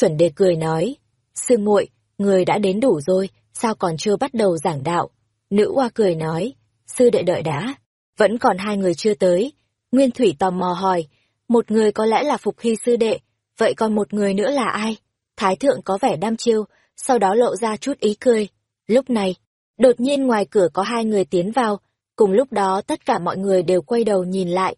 Chuẩn đề cười nói, sư muội, người đã đến đủ rồi, sao còn chưa bắt đầu giảng đạo? Nữ hoa cười nói, sư đệ đợi đã, vẫn còn hai người chưa tới. Nguyên Thủy tò mò hỏi, một người có lẽ là Phục Hy sư đệ, vậy còn một người nữa là ai? Thái thượng có vẻ đam chiêu, sau đó lộ ra chút ý cười. Lúc này, đột nhiên ngoài cửa có hai người tiến vào, cùng lúc đó tất cả mọi người đều quay đầu nhìn lại.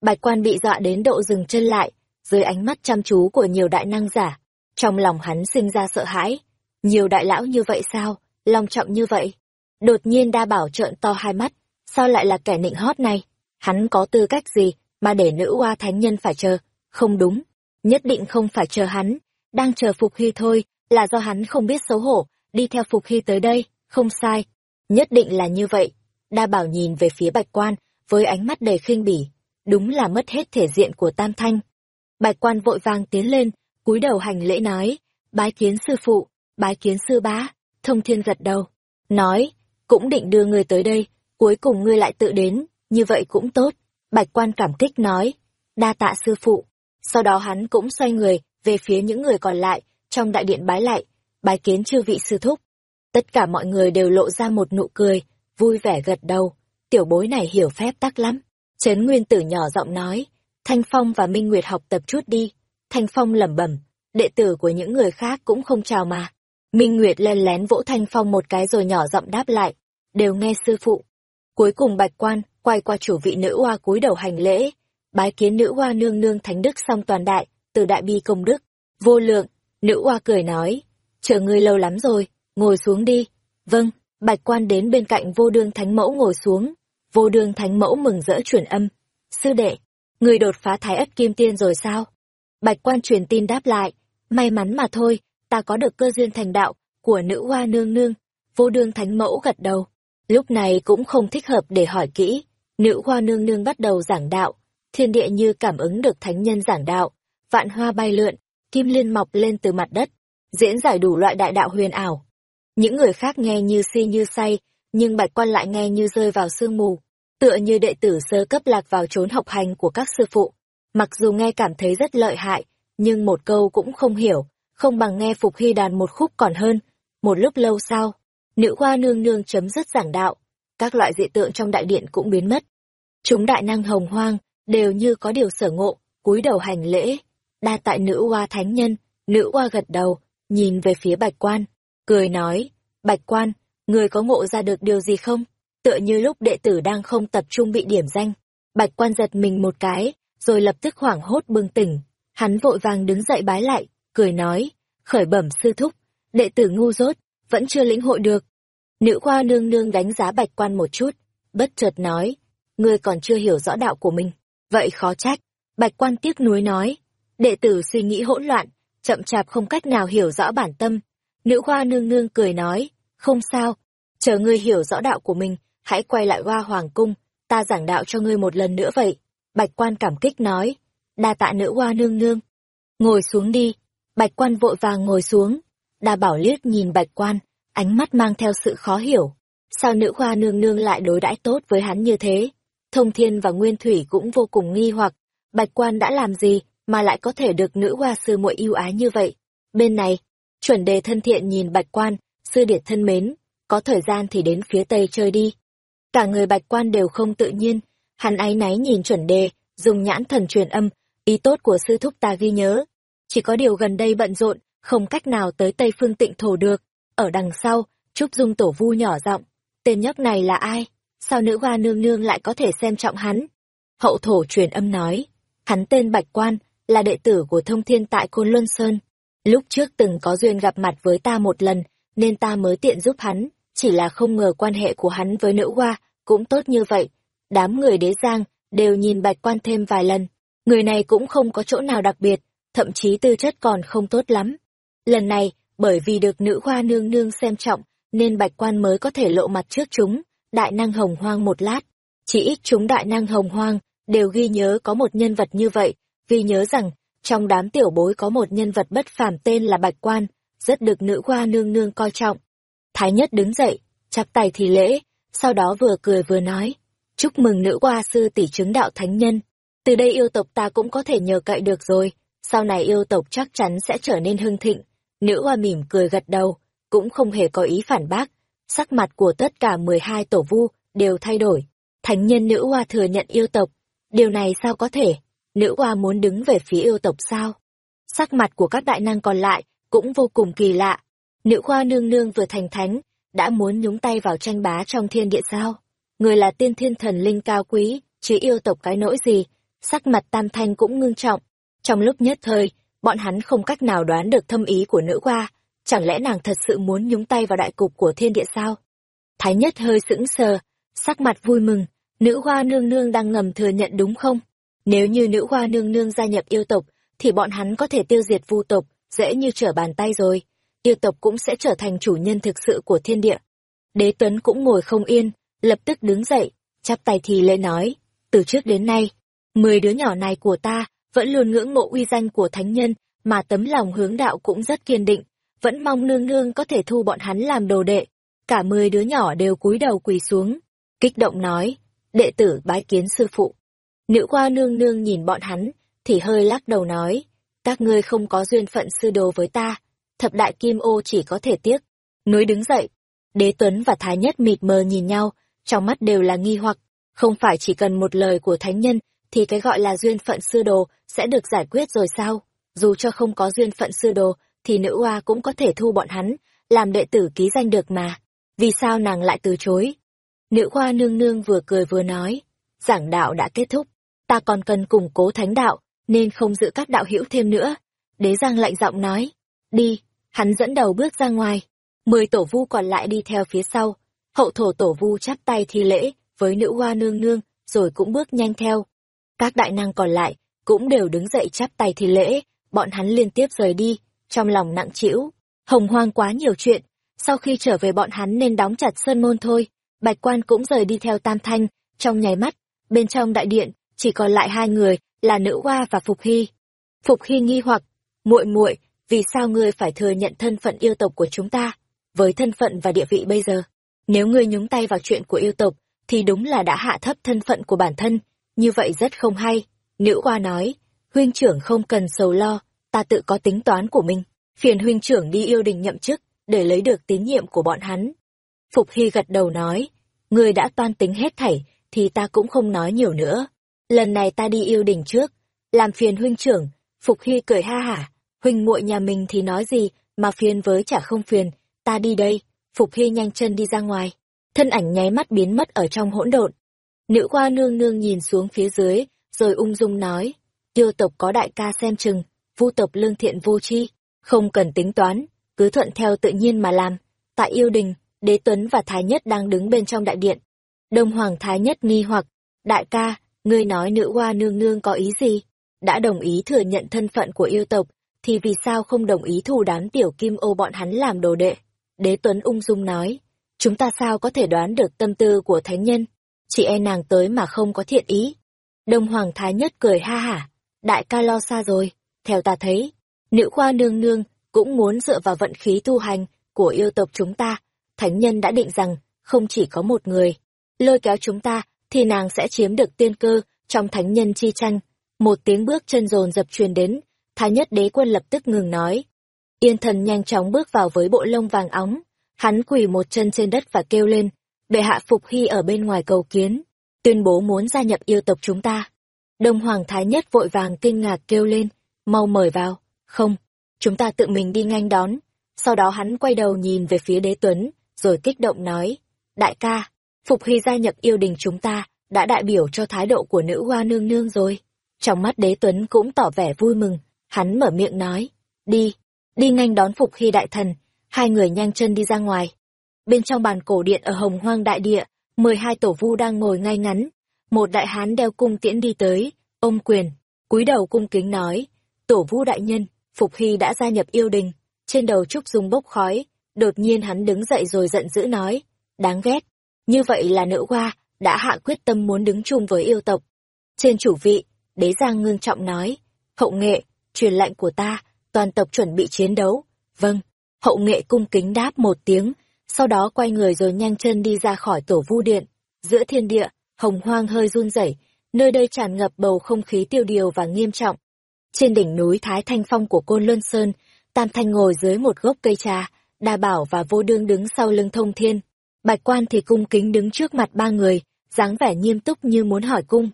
Bạch quan bị dọa đến độ dừng chân lại, dưới ánh mắt chăm chú của nhiều đại năng giả. Trong lòng hắn sinh ra sợ hãi. Nhiều đại lão như vậy sao? Long trọng như vậy? Đột nhiên đa bảo trợn to hai mắt. Sao lại là kẻ nịnh hót này? Hắn có tư cách gì mà để nữ hoa thánh nhân phải chờ? Không đúng. Nhất định không phải chờ hắn. Đang chờ Phục Hy thôi, là do hắn không biết xấu hổ, đi theo Phục Hy tới đây. Không sai. Nhất định là như vậy. Đa bảo nhìn về phía bạch quan, với ánh mắt đầy khinh bỉ. Đúng là mất hết thể diện của Tam Thanh. Bạch quan vội vàng tiến lên, cúi đầu hành lễ nói, bái kiến sư phụ, bái kiến sư bá, thông thiên gật đầu. Nói, cũng định đưa người tới đây, cuối cùng ngươi lại tự đến, như vậy cũng tốt. Bạch quan cảm kích nói, đa tạ sư phụ. Sau đó hắn cũng xoay người, về phía những người còn lại, trong đại điện bái lại, bái kiến chư vị sư thúc. Tất cả mọi người đều lộ ra một nụ cười, vui vẻ gật đầu. Tiểu bối này hiểu phép tắc lắm. Trấn Nguyên Tử nhỏ giọng nói, Thanh Phong và Minh Nguyệt học tập chút đi. Thanh Phong lẩm bẩm, đệ tử của những người khác cũng không chào mà. Minh Nguyệt len lén vỗ Thanh Phong một cái rồi nhỏ giọng đáp lại, đều nghe sư phụ. Cuối cùng Bạch Quan quay qua chủ vị nữ hoa cúi đầu hành lễ, bái kiến nữ hoa nương nương thánh đức song toàn đại, từ đại bi công đức, vô lượng. Nữ hoa cười nói, chờ ngươi lâu lắm rồi, ngồi xuống đi. Vâng, Bạch Quan đến bên cạnh vô đương thánh mẫu ngồi xuống. Vô đương thánh mẫu mừng rỡ chuyển âm. Sư đệ, người đột phá thái ất kim tiên rồi sao? Bạch quan truyền tin đáp lại, may mắn mà thôi, ta có được cơ duyên thành đạo của nữ hoa nương nương. Vô đương thánh mẫu gật đầu. Lúc này cũng không thích hợp để hỏi kỹ. Nữ hoa nương nương bắt đầu giảng đạo. Thiên địa như cảm ứng được thánh nhân giảng đạo. Vạn hoa bay lượn, kim liên mọc lên từ mặt đất. Diễn giải đủ loại đại đạo huyền ảo. Những người khác nghe như si như say, nhưng bạch quan lại nghe như rơi vào sương mù tựa như đệ tử sơ cấp lạc vào trốn học hành của các sư phụ. Mặc dù nghe cảm thấy rất lợi hại, nhưng một câu cũng không hiểu, không bằng nghe Phục Hy đàn một khúc còn hơn. Một lúc lâu sau, nữ hoa nương nương chấm dứt giảng đạo, các loại dị tượng trong đại điện cũng biến mất. Chúng đại năng hồng hoang, đều như có điều sở ngộ, cúi đầu hành lễ. Đa tại nữ hoa thánh nhân, nữ hoa gật đầu, nhìn về phía bạch quan, cười nói, bạch quan, người có ngộ ra được điều gì không? tựa như lúc đệ tử đang không tập trung bị điểm danh. Bạch quan giật mình một cái, rồi lập tức hoảng hốt bừng tỉnh. Hắn vội vàng đứng dậy bái lại, cười nói, khởi bẩm sư thúc, đệ tử ngu dốt, vẫn chưa lĩnh hội được. Nữ khoa nương nương đánh giá bạch quan một chút, bất chợt nói, ngươi còn chưa hiểu rõ đạo của mình, vậy khó trách. Bạch quan tiếc nuối nói, đệ tử suy nghĩ hỗn loạn, chậm chạp không cách nào hiểu rõ bản tâm. Nữ khoa nương nương cười nói, không sao, chờ ngươi hiểu rõ đạo của mình, hãy quay lại hoa hoàng cung, ta giảng đạo cho ngươi một lần nữa vậy. Bạch quan cảm kích nói, đa tạ nữ hoa nương nương. Ngồi xuống đi, bạch quan vội vàng ngồi xuống. Đa bảo liếc nhìn bạch quan, ánh mắt mang theo sự khó hiểu. Sao nữ hoa nương nương lại đối đãi tốt với hắn như thế? Thông thiên và nguyên thủy cũng vô cùng nghi hoặc, bạch quan đã làm gì mà lại có thể được nữ hoa sư muội yêu ái như vậy? Bên này, chuẩn đề thân thiện nhìn bạch quan, sư điệt thân mến, có thời gian thì đến phía tây chơi đi. Cả người bạch quan đều không tự nhiên, hắn áy náy nhìn chuẩn đề, dùng nhãn thần truyền âm, ý tốt của sư thúc ta ghi nhớ. Chỉ có điều gần đây bận rộn, không cách nào tới Tây Phương tịnh thổ được. Ở đằng sau, Trúc Dung tổ vu nhỏ giọng tên nhóc này là ai? Sao nữ hoa nương nương lại có thể xem trọng hắn? Hậu thổ truyền âm nói, hắn tên Bạch Quan, là đệ tử của thông thiên tại Côn Luân Sơn. Lúc trước từng có duyên gặp mặt với ta một lần, nên ta mới tiện giúp hắn chỉ là không ngờ quan hệ của hắn với nữ hoa cũng tốt như vậy. Đám người đế giang đều nhìn bạch quan thêm vài lần. Người này cũng không có chỗ nào đặc biệt, thậm chí tư chất còn không tốt lắm. Lần này, bởi vì được nữ hoa nương nương xem trọng, nên bạch quan mới có thể lộ mặt trước chúng, đại năng hồng hoang một lát. Chỉ ít chúng đại năng hồng hoang đều ghi nhớ có một nhân vật như vậy, vì nhớ rằng, trong đám tiểu bối có một nhân vật bất phàm tên là Bạch Quan, rất được nữ hoa nương nương coi trọng. Thái nhất đứng dậy, chắp tay thì lễ, sau đó vừa cười vừa nói, chúc mừng nữ hoa sư tỷ chứng đạo thánh nhân. Từ đây yêu tộc ta cũng có thể nhờ cậy được rồi, sau này yêu tộc chắc chắn sẽ trở nên hưng thịnh. Nữ hoa mỉm cười gật đầu, cũng không hề có ý phản bác. Sắc mặt của tất cả 12 tổ vu đều thay đổi. Thánh nhân nữ hoa thừa nhận yêu tộc. Điều này sao có thể? Nữ hoa muốn đứng về phía yêu tộc sao? Sắc mặt của các đại năng còn lại cũng vô cùng kỳ lạ. Nữ hoa nương nương vừa thành thánh, đã muốn nhúng tay vào tranh bá trong thiên địa sao? Người là tiên thiên thần linh cao quý, chứ yêu tộc cái nỗi gì? Sắc mặt tam thanh cũng ngưng trọng. Trong lúc nhất thời, bọn hắn không cách nào đoán được thâm ý của nữ hoa. Chẳng lẽ nàng thật sự muốn nhúng tay vào đại cục của thiên địa sao? Thái nhất hơi sững sờ, sắc mặt vui mừng, nữ hoa nương nương đang ngầm thừa nhận đúng không? Nếu như nữ hoa nương nương gia nhập yêu tộc, thì bọn hắn có thể tiêu diệt vu tộc, dễ như trở bàn tay rồi. Yêu tộc cũng sẽ trở thành chủ nhân thực sự của thiên địa. Đế Tuấn cũng ngồi không yên, lập tức đứng dậy, chắp tay thì lễ nói, từ trước đến nay, mười đứa nhỏ này của ta vẫn luôn ngưỡng mộ uy danh của thánh nhân, mà tấm lòng hướng đạo cũng rất kiên định, vẫn mong nương nương có thể thu bọn hắn làm đồ đệ. Cả mười đứa nhỏ đều cúi đầu quỳ xuống, kích động nói, đệ tử bái kiến sư phụ. Nữ qua nương nương nhìn bọn hắn, thì hơi lắc đầu nói, các ngươi không có duyên phận sư đồ với ta, thập đại kim ô chỉ có thể tiếc. Núi đứng dậy, đế tuấn và thái nhất mịt mờ nhìn nhau, trong mắt đều là nghi hoặc, không phải chỉ cần một lời của thánh nhân, thì cái gọi là duyên phận sư đồ sẽ được giải quyết rồi sao? Dù cho không có duyên phận sư đồ, thì nữ hoa cũng có thể thu bọn hắn, làm đệ tử ký danh được mà. Vì sao nàng lại từ chối? Nữ hoa nương nương vừa cười vừa nói, giảng đạo đã kết thúc, ta còn cần củng cố thánh đạo, nên không giữ các đạo hữu thêm nữa. Đế Giang lạnh giọng nói, đi, hắn dẫn đầu bước ra ngoài, mười tổ vu còn lại đi theo phía sau, hậu thổ tổ vu chắp tay thi lễ với nữ hoa nương nương, rồi cũng bước nhanh theo. Các đại năng còn lại cũng đều đứng dậy chắp tay thi lễ, bọn hắn liên tiếp rời đi, trong lòng nặng trĩu, hồng hoang quá nhiều chuyện, sau khi trở về bọn hắn nên đóng chặt sơn môn thôi. Bạch quan cũng rời đi theo tam thanh, trong nháy mắt, bên trong đại điện, chỉ còn lại hai người, là nữ hoa và Phục Hy. Phục Hy nghi hoặc, muội muội, vì sao ngươi phải thừa nhận thân phận yêu tộc của chúng ta? Với thân phận và địa vị bây giờ, nếu ngươi nhúng tay vào chuyện của yêu tộc, thì đúng là đã hạ thấp thân phận của bản thân, như vậy rất không hay. Nữ hoa nói, huynh trưởng không cần sầu lo, ta tự có tính toán của mình, phiền huynh trưởng đi yêu đình nhậm chức, để lấy được tín nhiệm của bọn hắn. Phục Hy gật đầu nói, người đã toan tính hết thảy, thì ta cũng không nói nhiều nữa. Lần này ta đi yêu đình trước, làm phiền huynh trưởng, Phục Hy cười ha hả, huynh muội nhà mình thì nói gì, mà phiền với chả không phiền, ta đi đây, Phục Hy nhanh chân đi ra ngoài, thân ảnh nháy mắt biến mất ở trong hỗn độn. Nữ khoa nương nương nhìn xuống phía dưới, rồi ung dung nói, yêu tộc có đại ca xem chừng, vu tộc lương thiện vô chi, không cần tính toán, cứ thuận theo tự nhiên mà làm. Tại yêu đình, đế tuấn và thái nhất đang đứng bên trong đại điện. Đông hoàng thái nhất nghi hoặc, đại ca, ngươi nói nữ hoa nương nương có ý gì? Đã đồng ý thừa nhận thân phận của yêu tộc, thì vì sao không đồng ý thù đán tiểu kim ô bọn hắn làm đồ đệ? Đế Tuấn ung dung nói, chúng ta sao có thể đoán được tâm tư của thánh nhân? Chị e nàng tới mà không có thiện ý. Đông Hoàng Thái Nhất cười ha hả, đại ca lo xa rồi, theo ta thấy, nữ khoa nương nương cũng muốn dựa vào vận khí tu hành của yêu tộc chúng ta. Thánh nhân đã định rằng, không chỉ có một người, lôi kéo chúng ta thì nàng sẽ chiếm được tiên cơ trong thánh nhân chi tranh. Một tiếng bước chân rồn dập truyền đến, thái nhất đế quân lập tức ngừng nói. Yên thần nhanh chóng bước vào với bộ lông vàng óng, hắn quỳ một chân trên đất và kêu lên, bệ hạ Phục Hy ở bên ngoài cầu kiến, tuyên bố muốn gia nhập yêu tộc chúng ta. Đông Hoàng Thái Nhất vội vàng kinh ngạc kêu lên, mau mời vào, không, chúng ta tự mình đi nhanh đón. Sau đó hắn quay đầu nhìn về phía đế tuấn, rồi kích động nói, đại ca, Phục Hy gia nhập yêu đình chúng ta, đã đại biểu cho thái độ của nữ hoa nương nương rồi. Trong mắt đế tuấn cũng tỏ vẻ vui mừng, hắn mở miệng nói, đi, đi nhanh đón Phục Hy đại thần, hai người nhanh chân đi ra ngoài. Bên trong bàn cổ điện ở hồng hoang đại địa, mười hai tổ vu đang ngồi ngay ngắn, một đại hán đeo cung tiễn đi tới, ôm quyền, cúi đầu cung kính nói, tổ vu đại nhân, Phục Hy đã gia nhập yêu đình, trên đầu trúc dung bốc khói, đột nhiên hắn đứng dậy rồi giận dữ nói, đáng ghét, như vậy là nữ hoa, đã hạ quyết tâm muốn đứng chung với yêu tộc. Trên chủ vị, đế giang ngưng trọng nói, hậu nghệ, truyền lệnh của ta, toàn tộc chuẩn bị chiến đấu. Vâng, hậu nghệ cung kính đáp một tiếng, sau đó quay người rồi nhanh chân đi ra khỏi tổ vu điện. Giữa thiên địa, hồng hoang hơi run rẩy, nơi đây tràn ngập bầu không khí tiêu điều và nghiêm trọng. Trên đỉnh núi Thái Thanh Phong của Côn Luân Sơn, Tam Thanh ngồi dưới một gốc cây trà, Đa Bảo và Vô Đương đứng sau lưng Thông Thiên. Bạch Quan thì cung kính đứng trước mặt ba người, dáng vẻ nghiêm túc như muốn hỏi cung.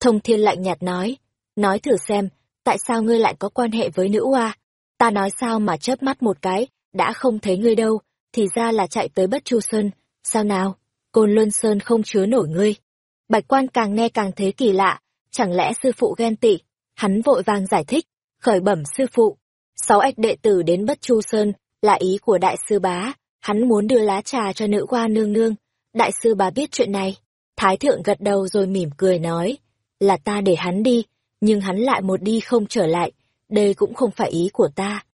Thông Thiên lạnh nhạt nói, nói thử xem, tại sao ngươi lại có quan hệ với nữ oa Ta nói sao mà chớp mắt một cái, đã không thấy ngươi đâu, thì ra là chạy tới Bất Chu Sơn, sao nào? Côn Luân Sơn không chứa nổi ngươi. Bạch Quan càng nghe càng thấy kỳ lạ, chẳng lẽ sư phụ ghen tị? Hắn vội vàng giải thích, khởi bẩm sư phụ. Sáu ách đệ tử đến Bất Chu Sơn, là ý của đại sư bá, hắn muốn đưa lá trà cho nữ hoa nương nương. Đại sư bá biết chuyện này. Thái thượng gật đầu rồi mỉm cười nói, là ta để hắn đi, nhưng hắn lại một đi không trở lại, đây cũng không phải ý của ta.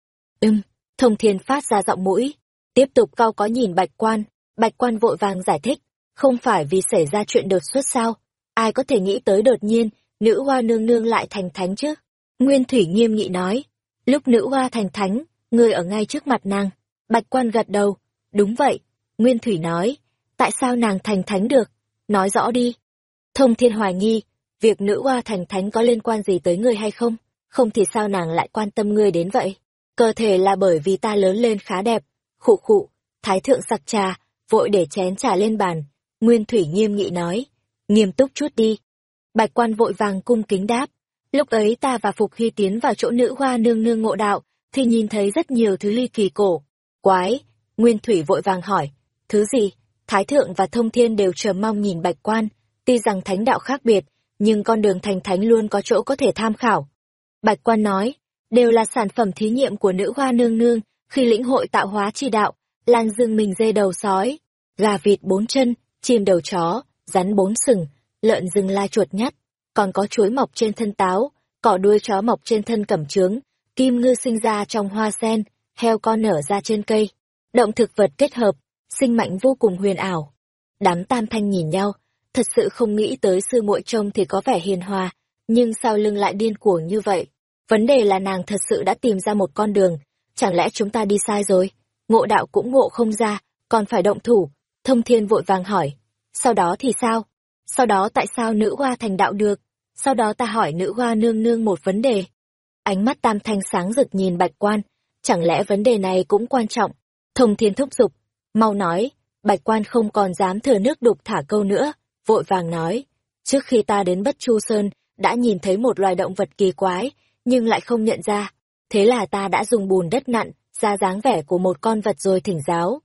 Ừm, thông thiên phát ra giọng mũi, tiếp tục cao có nhìn bạch quan, bạch quan vội vàng giải thích, không phải vì xảy ra chuyện đột xuất sao, ai có thể nghĩ tới đột nhiên, nữ hoa nương nương lại thành thánh chứ? Nguyên Thủy nghiêm nghị nói, lúc nữ hoa thành thánh, người ở ngay trước mặt nàng, bạch quan gật đầu, đúng vậy, Nguyên Thủy nói, tại sao nàng thành thánh được, nói rõ đi. Thông thiên hoài nghi, việc nữ hoa thành thánh có liên quan gì tới ngươi hay không? Không thì sao nàng lại quan tâm ngươi đến vậy? Cơ thể là bởi vì ta lớn lên khá đẹp. Khụ khụ, thái thượng sặc trà, vội để chén trà lên bàn. Nguyên thủy nghiêm nghị nói, nghiêm túc chút đi. Bạch quan vội vàng cung kính đáp. Lúc ấy ta và Phục Hy tiến vào chỗ nữ hoa nương nương ngộ đạo, thì nhìn thấy rất nhiều thứ ly kỳ cổ. Quái, Nguyên Thủy vội vàng hỏi, thứ gì? Thái Thượng và Thông Thiên đều chờ mong nhìn Bạch Quan, tuy rằng thánh đạo khác biệt, nhưng con đường thành thánh luôn có chỗ có thể tham khảo. Bạch Quan nói, đều là sản phẩm thí nghiệm của nữ hoa nương nương khi lĩnh hội tạo hóa chi đạo, lan dương mình dê đầu sói, gà vịt bốn chân, chim đầu chó, rắn bốn sừng, lợn rừng la chuột nhắt, còn có chuối mọc trên thân táo, cỏ đuôi chó mọc trên thân cẩm trướng, kim ngư sinh ra trong hoa sen, heo con nở ra trên cây. Động thực vật kết hợp, sinh mạnh vô cùng huyền ảo. Đám tam thanh nhìn nhau, thật sự không nghĩ tới sư muội trông thì có vẻ hiền hòa, nhưng sao lưng lại điên cuồng như vậy? Vấn đề là nàng thật sự đã tìm ra một con đường, chẳng lẽ chúng ta đi sai rồi? Ngộ đạo cũng ngộ không ra, còn phải động thủ. Thông thiên vội vàng hỏi, sau đó thì sao? Sau đó tại sao nữ hoa thành đạo được? Sau đó ta hỏi nữ hoa nương nương một vấn đề. Ánh mắt tam thanh sáng rực nhìn bạch quan, chẳng lẽ vấn đề này cũng quan trọng? Thông thiên thúc giục, mau nói, bạch quan không còn dám thừa nước đục thả câu nữa, vội vàng nói, trước khi ta đến Bất Chu Sơn, đã nhìn thấy một loài động vật kỳ quái, nhưng lại không nhận ra. Thế là ta đã dùng bùn đất nặn, ra dáng vẻ của một con vật rồi thỉnh giáo.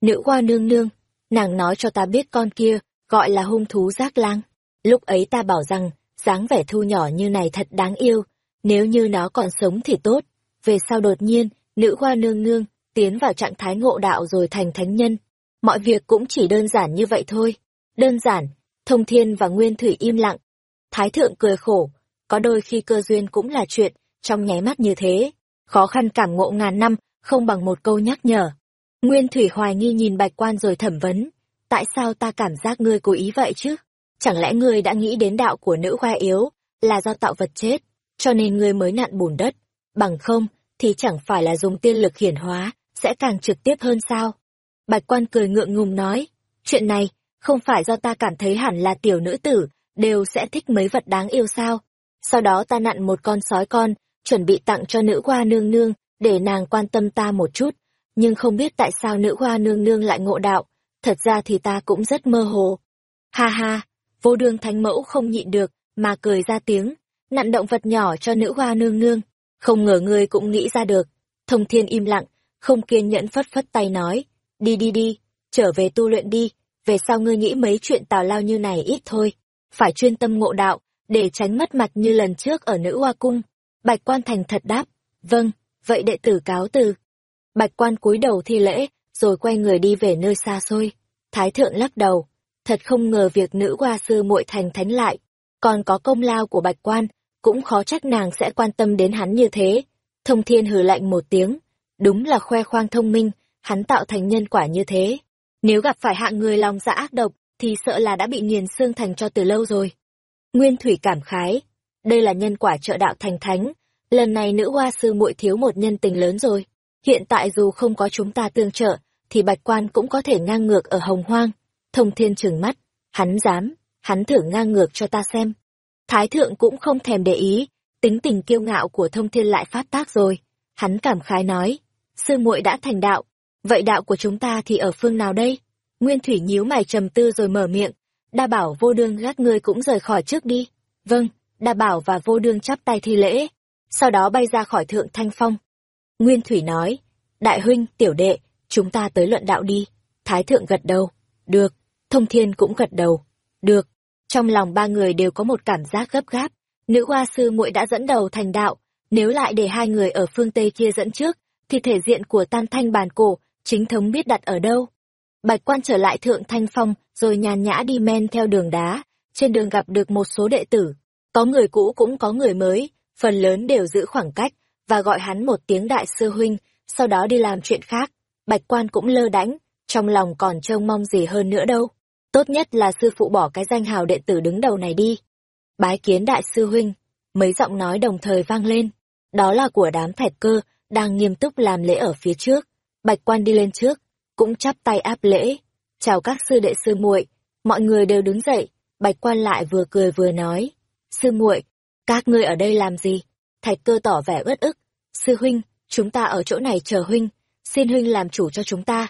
Nữ hoa nương nương, nàng nói cho ta biết con kia, gọi là hung thú giác lang. Lúc ấy ta bảo rằng, dáng vẻ thu nhỏ như này thật đáng yêu, nếu như nó còn sống thì tốt. Về sau đột nhiên, nữ hoa nương nương, tiến vào trạng thái ngộ đạo rồi thành thánh nhân. Mọi việc cũng chỉ đơn giản như vậy thôi. Đơn giản, thông thiên và nguyên thủy im lặng. Thái thượng cười khổ, có đôi khi cơ duyên cũng là chuyện, trong nháy mắt như thế. Khó khăn cảm ngộ ngàn năm, không bằng một câu nhắc nhở. Nguyên thủy hoài nghi nhìn bạch quan rồi thẩm vấn. Tại sao ta cảm giác ngươi cố ý vậy chứ? Chẳng lẽ ngươi đã nghĩ đến đạo của nữ khoa yếu, là do tạo vật chết, cho nên ngươi mới nặn bùn đất? Bằng không, thì chẳng phải là dùng tiên lực hiển hóa, sẽ càng trực tiếp hơn sao? Bạch quan cười ngượng ngùng nói, chuyện này, không phải do ta cảm thấy hẳn là tiểu nữ tử, đều sẽ thích mấy vật đáng yêu sao. Sau đó ta nặn một con sói con, chuẩn bị tặng cho nữ hoa nương nương, để nàng quan tâm ta một chút. Nhưng không biết tại sao nữ hoa nương nương lại ngộ đạo, thật ra thì ta cũng rất mơ hồ. Ha ha, vô đương thánh mẫu không nhịn được, mà cười ra tiếng, nặn động vật nhỏ cho nữ hoa nương nương. Không ngờ ngươi cũng nghĩ ra được. Thông thiên im lặng, không kiên nhẫn phất phất tay nói, đi đi đi, trở về tu luyện đi, về sau ngươi nghĩ mấy chuyện tào lao như này ít thôi, phải chuyên tâm ngộ đạo, để tránh mất mặt như lần trước ở nữ hoa cung. Bạch quan thành thật đáp, vâng, vậy đệ tử cáo từ. Bạch quan cúi đầu thi lễ, rồi quay người đi về nơi xa xôi. Thái thượng lắc đầu, thật không ngờ việc nữ hoa sư muội thành thánh lại, còn có công lao của bạch quan, cũng khó trách nàng sẽ quan tâm đến hắn như thế. Thông thiên hừ lạnh một tiếng, đúng là khoe khoang thông minh, hắn tạo thành nhân quả như thế. Nếu gặp phải hạng người lòng dạ ác độc, thì sợ là đã bị nghiền xương thành cho từ lâu rồi. Nguyên Thủy cảm khái, đây là nhân quả trợ đạo thành thánh, lần này nữ hoa sư muội thiếu một nhân tình lớn rồi. Hiện tại dù không có chúng ta tương trợ, thì bạch quan cũng có thể ngang ngược ở hồng hoang. Thông thiên trừng mắt, hắn dám, hắn thử ngang ngược cho ta xem. Thái thượng cũng không thèm để ý, tính tình kiêu ngạo của thông thiên lại phát tác rồi. Hắn cảm khái nói, sư muội đã thành đạo, vậy đạo của chúng ta thì ở phương nào đây? Nguyên Thủy nhíu mày trầm tư rồi mở miệng, đa bảo vô đương gác ngươi cũng rời khỏi trước đi. Vâng, đa bảo và vô đương chắp tay thi lễ, sau đó bay ra khỏi thượng thanh phong. Nguyên Thủy nói, đại huynh, tiểu đệ, chúng ta tới luận đạo đi. Thái thượng gật đầu, được, thông thiên cũng gật đầu, được. Trong lòng ba người đều có một cảm giác gấp gáp, nữ hoa sư muội đã dẫn đầu thành đạo, nếu lại để hai người ở phương Tây kia dẫn trước, thì thể diện của tan thanh bàn cổ, chính thống biết đặt ở đâu. Bạch quan trở lại thượng thanh phong, rồi nhàn nhã đi men theo đường đá, trên đường gặp được một số đệ tử. Có người cũ cũng có người mới, phần lớn đều giữ khoảng cách, và gọi hắn một tiếng đại sư huynh, sau đó đi làm chuyện khác. Bạch quan cũng lơ đãnh, trong lòng còn trông mong gì hơn nữa đâu. Tốt nhất là sư phụ bỏ cái danh hào đệ tử đứng đầu này đi. Bái kiến đại sư huynh, mấy giọng nói đồng thời vang lên. Đó là của đám thạch cơ, đang nghiêm túc làm lễ ở phía trước. Bạch quan đi lên trước, cũng chắp tay áp lễ. Chào các sư đệ sư muội, mọi người đều đứng dậy, bạch quan lại vừa cười vừa nói. Sư muội, các ngươi ở đây làm gì? Thạch cơ tỏ vẻ uất ức. Sư huynh, chúng ta ở chỗ này chờ huynh, xin huynh làm chủ cho chúng ta.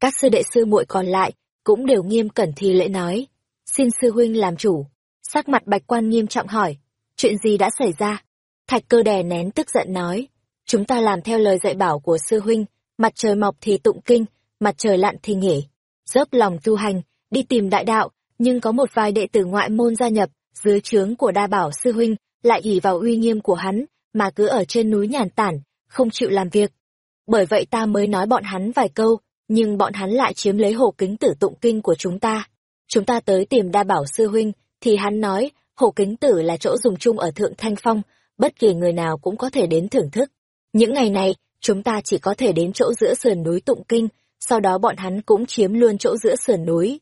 Các sư đệ sư muội còn lại, cũng đều nghiêm cẩn thi lễ nói. Xin sư huynh làm chủ. Sắc mặt bạch quan nghiêm trọng hỏi, chuyện gì đã xảy ra? Thạch cơ đè nén tức giận nói, chúng ta làm theo lời dạy bảo của sư huynh, mặt trời mọc thì tụng kinh, mặt trời lặn thì nghỉ. Dốc lòng tu hành, đi tìm đại đạo, nhưng có một vài đệ tử ngoại môn gia nhập, dưới trướng của đa bảo sư huynh, lại ỉ vào uy nghiêm của hắn, mà cứ ở trên núi nhàn tản, không chịu làm việc. Bởi vậy ta mới nói bọn hắn vài câu, nhưng bọn hắn lại chiếm lấy hồ kính tử tụng kinh của chúng ta. Chúng ta tới tìm đa bảo sư huynh, thì hắn nói, hồ kính tử là chỗ dùng chung ở Thượng Thanh Phong, bất kỳ người nào cũng có thể đến thưởng thức. Những ngày này, chúng ta chỉ có thể đến chỗ giữa sườn núi tụng kinh, sau đó bọn hắn cũng chiếm luôn chỗ giữa sườn núi.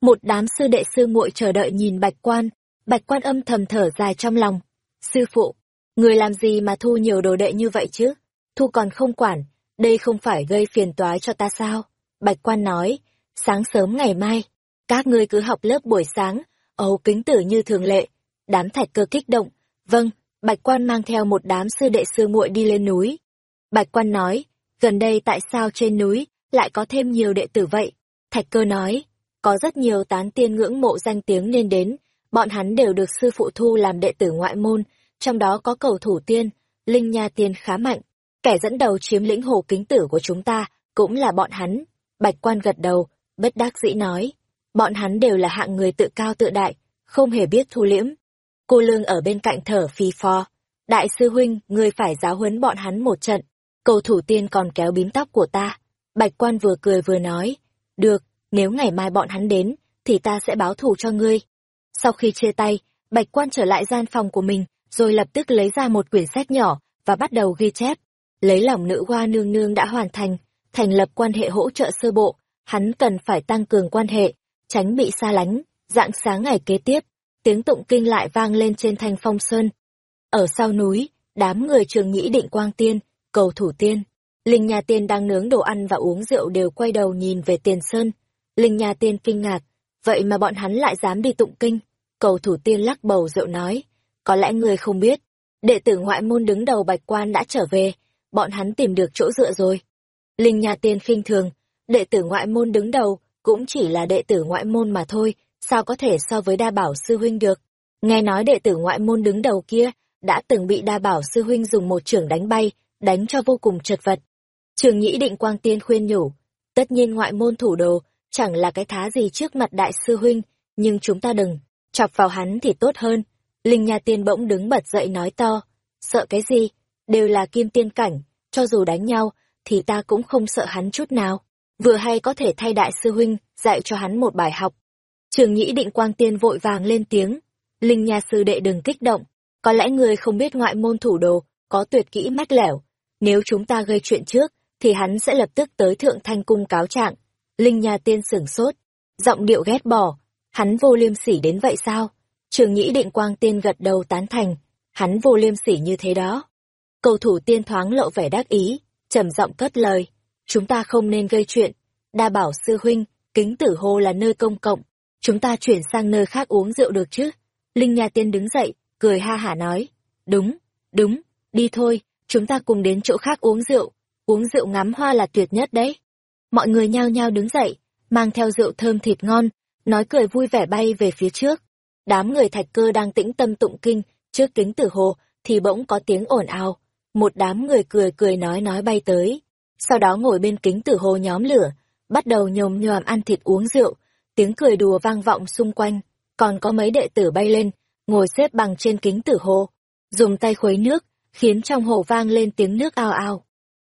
Một đám sư đệ sư muội chờ đợi nhìn bạch quan, bạch quan âm thầm thở dài trong lòng. Sư phụ, người làm gì mà thu nhiều đồ đệ như vậy chứ? Thu còn không quản, đây không phải gây phiền toái cho ta sao? Bạch quan nói, sáng sớm ngày mai, các ngươi cứ học lớp buổi sáng, ấu kính tử như thường lệ. Đám thạch cơ kích động, vâng, bạch quan mang theo một đám sư đệ sư muội đi lên núi. Bạch quan nói, gần đây tại sao trên núi lại có thêm nhiều đệ tử vậy? Thạch cơ nói, có rất nhiều tán tiên ngưỡng mộ danh tiếng nên đến, bọn hắn đều được sư phụ thu làm đệ tử ngoại môn, trong đó có cầu thủ tiên, linh nha tiên khá mạnh. Kẻ dẫn đầu chiếm lĩnh hồ kính tử của chúng ta, cũng là bọn hắn. Bạch quan gật đầu, bất đắc dĩ nói. Bọn hắn đều là hạng người tự cao tự đại, không hề biết thu liễm. Cô Lương ở bên cạnh thở phi phò. Đại sư huynh, ngươi phải giáo huấn bọn hắn một trận. Cầu thủ tiên còn kéo bím tóc của ta. Bạch quan vừa cười vừa nói. Được, nếu ngày mai bọn hắn đến, thì ta sẽ báo thù cho ngươi. Sau khi chia tay, Bạch quan trở lại gian phòng của mình, rồi lập tức lấy ra một quyển sách nhỏ, và bắt đầu ghi chép. Lấy lòng nữ hoa nương nương đã hoàn thành, thành lập quan hệ hỗ trợ sơ bộ, hắn cần phải tăng cường quan hệ, tránh bị xa lánh. Dạng sáng ngày kế tiếp, tiếng tụng kinh lại vang lên trên thanh phong sơn. Ở sau núi, đám người trường nhĩ định quang tiên, cầu thủ tiên. Linh nhà tiên đang nướng đồ ăn và uống rượu đều quay đầu nhìn về tiền sơn. Linh nhà tiên kinh ngạc, vậy mà bọn hắn lại dám đi tụng kinh. Cầu thủ tiên lắc bầu rượu nói, có lẽ người không biết, đệ tử ngoại môn đứng đầu bạch quan đã trở về, bọn hắn tìm được chỗ dựa rồi. Linh nhà tiên khinh thường, đệ tử ngoại môn đứng đầu, cũng chỉ là đệ tử ngoại môn mà thôi, sao có thể so với đa bảo sư huynh được. Nghe nói đệ tử ngoại môn đứng đầu kia, đã từng bị đa bảo sư huynh dùng một trưởng đánh bay, đánh cho vô cùng chật vật. Trường nhĩ định quang tiên khuyên nhủ, tất nhiên ngoại môn thủ đồ, chẳng là cái thá gì trước mặt đại sư huynh, nhưng chúng ta đừng, chọc vào hắn thì tốt hơn. Linh Nha Tiên bỗng đứng bật dậy nói to, sợ cái gì, đều là kim tiên cảnh, cho dù đánh nhau, thì ta cũng không sợ hắn chút nào. Vừa hay có thể thay đại sư huynh, dạy cho hắn một bài học. Trường nhĩ định quang tiên vội vàng lên tiếng, Linh Nha sư đệ đừng kích động, có lẽ người không biết ngoại môn thủ đồ, có tuyệt kỹ mắt lẻo. Nếu chúng ta gây chuyện trước, thì hắn sẽ lập tức tới thượng thanh cung cáo trạng. Linh Nha tiên sửng sốt, giọng điệu ghét bỏ, hắn vô liêm sỉ đến vậy sao? Trường nhĩ định quang tiên gật đầu tán thành, hắn vô liêm sỉ như thế đó. Cầu thủ tiên thoáng lộ vẻ đắc ý, trầm giọng cất lời, chúng ta không nên gây chuyện, đa bảo sư huynh, kính tử hô là nơi công cộng, chúng ta chuyển sang nơi khác uống rượu được chứ? Linh Nha Tiên đứng dậy, cười ha hả nói, đúng, Đúng, đi thôi, chúng ta cùng đến chỗ khác uống rượu. Uống rượu ngắm hoa là tuyệt nhất đấy. Mọi người nhao nhao đứng dậy, mang theo rượu thơm thịt ngon, nói cười vui vẻ bay về phía trước. Đám người thạch cơ đang tĩnh tâm tụng kinh, trước kính tử hồ, thì bỗng có tiếng ồn ào. Một đám người cười cười nói nói bay tới. Sau đó ngồi bên kính tử hồ nhóm lửa, bắt đầu nhồm nhòm ăn thịt uống rượu, tiếng cười đùa vang vọng xung quanh. Còn có mấy đệ tử bay lên, ngồi xếp bằng trên kính tử hồ, dùng tay khuấy nước, khiến trong hồ vang lên tiếng nước ao ao.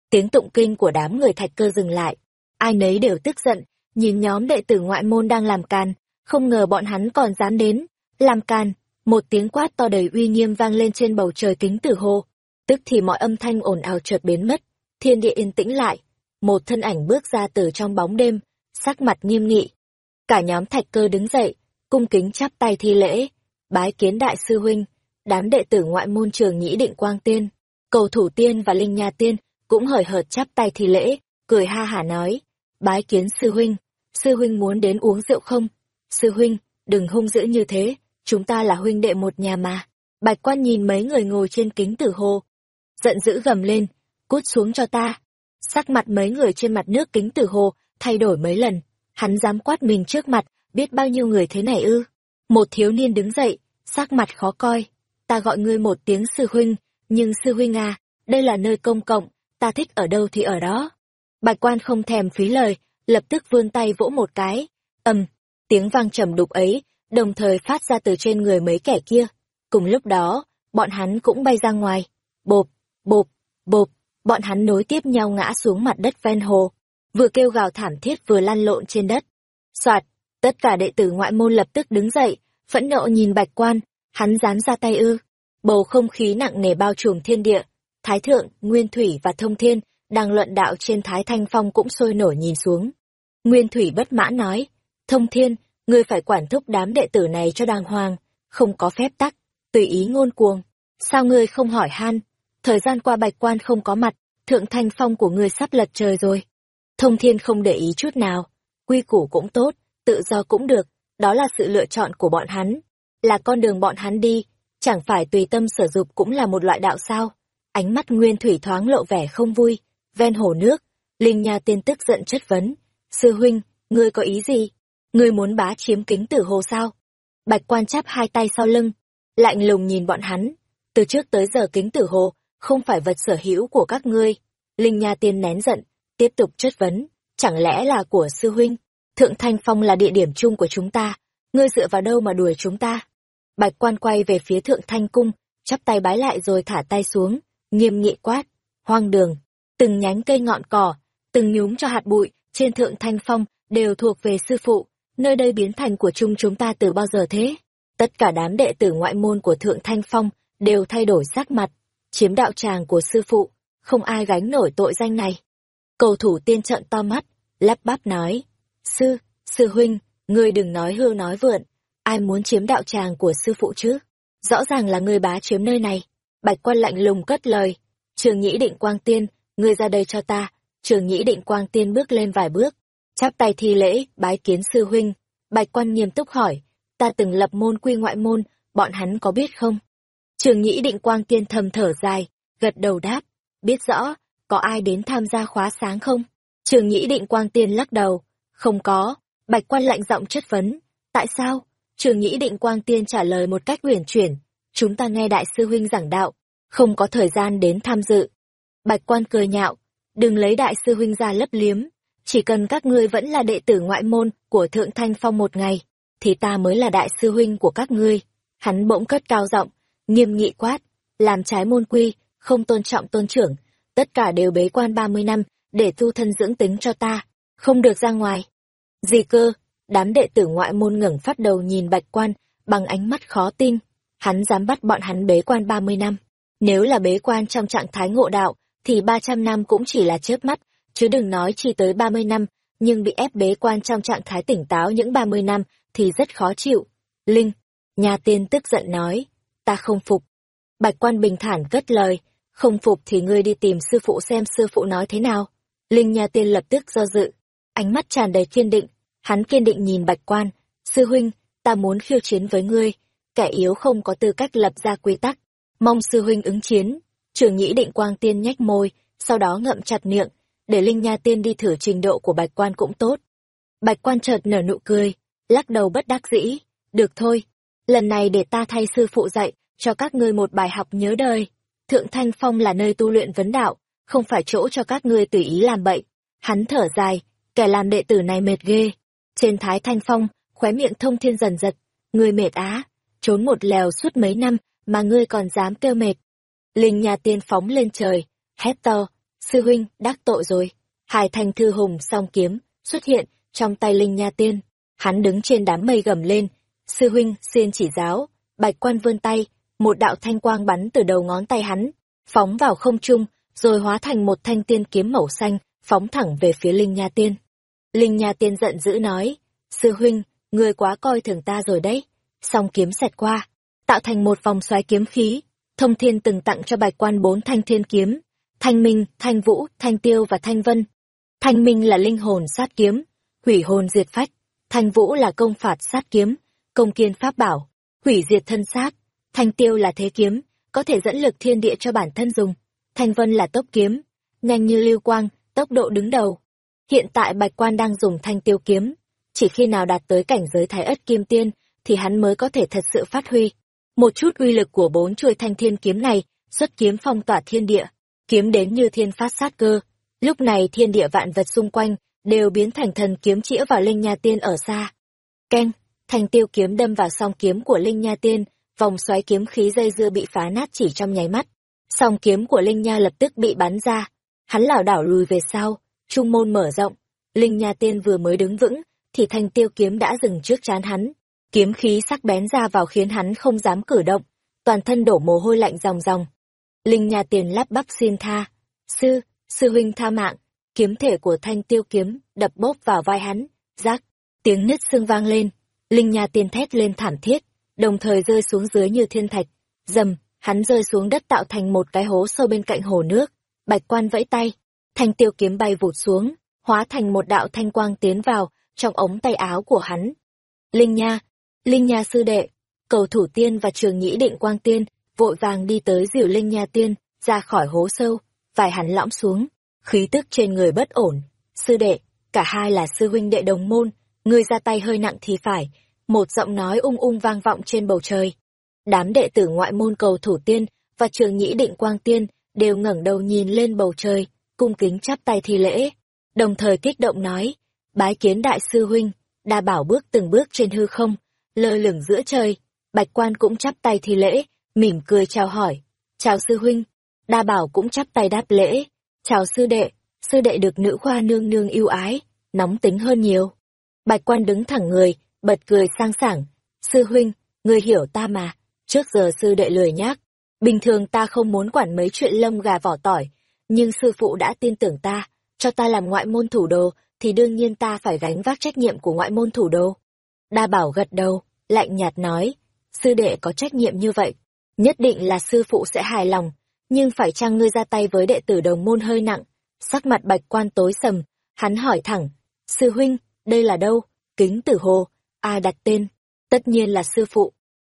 Tiếng tụng kinh của đám người thạch cơ dừng lại. Ai nấy đều tức giận, nhìn nhóm đệ tử ngoại môn đang làm can, không ngờ bọn hắn còn dám đến. Làm can, một tiếng quát to đầy uy nghiêm vang lên trên bầu trời kính tử hồ. Tức thì mọi âm thanh ồn ào chợt biến mất, thiên địa yên tĩnh lại. Một thân ảnh bước ra từ trong bóng đêm, sắc mặt nghiêm nghị. Cả nhóm thạch cơ đứng dậy, cung kính chắp tay thi lễ, bái kiến đại sư huynh, đám đệ tử ngoại môn trường nhĩ định quang tiên, cầu thủ tiên và linh nha tiên cũng hời hợt chắp tay thi lễ, cười ha hả nói, bái kiến sư huynh, sư huynh muốn đến uống rượu không? Sư huynh, đừng hung dữ như thế, chúng ta là huynh đệ một nhà mà. Bạch quan nhìn mấy người ngồi trên kính tử hồ, giận dữ gầm lên, cút xuống cho ta. Sắc mặt mấy người trên mặt nước kính tử hồ thay đổi mấy lần, hắn dám quát mình trước mặt, biết bao nhiêu người thế này ư. Một thiếu niên đứng dậy, sắc mặt khó coi, ta gọi ngươi một tiếng sư huynh, nhưng sư huynh à, đây là nơi công cộng, ta thích ở đâu thì ở đó. Bạch quan không thèm phí lời, lập tức vươn tay vỗ một cái, ầm, tiếng vang trầm đục ấy, đồng thời phát ra từ trên người mấy kẻ kia. Cùng lúc đó, bọn hắn cũng bay ra ngoài, bộp, bộp, bộp, bọn hắn nối tiếp nhau ngã xuống mặt đất ven hồ, vừa kêu gào thảm thiết vừa lăn lộn trên đất. Soạt, tất cả đệ tử ngoại môn lập tức đứng dậy, phẫn nộ nhìn bạch quan, hắn dám ra tay ư. Bầu không khí nặng nề bao trùm thiên địa, Thái Thượng, Nguyên Thủy và Thông Thiên đang luận đạo trên Thái Thanh Phong cũng sôi nổi nhìn xuống. Nguyên Thủy bất mãn nói, Thông Thiên, ngươi phải quản thúc đám đệ tử này cho đàng hoàng, không có phép tắc, tùy ý ngôn cuồng. Sao ngươi không hỏi han? Thời gian qua bạch quan không có mặt, Thượng Thanh Phong của ngươi sắp lật trời rồi. Thông Thiên không để ý chút nào, quy củ cũng tốt, tự do cũng được, đó là sự lựa chọn của bọn hắn, là con đường bọn hắn đi, chẳng phải tùy tâm sở dục cũng là một loại đạo sao. Ánh mắt Nguyên Thủy thoáng lộ vẻ không vui, ven hồ nước, Linh Nha tiên tức giận chất vấn. Sư huynh, ngươi có ý gì? Ngươi muốn bá chiếm kính tử hồ sao? Bạch quan chắp hai tay sau lưng, lạnh lùng nhìn bọn hắn. Từ trước tới giờ kính tử hồ, không phải vật sở hữu của các ngươi. Linh Nha tiên nén giận, tiếp tục chất vấn. Chẳng lẽ là của sư huynh? Thượng Thanh Phong là địa điểm chung của chúng ta. Ngươi dựa vào đâu mà đuổi chúng ta? Bạch quan quay về phía Thượng Thanh Cung, chắp tay bái lại rồi thả tay xuống, nghiêm nghị quát. Hoang đường, từng nhánh cây ngọn cỏ, từng nhúm cho hạt bụi, trên thượng thanh phong, đều thuộc về sư phụ, nơi đây biến thành của chung chúng ta từ bao giờ thế? Tất cả đám đệ tử ngoại môn của thượng thanh phong, đều thay đổi sắc mặt, chiếm đạo tràng của sư phụ, không ai gánh nổi tội danh này. Cầu thủ tiên trận to mắt, lắp bắp nói, sư, sư huynh, ngươi đừng nói hưu nói vượn, ai muốn chiếm đạo tràng của sư phụ chứ? Rõ ràng là ngươi bá chiếm nơi này. Bạch quan lạnh lùng cất lời, trường nhĩ định quang tiên, ngươi ra đây cho ta. Trường nhĩ định quang tiên bước lên vài bước, chắp tay thi lễ, bái kiến sư huynh. Bạch quan nghiêm túc hỏi, ta từng lập môn quy ngoại môn, bọn hắn có biết không? Trường nhĩ định quang tiên thầm thở dài, gật đầu đáp, biết rõ, có ai đến tham gia khóa sáng không? Trường nhĩ định quang tiên lắc đầu, không có, bạch quan lạnh giọng chất vấn, tại sao? Trường nhĩ định quang tiên trả lời một cách uyển chuyển, chúng ta nghe đại sư huynh giảng đạo, không có thời gian đến tham dự. Bạch quan cười nhạo, đừng lấy đại sư huynh ra lấp liếm, chỉ cần các ngươi vẫn là đệ tử ngoại môn của Thượng Thanh Phong một ngày, thì ta mới là đại sư huynh của các ngươi. Hắn bỗng cất cao giọng, nghiêm nghị quát, làm trái môn quy, không tôn trọng tôn trưởng, tất cả đều bế quan ba mươi năm, để tu thân dưỡng tính cho ta, không được ra ngoài. Gì cơ, đám đệ tử ngoại môn ngẩng phát đầu nhìn bạch quan, bằng ánh mắt khó tin, hắn dám bắt bọn hắn bế quan ba mươi năm. Nếu là bế quan trong trạng thái ngộ đạo, thì ba trăm năm cũng chỉ là chớp mắt, chứ đừng nói chỉ tới ba mươi năm, nhưng bị ép bế quan trong trạng thái tỉnh táo những ba mươi năm thì rất khó chịu. Linh, nhà tiên tức giận nói, ta không phục. Bạch quan bình thản cất lời, không phục thì ngươi đi tìm sư phụ xem sư phụ nói thế nào. Linh nhà tiên lập tức do dự, ánh mắt tràn đầy kiên định, hắn kiên định nhìn bạch quan, sư huynh, ta muốn khiêu chiến với ngươi, kẻ yếu không có tư cách lập ra quy tắc, mong sư huynh ứng chiến. Trường nhĩ định quang tiên nhách môi, sau đó ngậm chặt miệng, để Linh Nha Tiên đi thử trình độ của bạch quan cũng tốt. Bạch quan chợt nở nụ cười, lắc đầu bất đắc dĩ, được thôi, lần này để ta thay sư phụ dạy, cho các ngươi một bài học nhớ đời. Thượng Thanh Phong là nơi tu luyện vấn đạo, không phải chỗ cho các ngươi tùy ý làm bậy. Hắn thở dài, kẻ làm đệ tử này mệt ghê. Trên Thái Thanh Phong, khóe miệng thông thiên dần giật, ngươi mệt á, trốn một lèo suốt mấy năm mà ngươi còn dám kêu mệt. Linh nhà tiên phóng lên trời, hét to, sư huynh, đắc tội rồi. Hải thanh thư hùng song kiếm, xuất hiện, trong tay Linh Nha Tiên. Hắn đứng trên đám mây gầm lên, sư huynh, xin chỉ giáo, bạch quan vươn tay, một đạo thanh quang bắn từ đầu ngón tay hắn, phóng vào không trung, rồi hóa thành một thanh tiên kiếm màu xanh, phóng thẳng về phía Linh Nha Tiên. Linh Nha Tiên giận dữ nói, sư huynh, người quá coi thường ta rồi đấy. Song kiếm xẹt qua, tạo thành một vòng xoáy kiếm khí. Thông thiên từng tặng cho bạch quan bốn thanh thiên kiếm, thanh minh, thanh vũ, thanh tiêu và thanh vân. Thanh minh là linh hồn sát kiếm, hủy hồn diệt phách. Thanh vũ là công phạt sát kiếm, công kiên pháp bảo, hủy diệt thân xác. Thanh tiêu là thế kiếm, có thể dẫn lực thiên địa cho bản thân dùng. Thanh vân là tốc kiếm, nhanh như lưu quang, tốc độ đứng đầu. Hiện tại bạch quan đang dùng thanh tiêu kiếm, chỉ khi nào đạt tới cảnh giới thái ất kim tiên, thì hắn mới có thể thật sự phát huy. Một chút uy lực của bốn chuôi thanh thiên kiếm này, xuất kiếm phong tỏa thiên địa, kiếm đến như thiên phát sát cơ. Lúc này thiên địa vạn vật xung quanh, đều biến thành thần kiếm chĩa vào Linh Nha Tiên ở xa. Keng, thành tiêu kiếm đâm vào song kiếm của Linh Nha Tiên, vòng xoáy kiếm khí dây dưa bị phá nát chỉ trong nháy mắt. Song kiếm của Linh Nha lập tức bị bắn ra. Hắn lảo đảo lùi về sau, trung môn mở rộng. Linh Nha Tiên vừa mới đứng vững, thì thanh tiêu kiếm đã dừng trước chán hắn. Kiếm khí sắc bén ra vào khiến hắn không dám cử động, toàn thân đổ mồ hôi lạnh ròng ròng. Linh Nha Tiền lắp bắp xin tha. Sư, sư huynh tha mạng, kiếm thể của thanh tiêu kiếm đập bốp vào vai hắn, rác, tiếng nứt xương vang lên. Linh Nha Tiền thét lên thảm thiết, đồng thời rơi xuống dưới như thiên thạch. Dầm, hắn rơi xuống đất tạo thành một cái hố sâu bên cạnh hồ nước. Bạch quan vẫy tay, thanh tiêu kiếm bay vụt xuống, hóa thành một đạo thanh quang tiến vào, trong ống tay áo của hắn. Linh Nha, Linh Nha sư đệ, cầu thủ tiên và trường nhĩ định quang tiên, vội vàng đi tới dìu Linh Nha tiên, ra khỏi hố sâu, vài hắn lõm xuống, khí tức trên người bất ổn. Sư đệ, cả hai là sư huynh đệ đồng môn, người ra tay hơi nặng thì phải, một giọng nói ung ung vang vọng trên bầu trời. Đám đệ tử ngoại môn cầu thủ tiên và trường nhĩ định quang tiên đều ngẩng đầu nhìn lên bầu trời, cung kính chắp tay thi lễ, đồng thời kích động nói, bái kiến đại sư huynh, đa bảo bước từng bước trên hư không, lơ lửng giữa trời, bạch quan cũng chắp tay thi lễ, mỉm cười chào hỏi, chào sư huynh, đa bảo cũng chắp tay đáp lễ, chào sư đệ, sư đệ được nữ khoa nương nương yêu ái, nóng tính hơn nhiều. Bạch quan đứng thẳng người, bật cười sang sảng, sư huynh, người hiểu ta mà, trước giờ sư đệ lười nhác, bình thường ta không muốn quản mấy chuyện lông gà vỏ tỏi, nhưng sư phụ đã tin tưởng ta, cho ta làm ngoại môn thủ đồ, thì đương nhiên ta phải gánh vác trách nhiệm của ngoại môn thủ đô. Đa bảo gật đầu, lạnh nhạt nói, sư đệ có trách nhiệm như vậy, nhất định là sư phụ sẽ hài lòng, nhưng phải chăng ngươi ra tay với đệ tử đồng môn hơi nặng, sắc mặt bạch quan tối sầm, hắn hỏi thẳng, sư huynh, đây là đâu, kính tử hồ, a đặt tên, tất nhiên là sư phụ.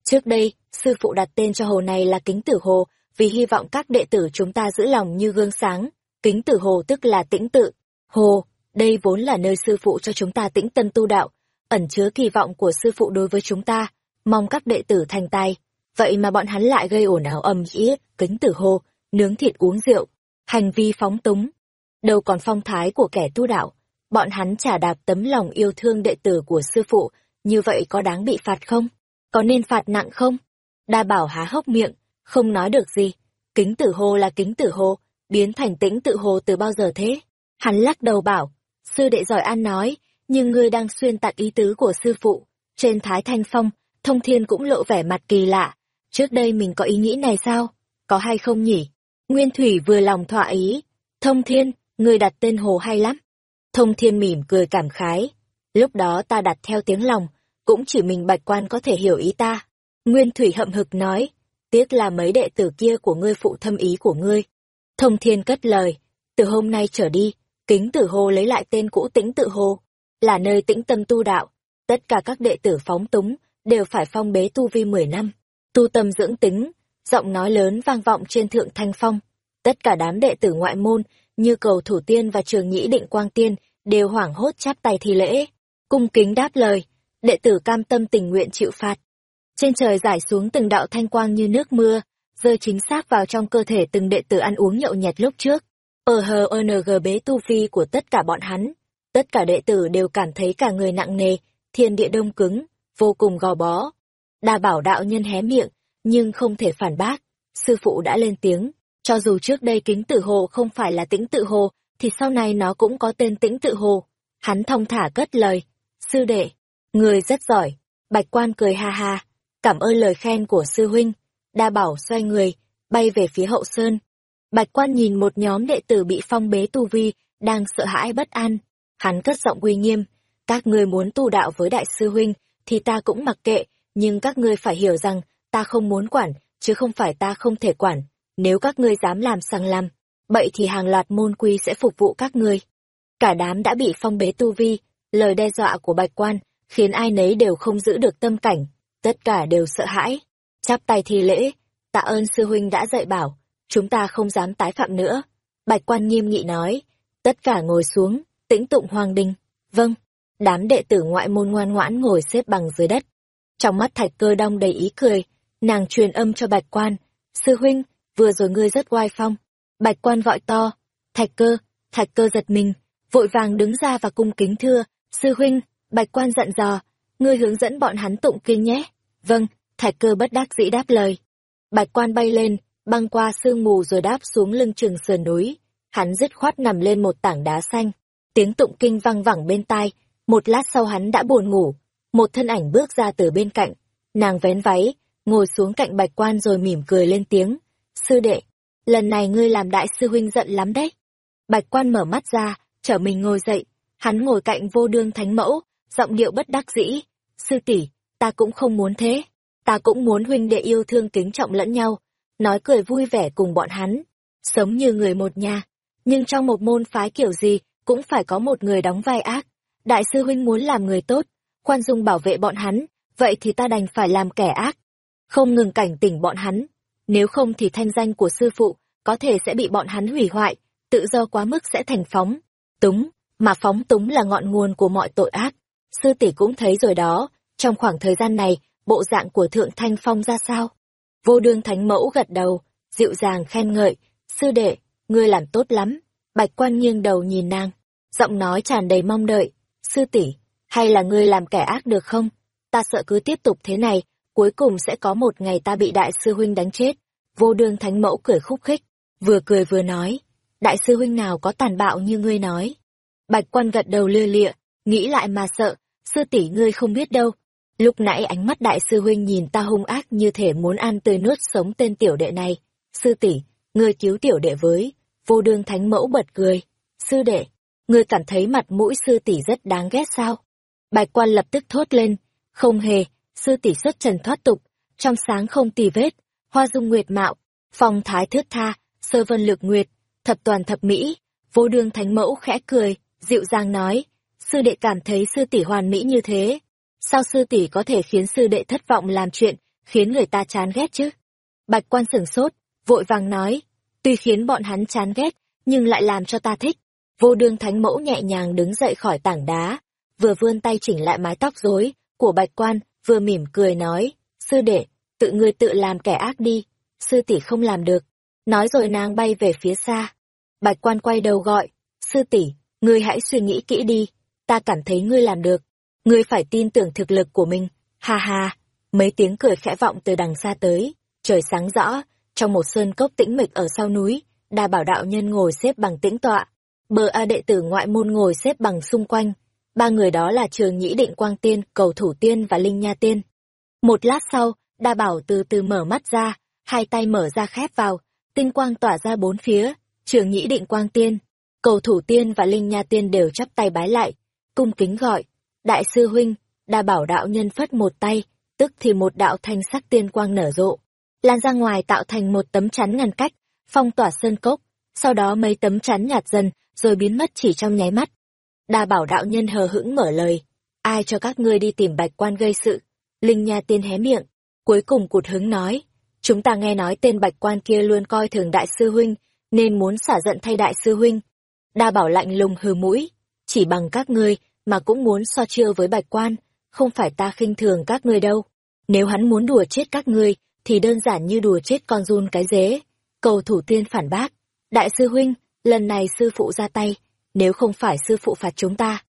Trước đây, sư phụ đặt tên cho hồ này là kính tử hồ, vì hy vọng các đệ tử chúng ta giữ lòng như gương sáng, kính tử hồ tức là tĩnh tự, hồ đây vốn là nơi sư phụ cho chúng ta tĩnh tân tu đạo, ẩn chứa kỳ vọng của sư phụ đối với chúng ta, mong các đệ tử thành tài. Vậy mà bọn hắn lại gây ồn ào âm ý, kính tử hô, nướng thịt uống rượu, hành vi phóng túng. Đâu còn phong thái của kẻ tu đạo, bọn hắn trả đạp tấm lòng yêu thương đệ tử của sư phụ, như vậy có đáng bị phạt không? Có nên phạt nặng không? Đa bảo há hốc miệng, không nói được gì. Kính tử hô là kính tử hô, biến thành tĩnh tự hồ từ bao giờ thế? Hắn lắc đầu bảo, Sư đệ giỏi an nói, nhưng ngươi đang xuyên tạc ý tứ của sư phụ. Trên Thái Thanh Phong, Thông Thiên cũng lộ vẻ mặt kỳ lạ. Trước đây mình có ý nghĩ này sao? Có hay không nhỉ? Nguyên Thủy vừa lòng thỏa ý. Thông Thiên, ngươi đặt tên hồ hay lắm. Thông Thiên mỉm cười cảm khái. Lúc đó ta đặt theo tiếng lòng, cũng chỉ mình bạch quan có thể hiểu ý ta. Nguyên Thủy hậm hực nói, tiếc là mấy đệ tử kia của ngươi phụ thâm ý của ngươi. Thông Thiên cất lời, từ hôm nay trở đi, Kính tử hồ lấy lại tên cũ tĩnh tự hồ, là nơi tĩnh tâm tu đạo. Tất cả các đệ tử phóng túng, đều phải phong bế tu vi 10 năm. Tu tâm dưỡng tính, giọng nói lớn vang vọng trên thượng thanh phong. Tất cả đám đệ tử ngoại môn, như cầu thủ tiên và trường nhĩ định quang tiên, đều hoảng hốt chắp tay thi lễ. Cung kính đáp lời, đệ tử cam tâm tình nguyện chịu phạt. Trên trời giải xuống từng đạo thanh quang như nước mưa, rơi chính xác vào trong cơ thể từng đệ tử ăn uống nhậu nhẹt lúc trước. Ở hờ ờ ONG bế tu vi của tất cả bọn hắn. Tất cả đệ tử đều cảm thấy cả người nặng nề, thiên địa đông cứng, vô cùng gò bó. Đa bảo đạo nhân hé miệng, nhưng không thể phản bác. Sư phụ đã lên tiếng, cho dù trước đây kính tự hồ không phải là tĩnh tự hồ, thì sau này nó cũng có tên tĩnh tự hồ. Hắn thông thả cất lời. Sư đệ, người rất giỏi. Bạch quan cười ha ha, cảm ơn lời khen của sư huynh. Đa bảo xoay người, bay về phía hậu sơn. Bạch quan nhìn một nhóm đệ tử bị phong bế tu vi, đang sợ hãi bất an. Hắn cất giọng uy nghiêm, các ngươi muốn tu đạo với đại sư huynh, thì ta cũng mặc kệ, nhưng các ngươi phải hiểu rằng, ta không muốn quản, chứ không phải ta không thể quản. Nếu các ngươi dám làm sằng làm, bậy thì hàng loạt môn quy sẽ phục vụ các ngươi. Cả đám đã bị phong bế tu vi, lời đe dọa của bạch quan, khiến ai nấy đều không giữ được tâm cảnh, tất cả đều sợ hãi. Chắp tay thi lễ, tạ ơn sư huynh đã dạy bảo, chúng ta không dám tái phạm nữa. Bạch quan nghiêm nghị nói, tất cả ngồi xuống, tĩnh tụng hoàng đình. Vâng, đám đệ tử ngoại môn ngoan ngoãn ngồi xếp bằng dưới đất. Trong mắt thạch cơ đong đầy ý cười, nàng truyền âm cho bạch quan, sư huynh, vừa rồi ngươi rất oai phong. Bạch quan gọi to, thạch cơ, thạch cơ giật mình, vội vàng đứng ra và cung kính thưa, sư huynh, bạch quan giận dò, ngươi hướng dẫn bọn hắn tụng kinh nhé. Vâng, thạch cơ bất đắc dĩ đáp lời. Bạch quan bay lên, băng qua sương mù rồi đáp xuống lưng trường sườn núi. Hắn dứt khoát nằm lên một tảng đá xanh. Tiếng tụng kinh văng vẳng bên tai. Một lát sau hắn đã buồn ngủ. Một thân ảnh bước ra từ bên cạnh. Nàng vén váy, ngồi xuống cạnh bạch quan rồi mỉm cười lên tiếng. Sư đệ, lần này ngươi làm đại sư huynh giận lắm đấy. Bạch quan mở mắt ra, trở mình ngồi dậy. Hắn ngồi cạnh vô đương thánh mẫu, giọng điệu bất đắc dĩ. Sư tỷ, ta cũng không muốn thế. Ta cũng muốn huynh đệ yêu thương kính trọng lẫn nhau, nói cười vui vẻ cùng bọn hắn, sống như người một nhà. Nhưng trong một môn phái kiểu gì, cũng phải có một người đóng vai ác. Đại sư huynh muốn làm người tốt, khoan dung bảo vệ bọn hắn, vậy thì ta đành phải làm kẻ ác. Không ngừng cảnh tỉnh bọn hắn, nếu không thì thanh danh của sư phụ, có thể sẽ bị bọn hắn hủy hoại, tự do quá mức sẽ thành phóng. Túng, mà phóng túng là ngọn nguồn của mọi tội ác. Sư tỷ cũng thấy rồi đó, trong khoảng thời gian này, bộ dạng của Thượng Thanh Phong ra sao? Vô đương thánh mẫu gật đầu, dịu dàng khen ngợi, sư đệ, ngươi làm tốt lắm. Bạch quan nghiêng đầu nhìn nàng, giọng nói tràn đầy mong đợi, sư tỷ, hay là ngươi làm kẻ ác được không? Ta sợ cứ tiếp tục thế này, cuối cùng sẽ có một ngày ta bị đại sư huynh đánh chết. Vô đương thánh mẫu cười khúc khích, vừa cười vừa nói, đại sư huynh nào có tàn bạo như ngươi nói. Bạch quan gật đầu lưa lịa, nghĩ lại mà sợ, sư tỷ ngươi không biết đâu, Lúc nãy ánh mắt đại sư huynh nhìn ta hung ác như thể muốn ăn tươi nuốt sống tên tiểu đệ này. Sư tỷ, ngươi cứu tiểu đệ với. Vô đương thánh mẫu bật cười. Sư đệ, ngươi cảm thấy mặt mũi sư tỷ rất đáng ghét sao? Bạch quan lập tức thốt lên. Không hề, sư tỷ xuất trần thoát tục, trong sáng không tì vết, hoa dung nguyệt mạo, phong thái thước tha, sơ vân lược nguyệt, thập toàn thập mỹ. Vô đương thánh mẫu khẽ cười, dịu dàng nói. Sư đệ cảm thấy sư tỷ hoàn mỹ như thế, sao sư tỷ có thể khiến sư đệ thất vọng làm chuyện, khiến người ta chán ghét chứ? Bạch quan sửng sốt, vội vàng nói, tuy khiến bọn hắn chán ghét, nhưng lại làm cho ta thích. Vô đương thánh mẫu nhẹ nhàng đứng dậy khỏi tảng đá, vừa vươn tay chỉnh lại mái tóc rối của bạch quan, vừa mỉm cười nói, sư đệ, tự ngươi tự làm kẻ ác đi, sư tỷ không làm được. Nói rồi nàng bay về phía xa. Bạch quan quay đầu gọi, sư tỷ, ngươi hãy suy nghĩ kỹ đi, ta cảm thấy ngươi làm được. Ngươi phải tin tưởng thực lực của mình, ha ha, mấy tiếng cười khẽ vọng từ đằng xa tới, trời sáng rõ, trong một sơn cốc tĩnh mịch ở sau núi, đa bảo đạo nhân ngồi xếp bằng tĩnh tọa, bờ A đệ tử ngoại môn ngồi xếp bằng xung quanh, ba người đó là trường nhĩ định quang tiên, cầu thủ tiên và linh nha tiên. Một lát sau, đa bảo từ từ mở mắt ra, hai tay mở ra khép vào, tinh quang tỏa ra bốn phía, trường nhĩ định quang tiên, cầu thủ tiên và linh nha tiên đều chắp tay bái lại, cung kính gọi, Đại sư huynh, đa bảo đạo nhân phất một tay, tức thì một đạo thanh sắc tiên quang nở rộ, lan ra ngoài tạo thành một tấm chắn ngăn cách, phong tỏa sơn cốc, sau đó mấy tấm chắn nhạt dần, rồi biến mất chỉ trong nháy mắt. Đa bảo đạo nhân hờ hững mở lời, ai cho các ngươi đi tìm bạch quan gây sự? Linh Nha tiên hé miệng, cuối cùng cụt hứng nói, chúng ta nghe nói tên bạch quan kia luôn coi thường đại sư huynh, nên muốn xả giận thay đại sư huynh. Đa bảo lạnh lùng hừ mũi, chỉ bằng các ngươi mà cũng muốn so chiêu với bạch quan, không phải ta khinh thường các ngươi đâu. Nếu hắn muốn đùa chết các ngươi, thì đơn giản như đùa chết con run cái dế. Cầu thủ tiên phản bác, đại sư huynh, lần này sư phụ ra tay, nếu không phải sư phụ phạt chúng ta.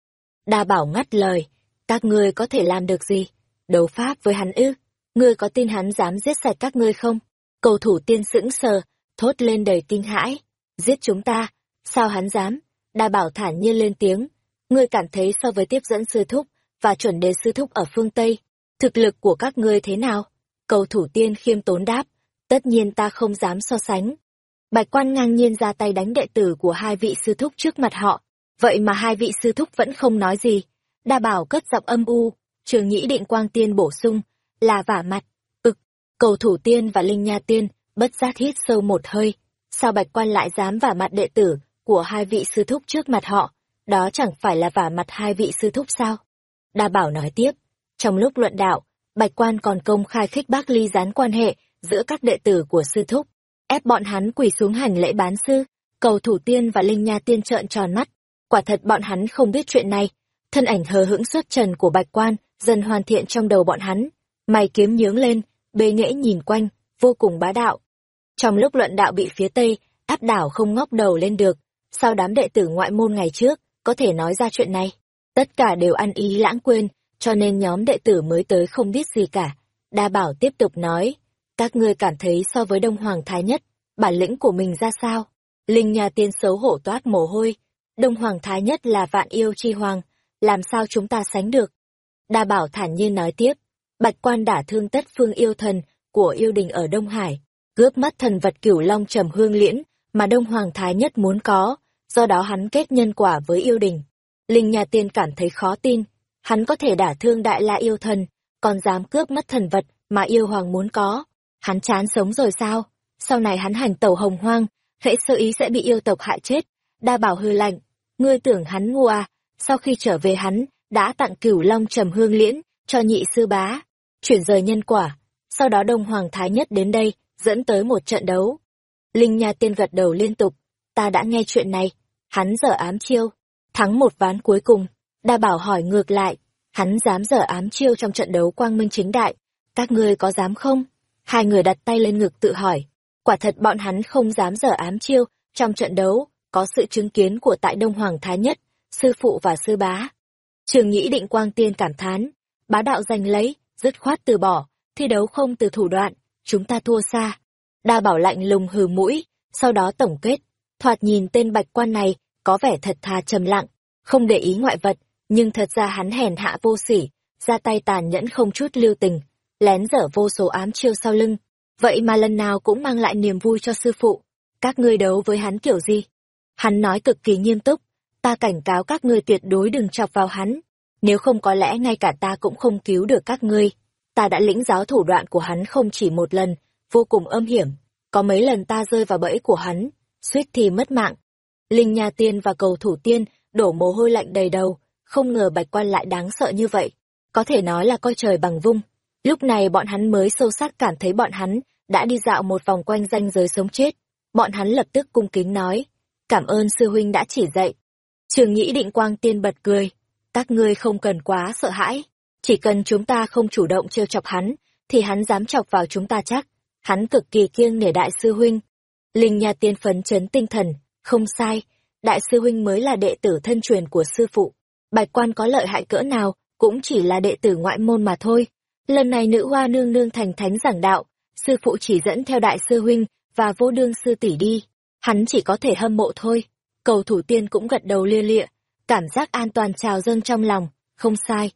Đa bảo ngắt lời, các ngươi có thể làm được gì? Đấu pháp với hắn ư? Ngươi có tin hắn dám giết sạch các ngươi không? Cầu thủ tiên sững sờ, thốt lên đầy kinh hãi. Giết chúng ta? Sao hắn dám? Đa bảo thản nhiên lên tiếng. Ngươi cảm thấy so với tiếp dẫn sư thúc và chuẩn đề sư thúc ở phương Tây, thực lực của các ngươi thế nào? Cầu thủ tiên khiêm tốn đáp. Tất nhiên ta không dám so sánh. Bạch quan ngang nhiên ra tay đánh đệ tử của hai vị sư thúc trước mặt họ. Vậy mà hai vị sư thúc vẫn không nói gì. Đa bảo cất giọng âm u, trường nhĩ định quang tiên bổ sung, là vả mặt. Ực, cầu thủ tiên và linh nha tiên, bất giác hít sâu một hơi. Sao bạch quan lại dám vả mặt đệ tử của hai vị sư thúc trước mặt họ? Đó chẳng phải là vả mặt hai vị sư thúc sao? Đa bảo nói tiếp, trong lúc luận đạo, bạch quan còn công khai khích bác ly gián quan hệ giữa các đệ tử của sư thúc, ép bọn hắn quỳ xuống hành lễ bán sư, cầu thủ tiên và linh nha tiên trợn tròn mắt. Quả thật bọn hắn không biết chuyện này, thân ảnh hờ hững xuất trần của bạch quan dần hoàn thiện trong đầu bọn hắn. Mày kiếm nhướng lên bê nghễ nhìn quanh vô cùng bá đạo. Trong lúc luận đạo bị phía tây áp đảo không ngóc đầu lên được sao đám đệ tử ngoại môn ngày trước có thể nói ra chuyện này? Tất cả đều ăn ý lãng quên cho nên nhóm đệ tử mới tới không biết gì cả đa bảo tiếp tục nói các ngươi cảm thấy so với đông hoàng thái nhất bản lĩnh của mình ra sao linh nhà tiên xấu hổ toát mồ hôi đông hoàng thái nhất là vạn yêu chi hoàng làm sao chúng ta sánh được? Đa bảo thản nhiên nói tiếp, bạch quan đả thương tất phương yêu thần của yêu đình ở Đông Hải, cướp mất thần vật cửu long trầm hương liễn mà Đông Hoàng Thái nhất muốn có, do đó hắn kết nhân quả với yêu đình. Linh nhà tiên cảm thấy khó tin, hắn có thể đả thương đại la yêu thần, còn dám cướp mất thần vật mà yêu hoàng muốn có. Hắn chán sống rồi sao? Sau này hắn hành tẩu hồng hoang, hễ sơ ý sẽ bị yêu tộc hại chết. Đa bảo hư lạnh, ngươi tưởng hắn ngu à, sau khi trở về hắn đã tặng cửu long trầm hương liễn cho nhị sư bá chuyển rời nhân quả sau đó đông hoàng thái nhất đến đây dẫn tới một trận đấu linh nha tiên gật đầu liên tục ta đã nghe chuyện này hắn dở ám chiêu thắng một ván cuối cùng đa bảo hỏi ngược lại hắn dám dở ám chiêu trong trận đấu quang minh chính đại các ngươi có dám không hai người đặt tay lên ngực tự hỏi quả thật bọn hắn không dám dở ám chiêu trong trận đấu có sự chứng kiến của tại đông hoàng thái nhất sư phụ và sư bá. Trường nhĩ định quang tiên cảm thán, bá đạo giành lấy, dứt khoát từ bỏ, thi đấu không từ thủ đoạn, chúng ta thua xa. Đa bảo lạnh lùng hừ mũi, sau đó tổng kết, thoạt nhìn tên bạch quan này có vẻ thật thà trầm lặng, không để ý ngoại vật, nhưng thật ra hắn hèn hạ vô sỉ, ra tay tàn nhẫn không chút lưu tình, lén dở vô số ám chiêu sau lưng, vậy mà lần nào cũng mang lại niềm vui cho sư phụ. Các ngươi đấu với hắn kiểu gì? Hắn nói cực kỳ nghiêm túc, ta cảnh cáo các ngươi tuyệt đối đừng chọc vào hắn, nếu không có lẽ ngay cả ta cũng không cứu được các ngươi. Ta đã lĩnh giáo thủ đoạn của hắn không chỉ một lần, vô cùng âm hiểm, có mấy lần ta rơi vào bẫy của hắn, suýt thì mất mạng. Linh Nha Tiên và cầu thủ tiên đổ mồ hôi lạnh đầy đầu, không ngờ bạch quan lại đáng sợ như vậy, có thể nói là coi trời bằng vung. Lúc này bọn hắn mới sâu sắc cảm thấy bọn hắn đã đi dạo một vòng quanh danh giới sống chết. Bọn hắn lập tức cung kính nói, cảm ơn sư huynh đã chỉ dạy, Trường nhĩ định quang tiên bật cười. Các ngươi không cần quá sợ hãi. Chỉ cần chúng ta không chủ động trêu chọc hắn, thì hắn dám chọc vào chúng ta chắc. Hắn cực kỳ kiêng nể đại sư huynh. Linh nhà tiên phấn chấn tinh thần, không sai. Đại sư huynh mới là đệ tử thân truyền của sư phụ. Bạch quan có lợi hại cỡ nào, cũng chỉ là đệ tử ngoại môn mà thôi. Lần này nữ hoa nương nương thành thánh giảng đạo, sư phụ chỉ dẫn theo đại sư huynh và vô đương sư tỷ đi. Hắn chỉ có thể hâm mộ thôi cầu thủ tiên cũng gật đầu lia lịa, cảm giác an toàn trào dâng trong lòng, không sai.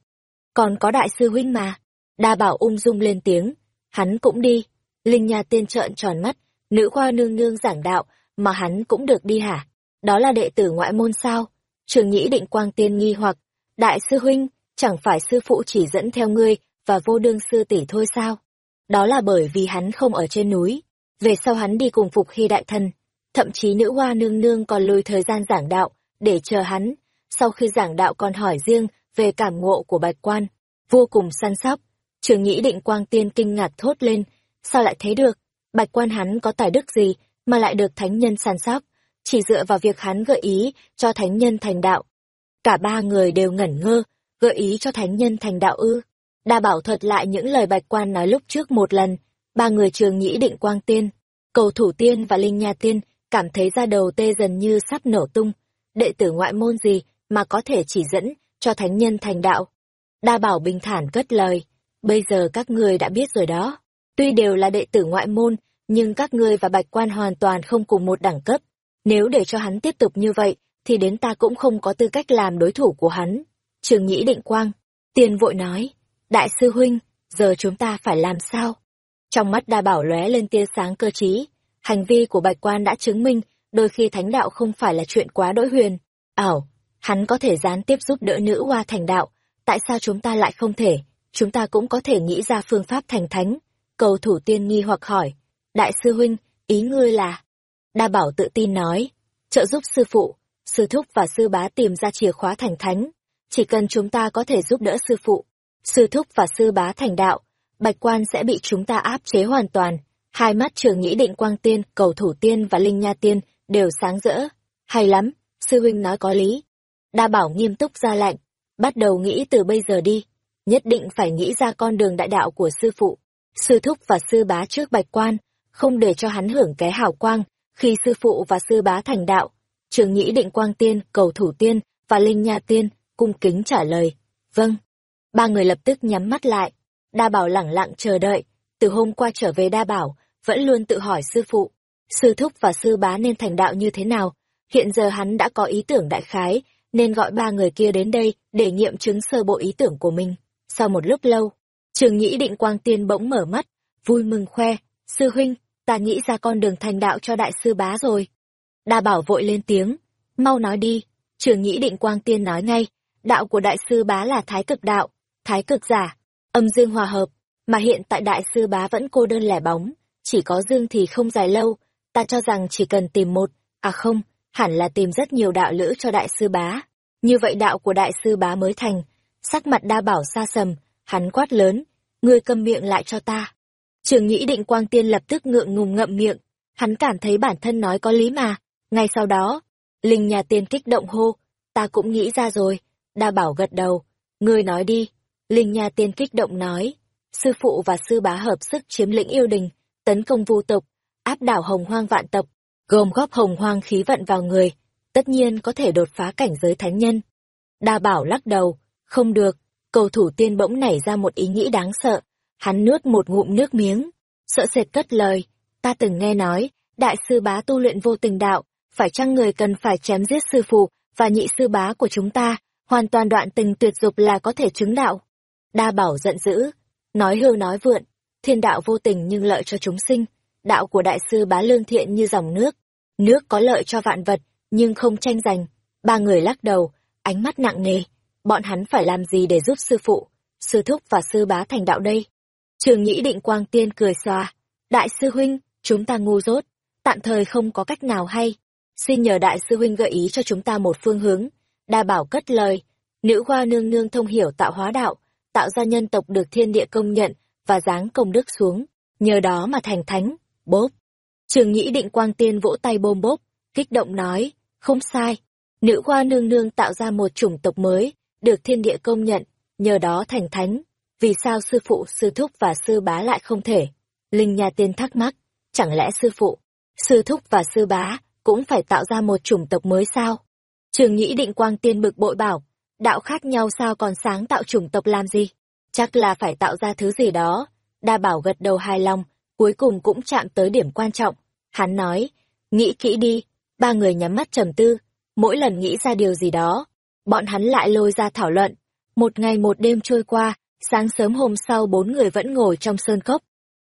Còn có đại sư huynh mà. Đa bảo ung dung lên tiếng, hắn cũng đi. Linh nhà tiên trợn tròn mắt, nữ khoa nương nương giảng đạo, mà hắn cũng được đi hả? Đó là đệ tử ngoại môn sao? Trường nhĩ định quang tiên nghi hoặc, đại sư huynh, chẳng phải sư phụ chỉ dẫn theo ngươi và vô đương sư tỷ thôi sao? Đó là bởi vì hắn không ở trên núi. Về sau hắn đi cùng phục khi đại thần, thậm chí nữ hoa nương nương còn lùi thời gian giảng đạo để chờ hắn sau khi giảng đạo còn hỏi riêng về cảm ngộ của bạch quan vô cùng săn sóc trường nhĩ định quang tiên kinh ngạc thốt lên sao lại thế được Bạch quan hắn có tài đức gì mà lại được thánh nhân săn sóc, chỉ dựa vào việc hắn gợi ý cho thánh nhân thành đạo. Cả ba người đều ngẩn ngơ, gợi ý cho thánh nhân thành đạo ư. Đa bảo thuật lại những lời bạch quan nói lúc trước một lần, ba người trường nhĩ định quang tiên, cầu thủ tiên và linh nha tiên cảm thấy ra đầu tê dần như sắp nổ tung. Đệ tử ngoại môn gì mà có thể chỉ dẫn cho thánh nhân thành đạo. Đa bảo bình thản cất lời, bây giờ các ngươi đã biết rồi đó. Tuy đều là đệ tử ngoại môn, nhưng các ngươi và bạch quan hoàn toàn không cùng một đẳng cấp. Nếu để cho hắn tiếp tục như vậy, thì đến ta cũng không có tư cách làm đối thủ của hắn. Trường nhĩ định quang, tiền vội nói, đại sư huynh, giờ chúng ta phải làm sao? Trong mắt đa bảo lóe lên tia sáng cơ trí, hành vi của bạch quan đã chứng minh, đôi khi thánh đạo không phải là chuyện quá đỗi huyền. Ảo, hắn có thể gián tiếp giúp đỡ nữ hoa thành đạo, tại sao chúng ta lại không thể? Chúng ta cũng có thể nghĩ ra phương pháp thành thánh. Cầu thủ tiên nghi hoặc hỏi, đại sư huynh, ý ngươi là? Đa bảo tự tin nói, trợ giúp sư phụ, sư thúc và sư bá tìm ra chìa khóa thành thánh. Chỉ cần chúng ta có thể giúp đỡ sư phụ, sư thúc và sư bá thành đạo, bạch quan sẽ bị chúng ta áp chế hoàn toàn. Hai mắt trường nghĩ định quang tiên, cầu thủ tiên và linh nha tiên đều sáng rỡ. Hay lắm, sư huynh nói có lý. Đa bảo nghiêm túc ra lệnh, bắt đầu nghĩ từ bây giờ đi, nhất định phải nghĩ ra con đường đại đạo của sư phụ, sư thúc và sư bá trước bạch quan, không để cho hắn hưởng cái hào quang, khi sư phụ và sư bá thành đạo. Trường nhĩ định quang tiên, cầu thủ tiên và linh nha tiên, cung kính trả lời, vâng. Ba người lập tức nhắm mắt lại, đa bảo lẳng lặng chờ đợi, từ hôm qua trở về đa bảo, vẫn luôn tự hỏi sư phụ, sư thúc và sư bá nên thành đạo như thế nào. Hiện giờ hắn đã có ý tưởng đại khái, nên gọi ba người kia đến đây để nghiệm chứng sơ bộ ý tưởng của mình. Sau một lúc lâu, trường nhĩ định quang tiên bỗng mở mắt, vui mừng khoe, sư huynh, ta nghĩ ra con đường thành đạo cho đại sư bá rồi. Đa bảo vội lên tiếng, mau nói đi, trường nhĩ định quang tiên nói ngay, đạo của đại sư bá là thái cực đạo, thái cực giả, âm dương hòa hợp, mà hiện tại đại sư bá vẫn cô đơn lẻ bóng, chỉ có dương thì không dài lâu, ta cho rằng chỉ cần tìm một, à không, hẳn là tìm rất nhiều đạo lữ cho đại sư bá. Như vậy đạo của đại sư bá mới thành, sắc mặt đa bảo xa sầm, hắn quát lớn, ngươi câm miệng lại cho ta. Trường nhĩ định quang tiên lập tức ngượng ngùng ngậm miệng, hắn cảm thấy bản thân nói có lý mà. Ngay sau đó, Linh nhà tiên kích động hô, ta cũng nghĩ ra rồi, đa bảo gật đầu, ngươi nói đi. Linh nhà tiên kích động nói, sư phụ và sư bá hợp sức chiếm lĩnh yêu đình, tấn công vu tộc, áp đảo hồng hoang vạn tộc, gồm góp hồng hoang khí vận vào người, tất nhiên có thể đột phá cảnh giới thánh nhân. Đa bảo lắc đầu, không được, cầu thủ tiên bỗng nảy ra một ý nghĩ đáng sợ, hắn nuốt một ngụm nước miếng, sợ sệt cất lời, ta từng nghe nói, đại sư bá tu luyện vô tình đạo, phải chăng người cần phải chém giết sư phụ và nhị sư bá của chúng ta, hoàn toàn đoạn tình tuyệt dục là có thể chứng đạo. Đa bảo giận dữ, nói hưu nói vượn, thiên đạo vô tình nhưng lợi cho chúng sinh, đạo của đại sư bá lương thiện như dòng nước, nước có lợi cho vạn vật, nhưng không tranh giành. Ba người lắc đầu, ánh mắt nặng nề, bọn hắn phải làm gì để giúp sư phụ, sư thúc và sư bá thành đạo đây? Trường nhĩ định quang tiên cười xòa, đại sư huynh, chúng ta ngu dốt, tạm thời không có cách nào hay. Xin nhờ đại sư huynh gợi ý cho chúng ta một phương hướng. Đa bảo cất lời, nữ hoa nương nương thông hiểu tạo hóa đạo, tạo ra nhân tộc được thiên địa công nhận và giáng công đức xuống, nhờ đó mà thành thánh, bốp. Trường nhĩ định quang tiên vỗ tay bôm bốp, kích động nói, không sai, nữ hoa nương nương tạo ra một chủng tộc mới, được thiên địa công nhận, nhờ đó thành thánh. Vì sao sư phụ, sư thúc và sư bá lại không thể? Linh Nha Tiên thắc mắc, chẳng lẽ sư phụ, sư thúc và sư bá cũng phải tạo ra một chủng tộc mới sao? Trường nhĩ định quang tiên bực bội bảo, đạo khác nhau sao còn sáng tạo chủng tộc làm gì? Chắc là phải tạo ra thứ gì đó. Đa bảo gật đầu hài lòng, cuối cùng cũng chạm tới điểm quan trọng. Hắn nói, nghĩ kỹ đi, ba người nhắm mắt trầm tư, mỗi lần nghĩ ra điều gì đó, bọn hắn lại lôi ra thảo luận. Một ngày một đêm trôi qua, sáng sớm hôm sau bốn người vẫn ngồi trong sơn cốc.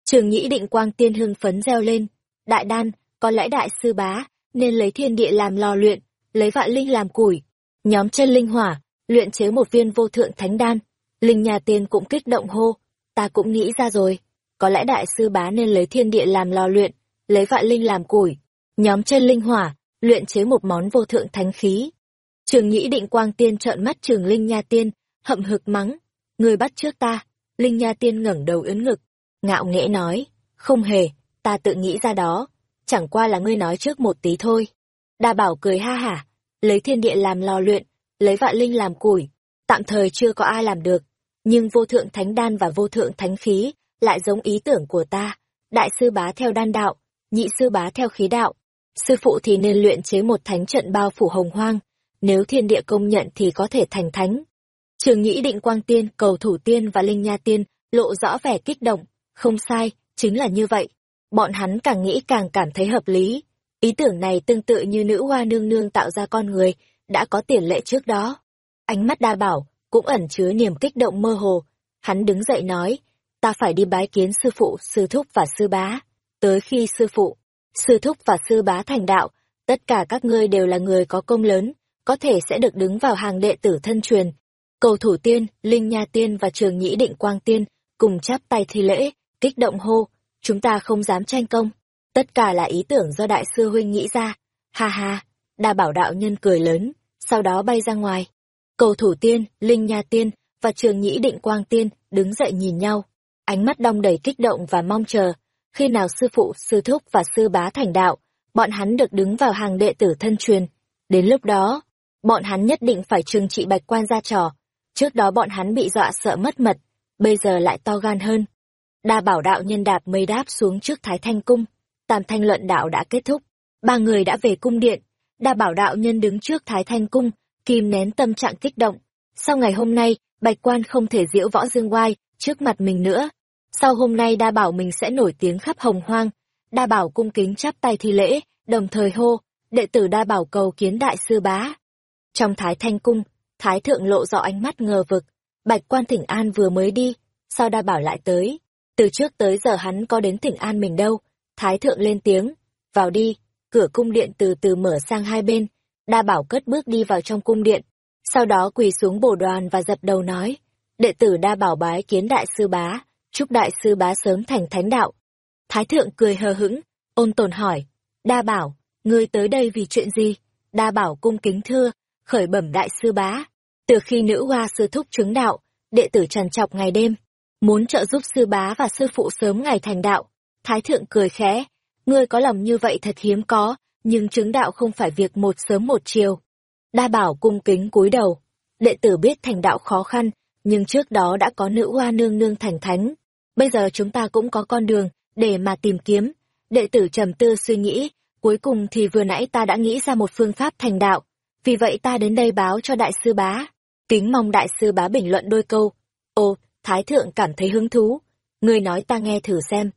Trường nhĩ định quang tiên hưng phấn reo lên, đại đan, có lẽ đại sư bá, nên lấy thiên địa làm lò luyện, lấy vạn linh làm củi. Nhóm chân linh hỏa, luyện chế một viên vô thượng thánh đan. Linh nhà tiên cũng kích động hô, ta cũng nghĩ ra rồi, có lẽ đại sư bá nên lấy thiên địa làm lò luyện, lấy vạn linh làm củi. Nhóm chân linh hỏa, luyện chế một món vô thượng thánh khí. Trường nhĩ định quang tiên trợn mắt trường linh nha tiên, hậm hực mắng, người bắt trước ta. Linh nha tiên ngẩng đầu ướn ngực, ngạo nghễ nói, không hề, ta tự nghĩ ra đó, chẳng qua là ngươi nói trước một tí thôi. Đa bảo cười ha hả, lấy thiên địa làm lò luyện, lấy vạn linh làm củi, tạm thời chưa có ai làm được, nhưng vô thượng thánh đan và vô thượng thánh khí lại giống ý tưởng của ta. Đại sư bá theo đan đạo, nhị sư bá theo khí đạo, sư phụ thì nên luyện chế một thánh trận bao phủ hồng hoang, nếu thiên địa công nhận thì có thể thành thánh. Trường Nhĩ Định Quang Tiên, Cầu Thủ Tiên và Linh Nha Tiên lộ rõ vẻ kích động, không sai, chính là như vậy. Bọn hắn càng nghĩ càng cảm thấy hợp lý. Ý tưởng này tương tự như nữ hoa nương nương tạo ra con người, đã có tiền lệ trước đó. Ánh mắt đa bảo, cũng ẩn chứa niềm kích động mơ hồ. Hắn đứng dậy nói, ta phải đi bái kiến sư phụ, sư thúc và sư bá. Tới khi sư phụ, sư thúc và sư bá thành đạo, tất cả các ngươi đều là người có công lớn, có thể sẽ được đứng vào hàng đệ tử thân truyền. Cầu thủ tiên, Linh Nha Tiên và Trường Nhĩ Định Quang Tiên cùng chắp tay thi lễ, kích động hô, chúng ta không dám tranh công. Tất cả là ý tưởng do đại sư huynh nghĩ ra. Ha ha, đa bảo đạo nhân cười lớn, sau đó bay ra ngoài. Cầu thủ tiên, Linh Nha Tiên và Trường Nhĩ Định Quang Tiên đứng dậy nhìn nhau, ánh mắt đong đầy kích động và mong chờ. Khi nào sư phụ, sư thúc và sư bá thành đạo, bọn hắn được đứng vào hàng đệ tử thân truyền. Đến lúc đó, bọn hắn nhất định phải trừng trị bạch quan ra trò. Trước đó bọn hắn bị dọa sợ mất mật, bây giờ lại to gan hơn. Đa bảo đạo nhân đạp mây đáp xuống trước Thái Thanh Cung. Tam thanh luận đạo đã kết thúc. Ba người đã về cung điện. Đa bảo đạo nhân đứng trước Thái Thanh Cung, kìm nén tâm trạng kích động. Sau ngày hôm nay, bạch quan không thể diễu võ dương oai trước mặt mình nữa. Sau hôm nay đa bảo mình sẽ nổi tiếng khắp hồng hoang. Đa bảo cung kính chắp tay thi lễ, đồng thời hô, đệ tử đa bảo cầu kiến đại sư bá. Trong Thái Thanh Cung, Thái Thượng lộ rõ ánh mắt ngờ vực. Bạch quan thỉnh an vừa mới đi, sao đa bảo lại tới? Từ trước tới giờ hắn có đến thỉnh an mình đâu. Thái Thượng lên tiếng, vào đi, cửa cung điện từ từ mở sang hai bên. Đa bảo cất bước đi vào trong cung điện. Sau đó quỳ xuống bổ đoàn và dập đầu nói, đệ tử đa bảo bái kiến đại sư bá, chúc đại sư bá sớm thành thánh đạo. Thái Thượng cười hờ hững, ôn tồn hỏi, đa bảo, ngươi tới đây vì chuyện gì? Đa bảo cung kính thưa, khởi bẩm đại sư bá. Từ khi nữ hoa sư thúc chứng đạo, đệ tử trằn trọc ngày đêm, muốn trợ giúp sư bá và sư phụ sớm ngày thành đạo. Thái thượng cười khẽ, ngươi có lòng như vậy thật hiếm có, nhưng chứng đạo không phải việc một sớm một chiều. Đa bảo cung kính cúi đầu, đệ tử biết thành đạo khó khăn, nhưng trước đó đã có nữ hoa nương nương thành thánh. Bây giờ chúng ta cũng có con đường, để mà tìm kiếm. Đệ tử trầm tư suy nghĩ, cuối cùng thì vừa nãy ta đã nghĩ ra một phương pháp thành đạo, vì vậy ta đến đây báo cho đại sư bá. Kính mong đại sư bá bình luận đôi câu. Ồ, Thái thượng cảm thấy hứng thú. Ngươi nói ta nghe thử xem.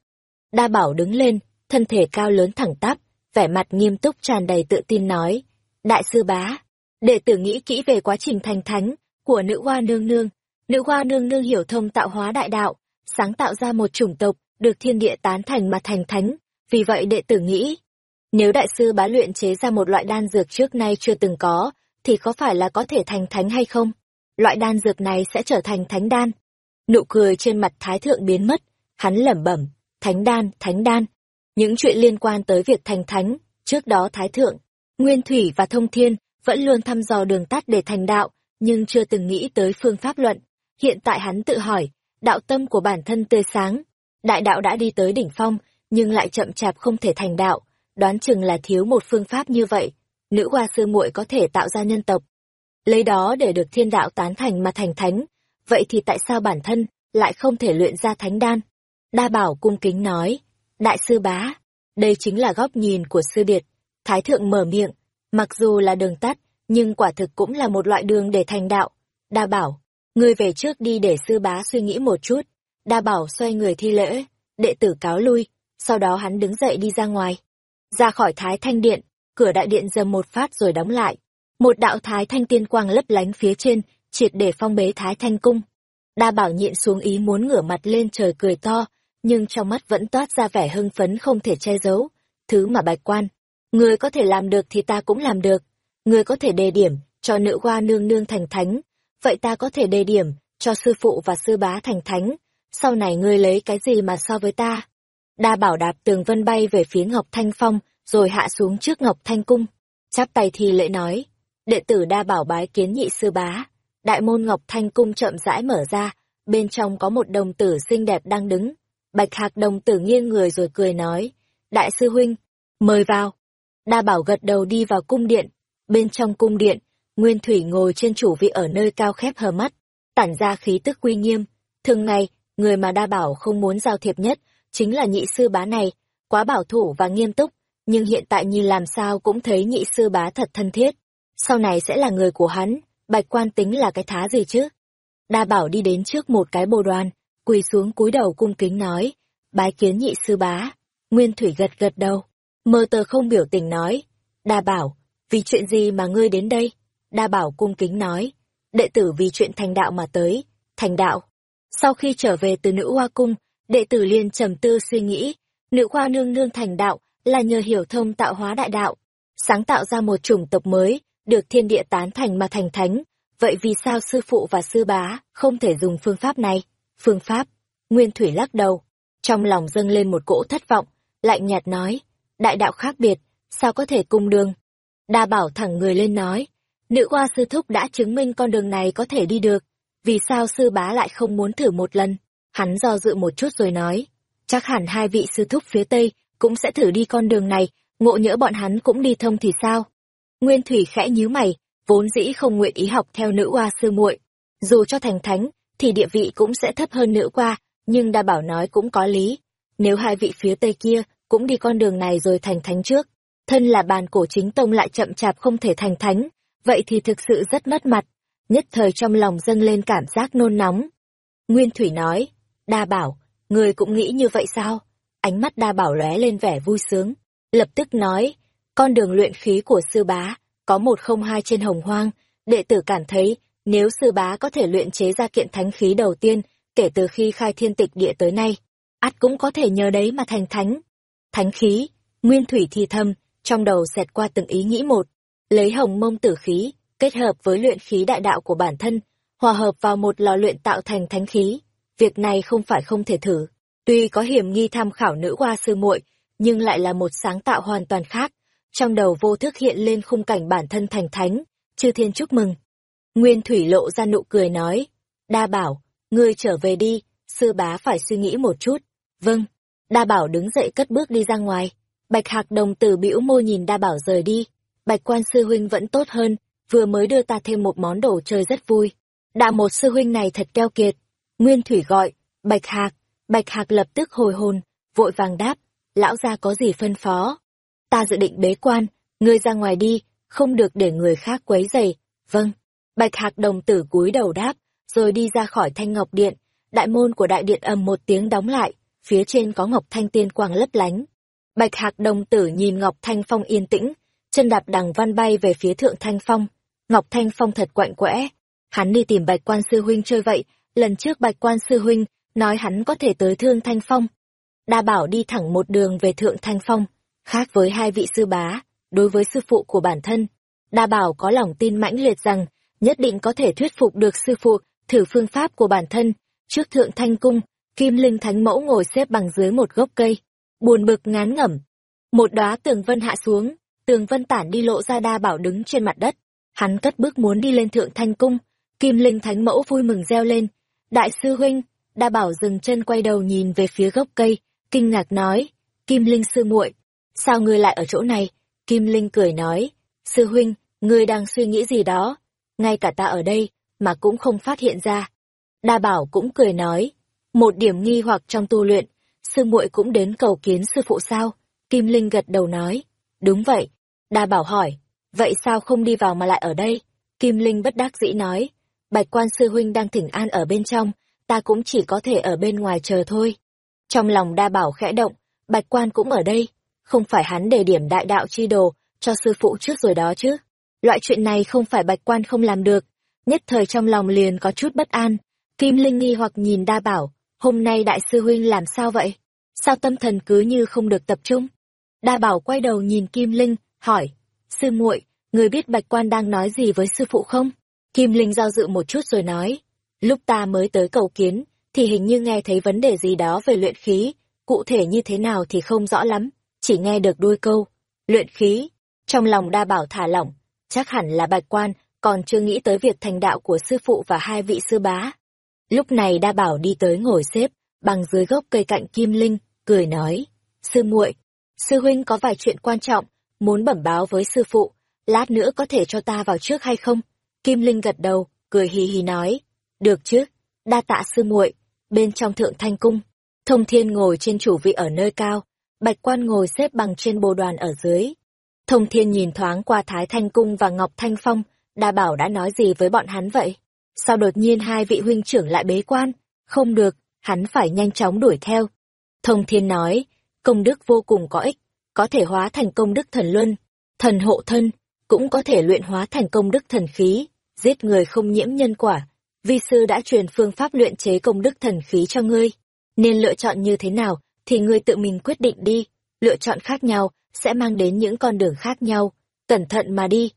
Đa bảo đứng lên, thân thể cao lớn thẳng tắp, vẻ mặt nghiêm túc tràn đầy tự tin nói. Đại sư bá, đệ tử nghĩ kỹ về quá trình thành thánh của nữ hoa nương nương. Nữ hoa nương nương hiểu thông tạo hóa đại đạo, sáng tạo ra một chủng tộc, được thiên địa tán thành mà thành thánh. Vì vậy đệ tử nghĩ, nếu đại sư bá luyện chế ra một loại đan dược trước nay chưa từng có, thì có phải là có thể thành thánh hay không? Loại đan dược này sẽ trở thành thánh đan. Nụ cười trên mặt thái thượng biến mất, hắn lẩm bẩm, thánh đan, thánh đan. Những chuyện liên quan tới việc thành thánh, trước đó thái thượng, nguyên thủy và thông thiên vẫn luôn thăm dò đường tắt để thành đạo, nhưng chưa từng nghĩ tới phương pháp luận. Hiện tại hắn tự hỏi, đạo tâm của bản thân tươi sáng, đại đạo đã đi tới đỉnh phong, nhưng lại chậm chạp không thể thành đạo, đoán chừng là thiếu một phương pháp như vậy, nữ hoa sư muội có thể tạo ra nhân tộc. Lấy đó để được thiên đạo tán thành mà thành thánh, vậy thì tại sao bản thân lại không thể luyện ra thánh đan? Đa bảo cung kính nói, đại sư bá, đây chính là góc nhìn của sư điệt. Thái thượng mở miệng, mặc dù là đường tắt, nhưng quả thực cũng là một loại đường để thành đạo. Đa bảo, ngươi về trước đi để sư bá suy nghĩ một chút. Đa bảo xoay người thi lễ, đệ tử cáo lui, sau đó hắn đứng dậy đi ra ngoài. Ra khỏi Thái Thanh Điện, cửa đại điện dầm một phát rồi đóng lại. Một đạo Thái Thanh tiên quang lấp lánh phía trên, triệt để phong bế Thái Thanh cung. Đa bảo nhịn xuống ý muốn ngửa mặt lên trời cười to, nhưng trong mắt vẫn toát ra vẻ hưng phấn không thể che giấu. Thứ mà bạch quan, người có thể làm được thì ta cũng làm được. Người có thể đề điểm cho nữ hoa nương nương thành thánh, vậy ta có thể đề điểm cho sư phụ và sư bá thành thánh. Sau này ngươi lấy cái gì mà so với ta? Đa bảo đạp tường vân bay về phía Ngọc Thanh Phong, rồi hạ xuống trước Ngọc Thanh Cung. Chắp tay thì lễ nói, đệ tử đa bảo bái kiến nhị sư bá. Đại môn Ngọc Thanh Cung chậm rãi mở ra, bên trong có một đồng tử xinh đẹp đang đứng. Bạch Hạc đồng tử nghiêng người rồi cười nói, Đại sư huynh, mời vào. Đa bảo gật đầu đi vào cung điện. Bên trong cung điện, Nguyên Thủy ngồi trên chủ vị ở nơi cao khép hờ mắt, tản ra khí tức uy nghiêm. Thường ngày, người mà đa bảo không muốn giao thiệp nhất, chính là nhị sư bá này, quá bảo thủ và nghiêm túc, nhưng hiện tại nhìn làm sao cũng thấy nhị sư bá thật thân thiết. Sau này sẽ là người của hắn, bạch quan tính là cái thá gì chứ? Đa bảo đi đến trước một cái bồ đoàn, quỳ xuống cúi đầu cung kính nói, bái kiến nhị sư bá. Nguyên Thủy gật gật đầu, mơ tờ không biểu tình nói, đa bảo, vì chuyện gì mà ngươi đến đây? Đa bảo cung kính nói, đệ tử vì chuyện thành đạo mà tới, thành đạo. Sau khi trở về từ nữ hoa cung, đệ tử liền trầm tư suy nghĩ, nữ khoa nương nương thành đạo là nhờ hiểu thông tạo hóa đại đạo, sáng tạo ra một chủng tộc mới, được thiên địa tán thành mà thành thánh. Vậy vì sao sư phụ và sư bá không thể dùng phương pháp này? Phương pháp? Nguyên Thủy lắc đầu, trong lòng dâng lên một cỗ thất vọng, lạnh nhạt nói, đại đạo khác biệt, sao có thể cùng đường? Đa bảo thẳng người lên nói, nữ hoa sư thúc đã chứng minh con đường này có thể đi được, vì sao sư bá lại không muốn thử một lần? Hắn do dự một chút rồi nói, chắc hẳn hai vị sư thúc phía Tây cũng sẽ thử đi con đường này, ngộ nhỡ bọn hắn cũng đi thông thì sao? Nguyên Thủy khẽ nhíu mày, vốn dĩ không nguyện ý học theo nữ oa sư muội, dù cho thành thánh, thì địa vị cũng sẽ thấp hơn nữ qua, nhưng đa bảo nói cũng có lý. Nếu hai vị phía Tây kia cũng đi con đường này rồi thành thánh trước, thân là bàn cổ chính tông lại chậm chạp không thể thành thánh, vậy thì thực sự rất mất mặt. Nhất thời trong lòng dâng lên cảm giác nôn nóng. Nguyên Thủy nói, đa bảo, người cũng nghĩ như vậy sao? Ánh mắt đa bảo lóe lên vẻ vui sướng, lập tức nói, con đường luyện khí của sư bá, có một không hai trên hồng hoang, đệ tử cảm thấy, nếu sư bá có thể luyện chế ra kiện thánh khí đầu tiên, kể từ khi khai thiên tịch địa tới nay, ắt cũng có thể nhờ đấy mà thành thánh. Thánh khí, nguyên thủy thi thâm, trong đầu xẹt qua từng ý nghĩ một, lấy hồng mông tử khí, kết hợp với luyện khí đại đạo của bản thân, hòa hợp vào một lò luyện tạo thành thánh khí. Việc này không phải không thể thử. Tuy có hiểm nghi tham khảo nữ hoa sư muội, nhưng lại là một sáng tạo hoàn toàn khác. Trong đầu vô thức hiện lên khung cảnh bản thân thành thánh, chư thiên chúc mừng. Nguyên Thủy lộ ra nụ cười nói, đa bảo, ngươi trở về đi, sư bá phải suy nghĩ một chút. Vâng, đa bảo đứng dậy cất bước đi ra ngoài. Bạch Hạc đồng tử bĩu môi nhìn đa bảo rời đi. Bạch quan sư huynh vẫn tốt hơn, vừa mới đưa ta thêm một món đồ chơi rất vui. Đạo một sư huynh này thật keo kiệt. Nguyên Thủy gọi, Bạch Hạc, Bạch Hạc lập tức hồi hồn, vội vàng đáp, lão gia có gì phân phó. Ta dự định bế quan, ngươi ra ngoài đi, không được để người khác quấy rầy. Vâng. Bạch Hạc đồng tử cúi đầu đáp, rồi đi ra khỏi thanh ngọc điện. Đại môn của đại điện ầm một tiếng đóng lại, phía trên có ngọc thanh tiên quang lấp lánh. Bạch Hạc đồng tử nhìn ngọc thanh phong yên tĩnh, chân đạp đằng văn bay về phía thượng thanh phong. Ngọc thanh phong thật quạnh quẽ. Hắn đi tìm bạch quan sư huynh chơi vậy, lần trước bạch quan sư huynh nói hắn có thể tới thương thanh phong. Đa bảo đi thẳng một đường về thượng thanh phong, khác với hai vị sư bá, đối với sư phụ của bản thân. Đa bảo có lòng tin mãnh liệt rằng, nhất định có thể thuyết phục được sư phụ, thử phương pháp của bản thân. Trước thượng thanh cung, Kim Linh Thánh Mẫu ngồi xếp bằng dưới một gốc cây, buồn bực ngán ngẩm. Một đóa tường vân hạ xuống, tường vân tản đi lộ ra đa bảo đứng trên mặt đất. Hắn cất bước muốn đi lên thượng thanh cung, Kim Linh Thánh Mẫu vui mừng reo lên. Đại sư huynh, đa bảo dừng chân quay đầu nhìn về phía gốc cây, kinh ngạc nói, Kim Linh sư muội, sao ngươi lại ở chỗ này? Kim Linh cười nói, sư huynh, ngươi đang suy nghĩ gì đó? Ngay cả ta ở đây, mà cũng không phát hiện ra. Đa bảo cũng cười nói, một điểm nghi hoặc trong tu luyện, sư muội cũng đến cầu kiến sư phụ sao? Kim Linh gật đầu nói, đúng vậy. Đa bảo hỏi, vậy sao không đi vào mà lại ở đây? Kim Linh bất đắc dĩ nói, bạch quan sư huynh đang thỉnh an ở bên trong, ta cũng chỉ có thể ở bên ngoài chờ thôi. Trong lòng đa bảo khẽ động, bạch quan cũng ở đây, không phải hắn đề điểm đại đạo chi đồ cho sư phụ trước rồi đó chứ. Loại chuyện này không phải bạch quan không làm được, nhất thời trong lòng liền có chút bất an. Kim Linh nghi hoặc nhìn đa bảo, hôm nay đại sư huynh làm sao vậy? Sao tâm thần cứ như không được tập trung? Đa bảo quay đầu nhìn Kim Linh, hỏi, sư muội, người biết bạch quan đang nói gì với sư phụ không? Kim Linh do dự một chút rồi nói, lúc ta mới tới cầu kiến, thì hình như nghe thấy vấn đề gì đó về luyện khí, cụ thể như thế nào thì không rõ lắm, chỉ nghe được đuôi câu, luyện khí. Trong lòng đa bảo thả lỏng, chắc hẳn là bạch quan, còn chưa nghĩ tới việc thành đạo của sư phụ và hai vị sư bá. Lúc này đa bảo đi tới ngồi xếp, bằng dưới gốc cây cạnh kim linh, cười nói, sư muội, sư huynh có vài chuyện quan trọng, muốn bẩm báo với sư phụ, lát nữa có thể cho ta vào trước hay không? Kim Linh gật đầu, cười hì hì nói, được chứ, đa tạ sư muội. Bên trong thượng thanh cung, thông thiên ngồi trên chủ vị ở nơi cao, bạch quan ngồi xếp bằng trên bồ đoàn ở dưới. Thông thiên nhìn thoáng qua Thái Thanh Cung và Ngọc Thanh Phong, đa bảo đã nói gì với bọn hắn vậy? Sao đột nhiên hai vị huynh trưởng lại bế quan? Không được, hắn phải nhanh chóng đuổi theo. Thông thiên nói, công đức vô cùng có ích, có thể hóa thành công đức thần luân, thần hộ thân, cũng có thể luyện hóa thành công đức thần khí, giết người không nhiễm nhân quả. Vi sư đã truyền phương pháp luyện chế công đức thần khí cho ngươi, nên lựa chọn như thế nào thì ngươi tự mình quyết định đi, lựa chọn khác nhau sẽ mang đến những con đường khác nhau, cẩn thận mà đi.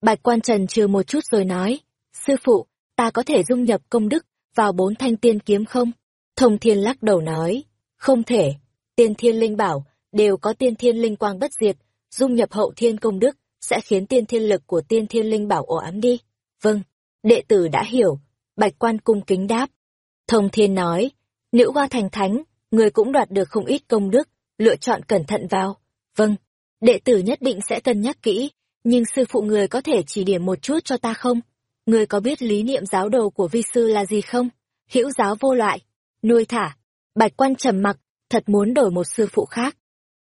Bạch quan trần chừ một chút rồi nói, sư phụ, ta có thể dung nhập công đức vào bốn thanh tiên kiếm không? Thông thiên lắc đầu nói, không thể, tiên thiên linh bảo đều có tiên thiên linh quang bất diệt, dung nhập hậu thiên công đức sẽ khiến tiên thiên lực của tiên thiên linh bảo ổ ám đi. Vâng, đệ tử đã hiểu, bạch quan cung kính đáp. Thông thiên nói, nữ hoa thành thánh, người cũng đoạt được không ít công đức, lựa chọn cẩn thận vào. Vâng, đệ tử nhất định sẽ cân nhắc kỹ, nhưng sư phụ người có thể chỉ điểm một chút cho ta không? Người có biết lý niệm giáo đồ của vi sư là gì không? Hữu giáo vô loại, nuôi thả. Bạch quan trầm mặc, thật muốn đổi một sư phụ khác.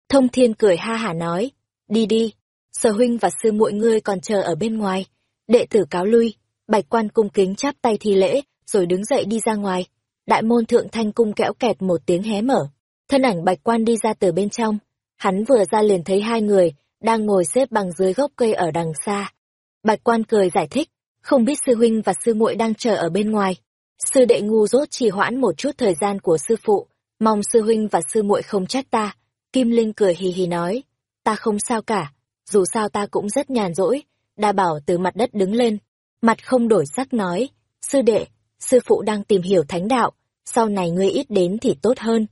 Thông thiên cười ha hả nói, đi đi, sở huynh và sư muội ngươi còn chờ ở bên ngoài. Đệ tử cáo lui, bạch quan cung kính chắp tay thi lễ, rồi đứng dậy đi ra ngoài. Đại môn thượng thanh cung kẽo kẹt một tiếng hé mở. Thân ảnh bạch quan đi ra từ bên trong. Hắn vừa ra liền thấy hai người, đang ngồi xếp bằng dưới gốc cây ở đằng xa. Bạch quan cười giải thích, không biết sư huynh và sư muội đang chờ ở bên ngoài. Sư đệ ngu dốt trì hoãn một chút thời gian của sư phụ, mong sư huynh và sư muội không trách ta. Kim Linh cười hì hì nói, ta không sao cả, dù sao ta cũng rất nhàn rỗi. Đa bảo từ mặt đất đứng lên, mặt không đổi sắc nói, sư đệ, sư phụ đang tìm hiểu thánh đạo, sau này ngươi ít đến thì tốt hơn.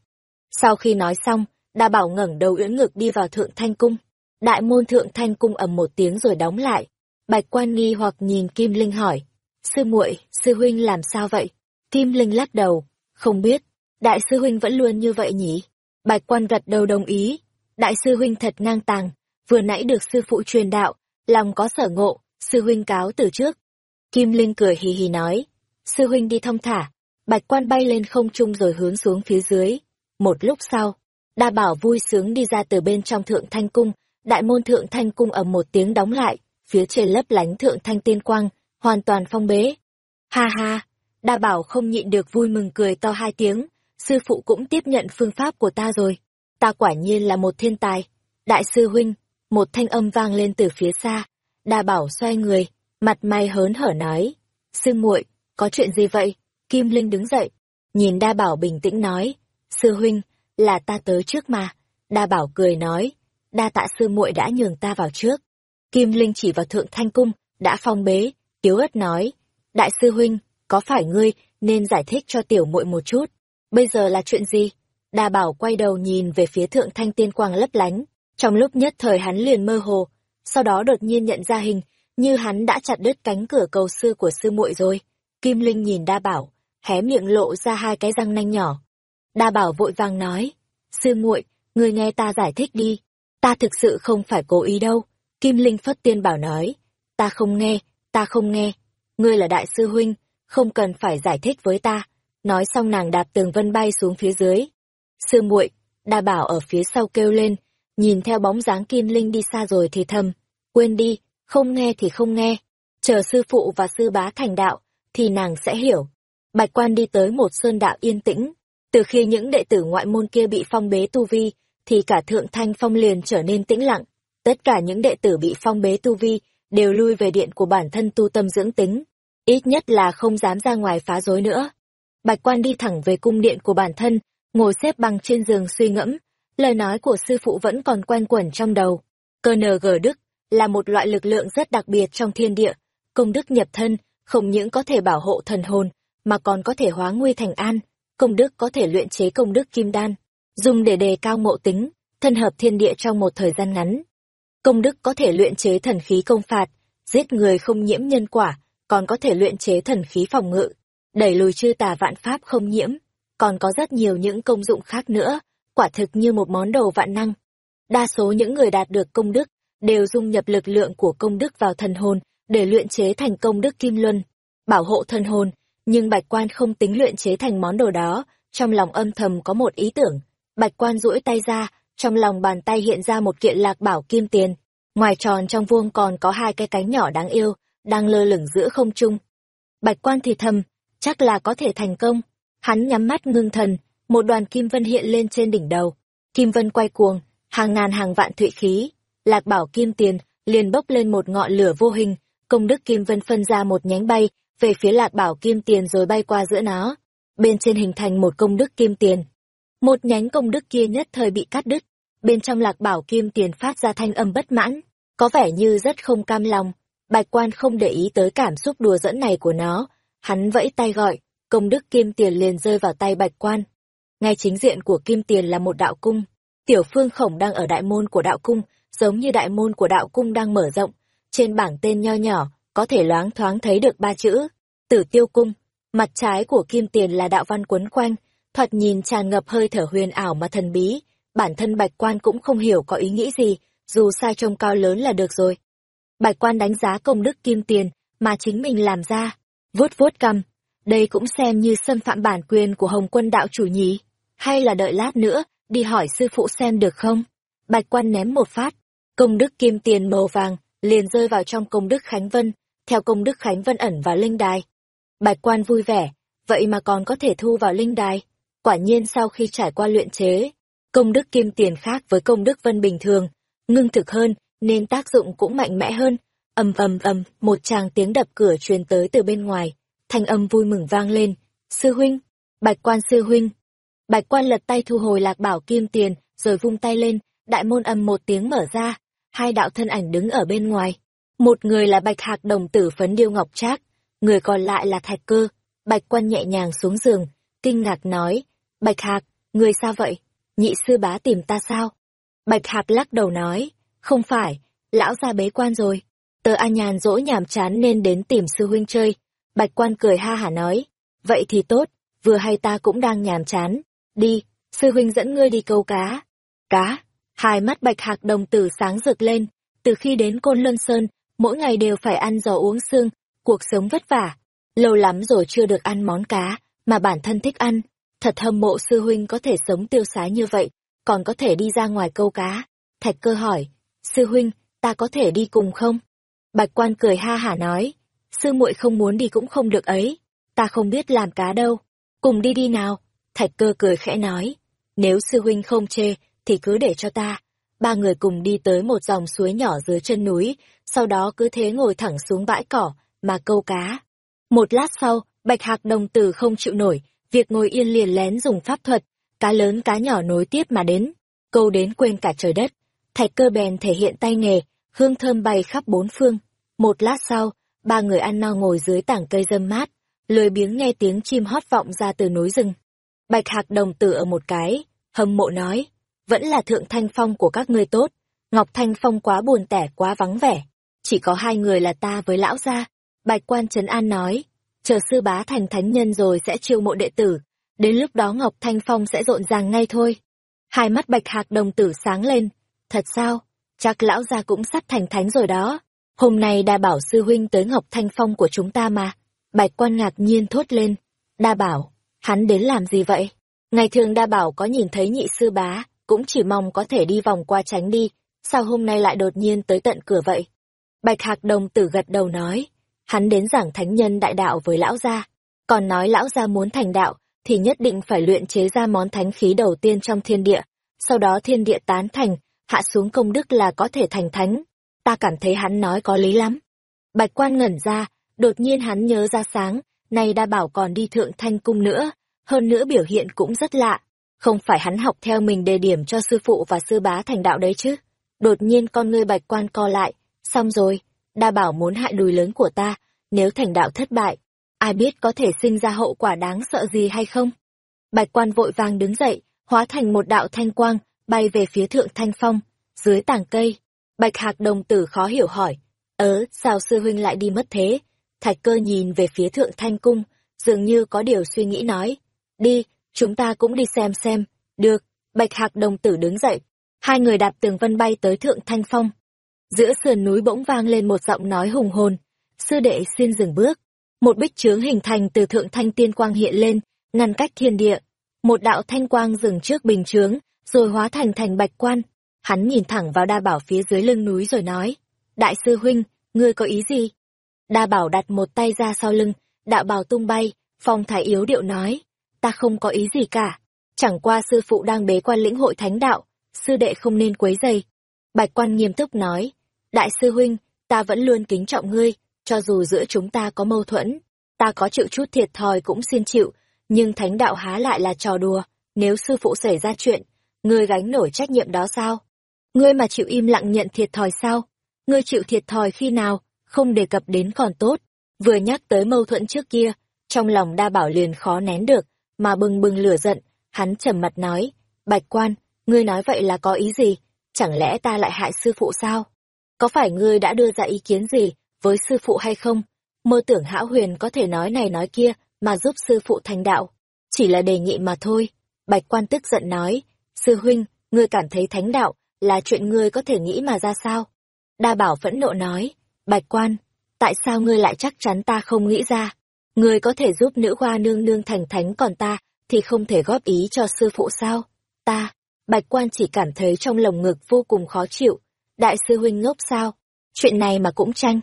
Sau khi nói xong, đa bảo ngẩng đầu ưỡn ngực đi vào thượng thanh cung. Đại môn thượng thanh cung ầm một tiếng rồi đóng lại. Bạch quan nghi hoặc nhìn Kim Linh hỏi, sư muội, sư huynh làm sao vậy? Kim Linh lắc đầu, không biết, đại sư huynh vẫn luôn như vậy nhỉ? Bạch quan gật đầu đồng ý, đại sư huynh thật ngang tàng, vừa nãy được sư phụ truyền đạo, lòng có sở ngộ, sư huynh cáo từ trước. Kim Linh cười hì hì nói, sư huynh đi thông thả, bạch quan bay lên không trung rồi hướng xuống phía dưới. Một lúc sau, đa bảo vui sướng đi ra từ bên trong thượng thanh cung, đại môn thượng thanh cung ầm một tiếng đóng lại, phía trên lấp lánh thượng thanh tiên quang, hoàn toàn phong bế. Ha ha, đa bảo không nhịn được vui mừng cười to hai tiếng, sư phụ cũng tiếp nhận phương pháp của ta rồi. Ta quả nhiên là một thiên tài. Đại sư huynh, một thanh âm vang lên từ phía xa. Đa bảo xoay người, mặt mày hớn hở nói. Sư muội, có chuyện gì vậy? Kim Linh đứng dậy, nhìn đa bảo bình tĩnh nói. Sư huynh, là ta tới trước mà. Đa bảo cười nói. Đa tạ sư muội đã nhường ta vào trước. Kim Linh chỉ vào thượng thanh cung, đã phong bế, tiếu ất nói. Đại sư huynh, có phải ngươi nên giải thích cho tiểu muội một chút? Bây giờ là chuyện gì? Đa bảo quay đầu nhìn về phía thượng thanh tiên quang lấp lánh. Trong lúc nhất thời hắn liền mơ hồ, sau đó đột nhiên nhận ra hình, như hắn đã chặt đứt cánh cửa cầu sư của sư muội rồi. Kim Linh nhìn đa bảo, hé miệng lộ ra hai cái răng nanh nhỏ. Đa bảo vội vàng nói, sư muội, người nghe ta giải thích đi, ta thực sự không phải cố ý đâu. Kim Linh phất tiên bảo nói, ta không nghe, ta không nghe, ngươi là đại sư huynh, không cần phải giải thích với ta. Nói xong nàng đạp tường vân bay xuống phía dưới. Sư muội, đa bảo ở phía sau kêu lên, nhìn theo bóng dáng kim linh đi xa rồi thì thầm, quên đi, không nghe thì không nghe, chờ sư phụ và sư bá thành đạo, thì nàng sẽ hiểu. Bạch quan đi tới một sơn đạo yên tĩnh, từ khi những đệ tử ngoại môn kia bị phong bế tu vi, thì cả thượng thanh phong liền trở nên tĩnh lặng. Tất cả những đệ tử bị phong bế tu vi đều lui về điện của bản thân tu tâm dưỡng tính, ít nhất là không dám ra ngoài phá rối nữa. Bạch quan đi thẳng về cung điện của bản thân, ngồi xếp bằng trên giường suy ngẫm, lời nói của sư phụ vẫn còn quen quẩn trong đầu. Cơ nờ gờ đức là một loại lực lượng rất đặc biệt trong thiên địa, công đức nhập thân, không những có thể bảo hộ thần hồn, mà còn có thể hóa nguy thành an, công đức có thể luyện chế công đức kim đan, dùng để đề cao ngộ tính, thân hợp thiên địa trong một thời gian ngắn. Công đức có thể luyện chế thần khí công phạt, giết người không nhiễm nhân quả, còn có thể luyện chế thần khí phòng ngự, đẩy lùi chư tà vạn pháp không nhiễm. còn có rất nhiều những công dụng khác nữa, quả thực như một món đồ vạn năng. Đa số những người đạt được công đức đều dung nhập lực lượng của công đức vào thần hồn để luyện chế thành công đức kim luân, bảo hộ thần hồn, nhưng Bạch Quan không tính luyện chế thành món đồ đó, trong lòng âm thầm có một ý tưởng. Bạch Quan duỗi tay ra, trong lòng bàn tay hiện ra một kiện lạc bảo kim tiền, ngoài tròn trong vuông còn có hai cái cánh nhỏ đáng yêu, đang lơ lửng giữa không trung. Bạch Quan thì thầm, chắc là có thể thành công. Hắn nhắm mắt ngưng thần, một đoàn kim vân hiện lên trên đỉnh đầu. Kim vân quay cuồng, hàng ngàn hàng vạn thụy khí, lạc bảo kim tiền liền bốc lên một ngọn lửa vô hình, công đức kim vân phân ra một nhánh bay về phía lạc bảo kim tiền rồi bay qua giữa nó. Bên trên hình thành một công đức kim tiền. Một nhánh công đức kia nhất thời bị cắt đứt, bên trong lạc bảo kim tiền phát ra thanh âm bất mãn, có vẻ như rất không cam lòng. Bạch quan không để ý tới cảm xúc đùa dẫn này của nó, hắn vẫy tay gọi, công đức kim tiền liền rơi vào tay bạch quan. Ngay chính diện của kim tiền là một đạo cung, tiểu phương khổng đang ở đại môn của đạo cung, giống như đại môn của đạo cung đang mở rộng, trên bảng tên nho nhỏ, có thể loáng thoáng thấy được ba chữ, tử tiêu cung. Mặt trái của kim tiền là đạo văn quấn quanh, thoạt nhìn tràn ngập hơi thở huyền ảo mà thần bí, bản thân bạch quan cũng không hiểu có ý nghĩ gì, dù sai trông cao lớn là được rồi. Bạch quan đánh giá công đức kim tiền mà chính mình làm ra, vuốt vuốt cằm, đây cũng xem như xâm phạm bản quyền của Hồng quân đạo chủ nhí, hay là đợi lát nữa, đi hỏi sư phụ xem được không? Bạch quan ném một phát, công đức kim tiền màu vàng, liền rơi vào trong công đức Khánh Vân, theo công đức Khánh Vân ẩn vào linh đài. Bạch quan vui vẻ, vậy mà còn có thể thu vào linh đài. Quả nhiên sau khi trải qua luyện chế, công đức kim tiền khác với công đức vân bình thường, ngưng thực hơn, nên tác dụng cũng mạnh mẽ hơn. ầm ầm ầm, một tràng tiếng đập cửa truyền tới từ bên ngoài, thanh âm vui mừng vang lên. Sư huynh, bạch quan sư huynh. Bạch quan lật tay thu hồi lạc bảo kim tiền, rồi vung tay lên, đại môn ầm một tiếng mở ra, hai đạo thân ảnh đứng ở bên ngoài. Một người là bạch hạc đồng tử phấn điêu ngọc trác, người còn lại là thạch cơ. Bạch quan nhẹ nhàng xuống giường, kinh ngạc nói, Bạch hạc, người sao vậy? Nhị sư bá tìm ta sao? Bạch hạc lắc đầu nói, không phải, lão ra bế quan rồi. Tờ A nhàn dỗ nhàm chán nên đến tìm sư huynh chơi. Bạch quan cười ha hả nói, vậy thì tốt, vừa hay ta cũng đang nhàm chán. Đi, sư huynh dẫn ngươi đi câu cá. Cá, hai mắt bạch hạc đồng tử sáng rực lên, từ khi đến Côn Luân Sơn, mỗi ngày đều phải ăn giò uống xương, cuộc sống vất vả. Lâu lắm rồi chưa được ăn món cá, mà bản thân thích ăn. Thật hâm mộ sư huynh có thể sống tiêu sái như vậy, còn có thể đi ra ngoài câu cá. Thạch cơ hỏi, sư huynh, ta có thể đi cùng không? Bạch quan cười ha hả nói, sư muội không muốn đi cũng không được ấy, ta không biết làm cá đâu. Cùng đi đi nào. Thạch cơ cười khẽ nói, nếu sư huynh không chê, thì cứ để cho ta. Ba người cùng đi tới một dòng suối nhỏ dưới chân núi, sau đó cứ thế ngồi thẳng xuống bãi cỏ, mà câu cá. Một lát sau, bạch hạc đồng tử không chịu nổi, việc ngồi yên liền lén dùng pháp thuật, cá lớn cá nhỏ nối tiếp mà đến, câu đến quên cả trời đất. Thạch cơ bèn thể hiện tay nghề, hương thơm bay khắp bốn phương. Một lát sau, ba người ăn no ngồi dưới tảng cây dâm mát, lười biếng nghe tiếng chim hót vọng ra từ núi rừng. Bạch hạc đồng tử ở một cái, hâm mộ nói, vẫn là thượng thanh phong của các ngươi tốt, Ngọc Thanh Phong quá buồn tẻ quá vắng vẻ, chỉ có hai người là ta với lão gia. Bạch quan Trấn An nói, chờ sư bá thành thánh nhân rồi sẽ chiêu mộ đệ tử, đến lúc đó Ngọc Thanh Phong sẽ rộn ràng ngay thôi. Hai mắt bạch hạc đồng tử sáng lên, thật sao, chắc lão gia cũng sắp thành thánh rồi đó. Hôm nay đa bảo sư huynh tới Ngọc Thanh Phong của chúng ta mà. Bạch quan ngạc nhiên thốt lên, đa bảo, hắn đến làm gì vậy? Ngày thường đa bảo có nhìn thấy nhị sư bá, cũng chỉ mong có thể đi vòng qua tránh đi, sao hôm nay lại đột nhiên tới tận cửa vậy? Bạch Hạc Đồng tử gật đầu nói, hắn đến giảng thánh nhân đại đạo với lão gia, còn nói lão gia muốn thành đạo, thì nhất định phải luyện chế ra món thánh khí đầu tiên trong thiên địa, sau đó thiên địa tán thành, hạ xuống công đức là có thể thành thánh. Ta cảm thấy hắn nói có lý lắm. Bạch quan ngẩn ra, đột nhiên hắn nhớ ra sáng, nay đa bảo còn đi thượng thanh cung nữa, hơn nữa biểu hiện cũng rất lạ. Không phải hắn học theo mình đề điểm cho sư phụ và sư bá thành đạo đấy chứ. Đột nhiên con ngươi bạch quan co lại, xong rồi, đa bảo muốn hại đùi lớn của ta, nếu thành đạo thất bại, ai biết có thể sinh ra hậu quả đáng sợ gì hay không? Bạch quan vội vàng đứng dậy, hóa thành một đạo thanh quang, bay về phía thượng thanh phong, dưới tảng cây. Bạch hạc đồng tử khó hiểu hỏi, ớ, sao sư huynh lại đi mất thế? Thạch cơ nhìn về phía thượng thanh cung, dường như có điều suy nghĩ nói, đi, chúng ta cũng đi xem xem. Được, Bạch Hạc đồng tử đứng dậy. Hai người đạp tường vân bay tới Thượng Thanh Phong. Giữa sườn núi bỗng vang lên một giọng nói hùng hồn. Sư đệ xin dừng bước. Một bích chướng hình thành từ Thượng Thanh Tiên Quang hiện lên, ngăn cách thiên địa. Một đạo thanh quang dừng trước bình chướng, rồi hóa thành thành bạch quan. Hắn nhìn thẳng vào đa bảo phía dưới lưng núi rồi nói. Đại sư huynh, ngươi có ý gì? Đa bảo đặt một tay ra sau lưng, đạo bào tung bay, phong thái yếu điệu nói. Ta không có ý gì cả. Chẳng qua sư phụ đang bế quan lĩnh hội thánh đạo, sư đệ không nên quấy dày. Bạch quan nghiêm túc nói. Đại sư huynh, ta vẫn luôn kính trọng ngươi, cho dù giữa chúng ta có mâu thuẫn, ta có chịu chút thiệt thòi cũng xin chịu, nhưng thánh đạo há lại là trò đùa, nếu sư phụ xảy ra chuyện, ngươi gánh nổi trách nhiệm đó sao? Ngươi mà chịu im lặng nhận thiệt thòi sao? Ngươi chịu thiệt thòi khi nào, không đề cập đến còn tốt. Vừa nhắc tới mâu thuẫn trước kia, trong lòng đa bảo liền khó nén được, mà bừng bừng lửa giận, hắn trầm mặt nói, bạch quan, ngươi nói vậy là có ý gì? Chẳng lẽ ta lại hại sư phụ sao? Có phải ngươi đã đưa ra ý kiến gì với sư phụ hay không? Mơ tưởng hão huyền có thể nói này nói kia mà giúp sư phụ thành đạo. Chỉ là đề nghị mà thôi. Bạch quan tức giận nói, sư huynh, ngươi cảm thấy thánh đạo là chuyện ngươi có thể nghĩ mà ra sao? Đa bảo phẫn nộ nói, bạch quan, tại sao ngươi lại chắc chắn ta không nghĩ ra? Ngươi có thể giúp nữ hoa nương nương thành thánh còn ta, thì không thể góp ý cho sư phụ sao? Ta, bạch quan chỉ cảm thấy trong lồng ngực vô cùng khó chịu. Đại sư huynh ngốc sao? Chuyện này mà cũng tranh.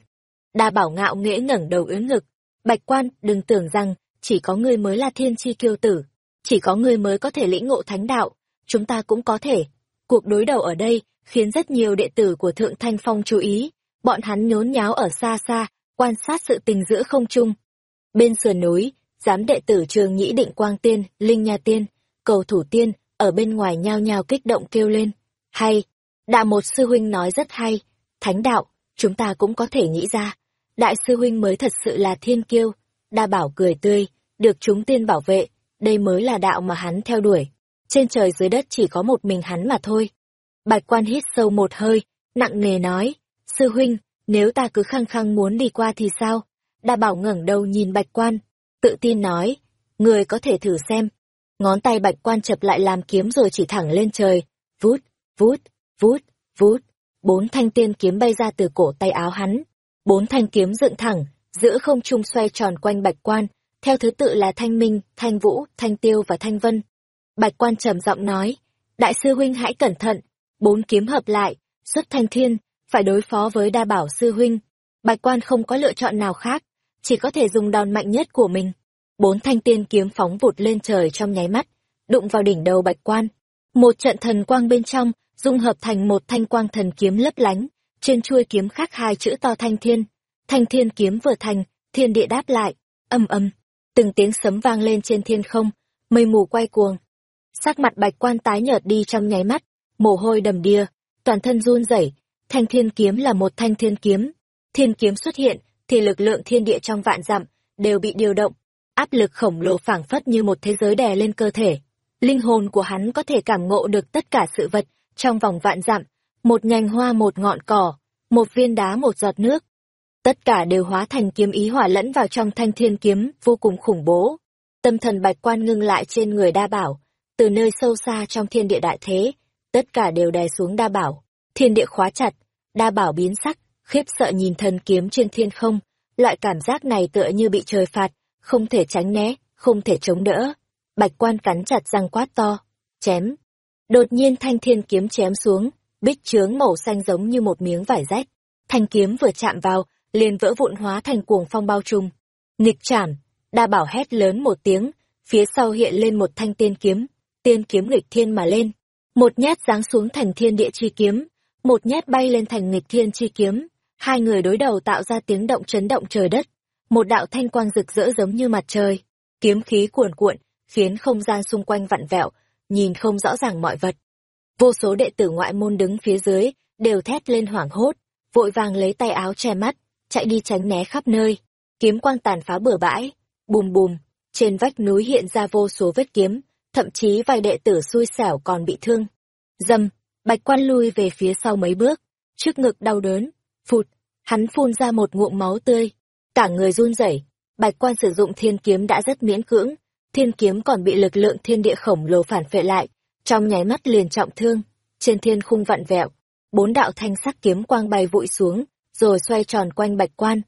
Đa bảo ngạo nghễ ngẩng đầu ưỡn ngực. Bạch quan, đừng tưởng rằng, chỉ có ngươi mới là thiên chi kiêu tử. Chỉ có ngươi mới có thể lĩnh ngộ thánh đạo. Chúng ta cũng có thể. Cuộc đối đầu ở đây, khiến rất nhiều đệ tử của Thượng Thanh Phong chú ý. Bọn hắn nhốn nháo ở xa xa, quan sát sự tình giữa không trung. Bên sườn núi, giám đệ tử trường nhĩ định quang tiên, linh nha tiên, cầu thủ tiên, ở bên ngoài nhao nhao kích động kêu lên. Hay, đạo một sư huynh nói rất hay, thánh đạo, chúng ta cũng có thể nghĩ ra. Đại sư huynh mới thật sự là thiên kiêu, đa bảo cười tươi, được chúng tiên bảo vệ, đây mới là đạo mà hắn theo đuổi. Trên trời dưới đất chỉ có một mình hắn mà thôi. Bạch quan hít sâu một hơi, nặng nề nói, sư huynh, nếu ta cứ khăng khăng muốn đi qua thì sao? Đa bảo ngẩng đầu nhìn bạch quan, tự tin nói, người có thể thử xem. Ngón tay bạch quan chập lại làm kiếm rồi chỉ thẳng lên trời, vút, vút, vút, vút. Bốn thanh tiên kiếm bay ra từ cổ tay áo hắn. Bốn thanh kiếm dựng thẳng, giữa không trung xoay tròn quanh bạch quan, theo thứ tự là thanh minh, thanh vũ, thanh tiêu và thanh vân. Bạch quan trầm giọng nói, đại sư huynh hãy cẩn thận, bốn kiếm hợp lại, xuất thanh thiên, phải đối phó với đa bảo sư huynh. Bạch quan không có lựa chọn nào khác, chỉ có thể dùng đòn mạnh nhất của mình. Bốn thanh tiên kiếm phóng vụt lên trời trong nháy mắt, đụng vào đỉnh đầu bạch quan. Một trận thần quang bên trong, dung hợp thành một thanh quang thần kiếm lấp lánh, trên chuôi kiếm khắc hai chữ to thanh thiên. Thanh thiên kiếm vừa thành, thiên địa đáp lại, âm âm, từng tiếng sấm vang lên trên thiên không, mây mù quay cuồng. Sắc mặt bạch quan tái nhợt đi trong nháy mắt, mồ hôi đầm đìa, toàn thân run rẩy. Thanh thiên kiếm là một thanh thiên kiếm. Thiên kiếm xuất hiện, thì lực lượng thiên địa trong vạn dặm đều bị điều động. Áp lực khổng lồ phảng phất như một thế giới đè lên cơ thể. Linh hồn của hắn có thể cảm ngộ được tất cả sự vật trong vòng vạn dặm, một nhành hoa một ngọn cỏ, một viên đá một giọt nước. Tất cả đều hóa thành kiếm ý hỏa lẫn vào trong thanh thiên kiếm, vô cùng khủng bố. Tâm thần bạch quan ngưng lại trên người đa bảo, từ nơi sâu xa trong thiên địa đại thế, tất cả đều đè xuống đa bảo. Thiên địa khóa chặt, đa bảo biến sắc, khiếp sợ nhìn thần kiếm trên thiên không, loại cảm giác này tựa như bị trời phạt, không thể tránh né, không thể chống đỡ. Bạch quan cắn chặt răng quát to, chém. Đột nhiên thanh thiên kiếm chém xuống, bích trướng màu xanh giống như một miếng vải rách. Thanh kiếm vừa chạm vào, liền vỡ vụn hóa thành cuồng phong bao trùm. Nghịch trảm đa bảo hét lớn một tiếng, phía sau hiện lên một thanh tiên kiếm, tiên kiếm nghịch thiên mà lên. Một nhát giáng xuống thành thiên địa chi kiếm, một nhát bay lên thành nghịch thiên chi kiếm. Hai người đối đầu tạo ra tiếng động chấn động trời đất. Một đạo thanh quang rực rỡ giống như mặt trời. Kiếm khí cuồn cuộn, khiến không gian xung quanh vặn vẹo, nhìn không rõ ràng mọi vật. Vô số đệ tử ngoại môn đứng phía dưới, đều thét lên hoảng hốt, vội vàng lấy tay áo che mắt, chạy đi tránh né khắp nơi. Kiếm quang tàn phá bừa bãi, bùm bùm, trên vách núi hiện ra vô số vết kiếm, thậm chí vài đệ tử xui xẻo còn bị thương. dầm, bạch quan lui về phía sau mấy bước, trước ngực đau đớn, phụt, hắn phun ra một ngụm máu tươi, cả người run rẩy. Bạch quan sử dụng thiên kiếm đã rất miễn cưỡng, thiên kiếm còn bị lực lượng thiên địa khổng lồ phản phệ lại, trong nháy mắt liền trọng thương, trên thiên khung vặn vẹo, bốn đạo thanh sắc kiếm quang bay vụi xuống, rồi xoay tròn quanh bạch quan.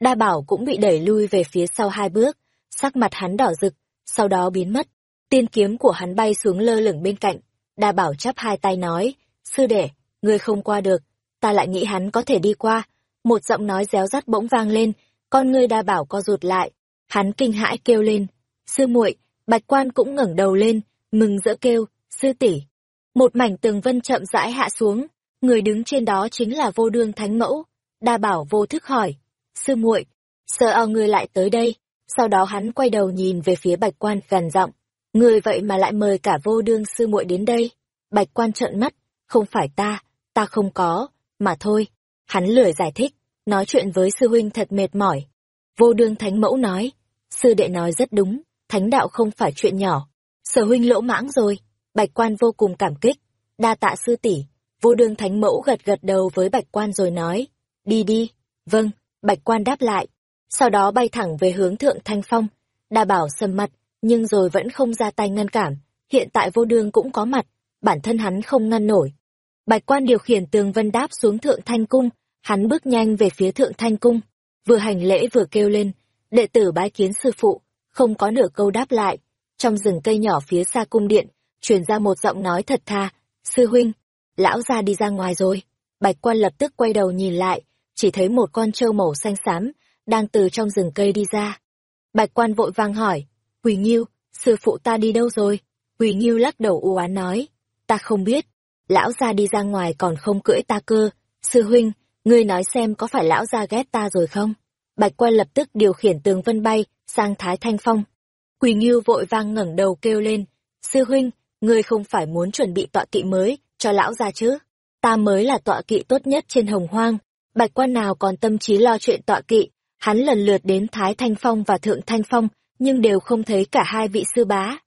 Đa bảo cũng bị đẩy lui về phía sau hai bước, sắc mặt hắn đỏ rực, sau đó biến mất. Tiên kiếm của hắn bay xuống lơ lửng bên cạnh, đa bảo chắp hai tay nói, sư đệ, ngươi không qua được, ta lại nghĩ hắn có thể đi qua. Một giọng nói réo rắt bỗng vang lên, con ngươi đa bảo co rụt lại, hắn kinh hãi kêu lên, sư muội, bạch quan cũng ngẩng đầu lên, mừng rỡ kêu, sư tỷ. Một mảnh tường vân chậm rãi hạ xuống, người đứng trên đó chính là vô đương thánh mẫu. Đa bảo vô thức hỏi, sư muội, sợ ao ngươi lại tới đây. Sau đó hắn quay đầu nhìn về phía bạch quan gần giọng, người vậy mà lại mời cả vô đương sư muội đến đây. Bạch quan trợn mắt, không phải ta, ta không có, mà thôi. Hắn lười giải thích, nói chuyện với sư huynh thật mệt mỏi. Vô đương thánh mẫu nói, sư đệ nói rất đúng, thánh đạo không phải chuyện nhỏ. Sở huynh lỗ mãng rồi, bạch quan vô cùng cảm kích, đa tạ sư tỷ vô đương thánh mẫu gật gật đầu với bạch quan rồi nói, đi đi, vâng, bạch quan đáp lại, sau đó bay thẳng về hướng thượng thanh phong, đa bảo sầm mặt, nhưng rồi vẫn không ra tay ngăn cản, hiện tại vô đương cũng có mặt, bản thân hắn không ngăn nổi. Bạch quan điều khiển tường vân đáp xuống thượng thanh cung, hắn bước nhanh về phía thượng thanh cung, vừa hành lễ vừa kêu lên, đệ tử bái kiến sư phụ, không có nửa câu đáp lại. Trong rừng cây nhỏ phía xa cung điện, truyền ra một giọng nói thật tha, sư huynh, lão ra đi ra ngoài rồi. Bạch quan lập tức quay đầu nhìn lại, chỉ thấy một con trâu màu xanh xám, đang từ trong rừng cây đi ra. Bạch quan vội vang hỏi, Quỳ Nghiêu, sư phụ ta đi đâu rồi? Quỳ Nghiêu lắc đầu u án nói, ta không biết, lão gia đi ra ngoài còn không cưỡi ta cơ, sư huynh, ngươi nói xem có phải lão gia ghét ta rồi không? Bạch quan lập tức điều khiển tường vân bay sang Thái Thanh Phong. Quỳ Nghiêu vội vang ngẩng đầu kêu lên, sư huynh, ngươi không phải muốn chuẩn bị tọa kỵ mới cho lão gia chứ? Ta mới là tọa kỵ tốt nhất trên hồng hoang. Bạch quan nào còn tâm trí lo chuyện tọa kỵ, hắn lần lượt đến Thái Thanh Phong và Thượng Thanh Phong, nhưng đều không thấy cả hai vị sư bá.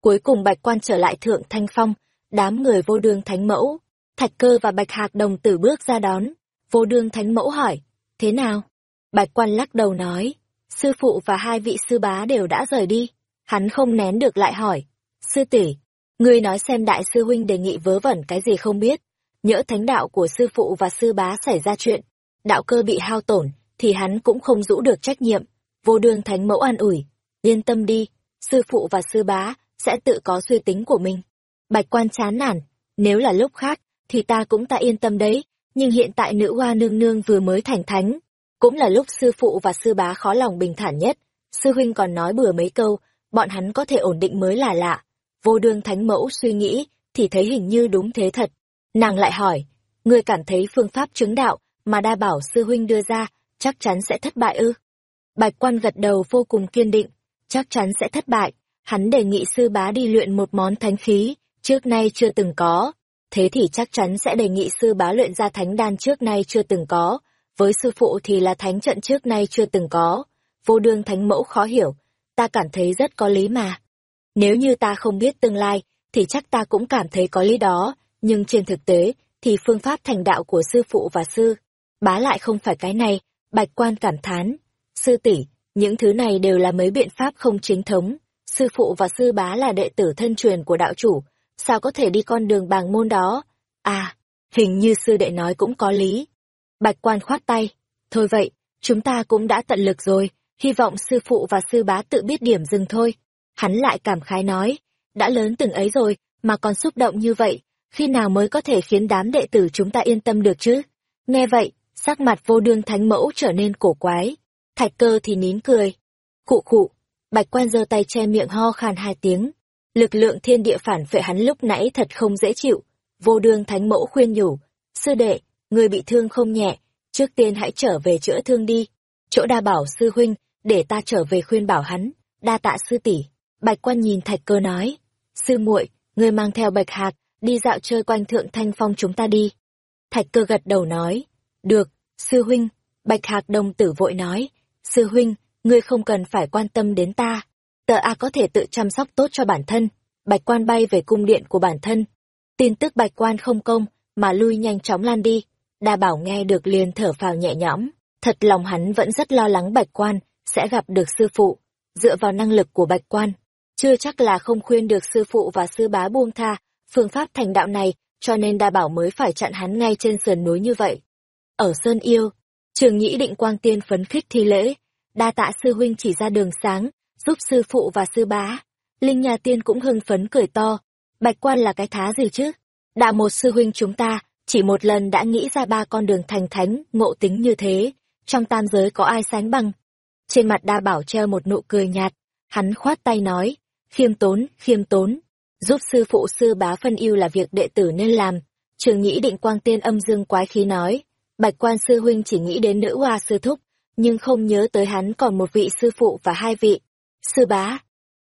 Cuối cùng Bạch quan trở lại Thượng Thanh Phong, đám người vô đường thánh mẫu, Thạch Cơ và Bạch Hạc đồng tử bước ra đón. Vô đường thánh mẫu hỏi, thế nào? Bạch quan lắc đầu nói, sư phụ và hai vị sư bá đều đã rời đi. Hắn không nén được lại hỏi, sư tỷ, ngươi nói xem đại sư huynh đề nghị vớ vẩn cái gì không biết. Nhỡ thánh đạo của sư phụ và sư bá xảy ra chuyện, đạo cơ bị hao tổn, thì hắn cũng không rũ được trách nhiệm. Vô đường thánh mẫu an ủi, yên tâm đi, sư phụ và sư bá sẽ tự có suy tính của mình. Bạch quan chán nản, nếu là lúc khác, thì ta cũng ta yên tâm đấy, nhưng hiện tại nữ hoa nương nương vừa mới thành thánh, cũng là lúc sư phụ và sư bá khó lòng bình thản nhất. Sư huynh còn nói bừa mấy câu, bọn hắn có thể ổn định mới là lạ. Vô đương thánh mẫu suy nghĩ, thì thấy hình như đúng thế thật. Nàng lại hỏi, ngươi cảm thấy phương pháp chứng đạo mà đa bảo sư huynh đưa ra, chắc chắn sẽ thất bại ư? Bạch quan gật đầu vô cùng kiên định, chắc chắn sẽ thất bại. Hắn đề nghị sư bá đi luyện một món thánh khí, trước nay chưa từng có. Thế thì chắc chắn sẽ đề nghị sư bá luyện ra thánh đan trước nay chưa từng có, với sư phụ thì là thánh trận trước nay chưa từng có. Vô đương thánh mẫu khó hiểu, ta cảm thấy rất có lý mà. Nếu như ta không biết tương lai, thì chắc ta cũng cảm thấy có lý đó, nhưng trên thực tế, thì phương pháp thành đạo của sư phụ và sư, bá lại không phải cái này, bạch quan cảm thán. Sư tỷ những thứ này đều là mấy biện pháp không chính thống, sư phụ và sư bá là đệ tử thân truyền của đạo chủ, sao có thể đi con đường bàng môn đó? À, hình như sư đệ nói cũng có lý. Bạch quan khoát tay, thôi vậy, chúng ta cũng đã tận lực rồi, hy vọng sư phụ và sư bá tự biết điểm dừng thôi. Hắn lại cảm khái nói, đã lớn từng ấy rồi, mà còn xúc động như vậy, khi nào mới có thể khiến đám đệ tử chúng ta yên tâm được chứ? Nghe vậy, sắc mặt vô đương thánh mẫu trở nên cổ quái, thạch cơ thì nín cười. Khụ khụ, bạch quan giơ tay che miệng ho khan hai tiếng. Lực lượng thiên địa phản phệ hắn lúc nãy thật không dễ chịu. Vô đương thánh mẫu khuyên nhủ, sư đệ, người bị thương không nhẹ, trước tiên hãy trở về chữa thương đi. Chỗ đa bảo sư huynh, để ta trở về khuyên bảo hắn, đa tạ sư tỷ. Bạch quan nhìn thạch cơ nói, sư muội, người mang theo bạch hạc, đi dạo chơi quanh thượng thanh phong chúng ta đi. Thạch cơ gật đầu nói, được, sư huynh, bạch hạc đồng tử vội nói, sư huynh, ngươi không cần phải quan tâm đến ta, tờ A có thể tự chăm sóc tốt cho bản thân. Bạch quan bay về cung điện của bản thân. Tin tức bạch quan không công, mà lui nhanh chóng lan đi. Đa bảo nghe được liền thở phào nhẹ nhõm, thật lòng hắn vẫn rất lo lắng bạch quan, sẽ gặp được sư phụ. Dựa vào năng lực của bạch quan, chưa chắc là không khuyên được sư phụ và sư bá buông tha phương pháp thành đạo này, cho nên đa bảo mới phải chặn hắn ngay trên sườn núi như vậy. Ở Sơn Yêu, trường nhĩ định quang tiên phấn khích thi lễ, đa tạ sư huynh chỉ ra đường sáng, giúp sư phụ và sư bá. Linh nhà tiên cũng hưng phấn cười to, bạch quan là cái thá gì chứ? Đạo một sư huynh chúng ta, chỉ một lần đã nghĩ ra ba con đường thành thánh, ngộ tính như thế, trong tam giới có ai sánh bằng. Trên mặt đa bảo treo một nụ cười nhạt, hắn khoát tay nói, khiêm tốn, khiêm tốn, giúp sư phụ sư bá phân yêu là việc đệ tử nên làm. Trường nhĩ định quang tiên âm dương quái khí nói, bạch quan sư huynh chỉ nghĩ đến nữ hoa sư thúc, nhưng không nhớ tới hắn còn một vị sư phụ và hai vị. Sư bá,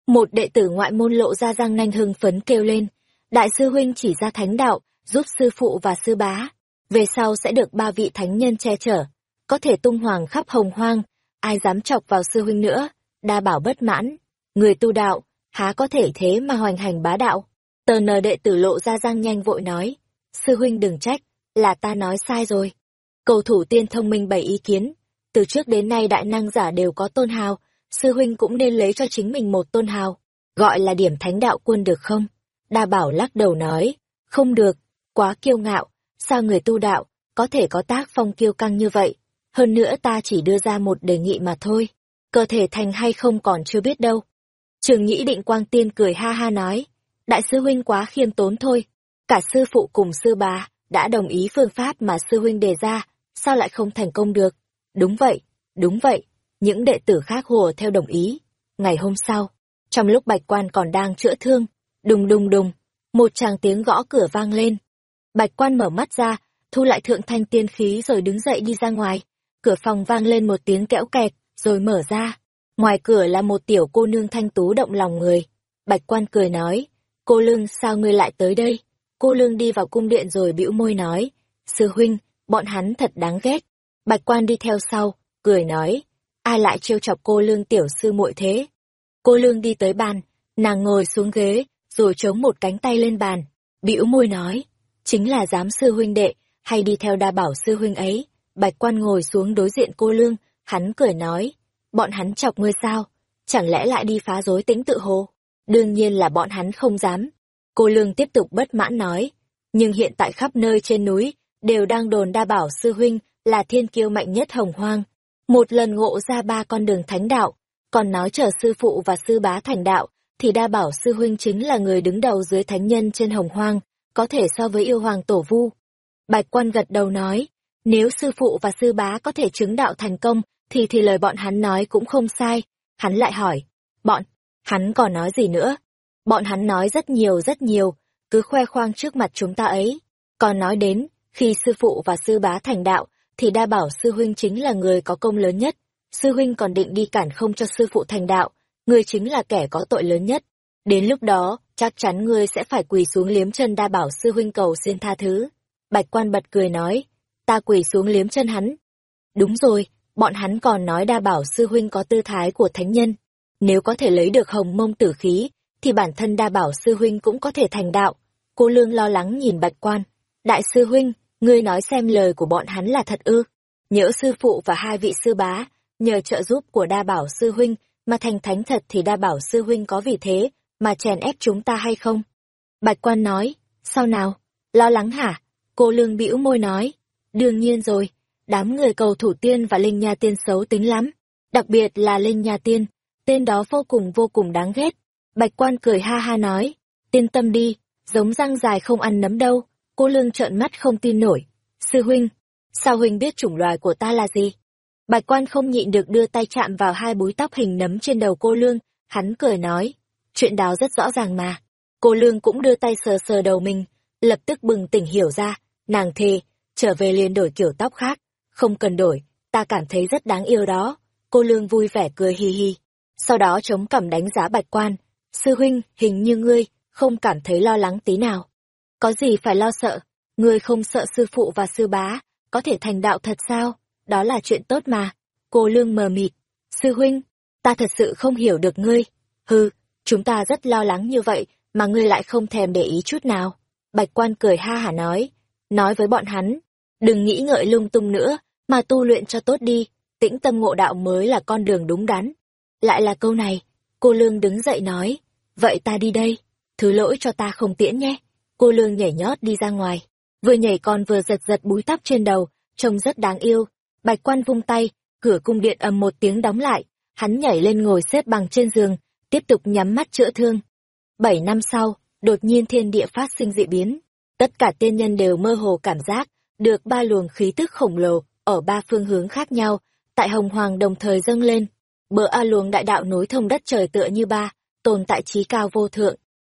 một đệ tử ngoại môn lộ ra răng nanh hưng phấn kêu lên, đại sư huynh chỉ ra thánh đạo, giúp sư phụ và sư bá. Về sau sẽ được ba vị thánh nhân che chở, có thể tung hoàng khắp hồng hoang, ai dám chọc vào sư huynh nữa, đa bảo bất mãn. Người tu đạo, há có thể thế mà hoành hành bá đạo. Tờ nờ đệ tử lộ ra răng nhanh vội nói, sư huynh đừng trách, là ta nói sai rồi. Cầu thủ tiên thông minh bày ý kiến, từ trước đến nay đại năng giả đều có tôn hào, sư huynh cũng nên lấy cho chính mình một tôn hào, gọi là điểm thánh đạo quân được không? Đa bảo lắc đầu nói, không được, quá kiêu ngạo, sao người tu đạo, có thể có tác phong kiêu căng như vậy, hơn nữa ta chỉ đưa ra một đề nghị mà thôi, cơ thể thành hay không còn chưa biết đâu. Trường nhĩ định quang tiên cười ha ha nói, đại sư huynh quá khiêm tốn thôi, cả sư phụ cùng sư bà đã đồng ý phương pháp mà sư huynh đề ra, sao lại không thành công được? Đúng vậy, đúng vậy, những đệ tử khác hùa theo đồng ý. Ngày hôm sau, trong lúc bạch quan còn đang chữa thương, đùng đùng đùng, một tràng tiếng gõ cửa vang lên. Bạch quan mở mắt ra, thu lại thượng thanh tiên khí rồi đứng dậy đi ra ngoài. Cửa phòng vang lên một tiếng kẽo kẹt, rồi mở ra. Ngoài cửa là một tiểu cô nương thanh tú động lòng người. Bạch quan cười nói, cô lương sao ngươi lại tới đây? Cô lương đi vào cung điện rồi bĩu môi nói, sư huynh, bọn hắn thật đáng ghét. Bạch quan đi theo sau, cười nói, ai lại trêu chọc cô lương tiểu sư muội thế? Cô lương đi tới bàn, nàng ngồi xuống ghế, rồi chống một cánh tay lên bàn, bĩu môi nói, chính là giám sư huynh đệ, hay đi theo đa bảo sư huynh ấy. Bạch quan ngồi xuống đối diện cô lương, hắn cười nói, bọn hắn chọc ngươi sao? Chẳng lẽ lại đi phá rối tĩnh tự hồ? Đương nhiên là bọn hắn không dám. Cô lương tiếp tục bất mãn nói, nhưng hiện tại khắp nơi trên núi, đều đang đồn đa bảo sư huynh là thiên kiêu mạnh nhất hồng hoang. Một lần ngộ ra ba con đường thánh đạo, còn nói chờ sư phụ và sư bá thành đạo, thì đa bảo sư huynh chính là người đứng đầu dưới thánh nhân trên hồng hoang, có thể so với yêu hoàng tổ vu. Bạch quan gật đầu nói, nếu sư phụ và sư bá có thể chứng đạo thành công, thì thì lời bọn hắn nói cũng không sai. Hắn lại hỏi, bọn, hắn còn nói gì nữa? Bọn hắn nói rất nhiều rất nhiều, cứ khoe khoang trước mặt chúng ta ấy. Còn nói đến, khi sư phụ và sư bá thành đạo, thì đa bảo sư huynh chính là người có công lớn nhất. Sư huynh còn định đi cản không cho sư phụ thành đạo, người chính là kẻ có tội lớn nhất. Đến lúc đó, chắc chắn ngươi sẽ phải quỳ xuống liếm chân đa bảo sư huynh cầu xin tha thứ. Bạch quan bật cười nói, ta quỳ xuống liếm chân hắn. Đúng rồi, bọn hắn còn nói đa bảo sư huynh có tư thái của thánh nhân. Nếu có thể lấy được hồng mông tử khí, thì bản thân đa bảo sư huynh cũng có thể thành đạo. Cô Lương lo lắng nhìn bạch quan. Đại sư huynh, ngươi nói xem lời của bọn hắn là thật ư. Nhỡ sư phụ và hai vị sư bá, nhờ trợ giúp của đa bảo sư huynh, mà thành thánh thật thì đa bảo sư huynh có vì thế, mà chèn ép chúng ta hay không? Bạch quan nói, sao nào? Lo lắng hả? Cô Lương bĩu môi nói, đương nhiên rồi, đám người cầu thủ tiên và linh nha tiên xấu tính lắm, đặc biệt là linh nha tiên, tên đó vô cùng vô cùng đáng ghét. Bạch quan cười ha ha nói, yên tâm đi, giống răng dài không ăn nấm đâu, cô lương trợn mắt không tin nổi. Sư huynh, sao huynh biết chủng loài của ta là gì? Bạch quan không nhịn được đưa tay chạm vào hai búi tóc hình nấm trên đầu cô lương, hắn cười nói, chuyện đó rất rõ ràng mà. Cô lương cũng đưa tay sờ sờ đầu mình, lập tức bừng tỉnh hiểu ra, nàng thề, trở về liền đổi kiểu tóc khác, không cần đổi, ta cảm thấy rất đáng yêu đó. Cô lương vui vẻ cười hi hi, sau đó chống cằm đánh giá bạch quan, sư huynh, hình như ngươi, không cảm thấy lo lắng tí nào. Có gì phải lo sợ, ngươi không sợ sư phụ và sư bá, có thể thành đạo thật sao? Đó là chuyện tốt mà. Cô lương mờ mịt, sư huynh, ta thật sự không hiểu được ngươi. Hừ, chúng ta rất lo lắng như vậy, mà ngươi lại không thèm để ý chút nào. Bạch quan cười ha hả nói, nói với bọn hắn, đừng nghĩ ngợi lung tung nữa, mà tu luyện cho tốt đi, tĩnh tâm ngộ đạo mới là con đường đúng đắn. Lại là câu này, cô Lương đứng dậy nói, vậy ta đi đây, thứ lỗi cho ta không tiễn nhé. Cô lương nhảy nhót đi ra ngoài, vừa nhảy còn vừa giật giật búi tóc trên đầu, trông rất đáng yêu. Bạch quan vung tay, cửa cung điện ầm một tiếng đóng lại, hắn nhảy lên ngồi xếp bằng trên giường, tiếp tục nhắm mắt chữa thương. Bảy năm sau, đột nhiên thiên địa phát sinh dị biến. Tất cả tiên nhân đều mơ hồ cảm giác, được ba luồng khí tức khổng lồ, ở ba phương hướng khác nhau, tại Hồng Hoàng đồng thời dâng lên. Bờ A luồng đại đạo nối thông đất trời tựa như ba, tồn tại trí cao vô thượng.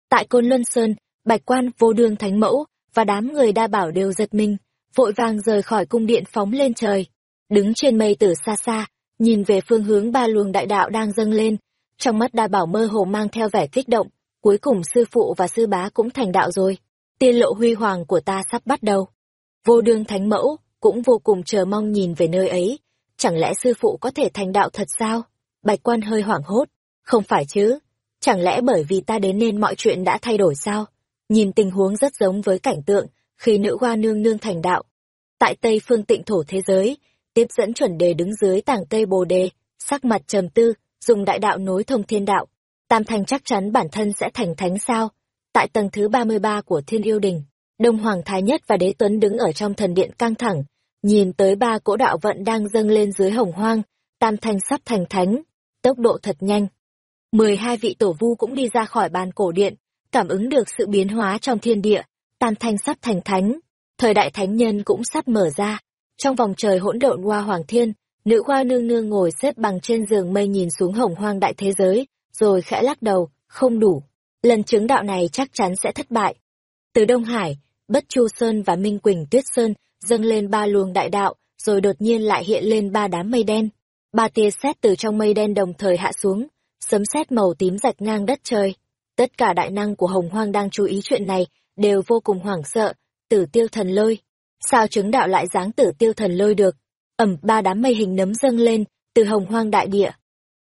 Tại Côn Luân Sơn, Bạch Quan, Vô Đương Thánh Mẫu và đám người đa bảo đều giật mình, vội vàng rời khỏi cung điện phóng lên trời. Đứng trên mây từ xa xa, nhìn về phương hướng ba luồng đại đạo đang dâng lên, trong mắt đa bảo mơ hồ mang theo vẻ kích động, cuối cùng sư phụ và sư bá cũng thành đạo rồi. Tiên lộ huy hoàng của ta sắp bắt đầu. Vô đương thánh mẫu, cũng vô cùng chờ mong nhìn về nơi ấy. Chẳng lẽ sư phụ có thể thành đạo thật sao? Bạch quan hơi hoảng hốt. Không phải chứ. Chẳng lẽ bởi vì ta đến nên mọi chuyện đã thay đổi sao? Nhìn tình huống rất giống với cảnh tượng khi nữ hoa nương nương thành đạo. Tại Tây phương tịnh thổ thế giới, tiếp dẫn chuẩn đề đứng dưới tảng cây bồ đề, sắc mặt trầm tư, dùng đại đạo nối thông thiên đạo. Tam thành chắc chắn bản thân sẽ thành thánh sao? Tại tầng thứ 33 của thiên yêu đình, Đông Hoàng Thái Nhất và Đế Tuấn đứng ở trong thần điện căng thẳng, nhìn tới ba cỗ đạo vận đang dâng lên dưới hồng hoang, tam thành sắp thành thánh, tốc độ thật nhanh. Mười hai vị tổ vu cũng đi ra khỏi bàn cổ điện, cảm ứng được sự biến hóa trong thiên địa, tam thanh sắp thành thánh, thời đại thánh nhân cũng sắp mở ra. Trong vòng trời hỗn độn hoa hoàng thiên, nữ hoa nương nương ngồi xếp bằng trên giường mây nhìn xuống hồng hoang đại thế giới, rồi khẽ lắc đầu, không đủ. Lần chứng đạo này chắc chắn sẽ thất bại. Từ Đông Hải, Bất Chu Sơn và Minh Quỳnh Tuyết Sơn dâng lên ba luồng đại đạo, rồi đột nhiên lại hiện lên ba đám mây đen. Ba tia sét từ trong mây đen đồng thời hạ xuống, sấm sét màu tím rạch ngang đất trời. Tất cả đại năng của Hồng Hoang đang chú ý chuyện này, đều vô cùng hoảng sợ, tử tiêu thần lôi. Sao chứng đạo lại dáng tử tiêu thần lôi được? ẩm ba đám mây hình nấm dâng lên, từ Hồng Hoang đại địa.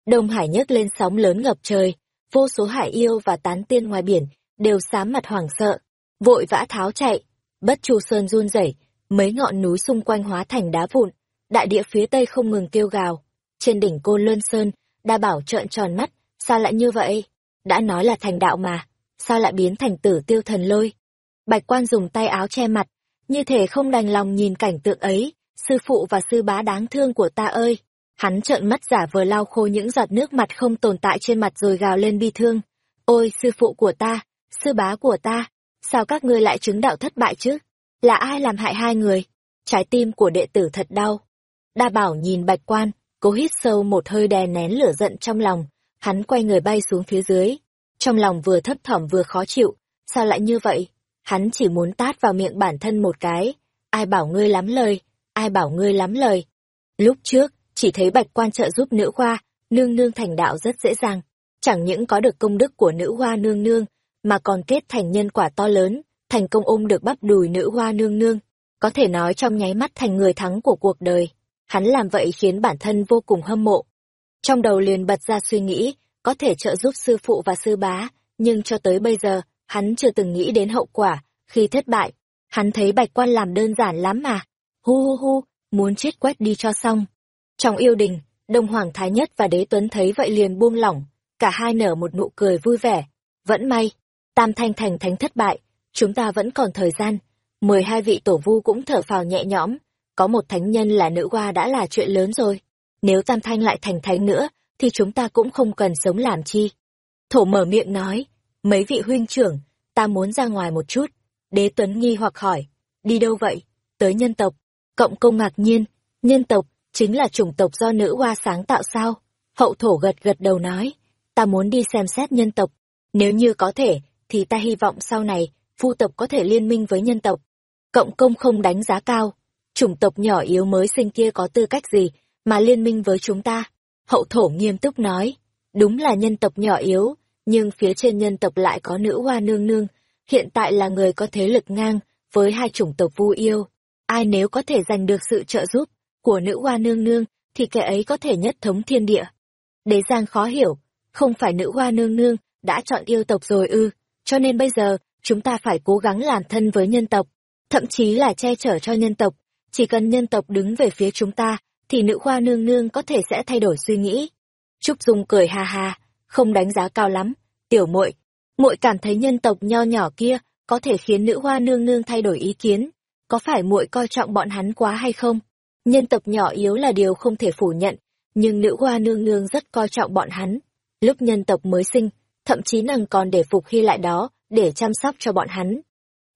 Đông Hải nhấc lên sóng lớn ngập trời, vô số hải yêu và tán tiên ngoài biển, đều xám mặt hoảng sợ, vội vã tháo chạy. Bất chu sơn run rẩy, mấy ngọn núi xung quanh hóa thành đá vụn, đại địa phía tây không ngừng kêu gào. Trên đỉnh Côn Luân Sơn, đa bảo trợn tròn mắt, sao lại như vậy? Đã nói là thành đạo mà, sao lại biến thành tử tiêu thần lôi? Bạch quan dùng tay áo che mặt, như thể không đành lòng nhìn cảnh tượng ấy, sư phụ và sư bá đáng thương của ta ơi! Hắn trợn mắt giả vờ lau khô những giọt nước mặt không tồn tại trên mặt rồi gào lên bi thương. Ôi sư phụ của ta, sư bá của ta, sao các ngươi lại chứng đạo thất bại chứ? Là ai làm hại hai người? Trái tim của đệ tử thật đau. Đa bảo nhìn bạch quan, cố hít sâu một hơi đè nén lửa giận trong lòng, hắn quay người bay xuống phía dưới. Trong lòng vừa thấp thỏm vừa khó chịu, sao lại như vậy? Hắn chỉ muốn tát vào miệng bản thân một cái. Ai bảo ngươi lắm lời, ai bảo ngươi lắm lời. Lúc trước, chỉ thấy bạch quan trợ giúp nữ hoa, nương nương thành đạo rất dễ dàng. Chẳng những có được công đức của nữ hoa nương nương, mà còn kết thành nhân quả to lớn, thành công ôm được bắp đùi nữ hoa nương nương. Có thể nói trong nháy mắt thành người thắng của cuộc đời. Hắn làm vậy khiến bản thân vô cùng hâm mộ. Trong đầu liền bật ra suy nghĩ, có thể trợ giúp sư phụ và sư bá, nhưng cho tới bây giờ, hắn chưa từng nghĩ đến hậu quả, khi thất bại. Hắn thấy bạch quan làm đơn giản lắm mà. Hu hu hu, muốn chết quét đi cho xong. Trong yêu đình, Đông Hoàng Thái Nhất và Đế Tuấn thấy vậy liền buông lỏng, cả hai nở một nụ cười vui vẻ. Vẫn may, Tam Thanh thành thánh thất bại, chúng ta vẫn còn thời gian. Mười hai vị tổ vu cũng thở phào nhẹ nhõm, có một thánh nhân là nữ hoa đã là chuyện lớn rồi. Nếu Tam Thanh lại thành thánh nữa, thì chúng ta cũng không cần sống làm chi. Thổ mở miệng nói, mấy vị huynh trưởng, ta muốn ra ngoài một chút. Đế Tuấn nghi hoặc hỏi, đi đâu vậy? Tới nhân tộc. Cộng công ngạc nhiên, nhân tộc, chính là chủng tộc do nữ hoa sáng tạo sao? Hậu thổ gật gật đầu nói, ta muốn đi xem xét nhân tộc. Nếu như có thể, thì ta hy vọng sau này, phu tộc có thể liên minh với nhân tộc. Cộng công không đánh giá cao, chủng tộc nhỏ yếu mới sinh kia có tư cách gì mà liên minh với chúng ta? Hậu thổ nghiêm túc nói, đúng là nhân tộc nhỏ yếu, nhưng phía trên nhân tộc lại có nữ hoa nương nương, hiện tại là người có thế lực ngang với hai chủng tộc vu yêu. Ai nếu có thể giành được sự trợ giúp của nữ hoa nương nương, thì kẻ ấy có thể nhất thống thiên địa. Đế Giang khó hiểu, không phải nữ hoa nương nương đã chọn yêu tộc rồi ư, cho nên bây giờ chúng ta phải cố gắng làm thân với nhân tộc, thậm chí là che chở cho nhân tộc. Chỉ cần nhân tộc đứng về phía chúng ta, thì nữ khoa nương nương có thể sẽ thay đổi suy nghĩ. Trúc Dung cười ha ha, không đánh giá cao lắm, tiểu muội muội cảm thấy nhân tộc nho nhỏ kia có thể khiến nữ hoa nương nương thay đổi ý kiến. Có phải muội coi trọng bọn hắn quá hay không? Nhân tộc nhỏ yếu là điều không thể phủ nhận nhưng nữ hoa nương nương rất coi trọng bọn hắn. Lúc nhân tộc mới sinh thậm chí nàng còn để phục hy lại đó để chăm sóc cho bọn hắn.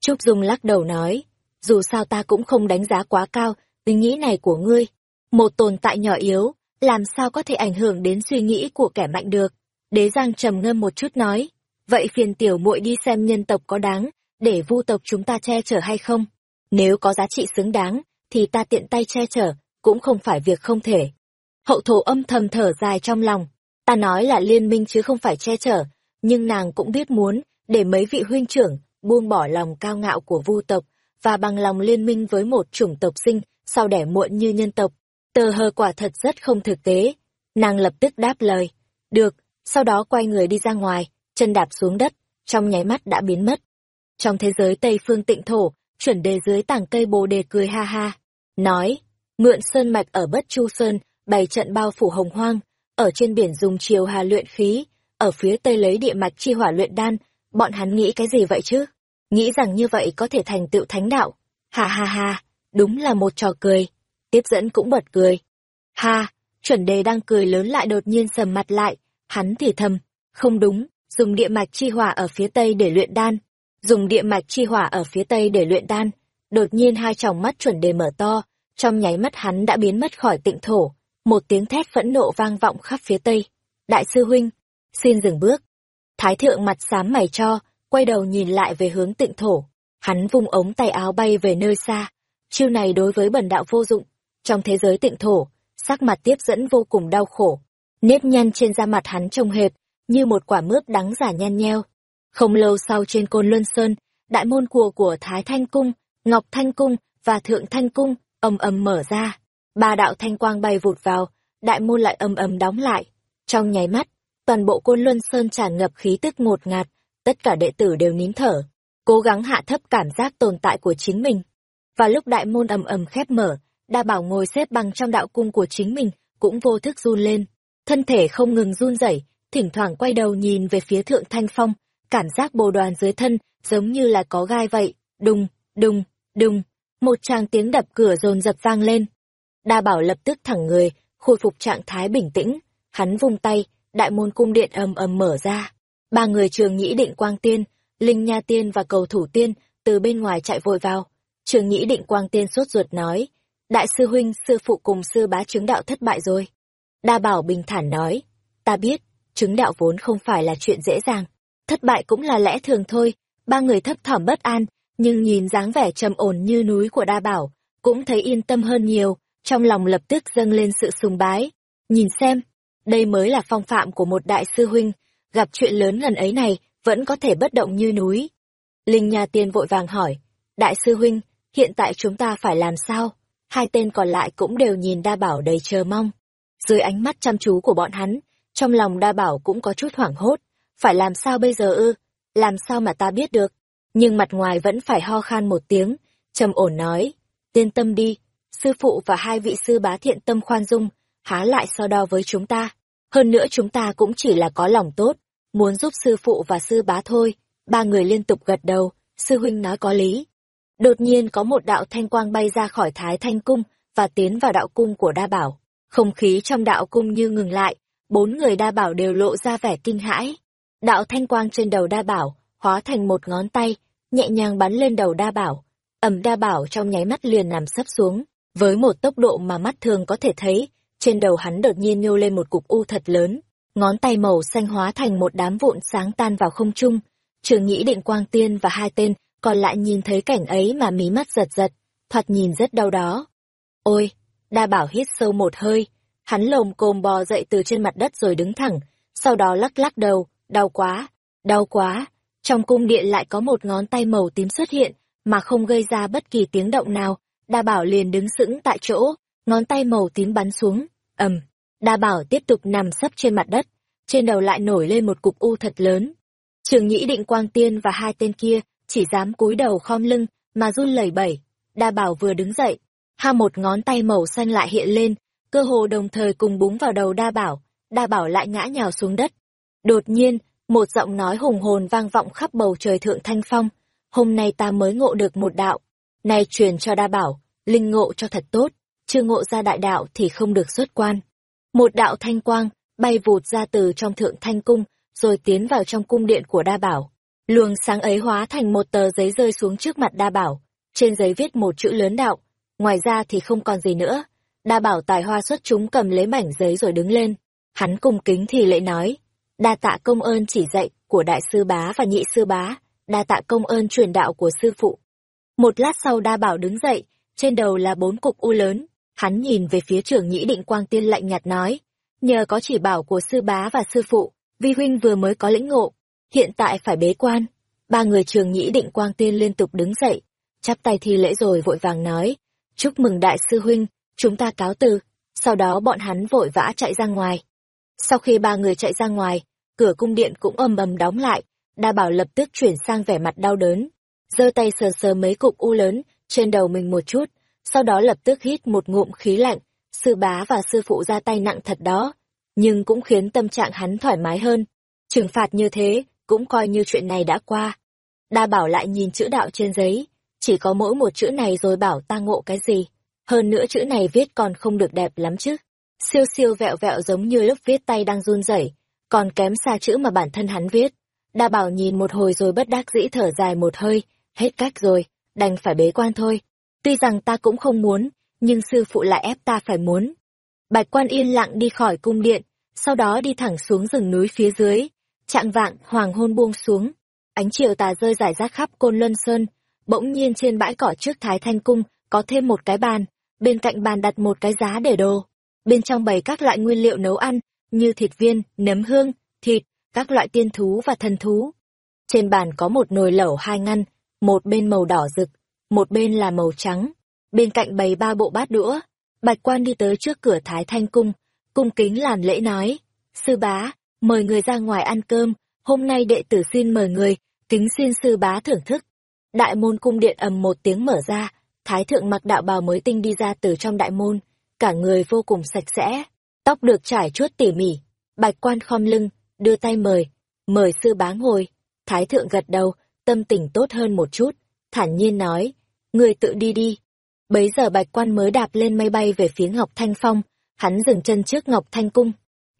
Trúc dung lắc đầu nói dù sao ta cũng không đánh giá quá cao ý nghĩ này của ngươi một tồn tại nhỏ yếu, làm sao có thể ảnh hưởng đến suy nghĩ của kẻ mạnh được? Đế giang trầm ngâm một chút nói, vậy phiền tiểu muội đi xem nhân tộc có đáng để vu tộc chúng ta che chở hay không? Nếu có giá trị xứng đáng, thì ta tiện tay che chở, cũng không phải việc không thể. Hậu thổ âm thầm thở dài trong lòng, ta nói là liên minh chứ không phải che chở, nhưng nàng cũng biết muốn để mấy vị huynh trưởng buông bỏ lòng cao ngạo của vu tộc và bằng lòng liên minh với một chủng tộc sinh sau đẻ muộn như nhân tộc tờ hờ quả thật rất không thực tế. Nàng lập tức đáp lời. Được, sau đó quay người đi ra ngoài, chân đạp xuống đất, trong nháy mắt đã biến mất. Trong thế giới tây phương tịnh thổ, chuẩn đề dưới tảng cây bồ đề cười ha ha. Nói, mượn sơn mạch ở bất chu sơn, bày trận bao phủ hồng hoang, ở trên biển dùng chiều hà luyện khí, ở phía tây lấy địa mạch chi hỏa luyện đan. Bọn hắn nghĩ cái gì vậy chứ? Nghĩ rằng như vậy có thể thành tựu thánh đạo. Ha ha ha, đúng là một trò cười tiếp dẫn cũng bật cười. Ha, chuẩn đề đang cười lớn lại đột nhiên sầm mặt lại. Hắn thì thầm, không đúng, dùng địa mạch chi hỏa ở phía tây để luyện đan. Dùng địa mạch chi hỏa ở phía tây để luyện đan. Đột nhiên hai tròng mắt chuẩn đề mở to, trong nháy mắt hắn đã biến mất khỏi tịnh thổ. Một tiếng thét phẫn nộ vang vọng khắp phía tây. Đại sư huynh, xin dừng bước. Thái thượng mặt xám mày cho, quay đầu nhìn lại về hướng tịnh thổ. Hắn vung ống tay áo bay về nơi xa. Chiêu này đối với bần đạo vô dụng trong thế giới tịnh thổ, sắc mặt tiếp dẫn vô cùng đau khổ. Nếp nhăn trên da mặt hắn trông hệt như một quả mướp đắng giả nhăn nheo. Không lâu sau trên côn luân sơn, đại môn cùa của thái thanh cung, ngọc thanh cung và thượng thanh cung ầm ầm mở ra. Ba đạo thanh quang bay vụt vào, đại môn lại ầm ầm đóng lại. Trong nháy mắt, toàn bộ côn luân sơn tràn ngập khí tức ngột ngạt, tất cả đệ tử đều nín thở, cố gắng hạ thấp cảm giác tồn tại của chính mình. Và lúc đại môn ầm ầm khép mở đa bảo ngồi xếp bằng trong đạo cung của chính mình, cũng vô thức run lên. Thân thể không ngừng run rẩy, thỉnh thoảng quay đầu nhìn về phía thượng thanh phong. Cảm giác bồ đoàn dưới thân giống như là có gai vậy. Đùng đùng đùng. Một tràng tiếng đập cửa dồn dập vang lên. Đa bảo lập tức thẳng người, khôi phục trạng thái bình tĩnh. Hắn vung tay, đại môn cung điện ầm ầm mở ra. Ba người trường nhĩ định quang tiên, linh nha tiên và cầu thủ tiên từ bên ngoài chạy vội vào. Trường nhĩ định quang tiên sốt ruột nói đại sư huynh, sư phụ cùng sư bá chứng đạo thất bại rồi. Đa bảo bình thản nói, ta biết, chứng đạo vốn không phải là chuyện dễ dàng. Thất bại cũng là lẽ thường thôi. Ba người thấp thỏm bất an, nhưng nhìn dáng vẻ trầm ổn như núi của đa bảo, cũng thấy yên tâm hơn nhiều. Trong lòng lập tức dâng lên sự sùng bái. Nhìn xem, đây mới là phong phạm của một đại sư huynh. Gặp chuyện lớn gần ấy này, vẫn có thể bất động như núi. Linh nha tiên vội vàng hỏi, đại sư huynh, hiện tại chúng ta phải làm sao? Hai tên còn lại cũng đều nhìn đa bảo đầy chờ mong. Dưới ánh mắt chăm chú của bọn hắn, trong lòng đa bảo cũng có chút hoảng hốt. Phải làm sao bây giờ ư? Làm sao mà ta biết được? Nhưng mặt ngoài vẫn phải ho khan một tiếng, trầm ổn nói tiên tâm đi, sư phụ và hai vị sư bá thiện tâm khoan dung, há lại so đo với chúng ta. Hơn nữa chúng ta cũng chỉ là có lòng tốt, muốn giúp sư phụ và sư bá thôi. Ba người liên tục gật đầu, sư huynh nói có lý đột nhiên có một đạo thanh quang bay ra khỏi thái thanh cung và tiến vào đạo cung của đa bảo. Không khí trong đạo cung như ngừng lại, bốn người đa bảo đều lộ ra vẻ kinh hãi. Đạo thanh quang trên đầu đa bảo hóa thành một ngón tay, nhẹ nhàng bắn lên đầu đa bảo. Ẩm đa bảo trong nháy mắt liền nằm sấp xuống. Với một tốc độ mà mắt thường có thể thấy, trên đầu hắn đột nhiên nhô lên một cục u thật lớn. Ngón tay màu xanh hóa thành một đám vụn sáng tan vào không trung. Trường nhĩ định quang tiên và hai tên còn lại nhìn thấy cảnh ấy mà mí mắt giật giật, thoạt nhìn rất đau đó. Ôi, đa bảo hít sâu một hơi, hắn lồm cồm bò dậy từ trên mặt đất rồi đứng thẳng, sau đó lắc lắc đầu, đau quá đau quá. Trong cung điện lại có một ngón tay màu tím xuất hiện, mà không gây ra bất kỳ tiếng động nào. Đa bảo liền đứng sững tại chỗ, ngón tay màu tím bắn xuống, ầm. Đa bảo tiếp tục nằm sấp trên mặt đất, trên đầu lại nổi lên một cục u thật lớn. Trường nhĩ định quang tiên và hai tên kia chỉ dám cúi đầu khom lưng mà run lẩy bẩy đa bảo vừa đứng dậy ha một ngón tay màu xanh lại hiện lên cơ hồ đồng thời cùng búng vào đầu đa bảo đa bảo lại ngã nhào xuống đất đột nhiên một giọng nói hùng hồn vang vọng khắp bầu trời thượng thanh phong. Hôm nay ta mới ngộ được một đạo. nay truyền cho đa bảo, linh ngộ cho thật tốt, chưa ngộ ra đại đạo thì không được xuất quan. Một đạo thanh quang, bay vụt ra từ trong thượng thanh cung, rồi tiến vào trong cung điện của đa bảo. Luồng sáng ấy hóa thành một tờ giấy rơi xuống trước mặt đa bảo. Trên giấy viết một chữ lớn đạo, ngoài ra thì không còn gì nữa. Đa bảo tài hoa xuất chúng cầm lấy mảnh giấy rồi đứng lên. Hắn cung kính thì lễ nói, đa tạ công ơn chỉ dạy của đại sư bá và nhị sư bá, đa tạ công ơn truyền đạo của sư phụ. Một lát sau đa bảo đứng dậy, trên đầu là bốn cục u lớn, hắn nhìn về phía trưởng nhĩ định quang tiên lạnh nhạt nói, nhờ có chỉ bảo của sư bá và sư phụ, vi huynh vừa mới có lĩnh ngộ, hiện tại phải bế quan. Ba người trường nhĩ định quang tiên liên tục đứng dậy, chắp tay thi lễ rồi vội vàng nói, chúc mừng đại sư huynh, chúng ta cáo từ, sau đó bọn hắn vội vã chạy ra ngoài. Sau khi ba người chạy ra ngoài, cửa cung điện cũng ầm ầm đóng lại, đa bảo lập tức chuyển sang vẻ mặt đau đớn, giơ tay sờ sờ mấy cục u lớn trên đầu mình một chút, sau đó lập tức hít một ngụm khí lạnh, sư bá và sư phụ ra tay nặng thật đó, nhưng cũng khiến tâm trạng hắn thoải mái hơn. Trừng phạt như thế, cũng coi như chuyện này đã qua. Đa bảo lại nhìn chữ đạo trên giấy, chỉ có mỗi một chữ này rồi bảo ta ngộ cái gì. Hơn nữa chữ này viết còn không được đẹp lắm chứ. Siêu siêu vẹo vẹo giống như lúc viết tay đang run rẩy, còn kém xa chữ mà bản thân hắn viết. Đa bảo nhìn một hồi rồi bất đắc dĩ thở dài một hơi, hết cách rồi, đành phải bế quan thôi. Tuy rằng ta cũng không muốn, nhưng sư phụ lại ép ta phải muốn. Bạch quan yên lặng đi khỏi cung điện, sau đó đi thẳng xuống rừng núi phía dưới. Trạng vạng, hoàng hôn buông xuống. Ánh chiều tà rơi rải rác khắp côn luân sơn. Bỗng nhiên trên bãi cỏ trước thái thanh cung, có thêm một cái bàn. Bên cạnh bàn đặt một cái giá để đồ. Bên trong bày các loại nguyên liệu nấu ăn, như thịt viên, nấm hương, thịt, các loại tiên thú và thần thú. Trên bàn có một nồi lẩu hai ngăn, một bên màu đỏ rực, một bên là màu trắng. Bên cạnh bày ba bộ bát đũa, bạch quan đi tới trước cửa Thái Thanh Cung, cung kính làm lễ nói, sư bá, mời người ra ngoài ăn cơm, hôm nay đệ tử xin mời người, kính xin sư bá thưởng thức. Đại môn cung điện ầm một tiếng mở ra, Thái thượng mặc đạo bào mới tinh đi ra từ trong đại môn, cả người vô cùng sạch sẽ, tóc được trải chuốt tỉ mỉ, bạch quan khom lưng, đưa tay mời, mời sư bá ngồi. Thái thượng gật đầu, tâm tình tốt hơn một chút, thản nhiên nói, người tự đi đi. Bấy giờ bạch quan mới đạp lên máy bay về phía Ngọc Thanh Phong, hắn dừng chân trước Ngọc Thanh Cung,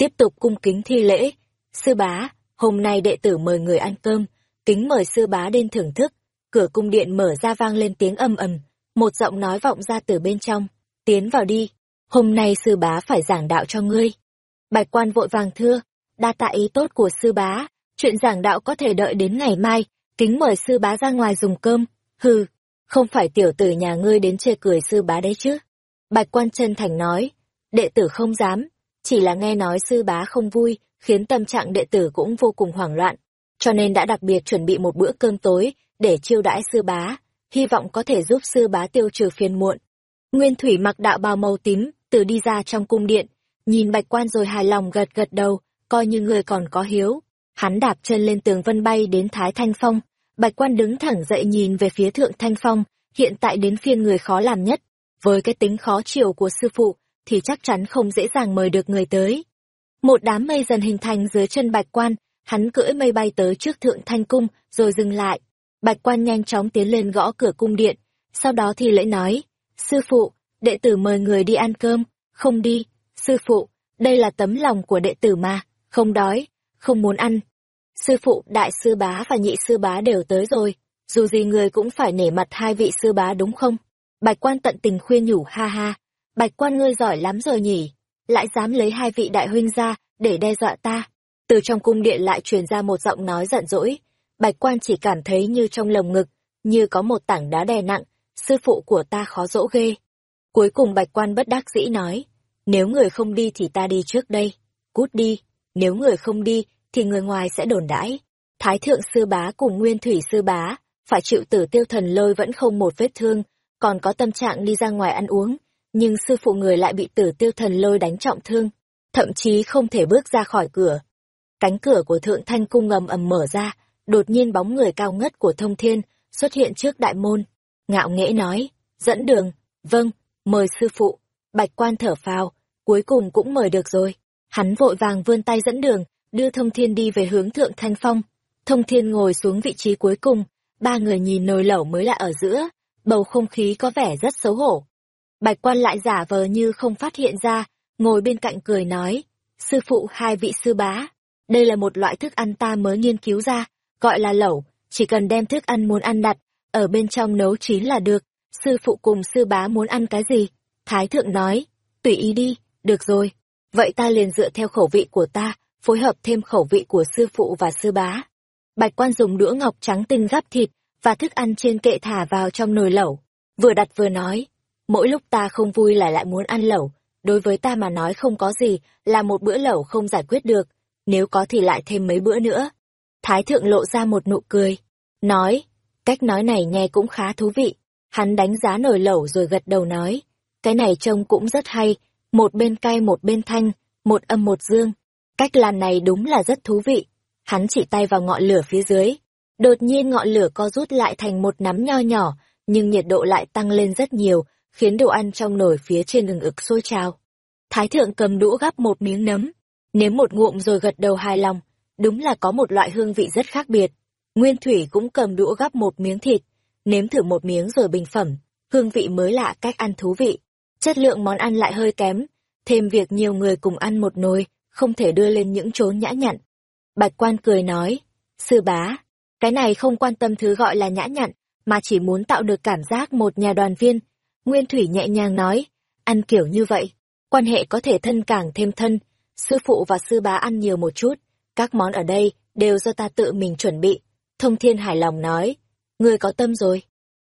tiếp tục cung kính thi lễ. Sư bá, hôm nay đệ tử mời người ăn cơm, kính mời sư bá đến thưởng thức. Cửa cung điện mở ra vang lên tiếng âm ầm, một giọng nói vọng ra từ bên trong, tiến vào đi, hôm nay sư bá phải giảng đạo cho ngươi. Bạch quan vội vàng thưa, đa tạ ý tốt của sư bá, chuyện giảng đạo có thể đợi đến ngày mai, kính mời sư bá ra ngoài dùng cơm, hừ, không phải tiểu tử nhà ngươi đến chê cười sư bá đấy chứ. Bạch quan chân thành nói, đệ tử không dám, chỉ là nghe nói sư bá không vui, khiến tâm trạng đệ tử cũng vô cùng hoảng loạn, cho nên đã đặc biệt chuẩn bị một bữa cơm tối để chiêu đãi sư bá, hy vọng có thể giúp sư bá tiêu trừ phiền muộn. Nguyên Thủy mặc đạo bào màu tím, từ đi ra trong cung điện, nhìn bạch quan rồi hài lòng gật gật đầu, coi như người còn có hiếu. Hắn đạp chân lên tường vân bay đến Thái Thanh Phong, bạch quan đứng thẳng dậy nhìn về phía Thượng Thanh Phong, hiện tại đến phiên người khó làm nhất. Với cái tính khó chịu của sư phụ, thì chắc chắn không dễ dàng mời được người tới. Một đám mây dần hình thành dưới chân bạch quan, hắn cưỡi mây bay tới trước Thượng Thanh Cung, rồi dừng lại. Bạch quan nhanh chóng tiến lên gõ cửa cung điện, sau đó thì lễ nói, Sư phụ, đệ tử mời người đi ăn cơm, không đi, sư phụ, đây là tấm lòng của đệ tử mà, không đói, không muốn ăn. Sư phụ, đại sư bá và nhị sư bá đều tới rồi, dù gì người cũng phải nể mặt hai vị sư bá đúng không? Bạch quan tận tình khuyên nhủ ha ha, bạch quan ngươi giỏi lắm rồi nhỉ, lại dám lấy hai vị đại huynh ra để đe dọa ta. Từ trong cung điện lại truyền ra một giọng nói giận dỗi, bạch quan chỉ cảm thấy như trong lồng ngực, như có một tảng đá đè nặng, sư phụ của ta khó dỗ ghê. Cuối cùng bạch quan bất đắc dĩ nói, nếu người không đi thì ta đi trước đây, cút đi, nếu người không đi thì người ngoài sẽ đồn đãi. Thái thượng sư bá cùng nguyên thủy sư bá, phải chịu tử tiêu thần lôi vẫn không một vết thương, còn có tâm trạng đi ra ngoài ăn uống, nhưng sư phụ người lại bị tử tiêu thần lôi đánh trọng thương, thậm chí không thể bước ra khỏi cửa. Cánh cửa của thượng thanh cung ngầm ầm mở ra, đột nhiên bóng người cao ngất của thông thiên xuất hiện trước đại môn. Ngạo nghễ nói, dẫn đường, vâng, mời sư phụ. Bạch quan thở phào, cuối cùng cũng mời được rồi. Hắn vội vàng vươn tay dẫn đường, đưa Thông Thiên đi về hướng Thượng Thanh Phong. Thông Thiên ngồi xuống vị trí cuối cùng, ba người nhìn nồi lẩu mới lạ ở giữa, bầu không khí có vẻ rất xấu hổ. Bạch quan lại giả vờ như không phát hiện ra, ngồi bên cạnh cười nói, sư phụ hai vị sư bá, đây là một loại thức ăn ta mới nghiên cứu ra, gọi là lẩu, chỉ cần đem thức ăn muốn ăn đặt, ở bên trong nấu chín là được, sư phụ cùng sư bá muốn ăn cái gì? Thái thượng nói, tùy ý đi, được rồi, vậy ta liền dựa theo khẩu vị của ta, phối hợp thêm khẩu vị của sư phụ và sư bá. Bạch quan dùng đũa ngọc trắng tinh gắp thịt và thức ăn trên kệ thả vào trong nồi lẩu, vừa đặt vừa nói, mỗi lúc ta không vui là lại muốn ăn lẩu, đối với ta mà nói không có gì là một bữa lẩu không giải quyết được, nếu có thì lại thêm mấy bữa nữa. Thái thượng lộ ra một nụ cười, nói, cách nói này nghe cũng khá thú vị. Hắn đánh giá nồi lẩu rồi gật đầu nói, cái này trông cũng rất hay, một bên cay một bên thanh, một âm một dương. Cách làm này đúng là rất thú vị. Hắn chỉ tay vào ngọn lửa phía dưới. Đột nhiên ngọn lửa co rút lại thành một nắm nho nhỏ, nhưng nhiệt độ lại tăng lên rất nhiều, khiến đồ ăn trong nồi phía trên ngừng ực sôi trào. Thái thượng cầm đũa gắp một miếng nấm, nếm một ngụm rồi gật đầu hài lòng, đúng là có một loại hương vị rất khác biệt. Nguyên Thủy cũng cầm đũa gắp một miếng thịt, nếm thử một miếng rồi bình phẩm, hương vị mới lạ cách ăn thú vị. Chất lượng món ăn lại hơi kém, thêm việc nhiều người cùng ăn một nồi, không thể đưa lên những chốn nhã nhặn. Bạch quan cười nói, sư bá, cái này không quan tâm thứ gọi là nhã nhặn, mà chỉ muốn tạo được cảm giác một nhà đoàn viên. Nguyên Thủy nhẹ nhàng nói, ăn kiểu như vậy, quan hệ có thể thân càng thêm thân, sư phụ và sư bá ăn nhiều một chút, các món ở đây đều do ta tự mình chuẩn bị. Thông Thiên hài lòng nói, ngươi có tâm rồi.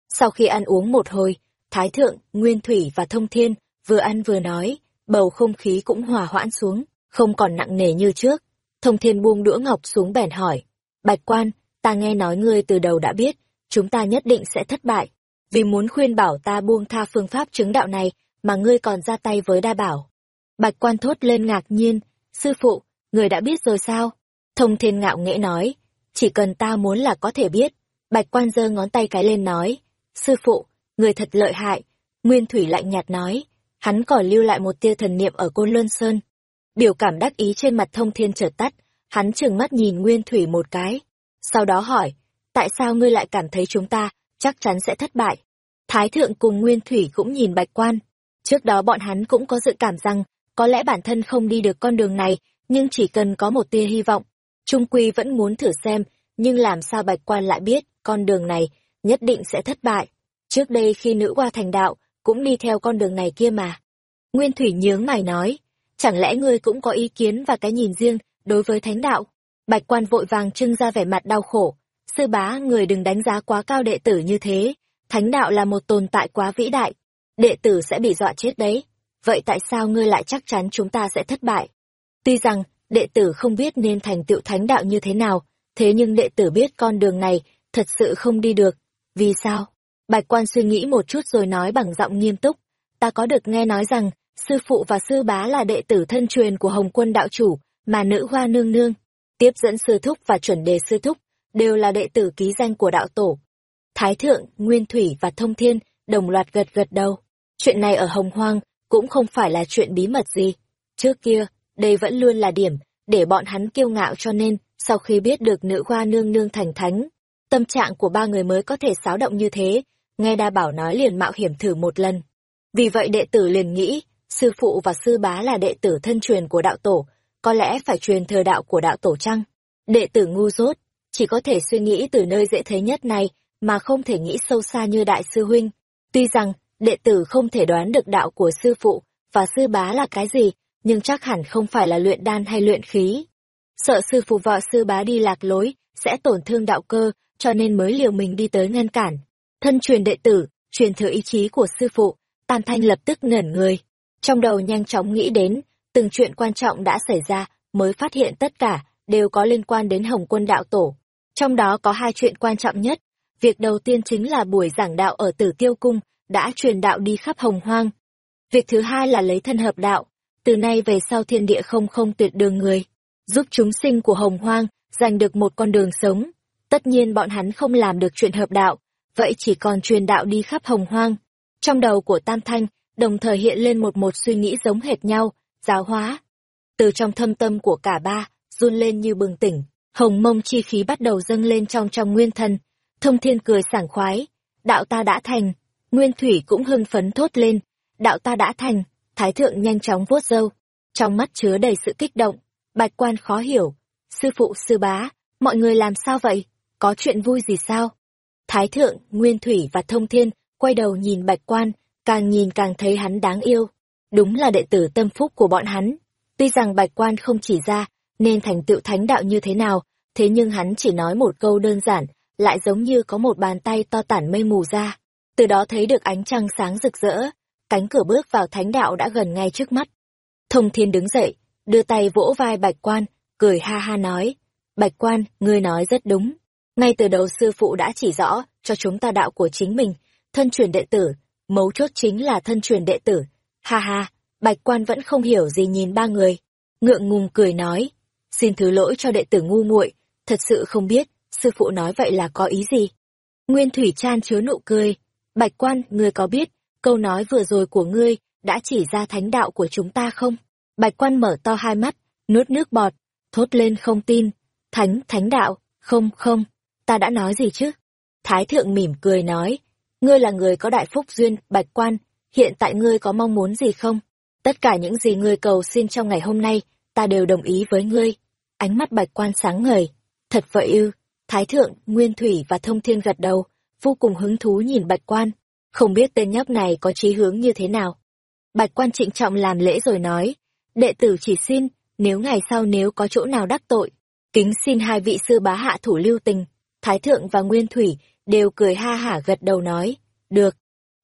Sau khi ăn uống một hồi, Thái Thượng, Nguyên Thủy và Thông Thiên vừa ăn vừa nói, bầu không khí cũng hòa hoãn xuống, không còn nặng nề như trước. Thông Thiên buông đũa ngọc xuống bèn hỏi, Bạch Quan, ta nghe nói ngươi từ đầu đã biết, chúng ta nhất định sẽ thất bại. Vì muốn khuyên bảo ta buông tha phương pháp chứng đạo này, mà ngươi còn ra tay với đa bảo. Bạch Quan thốt lên ngạc nhiên, sư phụ, người đã biết rồi sao? Thông Thiên ngạo nghễ nói, chỉ cần ta muốn là có thể biết. Bạch quan giơ ngón tay cái lên nói, sư phụ, người thật lợi hại. Nguyên Thủy lạnh nhạt nói, hắn còn lưu lại một tia thần niệm ở Côn Luân Sơn. Biểu cảm đắc ý trên mặt thông thiên chợt tắt, hắn trừng mắt nhìn Nguyên Thủy một cái. Sau đó hỏi, tại sao ngươi lại cảm thấy chúng ta chắc chắn sẽ thất bại? Thái thượng cùng Nguyên Thủy cũng nhìn bạch quan. Trước đó bọn hắn cũng có dự cảm rằng, có lẽ bản thân không đi được con đường này, nhưng chỉ cần có một tia hy vọng, Trung Quy vẫn muốn thử xem, nhưng làm sao Bạch Quan lại biết, con đường này nhất định sẽ thất bại. Trước đây khi nữ qua thành đạo, cũng đi theo con đường này kia mà. Nguyên Thủy nhướng mày nói, chẳng lẽ ngươi cũng có ý kiến và cái nhìn riêng đối với thánh đạo? Bạch Quan vội vàng trưng ra vẻ mặt đau khổ. Sư bá, người đừng đánh giá quá cao đệ tử như thế. Thánh đạo là một tồn tại quá vĩ đại. Đệ tử sẽ bị dọa chết đấy. Vậy tại sao ngươi lại chắc chắn chúng ta sẽ thất bại? Tuy rằng, đệ tử không biết nên thành tựu thánh đạo như thế nào, thế nhưng đệ tử biết con đường này thật sự không đi được. Vì sao? Bạch quan suy nghĩ một chút rồi nói bằng giọng nghiêm túc. Ta có được nghe nói rằng, sư phụ và sư bá là đệ tử thân truyền của Hồng quân đạo chủ, mà nữ hoa nương nương, tiếp dẫn sư thúc và chuẩn đề sư thúc, đều là đệ tử ký danh của đạo tổ. Thái thượng, Nguyên Thủy và Thông Thiên đồng loạt gật gật đầu. Chuyện này ở Hồng Hoang cũng không phải là chuyện bí mật gì. Trước kia, đây vẫn luôn là điểm để bọn hắn kiêu ngạo cho nên sau khi biết được nữ hoa nương nương thành thánh tâm trạng của ba người mới có thể xáo động như thế nghe đa bảo nói liền mạo hiểm thử một lần vì vậy đệ tử liền nghĩ sư phụ và sư bá là đệ tử thân truyền của đạo tổ có lẽ phải truyền thừa đạo của đạo tổ chăng đệ tử ngu dốt chỉ có thể suy nghĩ từ nơi dễ thấy nhất này mà không thể nghĩ sâu xa như đại sư huynh tuy rằng đệ tử không thể đoán được đạo của sư phụ và sư bá là cái gì nhưng chắc hẳn không phải là luyện đan hay luyện khí. Sợ sư phụ vợ sư bá đi lạc lối, sẽ tổn thương đạo cơ, cho nên mới liều mình đi tới ngăn cản. Thân truyền đệ tử, truyền thừa ý chí của sư phụ, Tam Thanh lập tức ngẩn người. Trong đầu nhanh chóng nghĩ đến, từng chuyện quan trọng đã xảy ra, mới phát hiện tất cả, đều có liên quan đến Hồng quân đạo tổ. Trong đó có hai chuyện quan trọng nhất. Việc đầu tiên chính là buổi giảng đạo ở Tử Tiêu Cung, đã truyền đạo đi khắp hồng hoang. Việc thứ hai là lấy thân hợp đạo, từ nay về sau thiên địa không không tuyệt đường người, giúp chúng sinh của hồng hoang giành được một con đường sống. Tất nhiên bọn hắn không làm được chuyện hợp đạo, vậy chỉ còn truyền đạo đi khắp hồng hoang. Trong đầu của Tam Thanh, đồng thời hiện lên một một suy nghĩ giống hệt nhau, giáo hóa. Từ trong thâm tâm của cả ba, run lên như bừng tỉnh, hồng mông chi khí bắt đầu dâng lên trong trong nguyên thân. Thông thiên cười sảng khoái, đạo ta đã thành, nguyên thủy cũng hưng phấn thốt lên, đạo ta đã thành, thái thượng nhanh chóng vuốt râu, trong mắt chứa đầy sự kích động, bạch quan khó hiểu, sư phụ sư bá, mọi người làm sao vậy, có chuyện vui gì sao? Thái thượng, nguyên thủy và thông thiên quay đầu nhìn bạch quan, càng nhìn càng thấy hắn đáng yêu. Đúng là đệ tử tâm phúc của bọn hắn. Tuy rằng bạch quan không chỉ ra nên thành tựu thánh đạo như thế nào, thế nhưng hắn chỉ nói một câu đơn giản, lại giống như có một bàn tay to tản mây mù ra. Từ đó thấy được ánh trăng sáng rực rỡ, cánh cửa bước vào thánh đạo đã gần ngay trước mắt. Thông thiên đứng dậy, đưa tay vỗ vai bạch quan, cười ha ha nói, bạch quan, ngươi nói rất đúng. Ngay từ đầu sư phụ đã chỉ rõ cho chúng ta đạo của chính mình, thân truyền đệ tử, mấu chốt chính là thân truyền đệ tử. Ha ha, bạch quan vẫn không hiểu gì nhìn ba người. Ngượng ngùng cười nói, xin thứ lỗi cho đệ tử ngu muội, thật sự không biết, sư phụ nói vậy là có ý gì. Nguyên Thủy Chan chứa nụ cười, bạch quan, ngươi có biết, câu nói vừa rồi của ngươi đã chỉ ra thánh đạo của chúng ta không? Bạch quan mở to hai mắt, nuốt nước bọt, thốt lên không tin. Thánh, thánh đạo, không, không, ta đã nói gì chứ? Thái thượng mỉm cười nói, ngươi là người có đại phúc duyên, bạch quan, hiện tại ngươi có mong muốn gì không? Tất cả những gì ngươi cầu xin trong ngày hôm nay, ta đều đồng ý với ngươi. Ánh mắt bạch quan sáng ngời. Thật vậy ư, Thái thượng, Nguyên Thủy và Thông Thiên gật đầu, vô cùng hứng thú nhìn bạch quan. Không biết tên nhóc này có chí hướng như thế nào. Bạch quan trịnh trọng làm lễ rồi nói, đệ tử chỉ xin, nếu ngày sau nếu có chỗ nào đắc tội, kính xin hai vị sư bá hạ thủ lưu tình. Thái thượng và Nguyên Thủy đều cười ha hả gật đầu nói, được.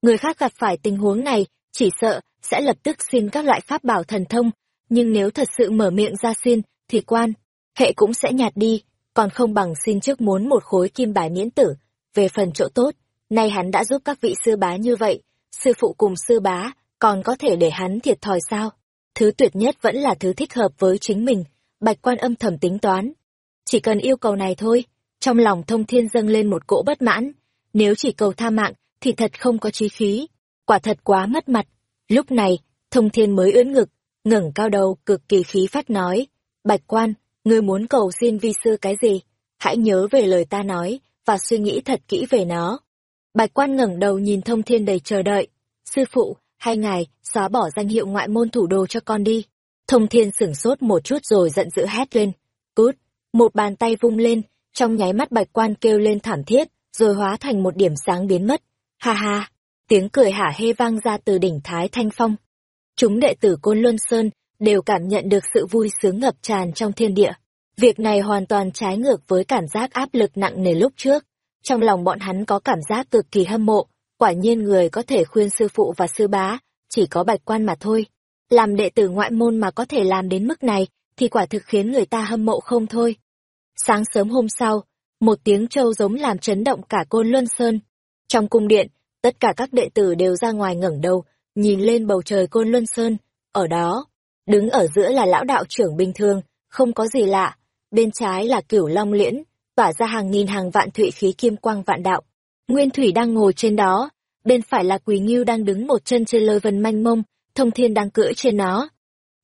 Người khác gặp phải tình huống này, chỉ sợ, sẽ lập tức xin các loại pháp bảo thần thông, nhưng nếu thật sự mở miệng ra xin, thì quan, hệ cũng sẽ nhạt đi, còn không bằng xin trước muốn một khối kim bài miễn tử. Về phần chỗ tốt, nay hắn đã giúp các vị sư bá như vậy, sư phụ cùng sư bá, còn có thể để hắn thiệt thòi sao? Thứ tuyệt nhất vẫn là thứ thích hợp với chính mình, bạch quan âm thầm tính toán. Chỉ cần yêu cầu này thôi, trong lòng thông thiên dâng lên một cỗ bất mãn, nếu chỉ cầu tha mạng, thì thật không có chí khí, quả thật quá mất mặt. Lúc này, thông thiên mới ưỡn ngực, ngẩng cao đầu cực kỳ khí phách nói, bạch quan, ngươi muốn cầu xin vi sư cái gì? Hãy nhớ về lời ta nói, và suy nghĩ thật kỹ về nó. Bạch quan ngẩng đầu nhìn thông thiên đầy chờ đợi. Sư phụ, hai ngài, xóa bỏ danh hiệu ngoại môn thủ đô cho con đi. Thông thiên sửng sốt một chút rồi giận dữ hét lên. Cút, một bàn tay vung lên, trong nháy mắt bạch quan kêu lên thảm thiết, rồi hóa thành một điểm sáng biến mất. Ha ha, tiếng cười hả hê vang ra từ đỉnh Thái Thanh Phong. Chúng đệ tử Côn Luân Sơn đều cảm nhận được sự vui sướng ngập tràn trong thiên địa. Việc này hoàn toàn trái ngược với cảm giác áp lực nặng nề lúc trước. Trong lòng bọn hắn có cảm giác cực kỳ hâm mộ, quả nhiên người có thể khuyên sư phụ và sư bá, chỉ có bạch quan mà thôi. Làm đệ tử ngoại môn mà có thể làm đến mức này, thì quả thực khiến người ta hâm mộ không thôi. Sáng sớm hôm sau, một tiếng trâu giống làm chấn động cả côn luân sơn. Trong cung điện, tất cả các đệ tử đều ra ngoài ngẩng đầu, nhìn lên bầu trời côn luân sơn. Ở đó, đứng ở giữa là lão đạo trưởng bình thường, không có gì lạ. Bên trái là cửu long liễn, tỏa ra hàng nghìn hàng vạn thụy khí kim quang vạn đạo. Nguyên Thủy đang ngồi trên đó, bên phải là Quỳ Ngưu đang đứng một chân trên lôi vân manh mông, Thông Thiên đang cưỡi trên nó.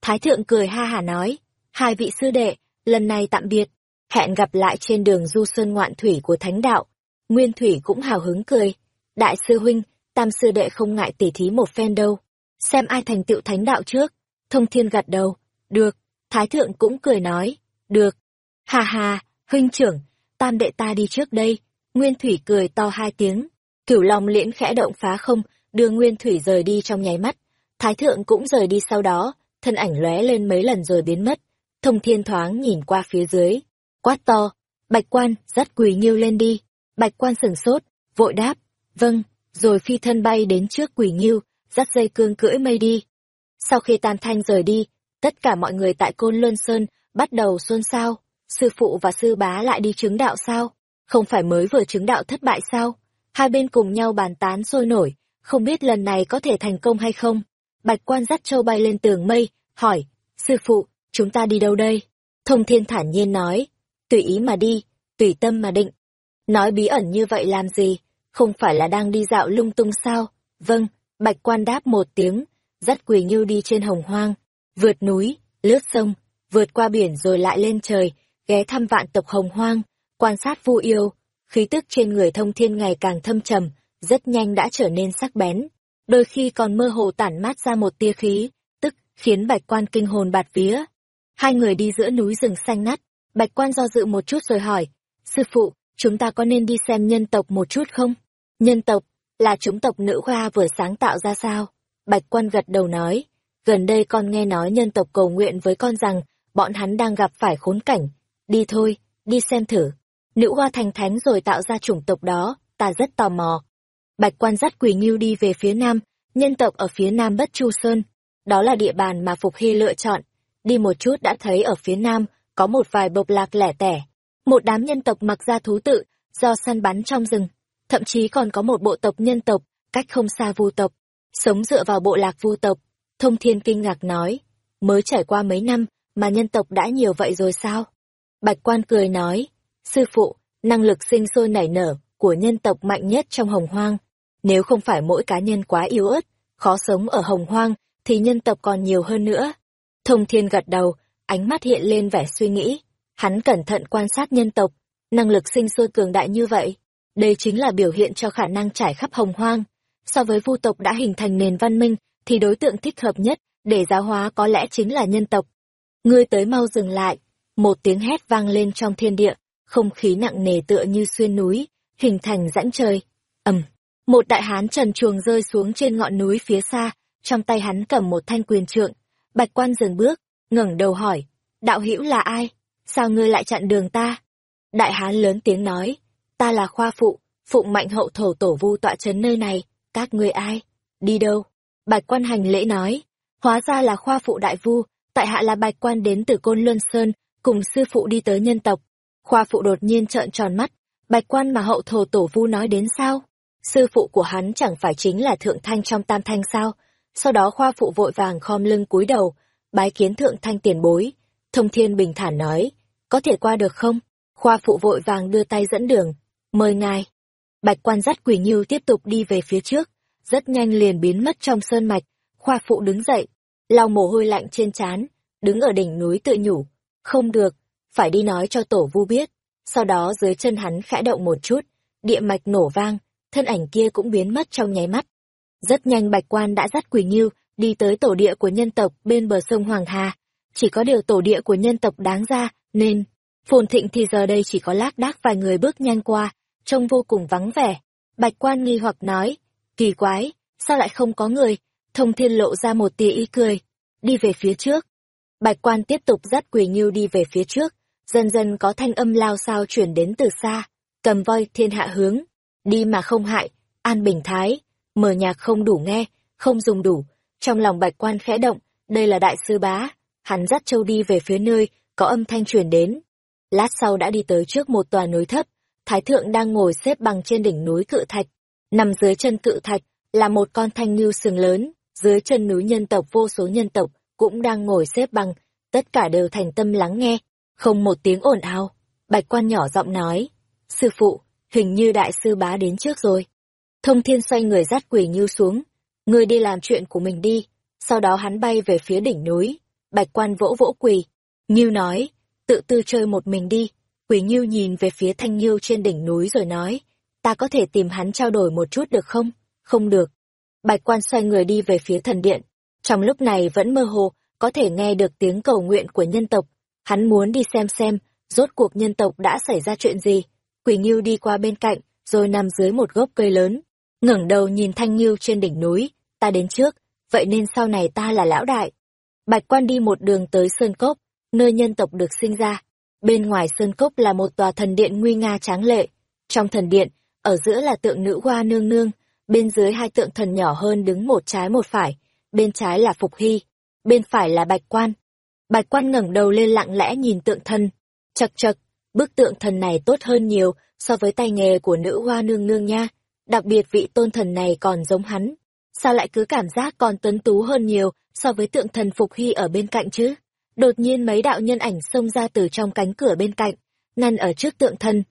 Thái thượng cười ha hả nói, hai vị sư đệ, lần này tạm biệt, hẹn gặp lại trên đường du xuân ngoạn thủy của thánh đạo. Nguyên Thủy cũng hào hứng cười, đại sư huynh, tam sư đệ không ngại tỉ thí một phen đâu, xem ai thành tựu thánh đạo trước. Thông Thiên gật đầu, được, Thái thượng cũng cười nói, được. Hà hà, huynh trưởng, tam đệ ta đi trước đây. Nguyên Thủy cười to hai tiếng. Cửu Long liễn khẽ động phá không, đưa Nguyên Thủy rời đi trong nháy mắt. Thái thượng cũng rời đi sau đó, thân ảnh lóe lên mấy lần rồi biến mất. Thông thiên thoáng nhìn qua phía dưới. Quát to, bạch quan, dắt quỳ nghiêu lên đi. Bạch quan sửng sốt, vội đáp, vâng, rồi phi thân bay đến trước quỳ nghiêu, dắt dây cương cưỡi mây đi. Sau khi tam thanh rời đi, tất cả mọi người tại Côn Luân Sơn bắt đầu xôn xao. Sư phụ và sư bá lại đi chứng đạo sao? Không phải mới vừa chứng đạo thất bại sao? Hai bên cùng nhau bàn tán sôi nổi, không biết lần này có thể thành công hay không. Bạch quan dắt châu bay lên tường mây, hỏi, sư phụ, chúng ta đi đâu đây? Thông thiên thản nhiên nói, tùy ý mà đi, tùy tâm mà định. Nói bí ẩn như vậy làm gì? Không phải là đang đi dạo lung tung sao? Vâng, bạch quan đáp một tiếng, dắt quỳ như đi trên hồng hoang, vượt núi, lướt sông, vượt qua biển rồi lại lên trời, ghé thăm vạn tộc hồng hoang, quan sát vu yêu, khí tức trên người thông thiên ngày càng thâm trầm, rất nhanh đã trở nên sắc bén, đôi khi còn mơ hồ tản mát ra một tia khí, tức khiến bạch quan kinh hồn bạt vía. Hai người đi giữa núi rừng xanh ngắt, bạch quan do dự một chút rồi hỏi, sư phụ, chúng ta có nên đi xem nhân tộc một chút không? Nhân tộc, là chúng tộc nữ hoa vừa sáng tạo ra sao? Bạch quan gật đầu nói, gần đây con nghe nói nhân tộc cầu nguyện với con rằng, bọn hắn đang gặp phải khốn cảnh. Đi thôi, đi xem thử. Nữ hoa thành thánh rồi tạo ra chủng tộc đó, ta rất tò mò. Bạch quan dắt quỳ nghiêu đi về phía nam, nhân tộc ở phía nam Bất Chu Sơn. Đó là địa bàn mà Phục Hy lựa chọn. Đi một chút đã thấy ở phía nam, có một vài bộc lạc lẻ tẻ. Một đám nhân tộc mặc ra thú tự, do săn bắn trong rừng. Thậm chí còn có một bộ tộc nhân tộc, cách không xa vu tộc. Sống dựa vào bộ lạc vu tộc. Thông thiên kinh ngạc nói, mới trải qua mấy năm, mà nhân tộc đã nhiều vậy rồi sao? Bạch quan cười nói, sư phụ, năng lực sinh sôi nảy nở của nhân tộc mạnh nhất trong hồng hoang. Nếu không phải mỗi cá nhân quá yếu ớt, khó sống ở hồng hoang, thì nhân tộc còn nhiều hơn nữa. Thông thiên gật đầu, ánh mắt hiện lên vẻ suy nghĩ. Hắn cẩn thận quan sát nhân tộc, năng lực sinh sôi cường đại như vậy. Đây chính là biểu hiện cho khả năng trải khắp hồng hoang. So với vu tộc đã hình thành nền văn minh, thì đối tượng thích hợp nhất để giáo hóa có lẽ chính là nhân tộc. Ngươi tới mau dừng lại, một tiếng hét vang lên trong thiên địa, không khí nặng nề tựa như xuyên núi, hình thành rãnh trời. ầm, một đại hán trần chuồng rơi xuống trên ngọn núi phía xa, trong tay hắn cầm một thanh quyền trượng. Bạch quan dừng bước, ngẩng đầu hỏi, đạo hữu là ai? Sao ngươi lại chặn đường ta? Đại hán lớn tiếng nói, ta là khoa phụ, phụng mạnh hậu thổ tổ vu tọa trấn nơi này, các ngươi ai? Đi đâu? Bạch quan hành lễ nói, hóa ra là khoa phụ đại vu, tại hạ là bạch quan đến từ Côn Luân Sơn, cùng sư phụ đi tới nhân tộc. Khoa phụ đột nhiên trợn tròn mắt, bạch quan mà hậu thổ tổ vu nói đến sao? Sư phụ của hắn chẳng phải chính là thượng thanh trong tam thanh sao? Sau đó khoa phụ vội vàng khom lưng cúi đầu, bái kiến thượng thanh tiền bối. Thông thiên bình thản nói, có thể qua được không? Khoa phụ vội vàng đưa tay dẫn đường, mời ngài. Bạch quan dắt quỷ nghiêu tiếp tục đi về phía trước, rất nhanh liền biến mất trong sơn mạch. Khoa phụ đứng dậy, lau mồ hôi lạnh trên trán, đứng ở đỉnh núi tự nhủ. Không được, phải đi nói cho tổ vu biết. Sau đó dưới chân hắn khẽ động một chút, địa mạch nổ vang, thân ảnh kia cũng biến mất trong nháy mắt. Rất nhanh bạch quan đã dắt quỳ nghiêu, đi tới tổ địa của nhân tộc bên bờ sông Hoàng Hà. Chỉ có điều tổ địa của nhân tộc đáng ra, nên, phồn thịnh thì giờ đây chỉ có lác đác vài người bước nhanh qua, trông vô cùng vắng vẻ. Bạch quan nghi hoặc nói, kỳ quái, sao lại không có người? Thông thiên lộ ra một tia ý cười, đi về phía trước. Bạch quan tiếp tục dắt quỳ nghiêu đi về phía trước, dần dần có thanh âm lao sao chuyển đến từ xa, cầm voi thiên hạ hướng, đi mà không hại, an bình thái, mở nhạc không đủ nghe, không dùng đủ, trong lòng bạch quan khẽ động, đây là đại sư bá, hắn dắt châu đi về phía nơi, có âm thanh truyền đến. Lát sau đã đi tới trước một tòa núi thấp, thái thượng đang ngồi xếp bằng trên đỉnh núi cự thạch, nằm dưới chân cự thạch, là một con thanh ngưu sừng lớn, dưới chân núi nhân tộc vô số nhân tộc, cũng đang ngồi xếp bằng, tất cả đều thành tâm lắng nghe, không một tiếng ồn ào. Bạch quan nhỏ giọng nói, sư phụ, hình như đại sư bá đến trước rồi. Thông thiên xoay người dắt quỷ như xuống, ngươi đi làm chuyện của mình đi, sau đó hắn bay về phía đỉnh núi, bạch quan vỗ vỗ quỳ. Nghiêu nói, tự tư chơi một mình đi, quỷ Nhiêu nhìn về phía thanh Nhiêu trên đỉnh núi rồi nói, ta có thể tìm hắn trao đổi một chút được không? Không được. Bạch quan xoay người đi về phía thần điện, trong lúc này vẫn mơ hồ, có thể nghe được tiếng cầu nguyện của nhân tộc. Hắn muốn đi xem xem, rốt cuộc nhân tộc đã xảy ra chuyện gì. Quỷ Nhiêu đi qua bên cạnh, rồi nằm dưới một gốc cây lớn. ngẩng đầu nhìn Thanh Nhiêu trên đỉnh núi, ta đến trước, vậy nên sau này ta là lão đại. Bạch quan đi một đường tới Sơn Cốc, nơi nhân tộc được sinh ra. Bên ngoài Sơn Cốc là một tòa thần điện nguy nga tráng lệ. Trong thần điện, ở giữa là tượng nữ hoa nương nương, bên dưới hai tượng thần nhỏ hơn đứng một trái một phải, bên trái là Phục Hy, bên phải là Bạch Quan. Bạch Quan ngẩng đầu lên lặng lẽ nhìn tượng thần, chật chật, bức tượng thần này tốt hơn nhiều so với tay nghề của nữ hoa nương nương nha, đặc biệt vị tôn thần này còn giống hắn. Sao lại cứ cảm giác còn tuấn tú hơn nhiều so với tượng thần Phục Hy ở bên cạnh chứ? Đột nhiên mấy đạo nhân ảnh xông ra từ trong cánh cửa bên cạnh, ngăn ở trước tượng thân,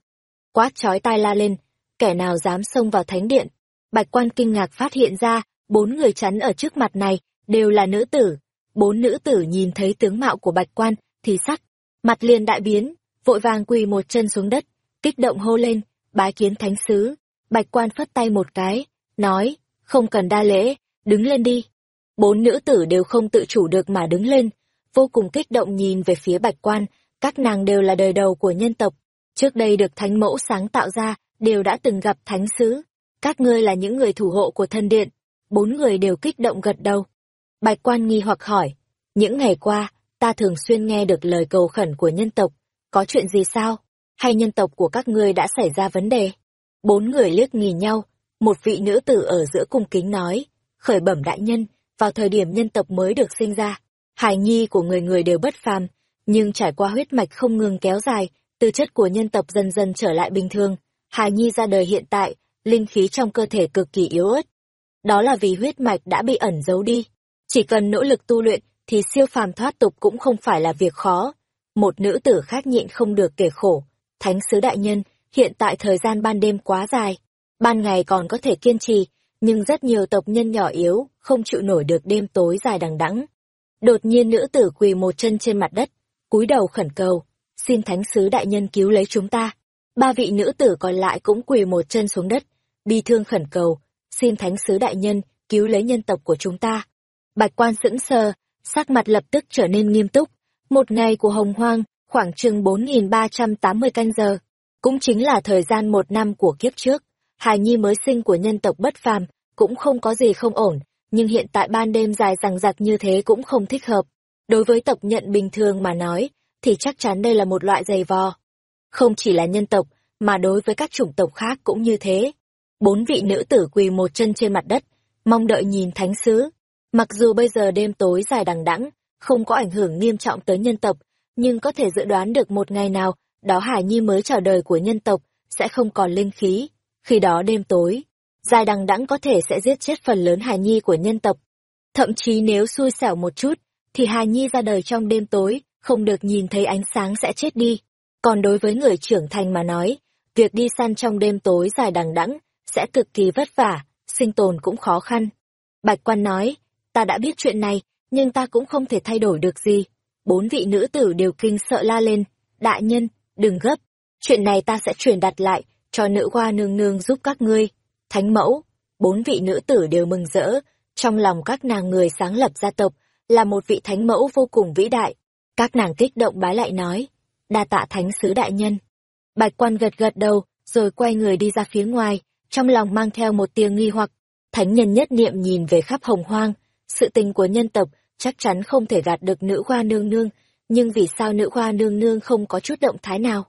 Quát chói tai la lên, kẻ nào dám xông vào thánh điện. Bạch quan kinh ngạc phát hiện ra, bốn người chắn ở trước mặt này, đều là nữ tử. Bốn nữ tử nhìn thấy tướng mạo của bạch quan, thì sắc, mặt liền đại biến, vội vàng quỳ một chân xuống đất, kích động hô lên, bái kiến thánh sứ. Bạch quan phất tay một cái, nói, không cần đa lễ, đứng lên đi. Bốn nữ tử đều không tự chủ được mà đứng lên, vô cùng kích động nhìn về phía bạch quan, các nàng đều là đời đầu của nhân tộc. Trước đây được thánh mẫu sáng tạo ra, đều đã từng gặp thánh sứ. Các ngươi là những người thủ hộ của thân điện. Bốn người đều kích động gật đầu. Bạch quan nghi hoặc hỏi, những ngày qua, ta thường xuyên nghe được lời cầu khẩn của nhân tộc, có chuyện gì sao? Hay nhân tộc của các ngươi đã xảy ra vấn đề? Bốn người liếc nhìn nhau, một vị nữ tử ở giữa cung kính nói, khởi bẩm đại nhân, vào thời điểm nhân tộc mới được sinh ra, hài nhi của người người đều bất phàm, nhưng trải qua huyết mạch không ngừng kéo dài, tư chất của nhân tộc dần dần trở lại bình thường. Hài nhi ra đời hiện tại, linh khí trong cơ thể cực kỳ yếu ớt. Đó là vì huyết mạch đã bị ẩn giấu đi. Chỉ cần nỗ lực tu luyện thì siêu phàm thoát tục cũng không phải là việc khó. Một nữ tử khác nhịn không được kể khổ. Thánh sứ đại nhân, hiện tại thời gian ban đêm quá dài. Ban ngày còn có thể kiên trì, nhưng rất nhiều tộc nhân nhỏ yếu, không chịu nổi được đêm tối dài đằng đẵng. Đột nhiên nữ tử quỳ một chân trên mặt đất, cúi đầu khẩn cầu, xin thánh sứ đại nhân cứu lấy chúng ta. Ba vị nữ tử còn lại cũng quỳ một chân xuống đất, bi thương khẩn cầu, xin thánh sứ đại nhân cứu lấy nhân tộc của chúng ta. Bạch quan sững sờ, sắc mặt lập tức trở nên nghiêm túc. Một ngày của hồng hoang, khoảng chừng 4.380 canh giờ, cũng chính là thời gian một năm của kiếp trước. Hài nhi mới sinh của nhân tộc bất phàm, cũng không có gì không ổn, nhưng hiện tại ban đêm dài rằng giặc như thế cũng không thích hợp. Đối với tộc nhận bình thường mà nói, thì chắc chắn đây là một loại giày vò. Không chỉ là nhân tộc, mà đối với các chủng tộc khác cũng như thế. Bốn vị nữ tử quỳ một chân trên mặt đất, mong đợi nhìn thánh sứ. Mặc dù bây giờ đêm tối dài đằng đẵng, không có ảnh hưởng nghiêm trọng tới nhân tộc, nhưng có thể dự đoán được một ngày nào, đó Hải Nhi mới chào đời của nhân tộc, sẽ không còn linh khí. Khi đó đêm tối, dài đằng đẵng có thể sẽ giết chết phần lớn hài Nhi của nhân tộc. Thậm chí nếu xui xẻo một chút, thì hài Nhi ra đời trong đêm tối, không được nhìn thấy ánh sáng sẽ chết đi. Còn đối với người trưởng thành mà nói, việc đi săn trong đêm tối dài đằng đẵng sẽ cực kỳ vất vả, sinh tồn cũng khó khăn. Bạch quan nói, ta đã biết chuyện này, nhưng ta cũng không thể thay đổi được gì. Bốn vị nữ tử đều kinh sợ la lên, đại nhân, đừng gấp, chuyện này ta sẽ truyền đặt lại, cho nữ hoa nương nương giúp các ngươi. Thánh mẫu, bốn vị nữ tử đều mừng rỡ, trong lòng các nàng người sáng lập gia tộc, là một vị thánh mẫu vô cùng vĩ đại. Các nàng kích động bái lại nói, đa tạ thánh sứ đại nhân. Bạch quan gật gật đầu, rồi quay người đi ra phía ngoài, trong lòng mang theo một tiếng nghi hoặc. Thánh nhân nhất niệm nhìn về khắp hồng hoang, sự tình của nhân tộc chắc chắn không thể gạt được nữ hoa nương nương, nhưng vì sao nữ hoa nương nương không có chút động thái nào?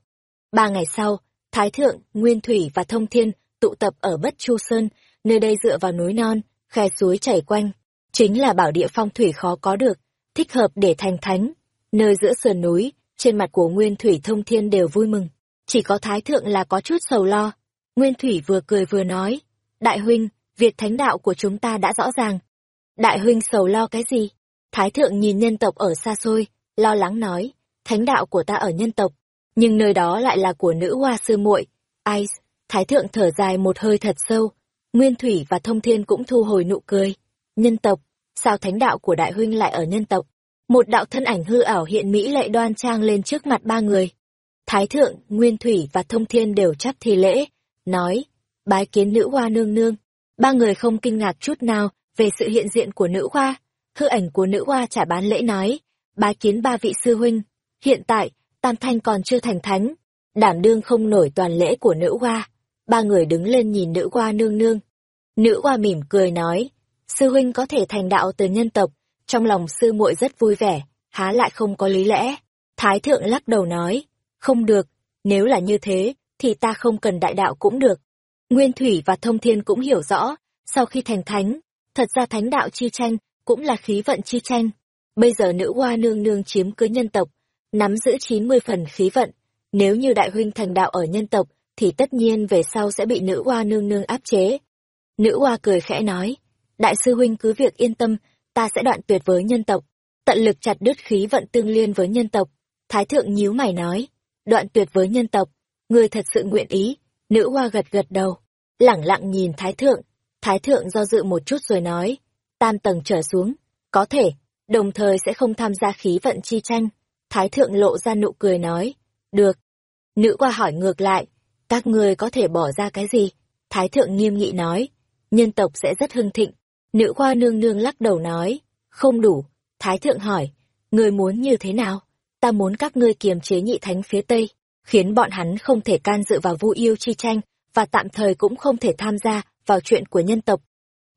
Ba ngày sau, Thái Thượng, Nguyên Thủy và Thông Thiên tụ tập ở Bất Chu Sơn, nơi đây dựa vào núi non, khe suối chảy quanh, chính là bảo địa phong thủy khó có được, thích hợp để thành thánh. Nơi giữa sườn núi, trên mặt của Nguyên Thủy Thông Thiên đều vui mừng, chỉ có Thái Thượng là có chút sầu lo. Nguyên Thủy vừa cười vừa nói, Đại huynh, việc thánh đạo của chúng ta đã rõ ràng. Đại huynh sầu lo cái gì? Thái Thượng nhìn nhân tộc ở xa xôi, lo lắng nói, thánh đạo của ta ở nhân tộc, nhưng nơi đó lại là của nữ hoa sư muội. Ai, Thái Thượng thở dài một hơi thật sâu, Nguyên Thủy và Thông Thiên cũng thu hồi nụ cười. Nhân tộc, sao thánh đạo của đại huynh lại ở nhân tộc? Một đạo thân ảnh hư ảo hiện mỹ lệ đoan trang lên trước mặt ba người. Thái Thượng, Nguyên Thủy và Thông Thiên đều chắp thi lễ, nói, bái kiến nữ hoa nương nương. Ba người không kinh ngạc chút nào về sự hiện diện của nữ hoa. Hư ảnh của nữ hoa trả bán lễ nói, bái kiến ba vị sư huynh. Hiện tại, Tam Thanh còn chưa thành thánh, đảm đương không nổi toàn lễ của nữ hoa. Ba người đứng lên nhìn nữ hoa nương nương. Nữ hoa mỉm cười nói, sư huynh có thể thành đạo từ nhân tộc, trong lòng sư muội rất vui vẻ, há lại không có lý lẽ. Thái thượng lắc đầu nói, không được, nếu là như thế, thì ta không cần đại đạo cũng được. Nguyên Thủy và Thông Thiên cũng hiểu rõ, sau khi thành thánh, thật ra thánh đạo chi tranh cũng là khí vận chi tranh. Bây giờ nữ hoa nương nương chiếm cứ nhân tộc, nắm giữ 90 phần khí vận. Nếu như đại huynh thành đạo ở nhân tộc, thì tất nhiên về sau sẽ bị nữ hoa nương nương áp chế. Nữ hoa cười khẽ nói, đại sư huynh cứ việc yên tâm, ta sẽ đoạn tuyệt với nhân tộc, tận lực chặt đứt khí vận tương liên với nhân tộc. Thái thượng nhíu mày nói, đoạn tuyệt với nhân tộc, người thật sự nguyện ý, nữ hoa gật gật đầu, lẳng lặng nhìn thái thượng, thái thượng do dự một chút rồi nói, tam tầng trở xuống, có thể, đồng thời sẽ không tham gia khí vận chi tranh. Thái thượng lộ ra nụ cười nói, được. Nữ qua hỏi ngược lại, các người có thể bỏ ra cái gì? Thái thượng nghiêm nghị nói, nhân tộc sẽ rất hưng thịnh. Nữ khoa nương nương lắc đầu nói, không đủ. Thái thượng hỏi, người muốn như thế nào? Ta muốn các ngươi kiềm chế nhị thánh phía Tây, khiến bọn hắn không thể can dự vào vu yêu chi tranh, và tạm thời cũng không thể tham gia vào chuyện của nhân tộc.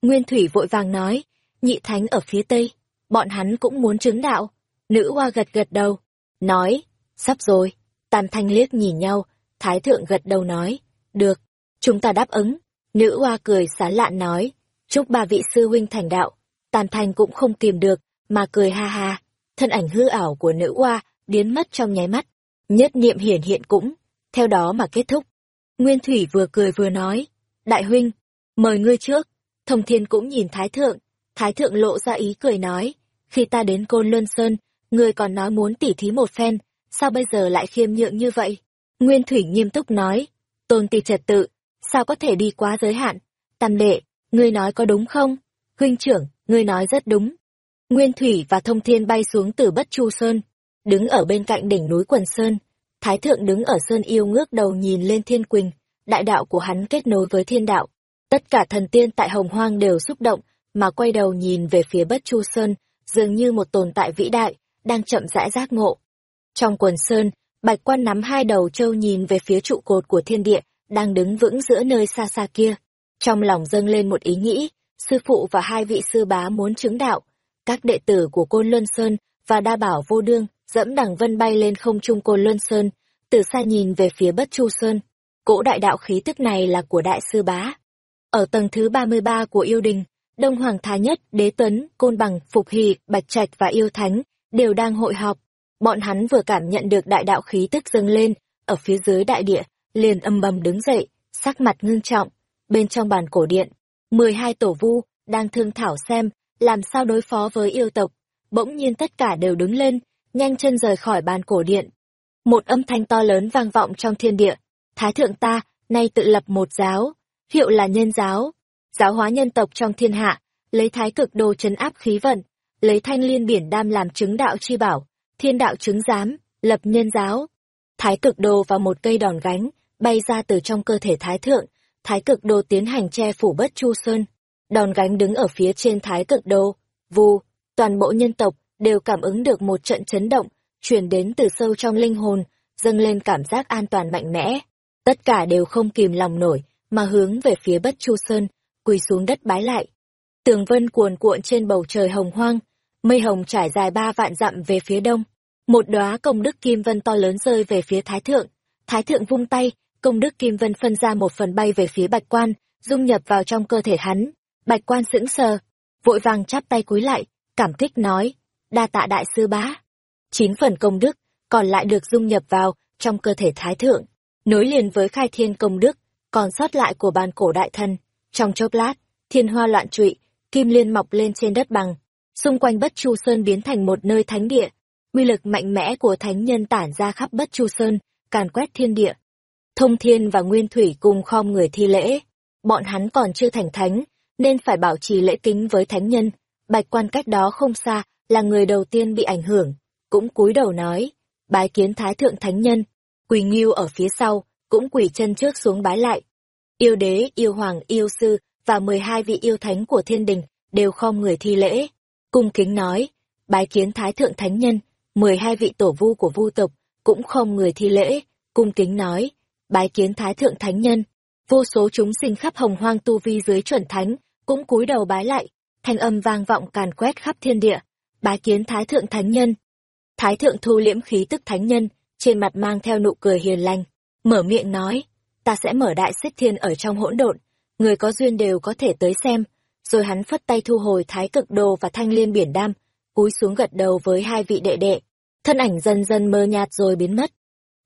Nguyên Thủy vội vàng nói, nhị thánh ở phía Tây, bọn hắn cũng muốn chứng đạo. Nữ hoa gật gật đầu, nói, sắp rồi. Tam thanh liếc nhìn nhau, thái thượng gật đầu nói, được, chúng ta đáp ứng. Nữ hoa cười sán lạn nói, chúc ba vị sư huynh thành đạo. Tam thành cũng không kìm được, mà cười ha ha. Thân ảnh hư ảo của nữ hoa biến mất trong nháy mắt. Nhất niệm hiển hiện cũng, theo đó mà kết thúc. Nguyên Thủy vừa cười vừa nói, đại huynh, mời ngươi trước. Thông Thiên cũng nhìn Thái Thượng, Thái Thượng lộ ra ý cười nói, khi ta đến Côn Luân Sơn, ngươi còn nói muốn tỉ thí một phen, sao bây giờ lại khiêm nhượng như vậy? Nguyên Thủy nghiêm túc nói, tôn tì trật tự, sao có thể đi quá giới hạn? Tam đệ, ngươi nói có đúng không? Huynh trưởng, ngươi nói rất đúng. Nguyên Thủy và Thông Thiên bay xuống từ Bất Chu Sơn, đứng ở bên cạnh đỉnh núi Quần Sơn. Thái Thượng đứng ở Sơn Yêu ngước đầu nhìn lên Thiên Quỳnh, đại đạo của hắn kết nối với thiên đạo. Tất cả thần tiên tại Hồng Hoang đều xúc động, mà quay đầu nhìn về phía Bất Chu Sơn, dường như một tồn tại vĩ đại, đang chậm rãi giác ngộ. Trong quần sơn, Bạch Quan nắm hai đầu trâu nhìn về phía trụ cột của thiên địa, đang đứng vững giữa nơi xa xa kia. Trong lòng dâng lên một ý nghĩ, sư phụ và hai vị sư bá muốn chứng đạo. Các đệ tử của Côn Luân Sơn và Đa Bảo Vô Đương dẫm đằng vân bay lên không trung Côn Luân Sơn, từ xa nhìn về phía Bất Chu Sơn. Cỗ đại đạo khí tức này là của đại sư bá. Ở tầng thứ 33 của yêu đình, Đông Hoàng Thái Nhất, Đế Tuấn, Côn Bằng, Phục Hỷ, Bạch Trạch và Yêu Thánh đều đang hội họp. Bọn hắn vừa cảm nhận được đại đạo khí tức dâng lên, ở phía dưới đại địa, liền âm bầm đứng dậy, sắc mặt ngưng trọng. Bên trong bàn cổ điện, 12 tổ vu đang thương thảo xem làm sao đối phó với yêu tộc. Bỗng nhiên tất cả đều đứng lên, nhanh chân rời khỏi bàn cổ điện. Một âm thanh to lớn vang vọng trong thiên địa. Thái thượng ta, nay tự lập một giáo, hiệu là nhân giáo, giáo hóa nhân tộc trong thiên hạ, lấy thái cực đồ chấn áp khí vận, lấy thanh liên biển đam làm chứng đạo chi bảo, thiên đạo chứng giám, lập nhân giáo. Thái cực đồ và một cây đòn gánh, bay ra từ trong cơ thể thái thượng, thái cực đồ tiến hành che phủ bất chu sơn. Đòn gánh đứng ở phía trên thái cực đồ, vù, toàn bộ nhân tộc đều cảm ứng được một trận chấn động, truyền đến từ sâu trong linh hồn, dâng lên cảm giác an toàn mạnh mẽ. Tất cả đều không kìm lòng nổi, mà hướng về phía bất chu sơn, quỳ xuống đất bái lại. Tường vân cuồn cuộn trên bầu trời hồng hoang, mây hồng trải dài ba vạn dặm về phía đông. Một đóa công đức kim vân to lớn rơi về phía thái thượng. Thái thượng vung tay, công đức kim vân phân ra một phần bay về phía bạch quan, dung nhập vào trong cơ thể hắn. Bạch quan sững sờ, vội vàng chắp tay cúi lại, cảm kích nói, đa tạ đại sư bá. Chín phần công đức, còn lại được dung nhập vào trong cơ thể thái thượng, nối liền với khai thiên công đức, còn sót lại của bàn cổ đại thần. Trong chốc lát, thiên hoa loạn trụy, kim liên mọc lên trên đất bằng, xung quanh Bất Chu Sơn biến thành một nơi thánh địa. Uy lực mạnh mẽ của thánh nhân tản ra khắp Bất Chu Sơn, càn quét thiên địa. Thông Thiên và Nguyên Thủy cùng khom người thi lễ. Bọn hắn còn chưa thành thánh, nên phải bảo trì lễ kính với thánh nhân. Bạch quan cách đó không xa, là người đầu tiên bị ảnh hưởng, cũng cúi đầu nói, bái kiến thái thượng thánh nhân. Quỳ Nghiêu ở phía sau, cũng quỳ chân trước xuống bái lại. Yêu đế, yêu hoàng, yêu sư và 12 vị yêu thánh của thiên đình đều khom người thi lễ. Cung kính nói, bái kiến thái thượng thánh nhân, 12 vị tổ vu của vu tộc cũng không người thi lễ, cung kính nói, bái kiến thái thượng thánh nhân. Vô số chúng sinh khắp hồng hoang tu vi dưới chuẩn thánh, cũng cúi đầu bái lại, thanh âm vang vọng càn quét khắp thiên địa, bái kiến thái thượng thánh nhân. Thái thượng thu liễm khí tức thánh nhân, trên mặt mang theo nụ cười hiền lành, mở miệng nói, ta sẽ mở đại xích thiên ở trong hỗn độn, người có duyên đều có thể tới xem. Rồi hắn phất tay thu hồi thái cực đồ và thanh liên biển đam, cúi xuống gật đầu với hai vị đệ đệ. Thân ảnh dần dần mơ nhạt rồi biến mất.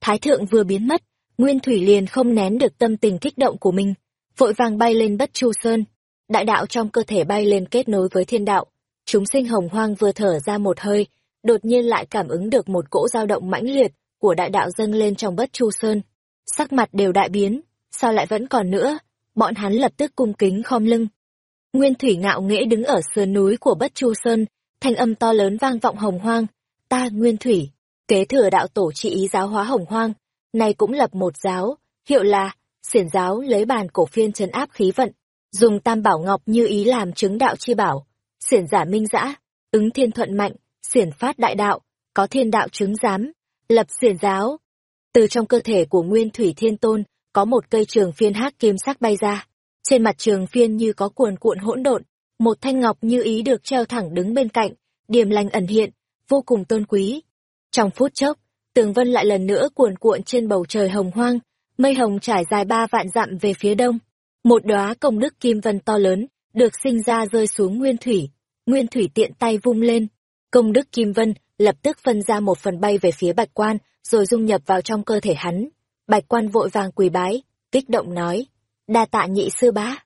Thái thượng vừa biến mất, Nguyên Thủy liền không nén được tâm tình kích động của mình, vội vàng bay lên bất chu sơn. Đại đạo trong cơ thể bay lên kết nối với thiên đạo. Chúng sinh hồng hoang vừa thở ra một hơi, đột nhiên lại cảm ứng được một cỗ dao động mãnh liệt của đại đạo dâng lên trong bất chu sơn sắc mặt đều đại biến, sao lại vẫn còn nữa, bọn hắn lập tức cung kính khom lưng. Nguyên Thủy ngạo nghễ đứng ở sườn núi của Bất Chu Sơn, thanh âm to lớn vang vọng hồng hoang, ta Nguyên Thủy, kế thừa đạo tổ trị ý giáo hóa hồng hoang, nay cũng lập một giáo, hiệu là xiển giáo lấy bàn cổ phiên trấn áp khí vận, dùng tam bảo ngọc như ý làm chứng đạo chi bảo, xiển giả minh dã, ứng thiên thuận mạnh, xiển phát đại đạo, có thiên đạo chứng giám, lập xiển giáo. Từ trong cơ thể của Nguyên Thủy Thiên Tôn, có một cây trường phiên hắc kim sắc bay ra. Trên mặt trường phiên như có cuồn cuộn hỗn độn, một thanh ngọc như ý được treo thẳng đứng bên cạnh, điềm lành ẩn hiện, vô cùng tôn quý. Trong phút chốc, tường vân lại lần nữa cuồn cuộn trên bầu trời hồng hoang, mây hồng trải dài ba vạn dặm về phía đông. Một đóa công đức kim vân to lớn, được sinh ra rơi xuống nguyên thủy. Nguyên thủy tiện tay vung lên. Công đức kim vân lập tức phân ra một phần bay về phía bạch quan, rồi dung nhập vào trong cơ thể hắn. Bạch quan vội vàng quỳ bái, kích động nói, đa tạ nhị sư bá.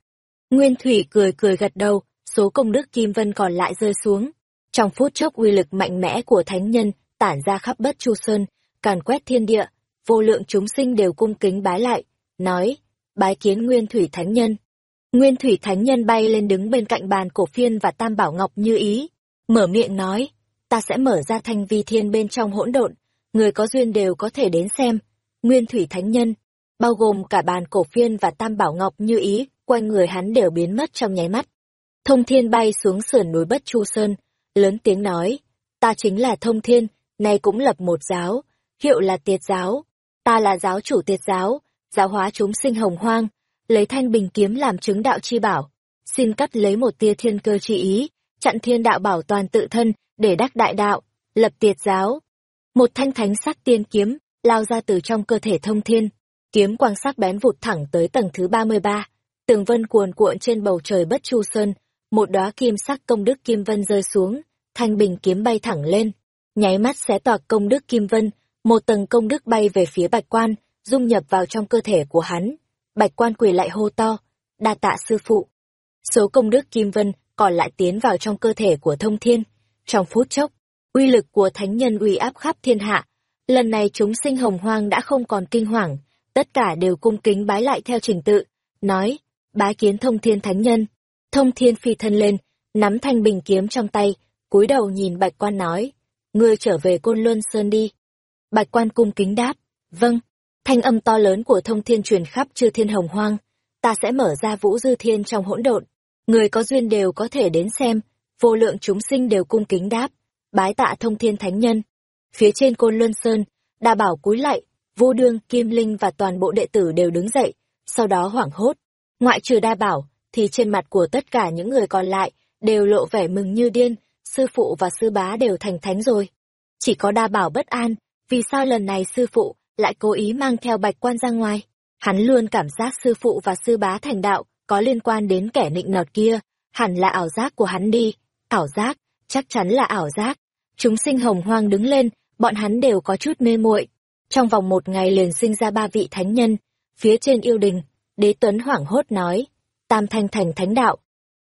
Nguyên thủy cười cười gật đầu, số công đức kim vân còn lại rơi xuống. Trong phút chốc uy lực mạnh mẽ của thánh nhân tản ra khắp bất chu sơn, càn quét thiên địa, vô lượng chúng sinh đều cung kính bái lại, nói, bái kiến Nguyên Thủy Thánh Nhân. Nguyên Thủy Thánh Nhân bay lên đứng bên cạnh bàn cổ phiên và tam bảo ngọc như ý, mở miệng nói, ta sẽ mở ra thanh vi thiên bên trong hỗn độn, người có duyên đều có thể đến xem. Nguyên Thủy Thánh Nhân, bao gồm cả bàn cổ phiên và tam bảo ngọc như ý, quanh người hắn đều biến mất trong nháy mắt. Thông thiên bay xuống sườn núi Bất Chu Sơn, lớn tiếng nói, ta chính là Thông Thiên, nay cũng lập một giáo, hiệu là tiệt giáo. Ta là giáo chủ tiệt giáo, giáo hóa chúng sinh hồng hoang, lấy thanh bình kiếm làm chứng đạo chi bảo. Xin cắt lấy một tia thiên cơ chi ý, chặn thiên đạo bảo toàn tự thân, để đắc đại đạo, lập tiệt giáo. Một thanh thánh sắc tiên kiếm, lao ra từ trong cơ thể thông thiên. Kiếm quang sắc bén vụt thẳng tới tầng thứ 33. Tường vân cuồn cuộn trên bầu trời bất chu sơn, một đóa kim sắc công đức kim vân rơi xuống, thanh bình kiếm bay thẳng lên, nháy mắt xé toạc công đức kim vân, một tầng công đức bay về phía bạch quan, dung nhập vào trong cơ thể của hắn. Bạch quan quỳ lại hô to, đa tạ sư phụ. Số công đức kim vân còn lại tiến vào trong cơ thể của thông thiên. Trong phút chốc, uy lực của thánh nhân uy áp khắp thiên hạ. Lần này chúng sinh hồng hoang đã không còn kinh hoàng, tất cả đều cung kính bái lại theo trình tự, nói, bái kiến thông thiên thánh nhân. Thông thiên phi thân lên, nắm thanh bình kiếm trong tay, cúi đầu nhìn bạch quan nói, ngươi trở về Côn Luân Sơn đi. Bạch quan cung kính đáp, vâng. Thanh âm to lớn của thông thiên truyền khắp chư thiên hồng hoang, ta sẽ mở ra vũ dư thiên trong hỗn độn. Người có duyên đều có thể đến xem, vô lượng chúng sinh đều cung kính đáp, bái tạ thông thiên thánh nhân. Phía trên Côn Luân Sơn, đa bảo cúi lại, vô đương, kim linh và toàn bộ đệ tử đều đứng dậy, sau đó hoảng hốt. Ngoại trừ đa bảo, thì trên mặt của tất cả những người còn lại, đều lộ vẻ mừng như điên, sư phụ và sư bá đều thành thánh rồi. Chỉ có đa bảo bất an, vì sao lần này sư phụ lại cố ý mang theo bạch quan ra ngoài? Hắn luôn cảm giác sư phụ và sư bá thành đạo có liên quan đến kẻ nịnh nọt kia, hẳn là ảo giác của hắn đi. Ảo giác, chắc chắn là ảo giác. Chúng sinh hồng hoang đứng lên, bọn hắn đều có chút mê muội. Trong vòng một ngày liền sinh ra ba vị thánh nhân, phía trên yêu đình, đế tuấn hoảng hốt nói, tam thanh thành thánh đạo.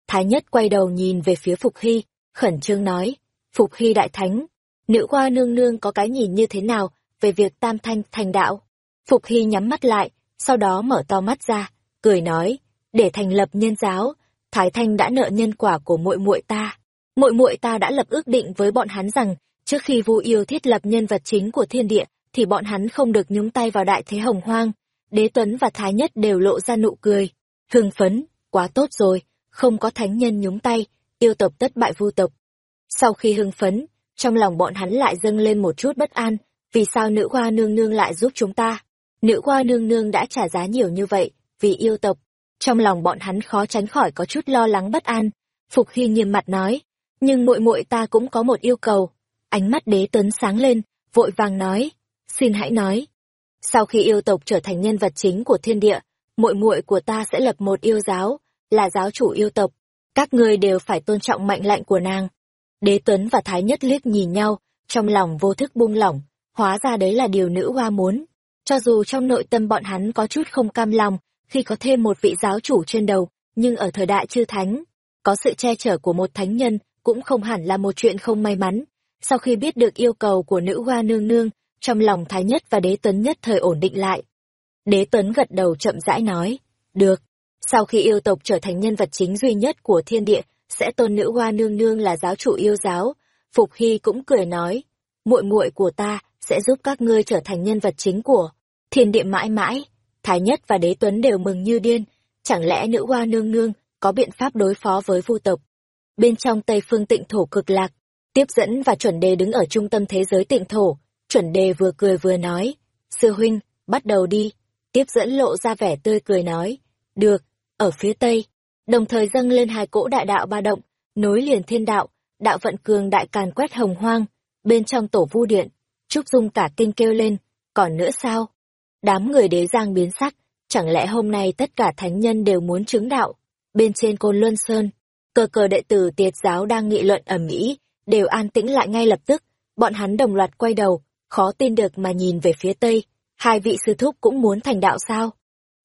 Thái nhất quay đầu nhìn về phía Phục Hy, khẩn trương nói, Phục Hy Đại Thánh, nữ hoa nương nương có cái nhìn như thế nào về việc tam thanh thành đạo? Phục Hy nhắm mắt lại, sau đó mở to mắt ra, cười nói, để thành lập nhân giáo, Thái Thanh đã nợ nhân quả của muội muội ta. Muội muội ta đã lập ước định với bọn hắn rằng, trước khi Vu Yêu thiết lập nhân vật chính của thiên địa, thì bọn hắn không được nhúng tay vào đại thế hồng hoang. Đế Tuấn và Thái Nhất đều lộ ra nụ cười, hưng phấn, quá tốt rồi, không có thánh nhân nhúng tay, yêu tộc tất bại vu tộc. Sau khi hưng phấn, trong lòng bọn hắn lại dâng lên một chút bất an, vì sao nữ hoa nương nương lại giúp chúng ta? Nữ hoa nương nương đã trả giá nhiều như vậy, vì yêu tộc. Trong lòng bọn hắn khó tránh khỏi có chút lo lắng bất an. Phục Hy nghiêm mặt nói, nhưng muội muội ta cũng có một yêu cầu. Ánh mắt đế tuấn sáng lên, vội vàng nói, xin hãy nói. Sau khi yêu tộc trở thành nhân vật chính của thiên địa, muội muội của ta sẽ lập một yêu giáo, là giáo chủ yêu tộc, các ngươi đều phải tôn trọng mệnh lệnh của nàng. Đế Tuấn và Thái Nhất liếc nhìn nhau, trong lòng vô thức buông lỏng, hóa ra đấy là điều nữ hoa muốn. Cho dù trong nội tâm bọn hắn có chút không cam lòng khi có thêm một vị giáo chủ trên đầu, nhưng ở thời đại chư thánh, có sự che chở của một thánh nhân cũng không hẳn là một chuyện không may mắn. Sau khi biết được yêu cầu của nữ hoa nương nương, trong lòng Thái Nhất và Đế Tuấn nhất thời ổn định lại. Đế Tuấn gật đầu chậm rãi nói, được, sau khi yêu tộc trở thành nhân vật chính duy nhất của thiên địa, sẽ tôn nữ hoa nương nương là giáo chủ yêu giáo, Phục Hy cũng cười nói, muội muội của ta sẽ giúp các ngươi trở thành nhân vật chính của thiên địa mãi mãi. Thái Nhất và Đế Tuấn đều mừng như điên, chẳng lẽ nữ hoa nương nương có biện pháp đối phó với vu tộc. Bên trong Tây Phương Tịnh Thổ cực lạc, tiếp dẫn và chuẩn đề đứng ở trung tâm thế giới tịnh thổ, chuẩn đề vừa cười vừa nói, sư huynh, bắt đầu đi. Tiếp dẫn lộ ra vẻ tươi cười nói, được, ở phía Tây, đồng thời dâng lên hai cỗ đại đạo ba động, nối liền thiên đạo, đạo vận cường đại càn quét hồng hoang, bên trong tổ vu điện, Trúc Dung cả kinh kêu lên, còn nữa sao? Đám người đế giang biến sắc, chẳng lẽ hôm nay tất cả thánh nhân đều muốn chứng đạo? Bên trên côn Luân Sơn, cờ cờ đệ tử tiệt giáo đang nghị luận ầm ĩ, đều an tĩnh lại ngay lập tức, bọn hắn đồng loạt quay đầu, khó tin được mà nhìn về phía tây, hai vị sư thúc cũng muốn thành đạo sao?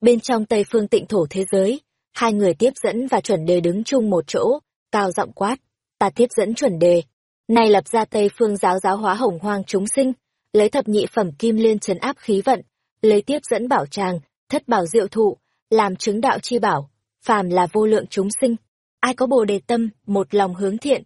Bên trong Tây Phương Tịnh thổ thế giới, hai người tiếp dẫn và chuẩn đề đứng chung một chỗ, cao giọng quát, ta tiếp dẫn chuẩn đề. nay lập ra Tây Phương giáo giáo hóa hồng hoang chúng sinh, lấy thập nhị phẩm kim liên trấn áp khí vận, lấy tiếp dẫn bảo tràng, thất bảo diệu thụ, làm chứng đạo chi bảo, phàm là vô lượng chúng sinh. Ai có bồ đề tâm, một lòng hướng thiện.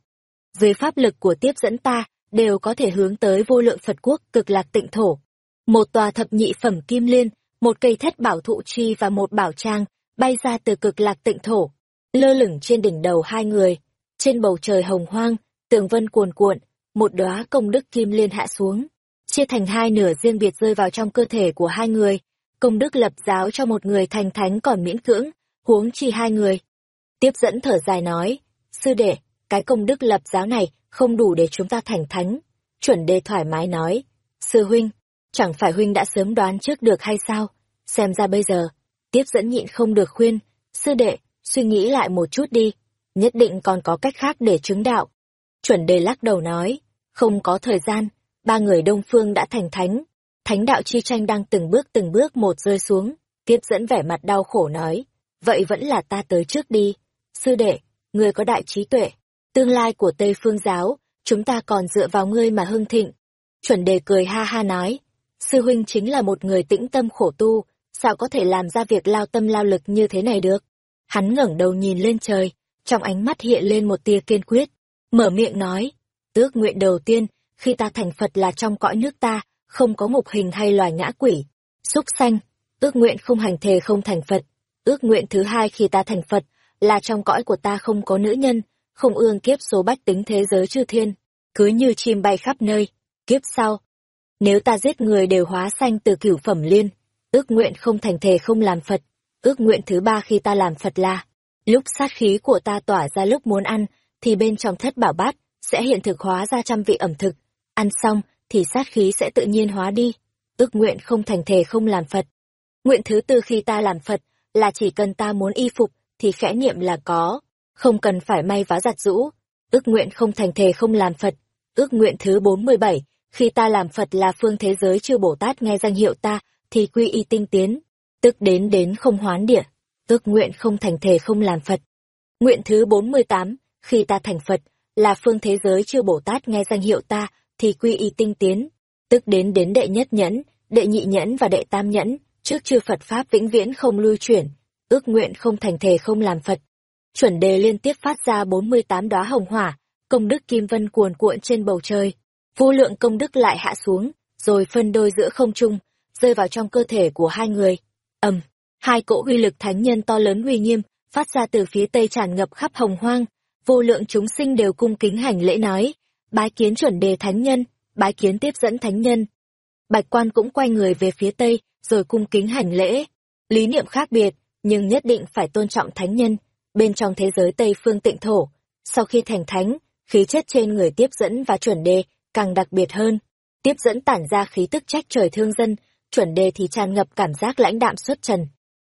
Dưới pháp lực của tiếp dẫn ta, đều có thể hướng tới vô lượng Phật quốc cực lạc tịnh thổ. Một tòa thập nhị phẩm kim liên, một cây thất bảo thụ chi và một bảo trang, bay ra từ cực lạc tịnh thổ, lơ lửng trên đỉnh đầu hai người. Trên bầu trời hồng hoang, tường vân cuồn cuộn, một đóa công đức kim liên hạ xuống, chia thành hai nửa riêng biệt rơi vào trong cơ thể của hai người. Công đức lập giáo cho một người thành thánh còn miễn cưỡng, huống chi hai người. Tiếp dẫn thở dài nói, sư đệ, cái công đức lập giáo này không đủ để chúng ta thành thánh. Chuẩn đề thoải mái nói, sư huynh, chẳng phải huynh đã sớm đoán trước được hay sao? Xem ra bây giờ, tiếp dẫn nhịn không được khuyên, sư đệ, suy nghĩ lại một chút đi, nhất định còn có cách khác để chứng đạo. Chuẩn đề lắc đầu nói, không có thời gian, ba người đông phương đã thành thánh, thánh đạo chi tranh đang từng bước từng bước một rơi xuống, tiếp dẫn vẻ mặt đau khổ nói, vậy vẫn là ta tới trước đi, sư đệ, người có đại trí tuệ, tương lai của Tây Phương giáo, chúng ta còn dựa vào ngươi mà hưng thịnh. Chuẩn đề cười ha ha nói, sư huynh chính là một người tĩnh tâm khổ tu, sao có thể làm ra việc lao tâm lao lực như thế này được? Hắn ngẩng đầu nhìn lên trời, trong ánh mắt hiện lên một tia kiên quyết, mở miệng nói, tước nguyện đầu tiên, khi ta thành Phật là trong cõi nước ta, không có ngục hình hay loài ngã quỷ, xúc sanh, ước nguyện không hành thề không thành Phật. Ước nguyện thứ hai khi ta thành Phật, là trong cõi của ta không có nữ nhân, không ương kiếp số bách tính thế giới chư thiên, cứ như chim bay khắp nơi. Kiếp sau, nếu ta giết người đều hóa sanh từ cửu phẩm liên, ước nguyện không thành thề không làm Phật. Ước nguyện thứ ba khi ta làm Phật là, lúc sát khí của ta tỏa ra lúc muốn ăn, thì bên trong thất bảo bát, sẽ hiện thực hóa ra trăm vị ẩm thực. Ăn xong, thì sát khí sẽ tự nhiên hóa đi. Ước nguyện không thành thề không làm Phật. Nguyện thứ tư khi ta làm Phật, là chỉ cần ta muốn y phục, thì khẽ niệm là có, không cần phải may vá giặt rũ. Ước nguyện không thành thề không làm Phật. Ước nguyện thứ 47, khi ta làm Phật là phương thế giới chư Bồ Tát nghe danh hiệu ta, thì quy y tinh tiến, tức đến đến không hoán địa. Ước nguyện không thành thề không làm Phật. Nguyện thứ 48, khi ta thành Phật, là phương thế giới chư Bồ Tát nghe danh hiệu ta, thì quy y tinh tiến, tức đến đến đệ nhất nhẫn, đệ nhị nhẫn và đệ tam nhẫn, trước chư Phật Pháp vĩnh viễn không lưu chuyển, ước nguyện không thành thề không làm Phật. Chuẩn đề liên tiếp phát ra 48 đóa hồng hỏa, công đức kim vân cuồn cuộn trên bầu trời. Vô lượng công đức lại hạ xuống, rồi phân đôi giữa không trung, rơi vào trong cơ thể của hai người. ầm, hai cỗ uy lực thánh nhân to lớn uy nghiêm, phát ra từ phía tây tràn ngập khắp hồng hoang. Vô lượng chúng sinh đều cung kính hành lễ nói, bái kiến chuẩn đề thánh nhân, bái kiến tiếp dẫn thánh nhân. Bạch quan cũng quay người về phía tây, rồi cung kính hành lễ. Lý niệm khác biệt, nhưng nhất định phải tôn trọng thánh nhân, bên trong thế giới Tây phương tịnh thổ. Sau khi thành thánh, khí chất trên người tiếp dẫn và chuẩn đề càng đặc biệt hơn. Tiếp dẫn tản ra khí tức trách trời thương dân, chuẩn đề thì tràn ngập cảm giác lãnh đạm xuất trần.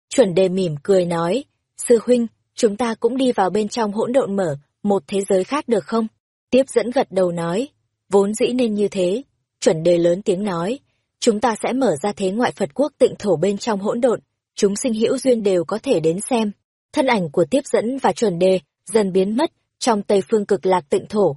Chuẩn đề mỉm cười nói, sư huynh, chúng ta cũng đi vào bên trong hỗn độn mở, một thế giới khác được không? Tiếp dẫn gật đầu nói, vốn dĩ nên như thế. Chuẩn đề lớn tiếng nói, chúng ta sẽ mở ra thế ngoại Phật quốc tịnh thổ bên trong hỗn độn, chúng sinh hữu duyên đều có thể đến xem. Thân ảnh của tiếp dẫn và chuẩn đề dần biến mất trong tây phương cực lạc tịnh thổ.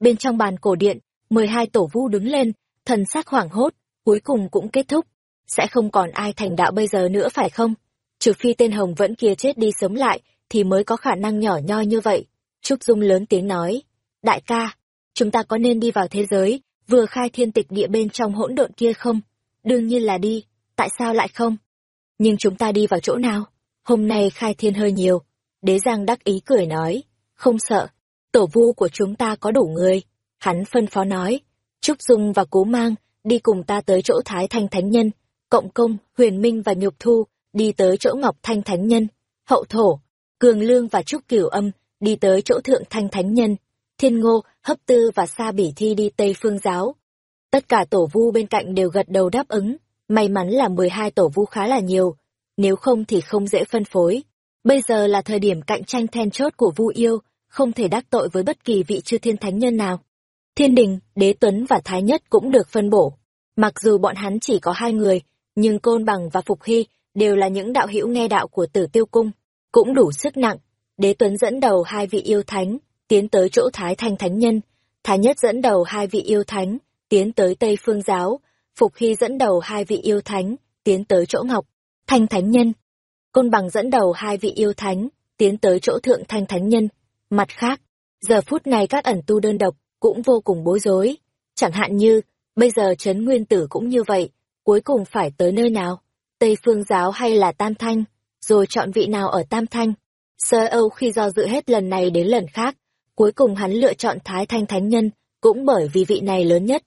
Bên trong bàn cổ điện, mười hai tổ vu đứng lên, thần sắc hoảng hốt, cuối cùng cũng kết thúc. Sẽ không còn ai thành đạo bây giờ nữa phải không? Trừ phi tên Hồng vẫn kia chết đi sống lại, thì mới có khả năng nhỏ nhoi như vậy. Trúc Dung lớn tiếng nói, đại ca, chúng ta có nên đi vào thế giới vừa khai thiên tịch địa bên trong hỗn độn kia không? Đương nhiên là đi, tại sao lại không? Nhưng chúng ta đi vào chỗ nào? Hôm nay khai thiên hơi nhiều. Đế Giang đắc ý cười nói, không sợ, tổ vu của chúng ta có đủ người. Hắn phân phó nói, Trúc Dung và Cố Mang đi cùng ta tới chỗ Thái Thanh Thánh Nhân, Cộng Công, Huyền Minh và Nhục Thu đi tới chỗ Ngọc Thanh Thánh Nhân, Hậu Thổ, Cường Lương và Trúc Cửu Âm đi tới chỗ Thượng Thanh Thánh Nhân, Thiên Ngô, Hấp Tư và Sa Bỉ Thi đi Tây Phương Giáo. Tất cả tổ vu bên cạnh đều gật đầu đáp ứng, may mắn là 12 tổ vu khá là nhiều, nếu không thì không dễ phân phối. Bây giờ là thời điểm cạnh tranh then chốt của vu yêu, không thể đắc tội với bất kỳ vị chư thiên thánh nhân nào. Thiên đình, đế tuấn và thái nhất cũng được phân bổ. Mặc dù bọn hắn chỉ có hai người, nhưng Côn Bằng và Phục Hy đều là những đạo hữu nghe đạo của tử tiêu cung, cũng đủ sức nặng. Đế tuấn dẫn đầu hai vị yêu thánh, tiến tới chỗ Thái Thanh Thánh Nhân, Thái Nhất dẫn đầu hai vị yêu thánh, tiến tới Tây Phương Giáo, Phục Hy dẫn đầu hai vị yêu thánh, tiến tới chỗ Ngọc, Thanh Thánh Nhân. Côn Bằng dẫn đầu hai vị yêu thánh, tiến tới chỗ Thượng Thanh Thánh Nhân. Mặt khác, giờ phút này các ẩn tu đơn độc cũng vô cùng bối rối. Chẳng hạn như, bây giờ Trấn Nguyên Tử cũng như vậy, cuối cùng phải tới nơi nào? Tây Phương Giáo hay là Tam Thanh? Rồi chọn vị nào ở Tam Thanh? Sơ Âu khi do dự hết lần này đến lần khác, cuối cùng hắn lựa chọn Thái Thanh Thánh Nhân, cũng bởi vì vị này lớn nhất.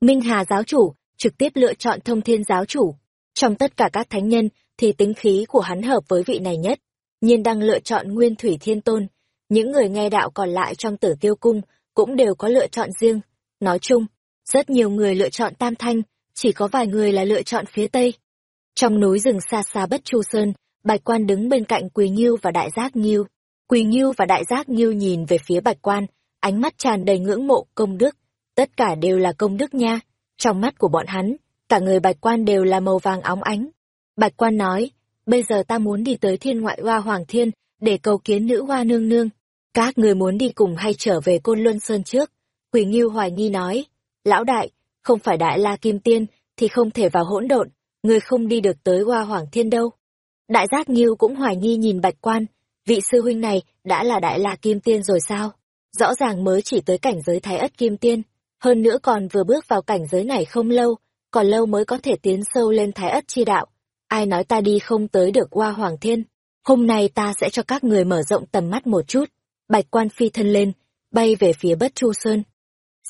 Minh Hà giáo chủ, trực tiếp lựa chọn Thông Thiên giáo chủ. Trong tất cả các thánh nhân, thì tính khí của hắn hợp với vị này nhất. Nhiên đang lựa chọn Nguyên Thủy Thiên Tôn. Những người nghe đạo còn lại trong tử tiêu cung cũng đều có lựa chọn riêng. Nói chung, rất nhiều người lựa chọn Tam Thanh, chỉ có vài người là lựa chọn phía Tây. Trong núi rừng xa xa Bất Chu Sơn, Bạch Quan đứng bên cạnh Quỳ Nghiêu và Đại Giác Nghiêu. Quỳ Nghiêu và Đại Giác Nghiêu nhìn về phía Bạch Quan, ánh mắt tràn đầy ngưỡng mộ công đức. Tất cả đều là công đức nha. Trong mắt của bọn hắn, cả người Bạch Quan đều là màu vàng óng ánh. Bạch Quan nói, bây giờ ta muốn đi tới thiên ngoại hoa Hoàng Thiên, để cầu kiến nữ hoa nương nương. Các người muốn đi cùng hay trở về Côn Luân Sơn trước? Quỷ Nghiêu hoài nghi nói, lão đại, không phải đại la kim tiên, thì không thể vào hỗn độn, người không đi được tới hoa Hoàng Thiên đâu. Đại giác Nghiêu cũng hoài nghi nhìn Bạch Quan, vị sư huynh này đã là đại la kim tiên rồi sao? Rõ ràng mới chỉ tới cảnh giới thái ất kim tiên, hơn nữa còn vừa bước vào cảnh giới này không lâu, còn lâu mới có thể tiến sâu lên thái ất chi đạo. Ai nói ta đi không tới được qua hoàng thiên? Hôm nay ta sẽ cho các người mở rộng tầm mắt một chút. Bạch quan phi thân lên, bay về phía bất chu sơn.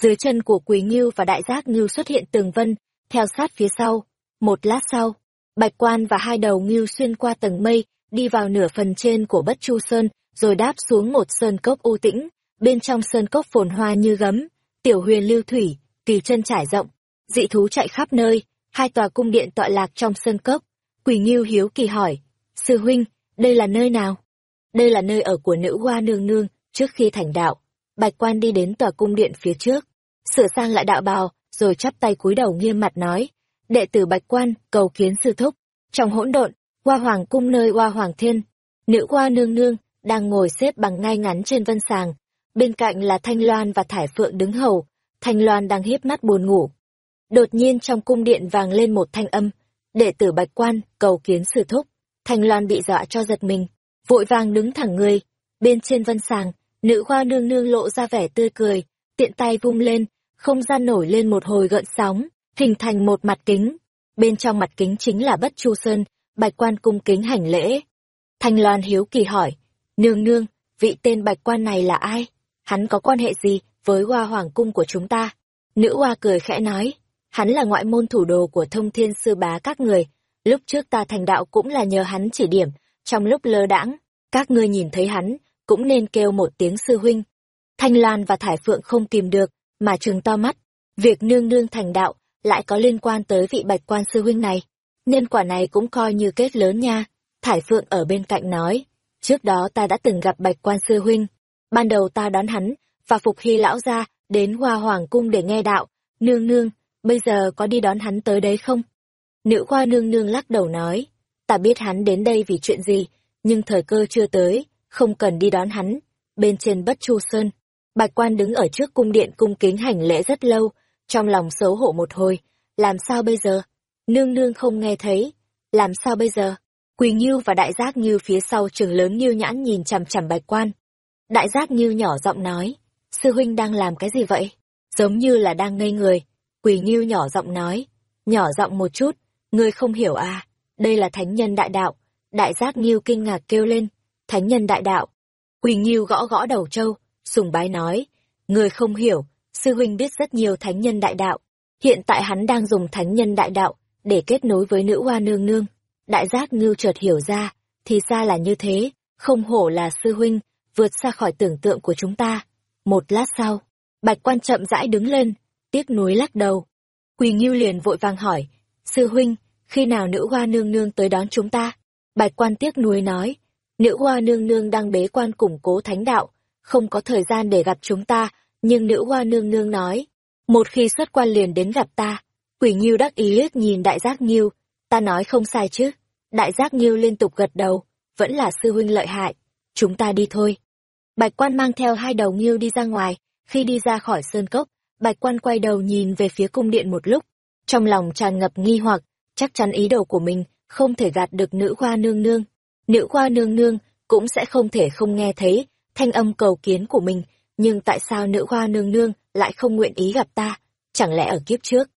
Dưới chân của Quỳ Ngưu và Đại Giác Ngưu xuất hiện tường vân, theo sát phía sau. Một lát sau, Bạch quan và hai đầu Ngưu xuyên qua tầng mây, đi vào nửa phần trên của bất chu sơn, rồi đáp xuống một sơn cốc u tĩnh. Bên trong sơn cốc phồn hoa như gấm, tiểu huyền lưu thủy, kỳ chân trải rộng, dị thú chạy khắp nơi, hai tòa cung điện tọa lạc trong sơn cốc. Quỳ Ngưu hiếu kỳ hỏi, sư huynh, đây là nơi nào? Đây là nơi ở của nữ hoa nương nương, trước khi thành đạo. Bạch quan đi đến tòa cung điện phía trước, sửa sang lại đạo bào, rồi chắp tay cúi đầu nghiêm mặt nói, đệ tử Bạch quan, cầu kiến sư thúc. Trong hỗn độn, hoa hoàng cung nơi hoa hoàng thiên, nữ hoa nương nương, đang ngồi xếp bằng ngay ngắn trên vân sàng. Bên cạnh là Thanh Loan và Thải Phượng đứng hầu, Thanh Loan đang hiếp mắt buồn ngủ. Đột nhiên trong cung điện vàng lên một thanh âm, đệ tử Bạch quan, cầu kiến sư thúc. Thanh Loan bị dọa cho giật mình, vội vàng đứng thẳng người. Bên trên vân sàng, nữ hoa nương nương lộ ra vẻ tươi cười, tiện tay vung lên, không gian nổi lên một hồi gợn sóng, hình thành một mặt kính. Bên trong mặt kính chính là Bất Chu Sơn, Bạch Quan cung kính hành lễ. Thanh Loan hiếu kỳ hỏi, nương nương, vị tên Bạch Quan này là ai? Hắn có quan hệ gì với hoa hoàng cung của chúng ta? Nữ hoa cười khẽ nói, hắn là ngoại môn thủ đồ của thông thiên sư bá các người. Lúc trước ta thành đạo cũng là nhờ hắn chỉ điểm, trong lúc lơ đãng, các ngươi nhìn thấy hắn, cũng nên kêu một tiếng sư huynh. Thanh Lan và Thải Phượng không kìm được, mà trừng to mắt. Việc nương nương thành đạo lại có liên quan tới vị bạch quan sư huynh này. Nhân quả này cũng coi như kết lớn nha. Thải Phượng ở bên cạnh nói, trước đó ta đã từng gặp bạch quan sư huynh. Ban đầu ta đón hắn, và phục hy lão ra, đến hoa hoàng cung để nghe đạo. Nương nương, bây giờ có đi đón hắn tới đấy không? Nữ khoa nương nương lắc đầu nói, ta biết hắn đến đây vì chuyện gì, nhưng thời cơ chưa tới, không cần đi đón hắn. Bên trên bất chu sơn, bạch quan đứng ở trước cung điện cung kính hành lễ rất lâu, trong lòng xấu hổ một hồi, làm sao bây giờ? Nương nương không nghe thấy, làm sao bây giờ? Quỳ nhiêu và Đại Giác Nghiêu phía sau trường lớn Nghiêu nhãn nhìn chằm chằm bạch quan. Đại Giác Nghiêu nhỏ giọng nói, sư huynh đang làm cái gì vậy? giống như là đang ngây người. Quỷ Nghiêu nhỏ giọng nói, nhỏ giọng một chút, ngươi không hiểu à, đây là thánh nhân đại đạo. Đại giác Nghiêu kinh ngạc kêu lên, thánh nhân đại đạo. Quỷ Nghiêu gõ gõ đầu trâu, sùng bái nói, ngươi không hiểu, sư huynh biết rất nhiều thánh nhân đại đạo. Hiện tại hắn đang dùng thánh nhân đại đạo để kết nối với nữ hoa nương nương. Đại giác Ngưu chợt hiểu ra, thì ra là như thế, không hổ là sư huynh, vượt xa khỏi tưởng tượng của chúng ta. Một lát sau, bạch quan chậm rãi đứng lên, tiếc nuối lắc đầu. Quỳ Ngưu liền vội vàng hỏi, sư huynh, khi nào nữ hoa nương nương tới đón chúng ta? Bạch quan tiếc nuối nói, nữ hoa nương nương đang bế quan củng cố thánh đạo, không có thời gian để gặp chúng ta, nhưng nữ hoa nương nương nói, một khi xuất quan liền đến gặp ta. Quỷ Ngưu đắc ý liếc nhìn đại giác Ngưu, ta nói không sai chứ. Đại giác Ngưu liên tục gật đầu, vẫn là sư huynh lợi hại. Chúng ta đi thôi. Bạch quan mang theo hai đầu Ngưu đi ra ngoài, khi đi ra khỏi sơn cốc, bạch quan quay đầu nhìn về phía cung điện một lúc. Trong lòng tràn ngập nghi hoặc, chắc chắn ý đồ của mình không thể gạt được nữ khoa nương nương. Nữ khoa nương nương cũng sẽ không thể không nghe thấy thanh âm cầu kiến của mình, nhưng tại sao nữ khoa nương nương lại không nguyện ý gặp ta? Chẳng lẽ ở kiếp trước?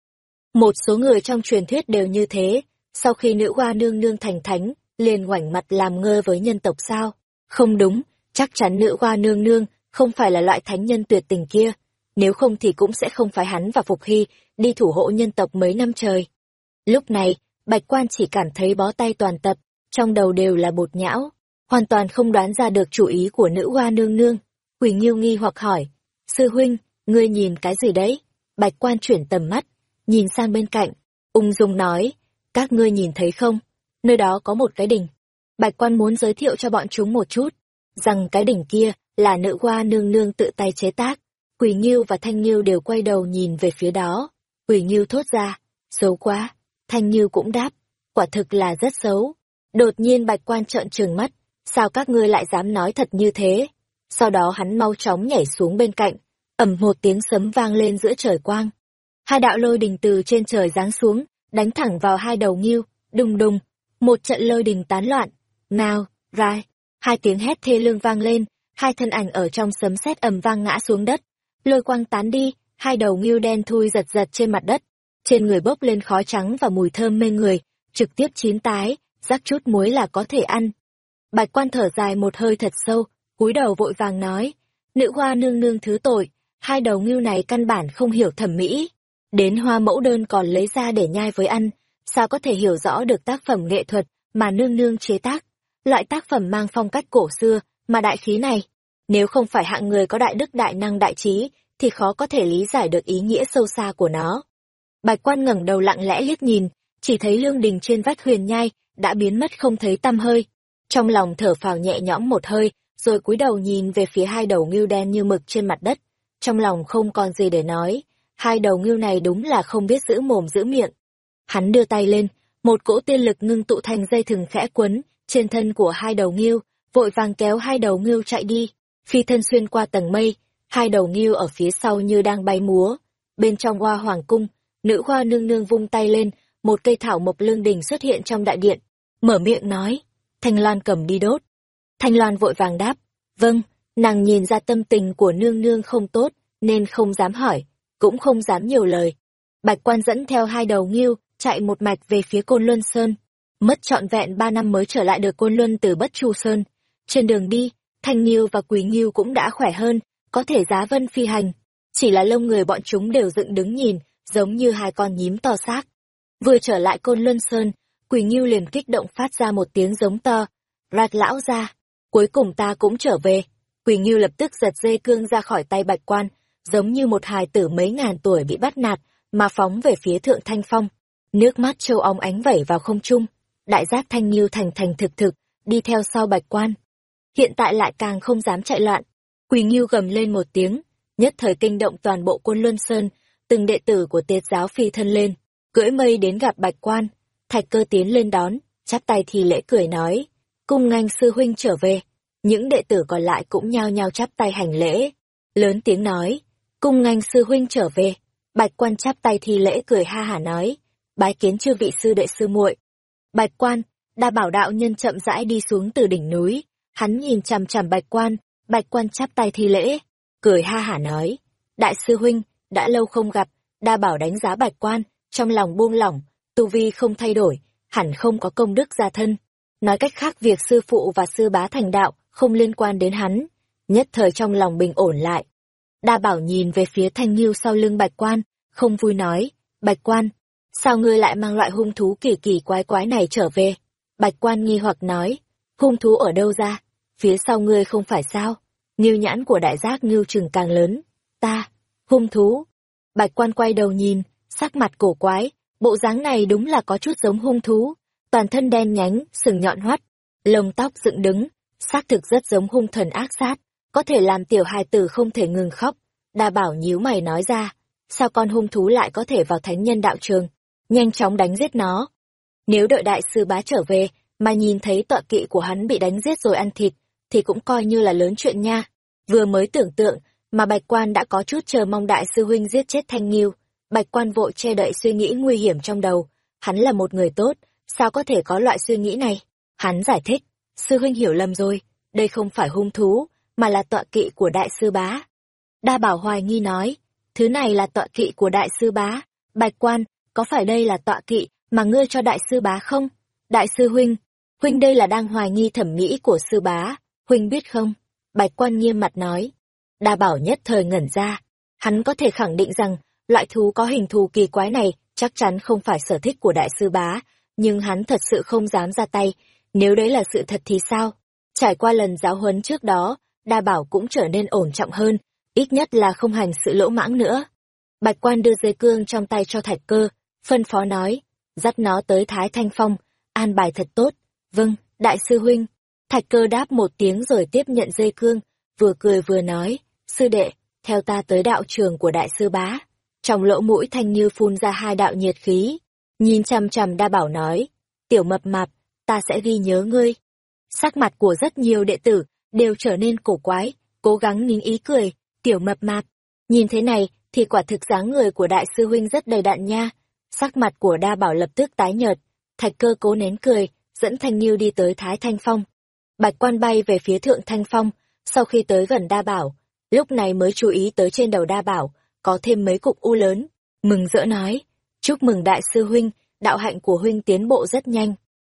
Một số người trong truyền thuyết đều như thế, sau khi nữ hoa nương nương thành thánh, liền ngoảnh mặt làm ngơ với nhân tộc sao? Không đúng, chắc chắn nữ hoa nương nương không phải là loại thánh nhân tuyệt tình kia, nếu không thì cũng sẽ không phải hắn và Phục Hy đi thủ hộ nhân tộc mấy năm trời. Lúc này, Bạch Quan chỉ cảm thấy bó tay toàn tập, trong đầu đều là bột nhão, hoàn toàn không đoán ra được chủ ý của nữ hoa nương nương. Quỳ Nghiêu nghi hoặc hỏi, sư huynh, ngươi nhìn cái gì đấy? Bạch Quan chuyển tầm mắt, nhìn sang bên cạnh, ung dung nói, các ngươi nhìn thấy không? Nơi đó có một cái đỉnh. Bạch quan muốn giới thiệu cho bọn chúng một chút, rằng cái đỉnh kia là nữ hoa nương nương tự tay chế tác. Quỳ Nghiêu và Thanh Nghiêu đều quay đầu nhìn về phía đó. Quỳ Nghiêu thốt ra, xấu quá. Thanh Nghiêu cũng đáp, quả thực là rất xấu. Đột nhiên bạch quan trợn trừng mắt, sao các ngươi lại dám nói thật như thế? Sau đó hắn mau chóng nhảy xuống bên cạnh, ầm một tiếng sấm vang lên giữa trời quang. Hai đạo lôi đình từ trên trời giáng xuống, đánh thẳng vào hai đầu nghiêu, đùng đùng, một trận lôi đình tán loạn. Nào, rai, hai tiếng hét thê lương vang lên, hai thân ảnh ở trong sấm sét ầm vang ngã xuống đất. Lôi quang tán đi, hai đầu nghiêu đen thui giật giật trên mặt đất. Trên người bốc lên khói trắng và mùi thơm mê người, trực tiếp chín tái, rắc chút muối là có thể ăn. Bạch quan thở dài một hơi thật sâu, cúi đầu vội vàng nói, nữ hoa nương nương thứ tội, hai đầu ngưu này căn bản không hiểu thẩm mỹ. Đến hoa mẫu đơn còn lấy ra để nhai với ăn, sao có thể hiểu rõ được tác phẩm nghệ thuật mà nương nương chế tác. Loại tác phẩm mang phong cách cổ xưa, mà đại khí này. Nếu không phải hạng người có đại đức đại năng đại trí, thì khó có thể lý giải được ý nghĩa sâu xa của nó. Bạch quan ngẩng đầu lặng lẽ liếc nhìn, chỉ thấy lương đình trên vách huyền nhai, đã biến mất không thấy tăm hơi. Trong lòng thở phào nhẹ nhõm một hơi, rồi cúi đầu nhìn về phía hai đầu ngưu đen như mực trên mặt đất. Trong lòng không còn gì để nói, hai đầu ngưu này đúng là không biết giữ mồm giữ miệng. Hắn đưa tay lên, một cỗ tiên lực ngưng tụ thành dây thừng khẽ quấn trên thân của hai đầu ngưu, vội vàng kéo hai đầu ngưu chạy đi, phi thân xuyên qua tầng mây, hai đầu nghiêu ở phía sau như đang bay múa. Bên trong hoa hoàng cung, nữ hoa nương nương vung tay lên, một cây thảo mộc lương đình xuất hiện trong đại điện, mở miệng nói, Thanh Loan cầm đi đốt. Thanh Loan vội vàng đáp, vâng, nàng nhìn ra tâm tình của nương nương không tốt, nên không dám hỏi, cũng không dám nhiều lời. Bạch quan dẫn theo hai đầu nghiêu, chạy một mạch về phía Côn Luân Sơn. Mất trọn vẹn ba năm mới trở lại được Côn Luân từ Bất Chu Sơn. Trên đường đi, Thanh Nghiêu và Quỳ Nghiêu cũng đã khỏe hơn, có thể giá vân phi hành. Chỉ là lông người bọn chúng đều dựng đứng nhìn, giống như hai con nhím to xác. Vừa trở lại Côn Luân Sơn, Quỳ Nghiêu liền kích động phát ra một tiếng giống to. Rạc lão ra, cuối cùng ta cũng trở về. Quỳ Nghiêu lập tức giật dây cương ra khỏi tay bạch quan, giống như một hài tử mấy ngàn tuổi bị bắt nạt, mà phóng về phía thượng thanh phong. Nước mắt châu óng ánh vẩy vào không trung, đại giác thanh nghiêu thành thành thực thực, đi theo sau bạch quan. Hiện tại lại càng không dám chạy loạn. Quỳ Ngưu gầm lên một tiếng, nhất thời kinh động toàn bộ quân Luân Sơn, từng đệ tử của tiệt giáo phi thân lên, cưỡi mây đến gặp bạch quan. Thạch cơ tiến lên đón, chắp tay thì lễ cười nói, cung nganh sư huynh trở về. Những đệ tử còn lại cũng nhao nhao chắp tay hành lễ. Lớn tiếng nói, cung nganh sư huynh trở về. Bạch quan chắp tay thi lễ cười ha hả nói, bái kiến chư vị sư đệ sư muội. Bạch quan, đa bảo đạo nhân chậm rãi đi xuống từ đỉnh núi, hắn nhìn chằm chằm bạch quan, bạch quan chắp tay thi lễ, cười ha hả nói, đại sư huynh, đã lâu không gặp, đa bảo đánh giá bạch quan, trong lòng buông lỏng, tu vi không thay đổi, hẳn không có công đức gia thân. Nói cách khác việc sư phụ và sư bá thành đạo không liên quan đến hắn, nhất thời trong lòng bình ổn lại. Đa bảo nhìn về phía thanh nghiêu sau lưng bạch quan, không vui nói, bạch quan, sao ngươi lại mang loại hung thú kỳ kỳ quái quái này trở về? Bạch quan nghi hoặc nói, hung thú ở đâu ra? Phía sau ngươi không phải sao? Ngưu nhãn của đại giác ngưu trừng càng lớn. Ta, hung thú. Bạch quan quay đầu nhìn, sắc mặt cổ quái, bộ dáng này đúng là có chút giống hung thú. Toàn thân đen nhánh, sừng nhọn hoắt, lông tóc dựng đứng, xác thực rất giống hung thần ác sát, có thể làm tiểu hài tử không thể ngừng khóc. Đa bảo nhíu mày nói ra, sao con hung thú lại có thể vào thánh nhân đạo trường, nhanh chóng đánh giết nó. Nếu đợi đại sư bá trở về, mà nhìn thấy tọa kỵ của hắn bị đánh giết rồi ăn thịt, thì cũng coi như là lớn chuyện nha. Vừa mới tưởng tượng, mà bạch quan đã có chút chờ mong đại sư huynh giết chết thanh nghiêu. Bạch quan vội che đậy suy nghĩ nguy hiểm trong đầu. Hắn là một người tốt, sao có thể có loại suy nghĩ này? Hắn giải thích, sư huynh hiểu lầm rồi, đây không phải hung thú, mà là tọa kỵ của đại sư bá. Đa bảo hoài nghi nói, thứ này là tọa kỵ của đại sư bá. Bạch quan, có phải đây là tọa kỵ mà ngươi cho đại sư bá không? Đại sư huynh, huynh đây là đang hoài nghi thẩm mỹ của sư bá, huynh biết không? Bạch quan nghiêm mặt nói. Đa bảo nhất thời ngẩn ra, hắn có thể khẳng định rằng, loại thú có hình thù kỳ quái này chắc chắn không phải sở thích của đại sư bá, nhưng hắn thật sự không dám ra tay, nếu đấy là sự thật thì sao? Trải qua lần giáo huấn trước đó, đa bảo cũng trở nên ổn trọng hơn, ít nhất là không hành sự lỗ mãng nữa. Bạch quan đưa dây cương trong tay cho thạch cơ, phân phó nói, dắt nó tới Thái Thanh Phong, an bài thật tốt. Vâng, đại sư huynh. Thạch cơ đáp một tiếng rồi tiếp nhận dây cương, vừa cười vừa nói, sư đệ, theo ta tới đạo trường của đại sư bá. Trong lỗ mũi thanh như phun ra hai đạo nhiệt khí, nhìn chằm chằm đa bảo nói, tiểu mập mạp, ta sẽ ghi nhớ ngươi. Sắc mặt của rất nhiều đệ tử đều trở nên cổ quái, cố gắng nín ý cười, tiểu mập mạp. Nhìn thế này thì quả thực dáng người của đại sư huynh rất đầy đặn nha. Sắc mặt của đa bảo lập tức tái nhợt, thạch cơ cố nén cười, dẫn Thanh như đi tới Thái Thanh Phong. Bạch quan bay về phía thượng Thanh Phong, sau khi tới gần đa bảo, lúc này mới chú ý tới trên đầu đa bảo, có thêm mấy cục u lớn, mừng rỡ nói, chúc mừng đại sư huynh, đạo hạnh của huynh tiến bộ rất nhanh.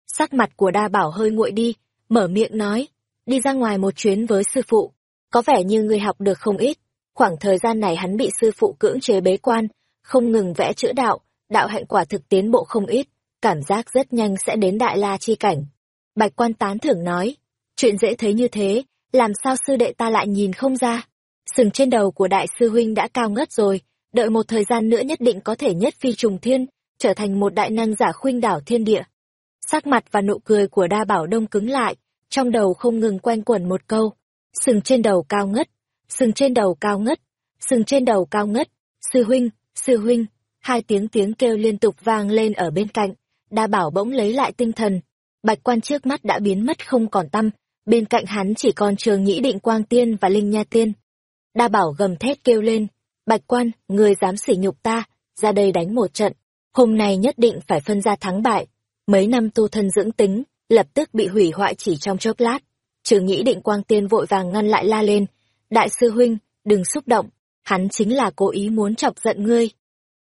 Sắc mặt của đa bảo hơi nguội đi, mở miệng nói, đi ra ngoài một chuyến với sư phụ, có vẻ như người học được không ít. Khoảng thời gian này hắn bị sư phụ cưỡng chế bế quan, không ngừng vẽ chữ đạo, đạo hạnh quả thực tiến bộ không ít, cảm giác rất nhanh sẽ đến đại la chi cảnh. Bạch quan tán thưởng nói, chuyện dễ thấy như thế, làm sao sư đệ ta lại nhìn không ra? Sừng trên đầu của đại sư huynh đã cao ngất rồi, đợi một thời gian nữa nhất định có thể nhất phi trùng thiên, trở thành một đại năng giả khuynh đảo thiên địa. Sắc mặt và nụ cười của đa bảo đông cứng lại, trong đầu không ngừng quanh quẩn một câu. Sừng trên đầu cao ngất, sừng trên đầu cao ngất, sừng trên đầu cao ngất, sư huynh, sư huynh, hai tiếng tiếng kêu liên tục vang lên ở bên cạnh, đa bảo bỗng lấy lại tinh thần. Bạch quan trước mắt đã biến mất không còn tâm, bên cạnh hắn chỉ còn trường nhĩ định quang tiên và linh nha tiên. Đa bảo gầm thét kêu lên, bạch quan, người dám sỉ nhục ta, ra đây đánh một trận, hôm nay nhất định phải phân ra thắng bại. Mấy năm tu thân dưỡng tính, lập tức bị hủy hoại chỉ trong chốc lát. Trường nhĩ định quang tiên vội vàng ngăn lại la lên, đại sư huynh, đừng xúc động, hắn chính là cố ý muốn chọc giận ngươi.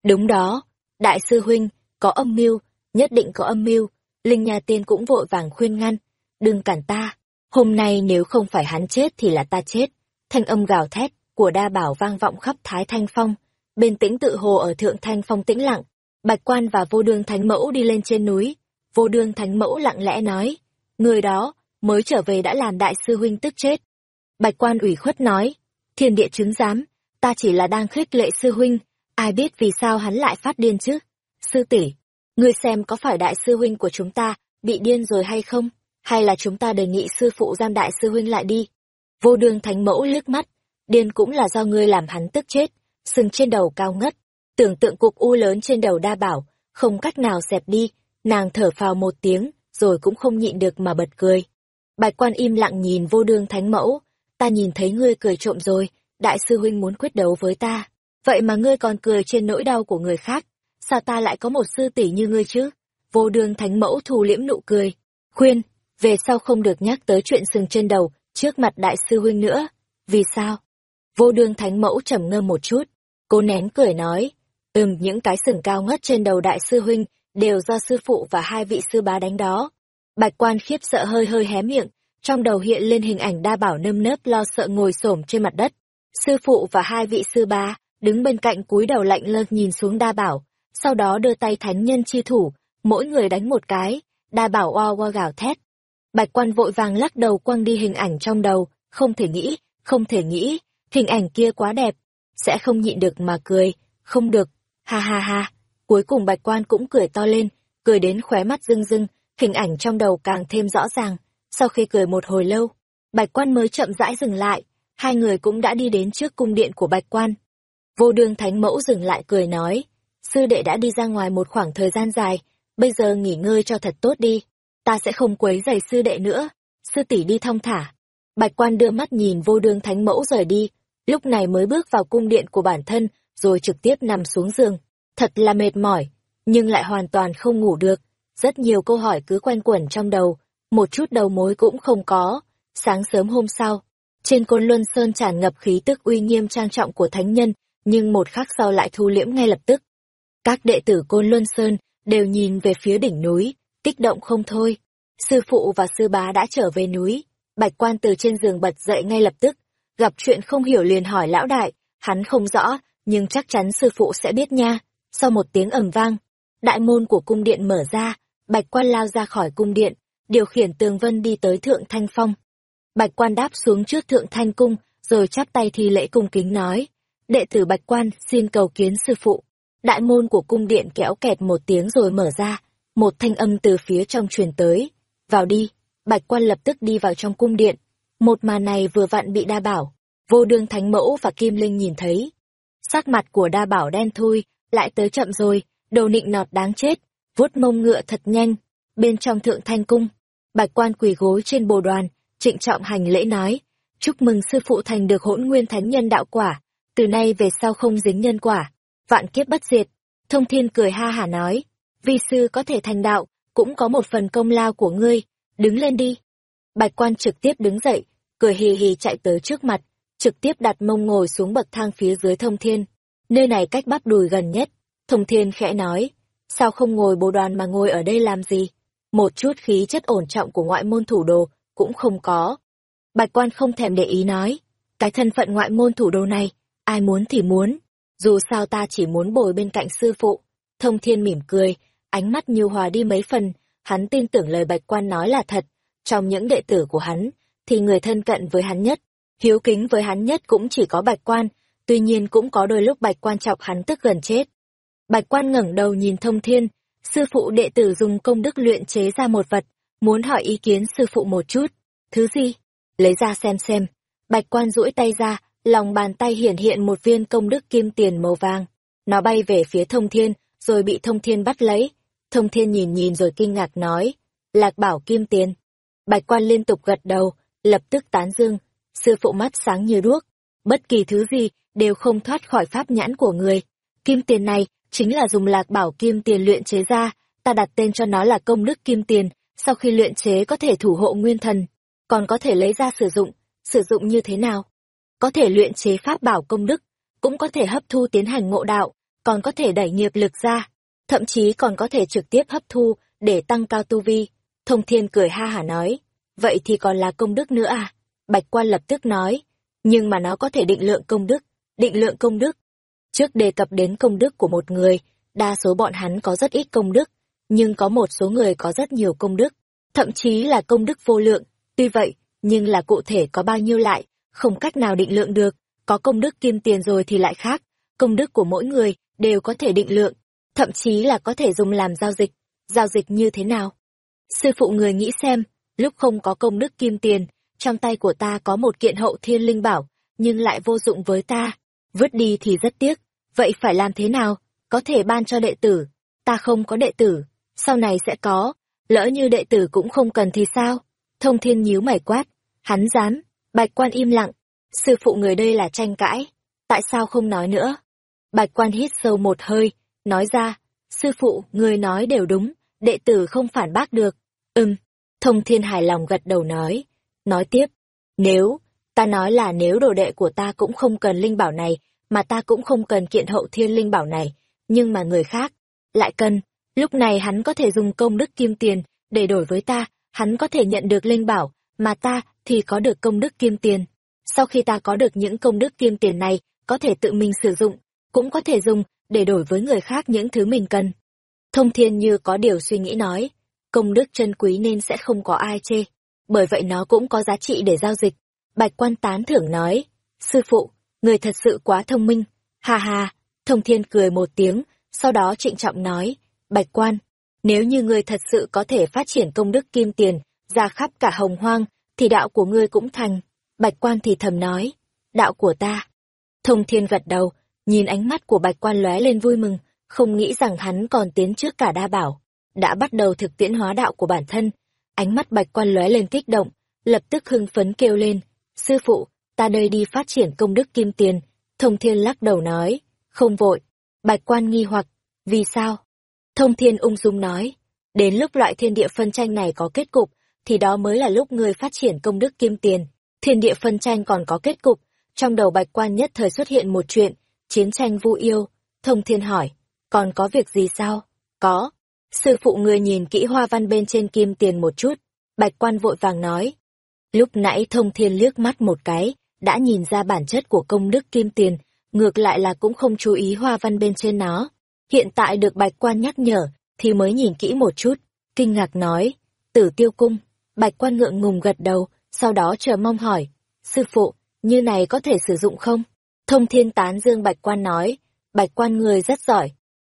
Đúng đó, đại sư huynh, có âm mưu, nhất định có âm mưu, Linh Nha Tiên cũng vội vàng khuyên ngăn, đừng cản ta, hôm nay nếu không phải hắn chết thì là ta chết. Thanh âm gào thét của đa bảo vang vọng khắp Thái Thanh Phong, bên tĩnh tự hồ ở Thượng Thanh Phong tĩnh lặng, Bạch Quan và Vô Đương Thánh Mẫu đi lên trên núi, Vô Đương Thánh Mẫu lặng lẽ nói, người đó mới trở về đã làm đại sư huynh tức chết. Bạch Quan ủy khuất nói, thiên địa chứng giám, ta chỉ là đang khích lệ sư huynh, ai biết vì sao hắn lại phát điên chứ? Sư tỷ, ngươi xem có phải đại sư huynh của chúng ta bị điên rồi hay không? Hay là chúng ta đề nghị sư phụ giam đại sư huynh lại đi? Vô đường thánh mẫu liếc mắt, điên cũng là do ngươi làm hắn tức chết, sừng trên đầu cao ngất, tưởng tượng cục u lớn trên đầu đa bảo, không cách nào xẹp đi, nàng thở phào một tiếng, rồi cũng không nhịn được mà bật cười. Bạch quan im lặng nhìn vô đường thánh mẫu, ta nhìn thấy ngươi cười trộm rồi, đại sư huynh muốn quyết đấu với ta. Vậy mà ngươi còn cười trên nỗi đau của người khác, sao ta lại có một sư tỷ như ngươi chứ? Vô đường thánh mẫu thù liễm nụ cười, khuyên, về sau không được nhắc tới chuyện sừng trên đầu, trước mặt đại sư huynh nữa. Vì sao? Vô đương thánh mẫu trầm ngâm một chút, Cô nén cười nói, ừm những cái sừng cao ngất trên đầu đại sư huynh đều do sư phụ và hai vị sư bá đánh đó. Bạch quan khiếp sợ hơi hơi hé miệng, trong đầu hiện lên hình ảnh đa bảo nơm nớp lo sợ ngồi xổm trên mặt đất. Sư phụ và hai vị sư bá đứng bên cạnh cúi đầu lạnh lơ nhìn xuống đa bảo, sau đó đưa tay thánh nhân chi thủ, mỗi người đánh một cái, đa bảo oa oa gào thét. Bạch quan vội vàng lắc đầu quăng đi hình ảnh trong đầu, không thể nghĩ, không thể nghĩ, hình ảnh kia quá đẹp, sẽ không nhịn được mà cười, không được, ha ha ha. Cuối cùng bạch quan cũng cười to lên, cười đến khóe mắt rưng rưng, hình ảnh trong đầu càng thêm rõ ràng. Sau khi cười một hồi lâu, bạch quan mới chậm rãi dừng lại, hai người cũng đã đi đến trước cung điện của bạch quan. Vô đường thánh mẫu dừng lại cười nói, sư đệ đã đi ra ngoài một khoảng thời gian dài, bây giờ nghỉ ngơi cho thật tốt đi, ta sẽ không quấy giày sư đệ nữa, sư tỷ đi thong thả. Bạch quan đưa mắt nhìn vô đường thánh mẫu rời đi, lúc này mới bước vào cung điện của bản thân, rồi trực tiếp nằm xuống giường. Thật là mệt mỏi, nhưng lại hoàn toàn không ngủ được. Rất nhiều câu hỏi cứ quanh quẩn trong đầu, một chút đầu mối cũng không có. Sáng sớm hôm sau, trên côn luân sơn tràn ngập khí tức uy nghiêm trang trọng của thánh nhân, nhưng một khắc sau lại thu liễm ngay lập tức. Các đệ tử côn luân sơn đều nhìn về phía đỉnh núi, kích động không thôi. Sư phụ và sư bá đã trở về núi, bạch quan từ trên giường bật dậy ngay lập tức, gặp chuyện không hiểu liền hỏi lão đại, hắn không rõ, nhưng chắc chắn sư phụ sẽ biết nha. Sau một tiếng ầm vang, đại môn của cung điện mở ra, bạch quan lao ra khỏi cung điện, điều khiển tường vân đi tới thượng thanh phong. Bạch quan đáp xuống trước thượng thanh cung, rồi chắp tay thi lễ cung kính nói, đệ tử bạch quan xin cầu kiến sư phụ. Đại môn của cung điện kéo kẹt một tiếng rồi mở ra, một thanh âm từ phía trong truyền tới. Vào đi, bạch quan lập tức đi vào trong cung điện. Một màn này vừa vặn bị đa bảo, vô đương thánh mẫu và kim linh nhìn thấy. Sắc mặt của đa bảo đen thui, lại tới chậm rồi, đầu nịnh nọt đáng chết, vuốt mông ngựa thật nhanh. Bên trong thượng thanh cung, bạch quan quỳ gối trên bồ đoàn, trịnh trọng hành lễ nói, chúc mừng sư phụ thành được hỗn nguyên thánh nhân đạo quả, từ nay về sau không dính nhân quả, vạn kiếp bất diệt. Thông thiên cười ha hả nói, vi sư có thể thành đạo, cũng có một phần công lao của ngươi, đứng lên đi. Bạch quan trực tiếp đứng dậy, cười hì hì chạy tới trước mặt, trực tiếp đặt mông ngồi xuống bậc thang phía dưới thông thiên. Nơi này cách bắp đùi gần nhất. Thông thiên khẽ nói, sao không ngồi bồ đoàn mà ngồi ở đây làm gì? Một chút khí chất ổn trọng của ngoại môn thủ đồ cũng không có. Bạch quan không thèm để ý nói, cái thân phận ngoại môn thủ đồ này, ai muốn thì muốn, dù sao ta chỉ muốn bồi bên cạnh sư phụ. Thông thiên mỉm cười, ánh mắt như hòa đi mấy phần, hắn tin tưởng lời bạch quan nói là thật. Trong những đệ tử của hắn, thì người thân cận với hắn nhất, hiếu kính với hắn nhất cũng chỉ có bạch quan, tuy nhiên cũng có đôi lúc bạch quan chọc hắn tức gần chết. Bạch quan ngẩng đầu nhìn thông thiên, sư phụ đệ tử dùng công đức luyện chế ra một vật, muốn hỏi ý kiến sư phụ một chút. Thứ gì? Lấy ra xem xem. Bạch quan duỗi tay ra, lòng bàn tay hiển hiện một viên công đức kim tiền màu vàng. Nó bay về phía thông thiên, rồi bị thông thiên bắt lấy. Thông thiên nhìn nhìn rồi kinh ngạc nói, lạc bảo kim tiền. Bạch quan liên tục gật đầu, lập tức tán dương, sư phụ mắt sáng như đuốc. Bất kỳ thứ gì đều không thoát khỏi pháp nhãn của người. Kim tiền này chính là dùng lạc bảo kim tiền luyện chế ra, ta đặt tên cho nó là công đức kim tiền, sau khi luyện chế có thể thủ hộ nguyên thần, còn có thể lấy ra sử dụng, sử dụng như thế nào? Có thể luyện chế pháp bảo công đức, cũng có thể hấp thu tiến hành ngộ đạo, còn có thể đẩy nghiệp lực ra, thậm chí còn có thể trực tiếp hấp thu để tăng cao tu vi. Thông Thiên cười ha hả nói, vậy thì còn là công đức nữa à? Bạch Quan lập tức nói, nhưng mà nó có thể định lượng công đức, định lượng công đức. Trước đề cập đến công đức của một người, đa số bọn hắn có rất ít công đức, nhưng có một số người có rất nhiều công đức, thậm chí là công đức vô lượng. Tuy vậy, nhưng là cụ thể có bao nhiêu lại, không cách nào định lượng được, có công đức kim tiền rồi thì lại khác, công đức của mỗi người đều có thể định lượng, thậm chí là có thể dùng làm giao dịch. Giao dịch như thế nào? Sư phụ người nghĩ xem, lúc không có công đức kim tiền, trong tay của ta có một kiện hậu thiên linh bảo, nhưng lại vô dụng với ta, vứt đi thì rất tiếc, vậy phải làm thế nào? Có thể ban cho đệ tử, ta không có đệ tử, sau này sẽ có, lỡ như đệ tử cũng không cần thì sao? Thông thiên nhíu mày quát, hắn dám, bạch quan im lặng, sư phụ người đây là tranh cãi, tại sao không nói nữa? Bạch quan hít sâu một hơi, nói ra, sư phụ, người nói đều đúng, đệ tử không phản bác được. Ừm, thông thiên hài lòng gật đầu nói, nói tiếp, nếu, ta nói là nếu đồ đệ của ta cũng không cần linh bảo này, mà ta cũng không cần kiện hậu thiên linh bảo này, nhưng mà người khác lại cần. Lúc này hắn có thể dùng công đức kim tiền để đổi với ta, hắn có thể nhận được linh bảo, mà ta thì có được công đức kim tiền. Sau khi ta có được những công đức kim tiền này, có thể tự mình sử dụng, cũng có thể dùng để đổi với người khác những thứ mình cần. Thông thiên như có điều suy nghĩ nói, công đức chân quý nên sẽ không có ai chê, bởi vậy nó cũng có giá trị để giao dịch. Bạch quan tán thưởng nói, sư phụ, người thật sự quá thông minh, ha ha, thông thiên cười một tiếng, sau đó trịnh trọng nói, bạch quan, nếu như người thật sự có thể phát triển công đức kim tiền, ra khắp cả hồng hoang, thì đạo của ngươi cũng thành. Bạch quan thì thầm nói, đạo của ta. Thông thiên gật đầu, nhìn ánh mắt của bạch quan lóe lên vui mừng, không nghĩ rằng hắn còn tiến trước cả đa bảo. Đã bắt đầu thực tiễn hóa đạo của bản thân. Ánh mắt bạch quan lóe lên kích động, lập tức hưng phấn kêu lên, sư phụ, ta đây đi phát triển công đức kim tiền. Thông thiên lắc đầu nói, không vội. Bạch quan nghi hoặc, vì sao? Thông thiên ung dung nói, đến lúc loại thiên địa phân tranh này có kết cục, thì đó mới là lúc người phát triển công đức kim tiền. Thiên địa phân tranh còn có kết cục, trong đầu bạch quan nhất thời xuất hiện một chuyện, chiến tranh vu yêu. Thông thiên hỏi, còn có việc gì sao? Có. Sư phụ người nhìn kỹ hoa văn bên trên kim tiền một chút. Bạch quan vội vàng nói. Lúc nãy thông thiên liếc mắt một cái, đã nhìn ra bản chất của công đức kim tiền, ngược lại là cũng không chú ý hoa văn bên trên nó. Hiện tại được bạch quan nhắc nhở, thì mới nhìn kỹ một chút, kinh ngạc nói, tử tiêu cung. Bạch quan ngượng ngùng gật đầu, sau đó chờ mong hỏi, sư phụ, như này có thể sử dụng không? Thông thiên tán dương bạch quan nói, bạch quan người rất giỏi.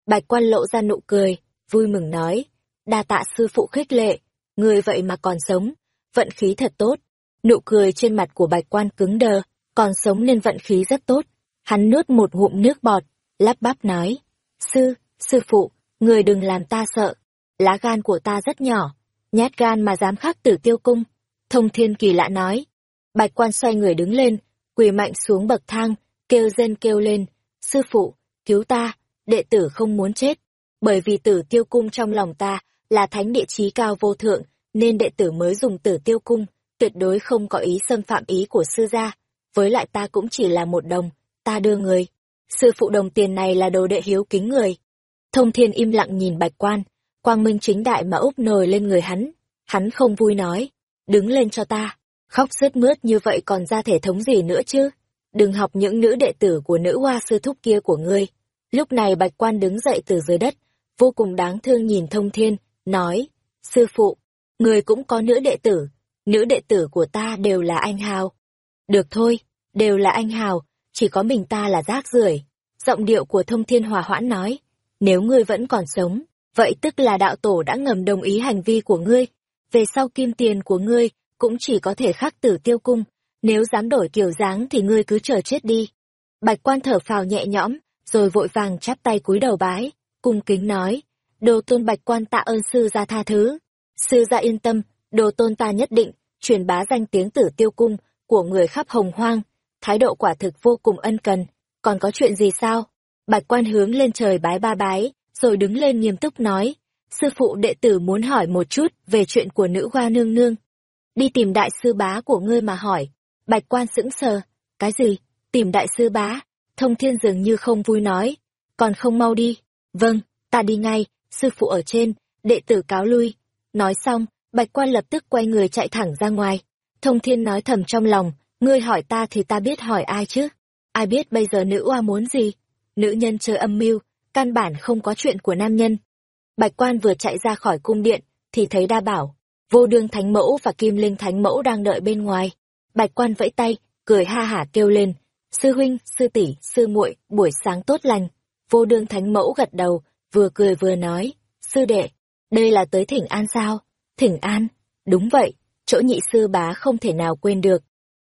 Bạch quan lộ ra nụ cười, vui mừng nói, đa tạ sư phụ khích lệ, người vậy mà còn sống, vận khí thật tốt. Nụ cười trên mặt của bạch quan cứng đờ, còn sống nên vận khí rất tốt. Hắn nuốt một ngụm nước bọt, lắp bắp nói, sư, sư phụ, người đừng làm ta sợ, lá gan của ta rất nhỏ, nhát gan mà dám khắc tử tiêu cung. Thông thiên kỳ lạ nói, bạch quan xoay người đứng lên, quỳ mạnh xuống bậc thang, kêu dân kêu lên, sư phụ, cứu ta, đệ tử không muốn chết, bởi vì tử tiêu cung trong lòng ta là thánh địa chí cao vô thượng, nên đệ tử mới dùng tử tiêu cung, tuyệt đối không có ý xâm phạm ý của sư gia, với lại ta cũng chỉ là một đồng, ta đưa người. Sư phụ đồng tiền này là đồ đệ hiếu kính người. Thông thiên im lặng nhìn bạch quan, quang minh chính đại mà úp nồi lên người hắn. Hắn không vui nói, đứng lên cho ta, khóc sướt mướt như vậy còn ra thể thống gì nữa chứ? Đừng học những nữ đệ tử của nữ hoa sư thúc kia của ngươi. Lúc này bạch quan đứng dậy từ dưới đất, vô cùng đáng thương nhìn thông thiên, nói, sư phụ, người cũng có nữ đệ tử, nữ đệ tử của ta đều là anh hào. Được thôi, đều là anh hào, chỉ có mình ta là rác rưởi. Giọng điệu của thông thiên hòa hoãn nói, nếu ngươi vẫn còn sống, vậy tức là đạo tổ đã ngầm đồng ý hành vi của ngươi. Về sau kim tiền của ngươi cũng chỉ có thể khắc tử tiêu cung, nếu dám đổi kiểu dáng thì ngươi cứ chờ chết đi. Bạch quan thở phào nhẹ nhõm, rồi vội vàng chắp tay cúi đầu bái, cung kính nói, đồ tôn bạch quan tạ ơn sư gia tha thứ. Sư gia yên tâm, đồ tôn ta nhất định, truyền bá danh tiếng tử tiêu cung của người khắp hồng hoang, thái độ quả thực vô cùng ân cần. Còn có chuyện gì sao? Bạch quan hướng lên trời bái ba bái, rồi đứng lên nghiêm túc nói, sư phụ đệ tử muốn hỏi một chút về chuyện của nữ hoa nương nương. Đi tìm đại sư bá của ngươi mà hỏi. Bạch quan sững sờ, cái gì? Tìm đại sư bá? Thông thiên dường như không vui nói, còn không mau đi. Vâng, ta đi ngay, sư phụ ở trên, đệ tử cáo lui. Nói xong, bạch quan lập tức quay người chạy thẳng ra ngoài. Thông thiên nói thầm trong lòng, ngươi hỏi ta thì ta biết hỏi ai chứ? Ai biết bây giờ nữ oa muốn gì? Nữ nhân chơi âm mưu, căn bản không có chuyện của nam nhân. Bạch quan vừa chạy ra khỏi cung điện, thì thấy đa bảo, vô đương thánh mẫu và kim linh thánh mẫu đang đợi bên ngoài. Bạch quan vẫy tay, cười ha hả kêu lên, sư huynh, sư tỷ, sư muội, buổi sáng tốt lành. Vô đương thánh mẫu gật đầu, vừa cười vừa nói, sư đệ, đây là tới thỉnh an sao? Thỉnh an, đúng vậy, chỗ nhị sư bá không thể nào quên được.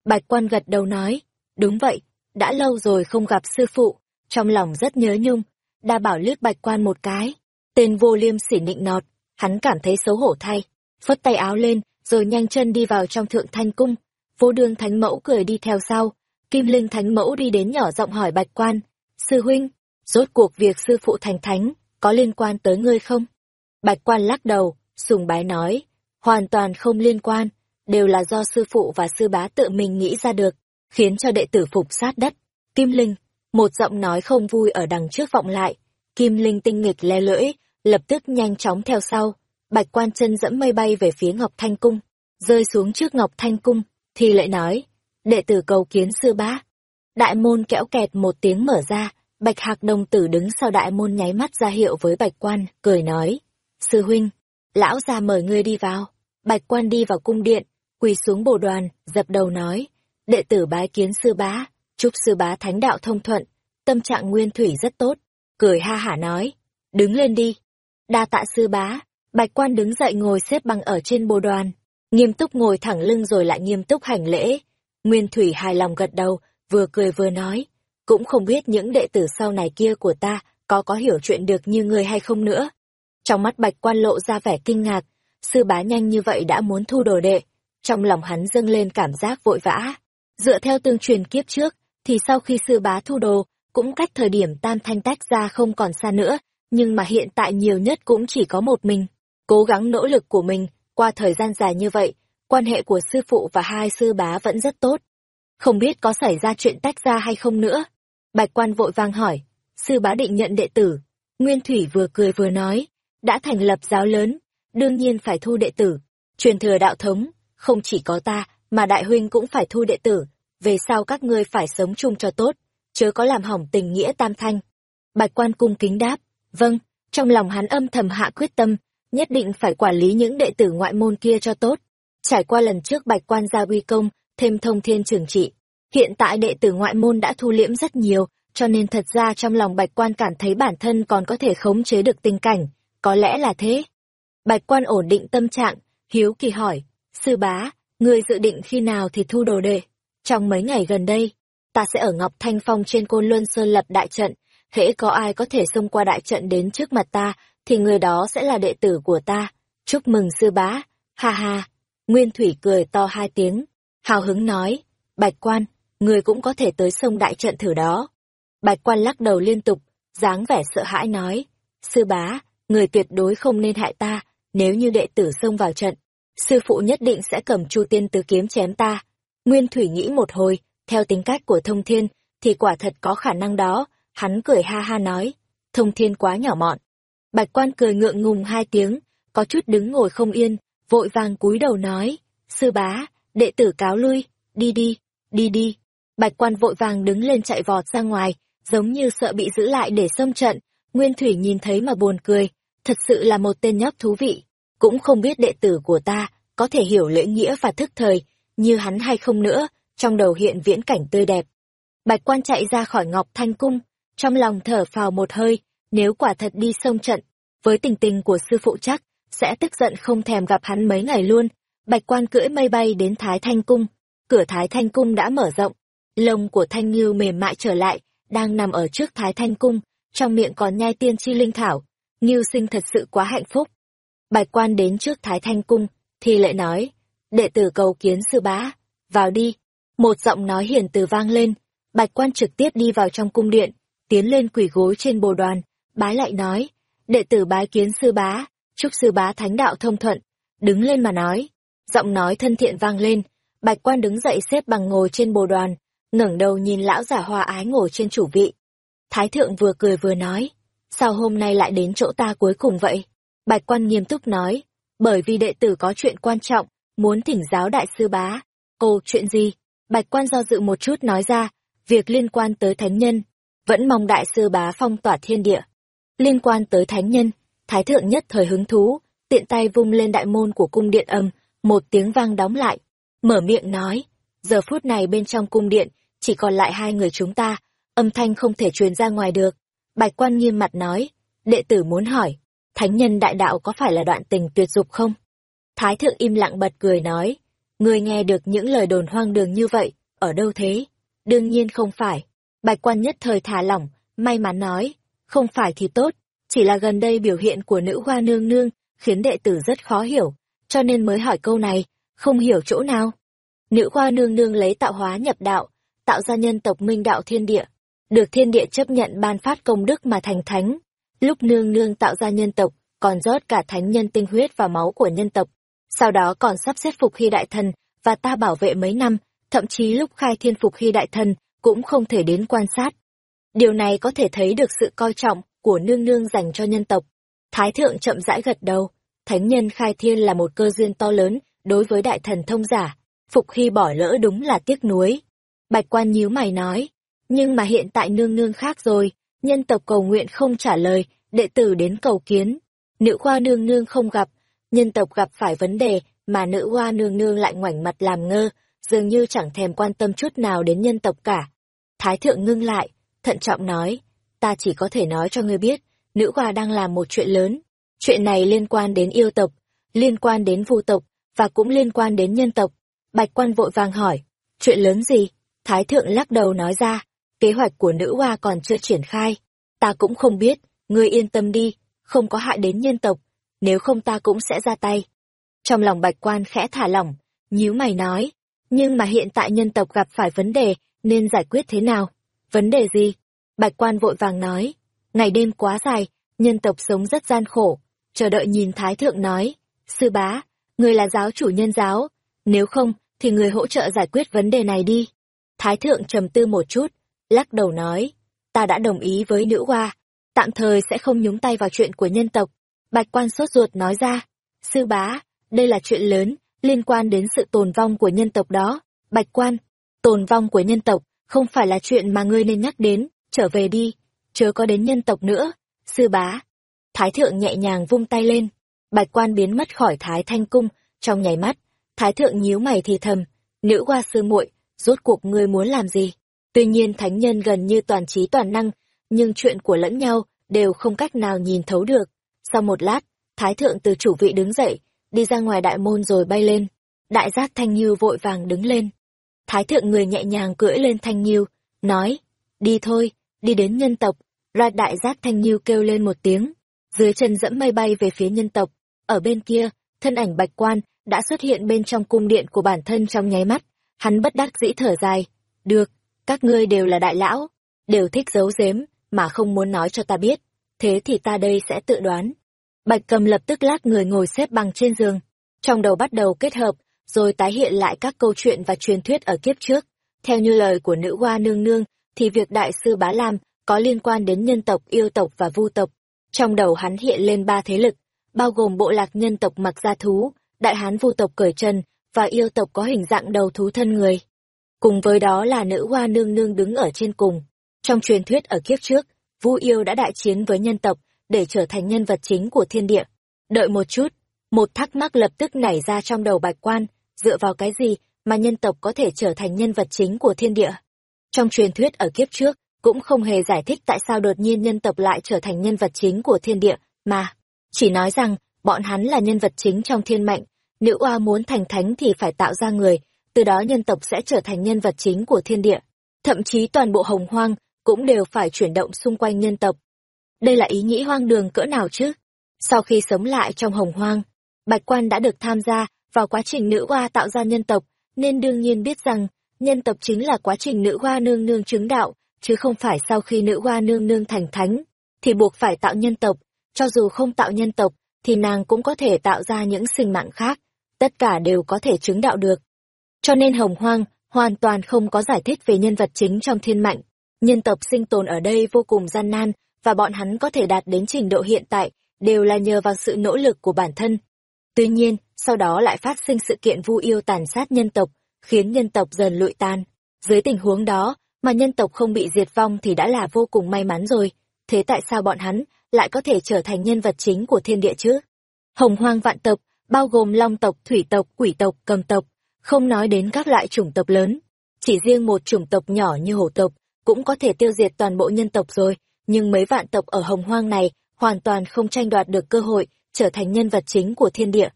Bạch quan gật đầu nói, đúng vậy, đã lâu rồi không gặp sư phụ, trong lòng rất nhớ nhung, đa bảo liếc bạch quan một cái. Tên vô liêm sỉ nịnh nọt, hắn cảm thấy xấu hổ thay, phất tay áo lên, rồi nhanh chân đi vào trong thượng thanh cung. Vô đương thánh mẫu cười đi theo sau, kim linh thánh mẫu đi đến nhỏ giọng hỏi bạch quan, sư huynh, rốt cuộc việc sư phụ thành thánh, có liên quan tới ngươi không? Bạch quan lắc đầu, sùng bái nói, hoàn toàn không liên quan, đều là do sư phụ và sư bá tự mình nghĩ ra được, khiến cho đệ tử phục sát đất. Kim Linh, Một giọng nói không vui ở đằng trước vọng lại, kim linh tinh nghịch le lưỡi, lập tức nhanh chóng theo sau. Bạch quan chân dẫm mây bay về phía Ngọc Thanh Cung, rơi xuống trước Ngọc Thanh Cung, thì lại nói, đệ tử cầu kiến sư bá. Đại môn kẽo kẹt một tiếng mở ra, Bạch Hạc đồng tử đứng sau đại môn nháy mắt ra hiệu với Bạch Quan, cười nói. Sư huynh, lão già mời ngươi đi vào. Bạch Quan đi vào cung điện, quỳ xuống bồ đoàn, dập đầu nói. Đệ tử bái kiến sư bá, chúc sư bá thánh đạo thông thuận, tâm trạng nguyên thủy rất tốt. Cười ha hả nói. Đứng lên đi. Đa tạ sư bá. Bạch Quan đứng dậy ngồi xếp bằng ở trên bồ đoàn. Nghiêm túc ngồi thẳng lưng rồi lại nghiêm túc hành lễ. Nguyên thủy hài lòng gật đầu, vừa cười vừa nói cũng không biết những đệ tử sau này kia của ta có có hiểu chuyện được như người hay không nữa. Trong mắt bạch quan lộ ra vẻ kinh ngạc, sư bá nhanh như vậy đã muốn thu đồ đệ, trong lòng hắn dâng lên cảm giác vội vã. Dựa theo tương truyền kiếp trước, thì sau khi sư bá thu đồ, cũng cách thời điểm tam thanh tách ra không còn xa nữa, nhưng mà hiện tại nhiều nhất cũng chỉ có một mình. Cố gắng nỗ lực của mình, qua thời gian dài như vậy, quan hệ của sư phụ và hai sư bá vẫn rất tốt. Không biết có xảy ra chuyện tách ra hay không nữa. Bạch quan vội vang hỏi, sư bá định nhận đệ tử. Nguyên Thủy vừa cười vừa nói, đã thành lập giáo lớn, đương nhiên phải thu đệ tử. Truyền thừa đạo thống, không chỉ có ta, mà đại huynh cũng phải thu đệ tử. Về sau các ngươi phải sống chung cho tốt, chớ có làm hỏng tình nghĩa tam thanh. Bạch quan cung kính đáp, vâng, trong lòng hắn âm thầm hạ quyết tâm, nhất định phải quản lý những đệ tử ngoại môn kia cho tốt. Trải qua lần trước bạch quan gia uy công, thêm thông thiên trường trị, Hiện tại đệ tử ngoại môn đã thu liễm rất nhiều, cho nên thật ra trong lòng bạch quan cảm thấy bản thân còn có thể khống chế được tình cảnh, có lẽ là thế. Bạch quan ổn định tâm trạng, hiếu kỳ hỏi, sư bá, người dự định khi nào thì thu đồ đệ? Trong mấy ngày gần đây, ta sẽ ở Ngọc Thanh Phong trên Côn Luân Sơn lập đại trận, hễ có ai có thể xông qua đại trận đến trước mặt ta, thì người đó sẽ là đệ tử của ta. Chúc mừng sư bá, ha ha. Nguyên Thủy cười to hai tiếng, hào hứng nói, bạch quan, người cũng có thể tới sông đại trận thử đó. Bạch quan lắc đầu liên tục, dáng vẻ sợ hãi nói, sư bá, người tuyệt đối không nên hại ta, nếu như đệ tử xông vào trận, sư phụ nhất định sẽ cầm chu tiên tứ kiếm chém ta. Nguyên Thủy nghĩ một hồi, theo tính cách của thông thiên, thì quả thật có khả năng đó, hắn cười ha ha nói, thông thiên quá nhỏ mọn. Bạch quan cười ngượng ngùng hai tiếng, có chút đứng ngồi không yên, vội vàng cúi đầu nói, sư bá, đệ tử cáo lui, đi đi, đi đi. Bạch quan vội vàng đứng lên chạy vọt ra ngoài, giống như sợ bị giữ lại để xâm trận. Nguyên Thủy nhìn thấy mà buồn cười, thật sự là một tên nhóc thú vị. Cũng không biết đệ tử của ta có thể hiểu lễ nghĩa và thức thời, như hắn hay không nữa, trong đầu hiện viễn cảnh tươi đẹp. Bạch quan chạy ra khỏi Ngọc Thanh Cung, trong lòng thở phào một hơi, nếu quả thật đi sông trận, với tình tình của sư phụ chắc, sẽ tức giận không thèm gặp hắn mấy ngày luôn. Bạch quan cưỡi mây bay đến Thái Thanh Cung, cửa Thái Thanh Cung đã mở rộng, Lông của thanh ngưu mềm mại trở lại, đang nằm ở trước thái thanh cung, trong miệng còn nhai tiên chi linh thảo. Ngưu sinh thật sự quá hạnh phúc. Bạch quan đến trước thái thanh cung, thì lại nói, đệ tử cầu kiến sư bá, vào đi. Một giọng nói hiền từ vang lên, bạch quan trực tiếp đi vào trong cung điện, tiến lên quỷ gối trên bồ đoàn, bái lại nói, đệ tử bái kiến sư bá, chúc sư bá thánh đạo thông thuận, đứng lên mà nói. Giọng nói thân thiện vang lên, bạch quan đứng dậy xếp bằng ngồi trên bồ đoàn, ngẩng đầu nhìn lão giả hòa ái ngồi trên chủ vị. Thái thượng vừa cười vừa nói, sao hôm nay lại đến chỗ ta cuối cùng vậy? Bạch quan nghiêm túc nói, bởi vì đệ tử có chuyện quan trọng, muốn thỉnh giáo đại sư bá. cô chuyện gì? Bạch quan do dự một chút nói ra, việc liên quan tới thánh nhân, vẫn mong đại sư bá phong tỏa thiên địa. Liên quan tới thánh nhân, thái thượng nhất thời hứng thú, tiện tay vung lên đại môn của cung điện âm, một tiếng vang đóng lại, mở miệng nói, giờ phút này bên trong cung điện, chỉ còn lại hai người chúng ta, âm thanh không thể truyền ra ngoài được. Bạch quan nghiêm mặt nói, đệ tử muốn hỏi, thánh nhân đại đạo có phải là đoạn tình tuyệt dục không? Thái thượng im lặng bật cười nói, người nghe được những lời đồn hoang đường như vậy, ở đâu thế? Đương nhiên không phải. Bạch quan nhất thời thả lỏng, may mắn nói, không phải thì tốt, chỉ là gần đây biểu hiện của nữ hoa nương nương khiến đệ tử rất khó hiểu, cho nên mới hỏi câu này, không hiểu chỗ nào. Nữ hoa nương nương lấy tạo hóa nhập đạo, tạo ra nhân tộc minh đạo thiên địa, được thiên địa chấp nhận ban phát công đức mà thành thánh. Lúc nương nương tạo ra nhân tộc, còn rót cả thánh nhân tinh huyết và máu của nhân tộc. Sau đó còn sắp xếp phục hy đại thần, và ta bảo vệ mấy năm, thậm chí lúc khai thiên phục hy đại thần, cũng không thể đến quan sát. Điều này có thể thấy được sự coi trọng của nương nương dành cho nhân tộc. Thái thượng chậm rãi gật đầu, thánh nhân khai thiên là một cơ duyên to lớn đối với đại thần thông giả, phục khi bỏ lỡ đúng là tiếc nuối. Bạch quan nhíu mày nói, nhưng mà hiện tại nương nương khác rồi, nhân tộc cầu nguyện không trả lời, đệ tử đến cầu kiến. Nữ khoa nương nương không gặp, nhân tộc gặp phải vấn đề mà nữ hoa nương nương lại ngoảnh mặt làm ngơ, dường như chẳng thèm quan tâm chút nào đến nhân tộc cả. Thái thượng ngưng lại, thận trọng nói, ta chỉ có thể nói cho ngươi biết, nữ hoa đang làm một chuyện lớn. Chuyện này liên quan đến yêu tộc, liên quan đến vu tộc, và cũng liên quan đến nhân tộc. Bạch quan vội vàng hỏi, chuyện lớn gì? Thái thượng lắc đầu nói ra, kế hoạch của nữ hoa còn chưa triển khai. Ta cũng không biết, ngươi yên tâm đi, không có hại đến nhân tộc, nếu không ta cũng sẽ ra tay. Trong lòng bạch quan khẽ thả lỏng, nhíu mày nói, nhưng mà hiện tại nhân tộc gặp phải vấn đề, nên giải quyết thế nào? Vấn đề gì? Bạch quan vội vàng nói, ngày đêm quá dài, nhân tộc sống rất gian khổ, chờ đợi nhìn Thái Thượng nói, sư bá, người là giáo chủ nhân giáo, nếu không, thì người hỗ trợ giải quyết vấn đề này đi. Thái Thượng trầm tư một chút, lắc đầu nói, ta đã đồng ý với nữ hoa, tạm thời sẽ không nhúng tay vào chuyện của nhân tộc. Bạch quan sốt ruột nói ra, sư bá, đây là chuyện lớn, liên quan đến sự tồn vong của nhân tộc đó. Bạch quan, tồn vong của nhân tộc, không phải là chuyện mà ngươi nên nhắc đến, trở về đi, chớ có đến nhân tộc nữa. Sư bá, Thái thượng nhẹ nhàng vung tay lên, bạch quan biến mất khỏi Thái Thanh Cung, trong nháy mắt, Thái thượng nhíu mày thì thầm, nữ hoa sư muội, rốt cuộc ngươi muốn làm gì? Tuy nhiên thánh nhân gần như toàn trí toàn năng, nhưng chuyện của lẫn nhau đều không cách nào nhìn thấu được. Sau một lát, Thái thượng từ chủ vị đứng dậy, đi ra ngoài đại môn rồi bay lên. Đại giác Thanh như vội vàng đứng lên. Thái thượng người nhẹ nhàng cưỡi lên Thanh Nhiêu, nói, đi thôi, đi đến nhân tộc. Loạt đại giác Thanh Nhiêu kêu lên một tiếng, dưới chân dẫm mây bay về phía nhân tộc. Ở bên kia, thân ảnh bạch quan đã xuất hiện bên trong cung điện của bản thân trong nháy mắt. Hắn bất đắc dĩ thở dài. Được, các ngươi đều là đại lão, đều thích giấu giếm, mà không muốn nói cho ta biết. Thế thì ta đây sẽ tự đoán. Bạch cầm lập tức lát người ngồi xếp bằng trên giường. Trong đầu bắt đầu kết hợp, rồi tái hiện lại các câu chuyện và truyền thuyết ở kiếp trước. Theo như lời của nữ hoa nương nương, thì việc đại sư Bá Lam có liên quan đến nhân tộc, yêu tộc và vu tộc. Trong đầu hắn hiện lên ba thế lực, bao gồm bộ lạc nhân tộc mặc gia thú, đại hán vu tộc cởi chân và yêu tộc có hình dạng đầu thú thân người. Cùng với đó là nữ hoa nương nương đứng ở trên cùng. Trong truyền thuyết ở kiếp trước, vu yêu đã đại chiến với nhân tộc để trở thành nhân vật chính của thiên địa. Đợi một chút, một thắc mắc lập tức nảy ra trong đầu bạch quan, dựa vào cái gì mà nhân tộc có thể trở thành nhân vật chính của thiên địa. Trong truyền thuyết ở kiếp trước, cũng không hề giải thích tại sao đột nhiên nhân tộc lại trở thành nhân vật chính của thiên địa, mà chỉ nói rằng bọn hắn là nhân vật chính trong thiên mệnh, nữ oa muốn thành thánh thì phải tạo ra người, từ đó nhân tộc sẽ trở thành nhân vật chính của thiên địa. Thậm chí toàn bộ hồng hoang cũng đều phải chuyển động xung quanh nhân tộc. Đây là ý nghĩ hoang đường cỡ nào chứ? Sau khi sống lại trong hồng hoang, Bạch Quan đã được tham gia vào quá trình nữ hoa tạo ra nhân tộc, nên đương nhiên biết rằng nhân tộc chính là quá trình nữ hoa nương nương chứng đạo, chứ không phải sau khi nữ hoa nương nương thành thánh, thì buộc phải tạo nhân tộc, cho dù không tạo nhân tộc, thì nàng cũng có thể tạo ra những sinh mạng khác, tất cả đều có thể chứng đạo được. Cho nên hồng hoang, hoàn toàn không có giải thích về nhân vật chính trong thiên mạnh. Nhân tộc sinh tồn ở đây vô cùng gian nan, và bọn hắn có thể đạt đến trình độ hiện tại, đều là nhờ vào sự nỗ lực của bản thân. Tuy nhiên, sau đó lại phát sinh sự kiện vu yêu tàn sát nhân tộc, khiến nhân tộc dần lụi tan. Dưới tình huống đó, mà nhân tộc không bị diệt vong thì đã là vô cùng may mắn rồi. Thế tại sao bọn hắn lại có thể trở thành nhân vật chính của thiên địa chứ? Hồng hoang vạn tộc, bao gồm long tộc, thủy tộc, quỷ tộc, cầm tộc, không nói đến các loại chủng tộc lớn. Chỉ riêng một chủng tộc nhỏ như hổ tộc, cũng có thể tiêu diệt toàn bộ nhân tộc rồi, nhưng mấy vạn tộc ở hồng hoang này hoàn toàn không tranh đoạt được cơ hội trở thành nhân vật chính của thiên địa.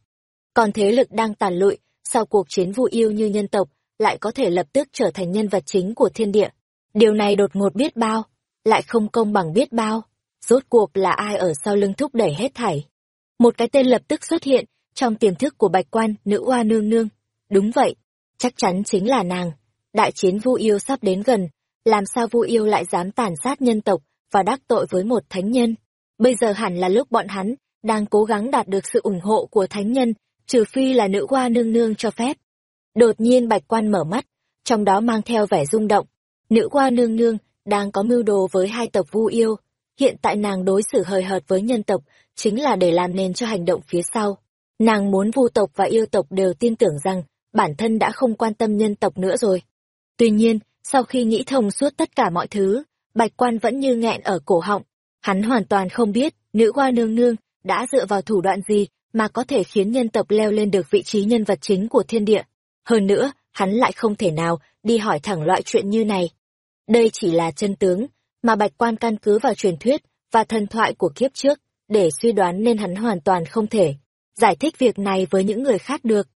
Còn thế lực đang tàn lụi, sau cuộc chiến vu yêu như nhân tộc, lại có thể lập tức trở thành nhân vật chính của thiên địa. Điều này đột ngột biết bao, lại không công bằng biết bao. Rốt cuộc là ai ở sau lưng thúc đẩy hết thảy. Một cái tên lập tức xuất hiện trong tiềm thức của bạch quan nữ oa nương nương. Đúng vậy, chắc chắn chính là nàng. Đại chiến vu yêu sắp đến gần, làm sao vu yêu lại dám tàn sát nhân tộc và đắc tội với một thánh nhân. Bây giờ hẳn là lúc bọn hắn đang cố gắng đạt được sự ủng hộ của thánh nhân, trừ phi là nữ hoa nương nương cho phép. Đột nhiên bạch quan mở mắt, trong đó mang theo vẻ rung động. Nữ hoa nương nương đang có mưu đồ với hai tộc vu yêu. Hiện tại nàng đối xử hời hợt với nhân tộc, chính là để làm nền cho hành động phía sau. Nàng muốn vu tộc và yêu tộc đều tin tưởng rằng bản thân đã không quan tâm nhân tộc nữa rồi. Tuy nhiên, sau khi nghĩ thông suốt tất cả mọi thứ, bạch quan vẫn như nghẹn ở cổ họng. Hắn hoàn toàn không biết nữ hoa nương nương đã dựa vào thủ đoạn gì mà có thể khiến nhân tộc leo lên được vị trí nhân vật chính của thiên địa. Hơn nữa, hắn lại không thể nào đi hỏi thẳng loại chuyện như này. Đây chỉ là chân tướng, mà bạch quan căn cứ vào truyền thuyết và thần thoại của kiếp trước, để suy đoán nên hắn hoàn toàn không thể giải thích việc này với những người khác được.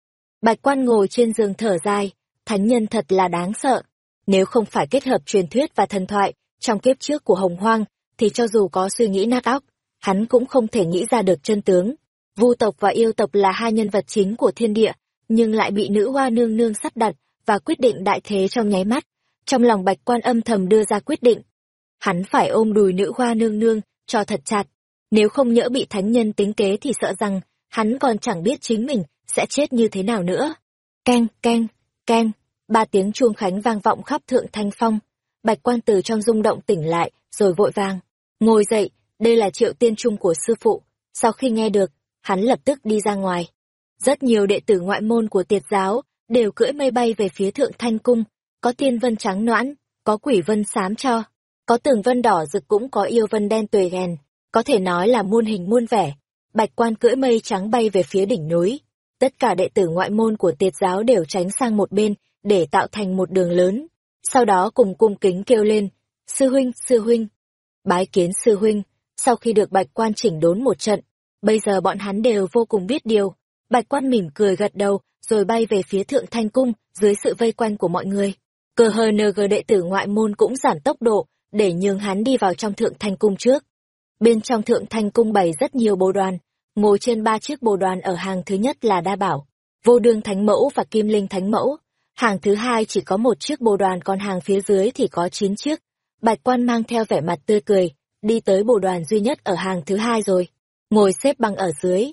Bạch quan ngồi trên giường thở dài, thánh nhân thật là đáng sợ. Nếu không phải kết hợp truyền thuyết và thần thoại trong kiếp trước của Hồng Hoang, thì cho dù có suy nghĩ nát óc, hắn cũng không thể nghĩ ra được chân tướng. Vu tộc và yêu tộc là hai nhân vật chính của thiên địa, nhưng lại bị nữ hoa nương nương sắp đặt và quyết định đại thế trong nháy mắt. Trong lòng bạch quan âm thầm đưa ra quyết định. Hắn phải ôm đùi nữ hoa nương nương, cho thật chặt. Nếu không nhỡ bị thánh nhân tính kế thì sợ rằng, hắn còn chẳng biết chính mình sẽ chết như thế nào nữa. Keng, keng, keng, ba tiếng chuông khánh vang vọng khắp thượng thanh phong. Bạch quan từ trong rung động tỉnh lại, rồi vội vàng. Ngồi dậy, đây là triệu tiên trung của sư phụ. Sau khi nghe được, hắn lập tức đi ra ngoài. Rất nhiều đệ tử ngoại môn của tiệt giáo đều cưỡi mây bay về phía thượng thanh cung, có tiên vân trắng noãn, có quỷ vân xám cho, có tường vân đỏ rực cũng có yêu vân đen tuề ghèn, có thể nói là muôn hình muôn vẻ. Bạch quan cưỡi mây trắng bay về phía đỉnh núi. Tất cả đệ tử ngoại môn của tiệt giáo đều tránh sang một bên để tạo thành một đường lớn. Sau đó cùng cung kính kêu lên, sư huynh, sư huynh. Bái kiến sư huynh, sau khi được bạch quan chỉnh đốn một trận, bây giờ bọn hắn đều vô cùng biết điều. Bạch quan mỉm cười gật đầu, rồi bay về phía thượng thanh cung, dưới sự vây quanh của mọi người. Cờ hờ NG đệ tử ngoại môn cũng giảm tốc độ, để nhường hắn đi vào trong thượng thanh cung trước. Bên trong thượng thanh cung bày rất nhiều bồ đoàn, ngồi trên ba chiếc bồ đoàn ở hàng thứ nhất là Đa Bảo, Vô Đương Thánh Mẫu và Kim Linh Thánh Mẫu. Hàng thứ hai chỉ có một chiếc bồ đoàn còn hàng phía dưới thì có chín chiếc. Bạch quan mang theo vẻ mặt tươi cười, đi tới bồ đoàn duy nhất ở hàng thứ hai rồi, ngồi xếp bằng ở dưới.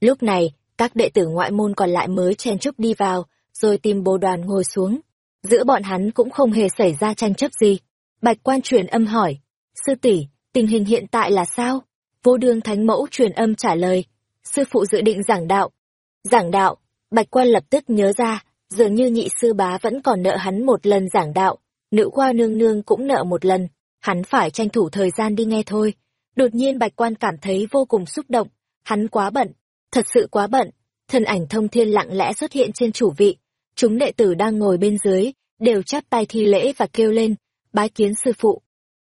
Lúc này, các đệ tử ngoại môn còn lại mới chen chúc đi vào, rồi tìm bồ đoàn ngồi xuống. Giữa bọn hắn cũng không hề xảy ra tranh chấp gì. Bạch quan truyền âm hỏi, sư tỷ tình hình hiện tại là sao? Vô đương thánh mẫu truyền âm trả lời, sư phụ dự định giảng đạo. Giảng đạo, bạch quan lập tức nhớ ra, dường như nhị sư bá vẫn còn nợ hắn một lần giảng đạo, nữ khoa nương nương cũng nợ một lần, hắn phải tranh thủ thời gian đi nghe thôi. Đột nhiên bạch quan cảm thấy vô cùng xúc động, hắn quá bận, thật sự quá bận. Thân ảnh thông thiên lặng lẽ xuất hiện trên chủ vị, chúng đệ tử đang ngồi bên dưới, đều chắp tay thi lễ và kêu lên, bái kiến sư phụ.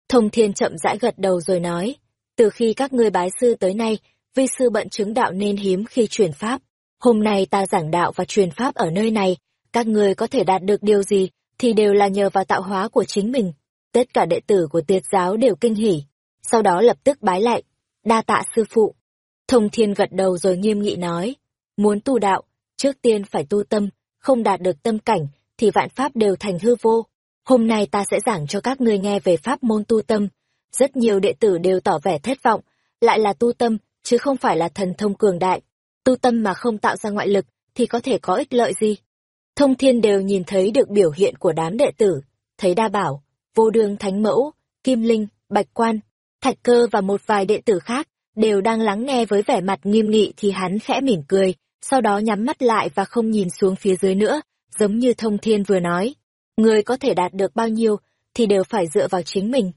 Thông thiên chậm rãi gật đầu rồi nói, từ khi các ngươi bái sư tới nay, vi sư bận chứng đạo nên hiếm khi truyền pháp. Hôm nay ta giảng đạo và truyền pháp ở nơi này, các ngươi có thể đạt được điều gì, thì đều là nhờ vào tạo hóa của chính mình. Tất cả đệ tử của tiệt giáo đều kinh hỉ, sau đó lập tức bái lại, đa tạ sư phụ. Thông thiên gật đầu rồi nghiêm nghị nói, muốn tu đạo, trước tiên phải tu tâm, không đạt được tâm cảnh, thì vạn pháp đều thành hư vô. Hôm nay ta sẽ giảng cho các ngươi nghe về pháp môn tu tâm. Rất nhiều đệ tử đều tỏ vẻ thất vọng, lại là tu tâm, chứ không phải là thần thông cường đại. Tu tâm mà không tạo ra ngoại lực, thì có thể có ích lợi gì? Thông thiên đều nhìn thấy được biểu hiện của đám đệ tử, thấy đa bảo, vô đường thánh mẫu, kim linh, bạch quan, thạch cơ và một vài đệ tử khác, đều đang lắng nghe với vẻ mặt nghiêm nghị thì hắn khẽ mỉm cười, sau đó nhắm mắt lại và không nhìn xuống phía dưới nữa, giống như thông thiên vừa nói. Người có thể đạt được bao nhiêu, thì đều phải dựa vào chính mình.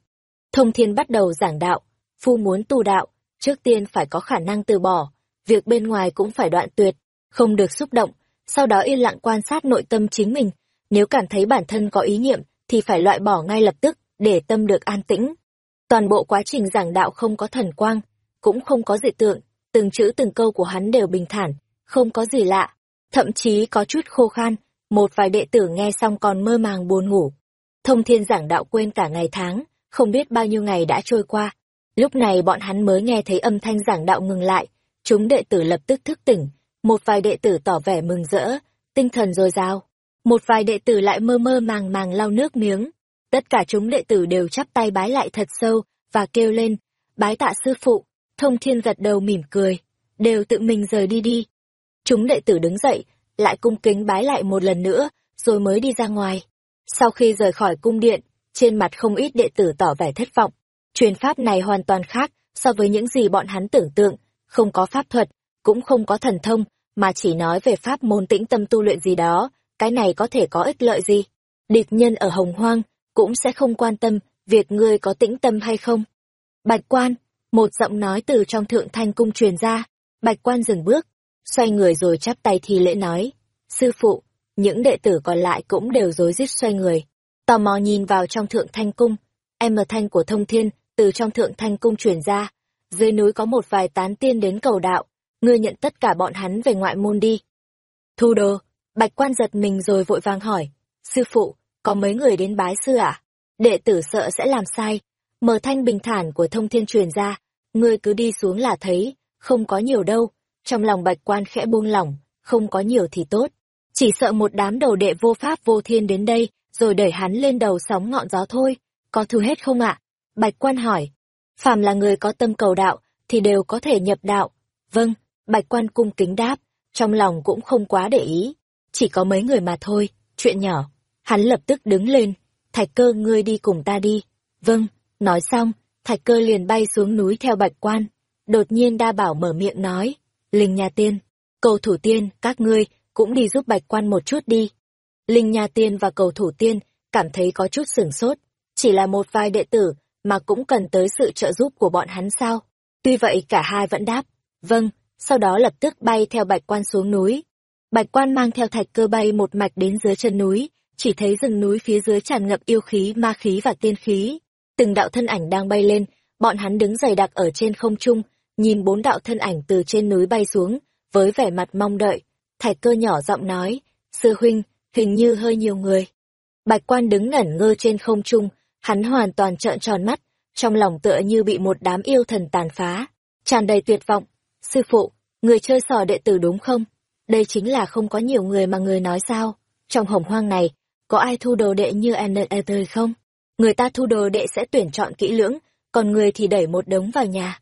Thông thiên bắt đầu giảng đạo, phu muốn tu đạo, trước tiên phải có khả năng từ bỏ, việc bên ngoài cũng phải đoạn tuyệt, không được xúc động, sau đó yên lặng quan sát nội tâm chính mình, nếu cảm thấy bản thân có ý niệm, thì phải loại bỏ ngay lập tức, để tâm được an tĩnh. Toàn bộ quá trình giảng đạo không có thần quang, cũng không có dị tượng, từng chữ từng câu của hắn đều bình thản, không có gì lạ, thậm chí có chút khô khan, một vài đệ tử nghe xong còn mơ màng buồn ngủ. Thông thiên giảng đạo quên cả ngày tháng, không biết bao nhiêu ngày đã trôi qua. Lúc này bọn hắn mới nghe thấy âm thanh giảng đạo ngừng lại, chúng đệ tử lập tức thức tỉnh, một vài đệ tử tỏ vẻ mừng rỡ, tinh thần dồi dào. Một vài đệ tử lại mơ mơ màng màng lau nước miếng. Tất cả chúng đệ tử đều chắp tay bái lại thật sâu, và kêu lên, bái tạ sư phụ, thông thiên gật đầu mỉm cười, đều tự mình rời đi đi. Chúng đệ tử đứng dậy, lại cung kính bái lại một lần nữa, rồi mới đi ra ngoài. Sau khi rời khỏi cung điện, trên mặt không ít đệ tử tỏ vẻ thất vọng. Truyền pháp này hoàn toàn khác so với những gì bọn hắn tưởng tượng, không có pháp thuật, cũng không có thần thông, mà chỉ nói về pháp môn tĩnh tâm tu luyện gì đó, cái này có thể có ích lợi gì. Địch nhân ở hồng hoang, cũng sẽ không quan tâm việc ngươi có tĩnh tâm hay không. Bạch quan, một giọng nói từ trong thượng thanh cung truyền ra, bạch quan dừng bước, xoay người rồi chắp tay thi lễ nói, sư phụ, những đệ tử còn lại cũng đều rối rít xoay người, tò mò nhìn vào trong thượng thanh cung, em thanh của thông thiên từ trong thượng thanh cung truyền ra, dưới núi có một vài tán tiên đến cầu đạo, ngươi nhận tất cả bọn hắn về ngoại môn đi. Thu đồ, bạch quan giật mình rồi vội vàng hỏi, sư phụ, có mấy người đến bái sư à? Đệ tử sợ sẽ làm sai. Mở thanh bình thản của thông thiên truyền ra, ngươi cứ đi xuống là thấy, không có nhiều đâu. Trong lòng bạch quan khẽ buông lỏng, không có nhiều thì tốt. Chỉ sợ một đám đầu đệ vô pháp vô thiên đến đây, rồi đẩy hắn lên đầu sóng ngọn gió thôi. Có thu hết không ạ? Bạch quan hỏi. Phàm là người có tâm cầu đạo, thì đều có thể nhập đạo. Vâng, bạch quan cung kính đáp, trong lòng cũng không quá để ý. Chỉ có mấy người mà thôi, chuyện nhỏ. Hắn lập tức đứng lên, thạch cơ ngươi đi cùng ta đi. Vâng, nói xong, thạch cơ liền bay xuống núi theo bạch quan. Đột nhiên đa bảo mở miệng nói, Linh Nha Tiên, cầu thủ tiên, các ngươi cũng đi giúp bạch quan một chút đi. Linh Nha Tiên và cầu thủ tiên cảm thấy có chút sửng sốt, chỉ là một vài đệ tử mà cũng cần tới sự trợ giúp của bọn hắn sao. Tuy vậy cả hai vẫn đáp, vâng, sau đó lập tức bay theo bạch quan xuống núi. Bạch quan mang theo thạch cơ bay một mạch đến dưới chân núi, chỉ thấy rừng núi phía dưới tràn ngập yêu khí, ma khí và tiên khí. Từng đạo thân ảnh đang bay lên, bọn hắn đứng dày đặc ở trên không trung, nhìn bốn đạo thân ảnh từ trên núi bay xuống, với vẻ mặt mong đợi. Thạch cơ nhỏ giọng nói, sư huynh, hình như hơi nhiều người. Bạch quan đứng ngẩn ngơ trên không trung, hắn hoàn toàn trợn tròn mắt, trong lòng tựa như bị một đám yêu thần tàn phá, tràn đầy tuyệt vọng. Sư phụ, người chơi sò đệ tử đúng không? Đây chính là không có nhiều người mà người nói sao? Trong hồng hoang này, có ai thu đồ đệ như Anether không? Người ta thu đồ đệ sẽ tuyển chọn kỹ lưỡng, còn người thì đẩy một đống vào nhà.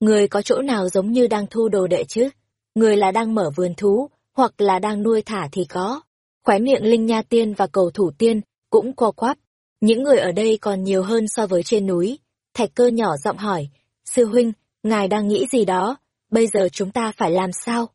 Người có chỗ nào giống như đang thu đồ đệ chứ? Người là đang mở vườn thú, hoặc là đang nuôi thả thì có. Khóe miệng Linh Nha Tiên và cầu thủ tiên cũng co quắp. Những người ở đây còn nhiều hơn so với trên núi. Thạch cơ nhỏ giọng hỏi, sư huynh, ngài đang nghĩ gì đó, bây giờ chúng ta phải làm sao?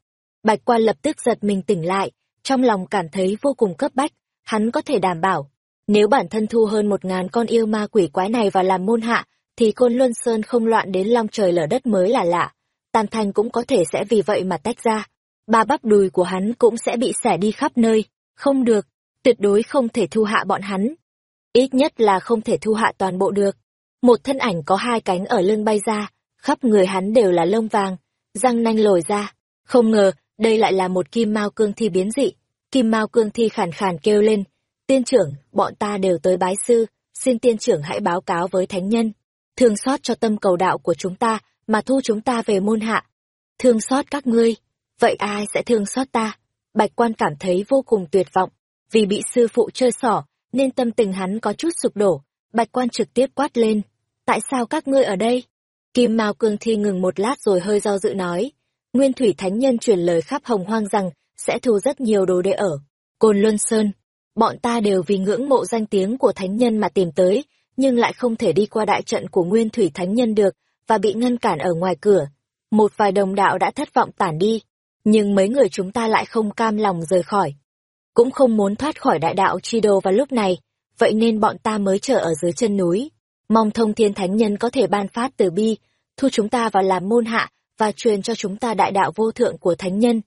Bạch quan lập tức giật mình tỉnh lại, trong lòng cảm thấy vô cùng cấp bách, hắn có thể đảm bảo, nếu bản thân thu hơn một ngàn con yêu ma quỷ quái này vào làm môn hạ, thì Côn Luân Sơn không loạn đến long trời lở đất mới là lạ. Tam Thanh cũng có thể sẽ vì vậy mà tách ra. Ba bắp đùi của hắn cũng sẽ bị xẻ đi khắp nơi. Không được, tuyệt đối không thể thu hạ bọn hắn. Ít nhất là không thể thu hạ toàn bộ được. Một thân ảnh có hai cánh ở lưng bay ra, khắp người hắn đều là lông vàng, răng nanh lồi ra. Không ngờ, đây lại là một kim mao cương thi biến dị. Kim Mao Cương Thi khàn khàn kêu lên, tiên trưởng, bọn ta đều tới bái sư, xin tiên trưởng hãy báo cáo với thánh nhân. Thương xót cho tâm cầu đạo của chúng ta, mà thu chúng ta về môn hạ. Thương xót các ngươi, vậy ai sẽ thương xót ta? Bạch quan cảm thấy vô cùng tuyệt vọng, vì bị sư phụ chơi xỏ, nên tâm tình hắn có chút sụp đổ. Bạch quan trực tiếp quát lên, tại sao các ngươi ở đây? Kim Mao Cương Thi ngừng một lát rồi hơi do dự nói, Nguyên Thủy Thánh Nhân truyền lời khắp hồng hoang rằng sẽ thu rất nhiều đồ đệ ở Côn Luân Sơn. Bọn ta đều vì ngưỡng mộ danh tiếng của thánh nhân mà tìm tới, nhưng lại không thể đi qua đại trận của Nguyên Thủy Thánh Nhân được, và bị ngăn cản ở ngoài cửa. Một vài đồng đạo đã thất vọng tản đi, nhưng mấy người chúng ta lại không cam lòng rời khỏi. Cũng không muốn thoát khỏi đại đạo chi đồ vào lúc này, vậy nên bọn ta mới chờ ở dưới chân núi. Mong thông thiên thánh nhân có thể ban phát từ bi, thu chúng ta vào làm môn hạ, và truyền cho chúng ta đại đạo vô thượng của thánh nhân.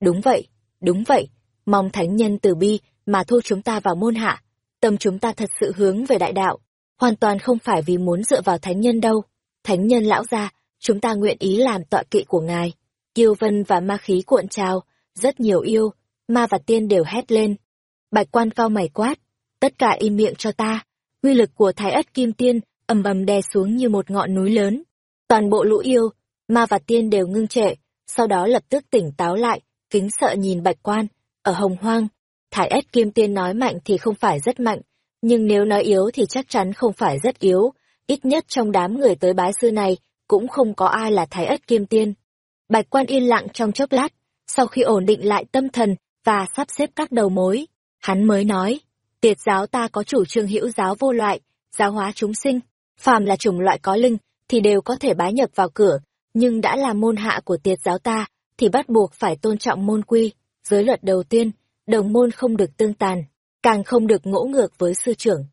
Đúng vậy, đúng vậy, mong thánh nhân từ bi mà thu chúng ta vào môn hạ. Tâm chúng ta thật sự hướng về đại đạo, hoàn toàn không phải vì muốn dựa vào thánh nhân đâu. Thánh nhân lão gia, chúng ta nguyện ý làm tọa kỵ của ngài. Kiêu vân và ma khí cuộn trào, rất nhiều yêu, ma và tiên đều hét lên. Bạch quan cao mày quát, tất cả im miệng cho ta. Uy lực của thái ất kim tiên ầm ầm đè xuống như một ngọn núi lớn. Toàn bộ lũ yêu, ma và tiên đều ngưng trệ, sau đó lập tức tỉnh táo lại, kính sợ nhìn bạch quan, ở hồng hoang, thải ất kim tiên nói mạnh thì không phải rất mạnh, nhưng nếu nói yếu thì chắc chắn không phải rất yếu, ít nhất trong đám người tới bái sư này, cũng không có ai là thái ất kim tiên. Bạch quan yên lặng trong chốc lát, sau khi ổn định lại tâm thần và sắp xếp các đầu mối, hắn mới nói, tiệt giáo ta có chủ trương hữu giáo vô loại, giáo hóa chúng sinh. Phàm là chủng loại có linh, thì đều có thể bái nhập vào cửa, nhưng đã là môn hạ của tiệt giáo ta, thì bắt buộc phải tôn trọng môn quy. Giới luật đầu tiên, đồng môn không được tương tàn, càng không được ngỗ ngược với sư trưởng.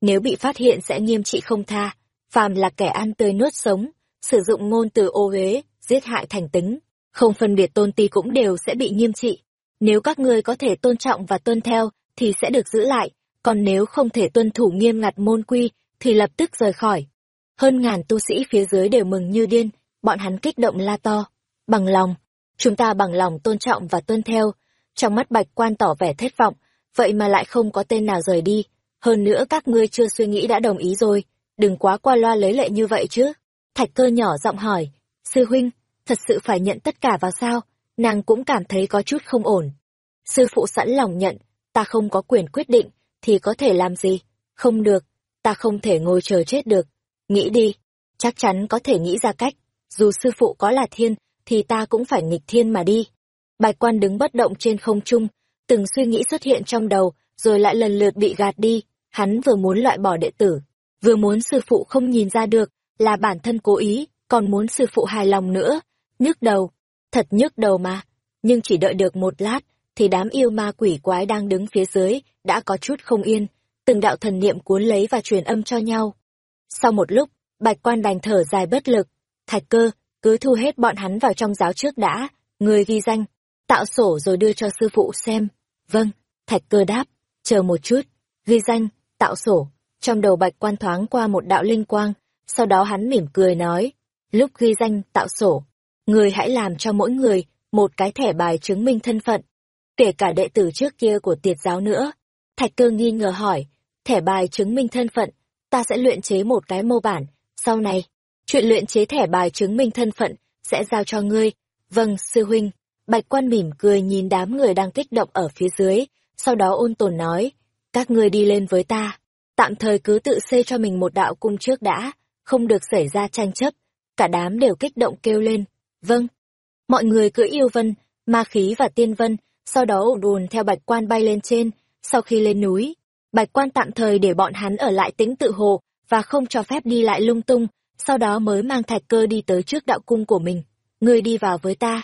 Nếu bị phát hiện sẽ nghiêm trị không tha, phàm là kẻ ăn tươi nuốt sống, sử dụng ngôn từ ô uế, giết hại thành tính, không phân biệt tôn ti cũng đều sẽ bị nghiêm trị. Nếu các ngươi có thể tôn trọng và tuân theo, thì sẽ được giữ lại, còn nếu không thể tuân thủ nghiêm ngặt môn quy, thì lập tức rời khỏi. Hơn ngàn tu sĩ phía dưới đều mừng như điên, bọn hắn kích động la to. Bằng lòng, chúng ta bằng lòng tôn trọng và tuân theo. Trong mắt bạch quan tỏ vẻ thất vọng, vậy mà lại không có tên nào rời đi. Hơn nữa các ngươi chưa suy nghĩ đã đồng ý rồi, đừng quá qua loa lấy lệ như vậy chứ. Thạch cơ nhỏ giọng hỏi, sư huynh, thật sự phải nhận tất cả vào sao? Nàng cũng cảm thấy có chút không ổn. Sư phụ sẵn lòng nhận, ta không có quyền quyết định, thì có thể làm gì? Không được, ta không thể ngồi chờ chết được. Nghĩ đi, chắc chắn có thể nghĩ ra cách. Dù sư phụ có là thiên, thì ta cũng phải nghịch thiên mà đi. Bạch quan đứng bất động trên không trung, từng suy nghĩ xuất hiện trong đầu, rồi lại lần lượt bị gạt đi. Hắn vừa muốn loại bỏ đệ tử, vừa muốn sư phụ không nhìn ra được, là bản thân cố ý, còn muốn sư phụ hài lòng nữa. Nhức đầu, thật nhức đầu mà. Nhưng chỉ đợi được một lát, thì đám yêu ma quỷ quái đang đứng phía dưới, đã có chút không yên, từng đạo thần niệm cuốn lấy và truyền âm cho nhau. Sau một lúc, bạch quan đành thở dài bất lực, thạch cơ, cứ thu hết bọn hắn vào trong giáo trước đã, người ghi danh, tạo sổ rồi đưa cho sư phụ xem. Vâng, thạch cơ đáp, chờ một chút, ghi danh, tạo sổ. Trong đầu bạch quan thoáng qua một đạo linh quang, sau đó hắn mỉm cười nói, lúc ghi danh, tạo sổ, người hãy làm cho mỗi người một cái thẻ bài chứng minh thân phận, kể cả đệ tử trước kia của tiệt giáo nữa. Thạch cơ nghi ngờ hỏi, thẻ bài chứng minh thân phận, ta sẽ luyện chế một cái mô bản, sau này, chuyện luyện chế thẻ bài chứng minh thân phận, sẽ giao cho ngươi. Vâng, sư huynh. Bạch quan mỉm cười nhìn đám người đang kích động ở phía dưới, sau đó ôn tồn nói, các ngươi đi lên với ta, tạm thời cứ tự xây cho mình một đạo cung trước đã, không được xảy ra tranh chấp. Cả đám đều kích động kêu lên, vâng. Mọi người cứ yêu vân, ma khí và tiên vân, sau đó ủ đùn theo bạch quan bay lên trên, sau khi lên núi, bạch quan tạm thời để bọn hắn ở lại tĩnh tự hồ và không cho phép đi lại lung tung, sau đó mới mang thạch cơ đi tới trước đạo cung của mình. Ngươi đi vào với ta.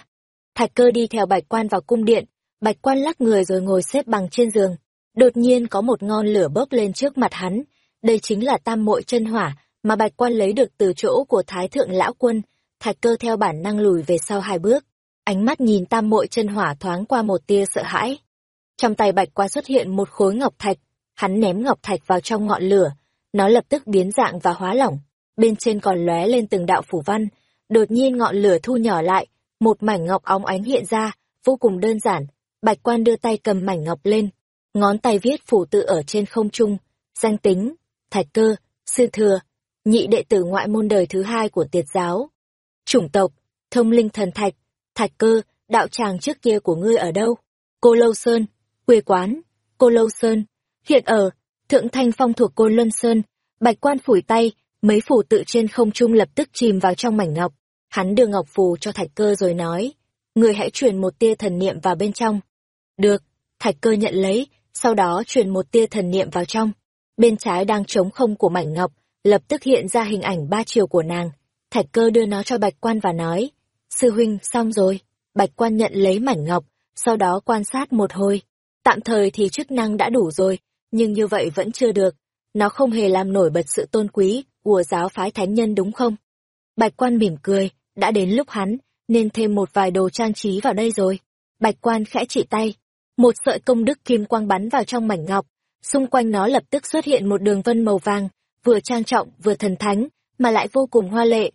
Thạch cơ đi theo bạch quan vào cung điện, bạch quan lắc người rồi ngồi xếp bằng trên giường. Đột nhiên có một ngọn lửa bốc lên trước mặt hắn, đây chính là tam muội chân hỏa mà bạch quan lấy được từ chỗ của thái thượng lão quân, thạch cơ theo bản năng lùi về sau hai bước ánh mắt nhìn tam mội chân hỏa thoáng qua một tia sợ hãi. Trong tay bạch quan xuất hiện một khối ngọc thạch, hắn ném ngọc thạch vào trong ngọn lửa, nó lập tức biến dạng và hóa lỏng, bên trên còn lóe lên từng đạo phủ văn, đột nhiên ngọn lửa thu nhỏ lại, một mảnh ngọc óng ánh hiện ra, vô cùng đơn giản, bạch quan đưa tay cầm mảnh ngọc lên, ngón tay viết phủ tự ở trên không trung, danh tính, thạch cơ, sư thừa, nhị đệ tử ngoại môn đời thứ hai của tiệt giáo. Chủng tộc, thông linh thần thạch, Thạch cơ, đạo tràng trước kia của ngươi ở đâu? Cô Lâu Sơn, quê quán, cô Lâu Sơn, hiện ở, thượng thanh phong thuộc cô Luân Sơn, bạch quan phủi tay, mấy phù tự trên không trung lập tức chìm vào trong mảnh ngọc. Hắn đưa ngọc phù cho thạch cơ rồi nói, người hãy truyền một tia thần niệm vào bên trong. Được, thạch cơ nhận lấy, sau đó truyền một tia thần niệm vào trong. Bên trái đang trống không của mảnh ngọc, lập tức hiện ra hình ảnh ba chiều của nàng. Thạch cơ đưa nó cho bạch quan và nói, Sư huynh, xong rồi. Bạch quan nhận lấy mảnh ngọc, sau đó quan sát một hồi. Tạm thời thì chức năng đã đủ rồi, nhưng như vậy vẫn chưa được. Nó không hề làm nổi bật sự tôn quý của giáo phái thánh nhân đúng không? Bạch quan mỉm cười, đã đến lúc hắn, nên thêm một vài đồ trang trí vào đây rồi. Bạch quan khẽ chỉ tay, một sợi công đức kim quang bắn vào trong mảnh ngọc, xung quanh nó lập tức xuất hiện một đường vân màu vàng, vừa trang trọng vừa thần thánh, mà lại vô cùng hoa lệ.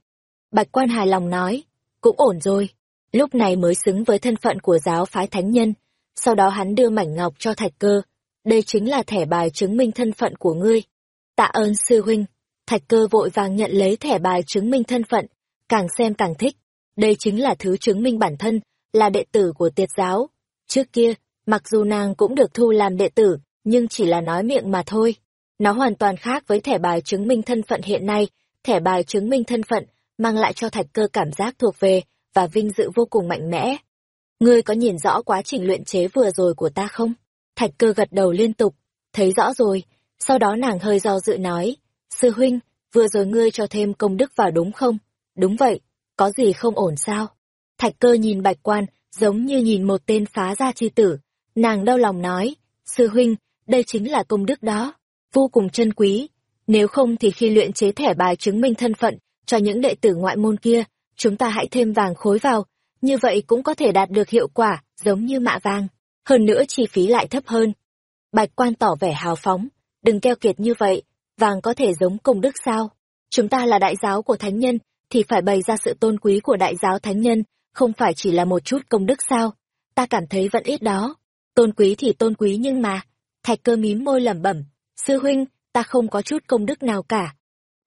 Bạch quan hài lòng nói, cũng ổn rồi. Lúc này mới xứng với thân phận của giáo phái thánh nhân. Sau đó hắn đưa mảnh ngọc cho thạch cơ. Đây chính là thẻ bài chứng minh thân phận của ngươi. Tạ ơn sư huynh. Thạch cơ vội vàng nhận lấy thẻ bài chứng minh thân phận. Càng xem càng thích. Đây chính là thứ chứng minh bản thân, là đệ tử của tiệt giáo. Trước kia, mặc dù nàng cũng được thu làm đệ tử, nhưng chỉ là nói miệng mà thôi. Nó hoàn toàn khác với thẻ bài chứng minh thân phận hiện nay. Thẻ bài chứng minh thân phận mang lại cho thạch cơ cảm giác thuộc về và vinh dự vô cùng mạnh mẽ. Ngươi có nhìn rõ quá trình luyện chế vừa rồi của ta không? Thạch cơ gật đầu liên tục, thấy rõ rồi, sau đó nàng hơi do dự nói, Sư huynh, vừa rồi ngươi cho thêm công đức vào đúng không? Đúng vậy, có gì không ổn sao? Thạch cơ nhìn bạch quan, giống như nhìn một tên phá gia chi tử. Nàng đau lòng nói, sư huynh, đây chính là công đức đó, vô cùng chân quý. Nếu không thì khi luyện chế thẻ bài chứng minh thân phận cho những đệ tử ngoại môn kia, chúng ta hãy thêm vàng khối vào, như vậy cũng có thể đạt được hiệu quả giống như mạ vàng. Hơn nữa chi phí lại thấp hơn. Bạch quan tỏ vẻ hào phóng, đừng keo kiệt như vậy, vàng có thể giống công đức sao? Chúng ta là đại giáo của thánh nhân, thì phải bày ra sự tôn quý của đại giáo thánh nhân, không phải chỉ là một chút công đức sao? Ta cảm thấy vẫn ít đó. Tôn quý thì tôn quý nhưng mà, thạch cơ mím môi lẩm bẩm, sư huynh, ta không có chút công đức nào cả.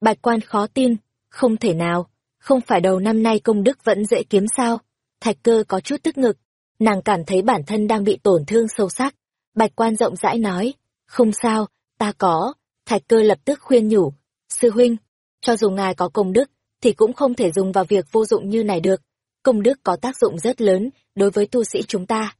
Bạch quan khó tin, không thể nào, không phải đầu năm nay công đức vẫn dễ kiếm sao? Thạch cơ có chút tức ngực, nàng cảm thấy bản thân đang bị tổn thương sâu sắc. Bạch quan rộng rãi nói, không sao, ta có, thạch cơ lập tức khuyên nhủ, sư huynh, cho dù ngài có công đức, thì cũng không thể dùng vào việc vô dụng như này được. Công đức có tác dụng rất lớn đối với tu sĩ chúng ta.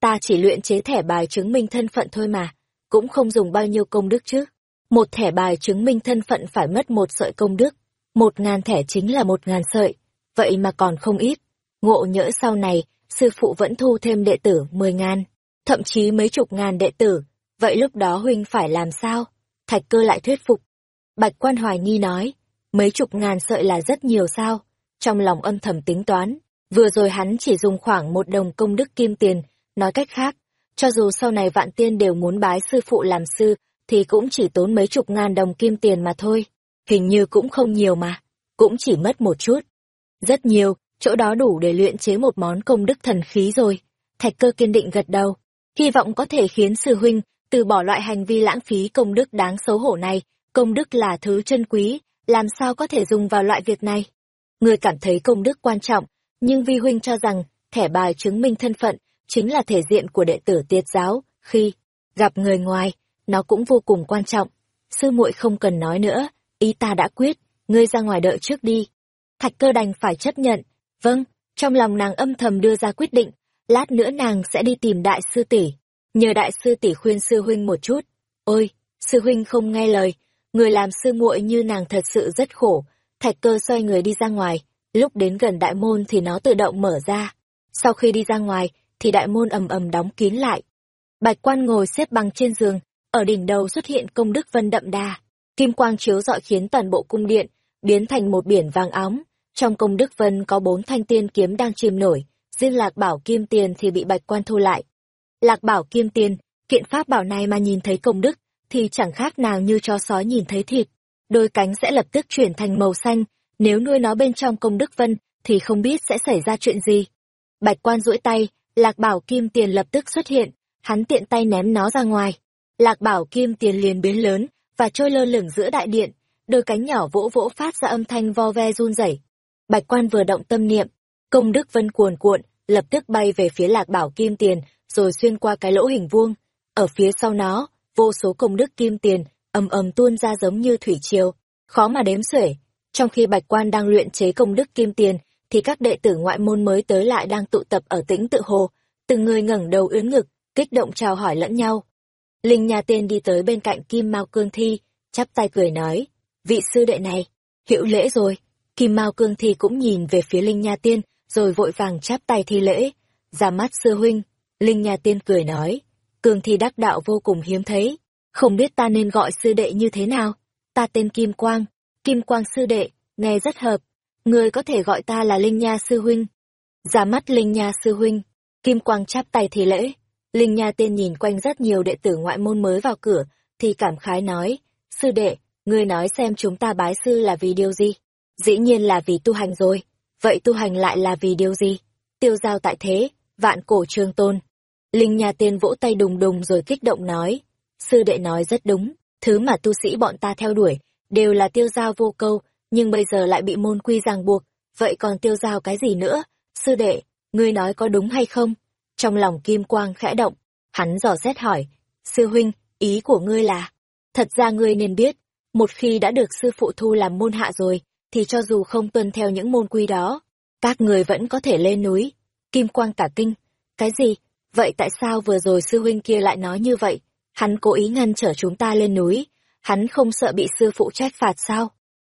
Ta chỉ luyện chế thẻ bài chứng minh thân phận thôi mà, cũng không dùng bao nhiêu công đức chứ. Một thẻ bài chứng minh thân phận phải mất một sợi công đức, một ngàn thẻ chính là một ngàn sợi, vậy mà còn không ít. Ngộ nhỡ sau này, sư phụ vẫn thu thêm đệ tử mười ngàn, thậm chí mấy chục ngàn đệ tử, vậy lúc đó huynh phải làm sao? Thạch cơ lại thuyết phục. Bạch quan hoài nghi nói, mấy chục ngàn sợi là rất nhiều sao? Trong lòng âm thầm tính toán, vừa rồi hắn chỉ dùng khoảng một đồng công đức kim tiền, nói cách khác, cho dù sau này vạn tiên đều muốn bái sư phụ làm sư, thì cũng chỉ tốn mấy chục ngàn đồng kim tiền mà thôi. Hình như cũng không nhiều mà, cũng chỉ mất một chút. Rất nhiều, chỗ đó đủ để luyện chế một món công đức thần khí rồi. Thạch cơ kiên định gật đầu, hy vọng có thể khiến sư huynh từ bỏ loại hành vi lãng phí công đức đáng xấu hổ này. Công đức là thứ chân quý, làm sao có thể dùng vào loại việc này? Người cảm thấy công đức quan trọng, nhưng vi huynh cho rằng thẻ bài chứng minh thân phận chính là thể diện của đệ tử tiết giáo, khi gặp người ngoài, nó cũng vô cùng quan trọng. Sư muội không cần nói nữa, ý ta đã quyết, ngươi ra ngoài đợi trước đi. Thạch cơ đành phải chấp nhận, vâng, trong lòng nàng âm thầm đưa ra quyết định, lát nữa nàng sẽ đi tìm đại sư tỷ, nhờ đại sư tỷ khuyên sư huynh một chút. Ôi, sư huynh không nghe lời, người làm sư muội như nàng thật sự rất khổ. Thạch cơ xoay người đi ra ngoài, lúc đến gần đại môn thì nó tự động mở ra. Sau khi đi ra ngoài, thì đại môn ầm ầm đóng kín lại. Bạch quan ngồi xếp bằng trên giường, ở đỉnh đầu xuất hiện công đức vân đậm đà. Kim quang chiếu rọi khiến toàn bộ cung điện biến thành một biển vàng óng. Trong công đức vân có bốn thanh tiên kiếm đang chìm nổi, riêng lạc bảo kim tiền thì bị bạch quan thu lại. Lạc bảo kim tiền, kiện pháp bảo này mà nhìn thấy công đức, thì chẳng khác nào như cho sói nhìn thấy thịt. Đôi cánh sẽ lập tức chuyển thành màu xanh, nếu nuôi nó bên trong công đức vân, thì không biết sẽ xảy ra chuyện gì. Bạch quan duỗi tay, lạc bảo kim tiền lập tức xuất hiện, hắn tiện tay ném nó ra ngoài. Lạc bảo kim tiền liền biến lớn, và trôi lơ lửng giữa đại điện, đôi cánh nhỏ vỗ vỗ phát ra âm thanh vo ve run rẩy. Bạch quan vừa động tâm niệm, công đức vân cuồn cuộn, lập tức bay về phía lạc bảo kim tiền, rồi xuyên qua cái lỗ hình vuông. Ở phía sau nó, vô số công đức kim tiền, ầm ầm tuôn ra giống như thủy triều, khó mà đếm xuể. Trong khi bạch quan đang luyện chế công đức kim tiền, thì các đệ tử ngoại môn mới tới lại đang tụ tập ở tĩnh tự hồ, từng người ngẩng đầu ưỡn ngực, kích động chào hỏi lẫn nhau. Linh Nha Tiên đi tới bên cạnh Kim Mao Cương Thi, chắp tay cười nói, vị sư đệ này, hiệu lễ rồi. Kim Mao Cương Thi cũng nhìn về phía Linh Nha Tiên, rồi vội vàng chắp tay thi lễ, ra mắt sư huynh. Linh Nha Tiên cười nói, cường Thi đắc đạo vô cùng hiếm thấy, không biết ta nên gọi sư đệ như thế nào. Ta tên Kim Quang, Kim Quang sư đệ, nghe rất hợp, người có thể gọi ta là Linh Nha sư huynh. Ra mắt Linh Nha sư huynh, Kim Quang chắp tay thì lễ. Linh Nha Tiên nhìn quanh rất nhiều đệ tử ngoại môn mới vào cửa, thì cảm khái nói, sư đệ, ngươi nói xem chúng ta bái sư là vì điều gì? Dĩ nhiên là vì tu hành rồi, vậy tu hành lại là vì điều gì? Tiêu giao tại thế, vạn cổ trương tôn. Linh nhà Tiên vỗ tay đùng đùng rồi kích động nói, sư đệ nói rất đúng, thứ mà tu sĩ bọn ta theo đuổi, đều là tiêu giao vô câu, nhưng bây giờ lại bị môn quy ràng buộc, vậy còn tiêu giao cái gì nữa? Sư đệ, ngươi nói có đúng hay không? Trong lòng kim quang khẽ động, hắn dò xét hỏi, sư huynh, ý của ngươi là, thật ra ngươi nên biết, một khi đã được sư phụ thu làm môn hạ rồi, thì cho dù không tuân theo những môn quy đó, các người vẫn có thể lên núi. Kim quang cả kinh, cái gì? Vậy tại sao vừa rồi sư huynh kia lại nói như vậy? Hắn cố ý ngăn trở chúng ta lên núi, hắn không sợ bị sư phụ trách phạt sao?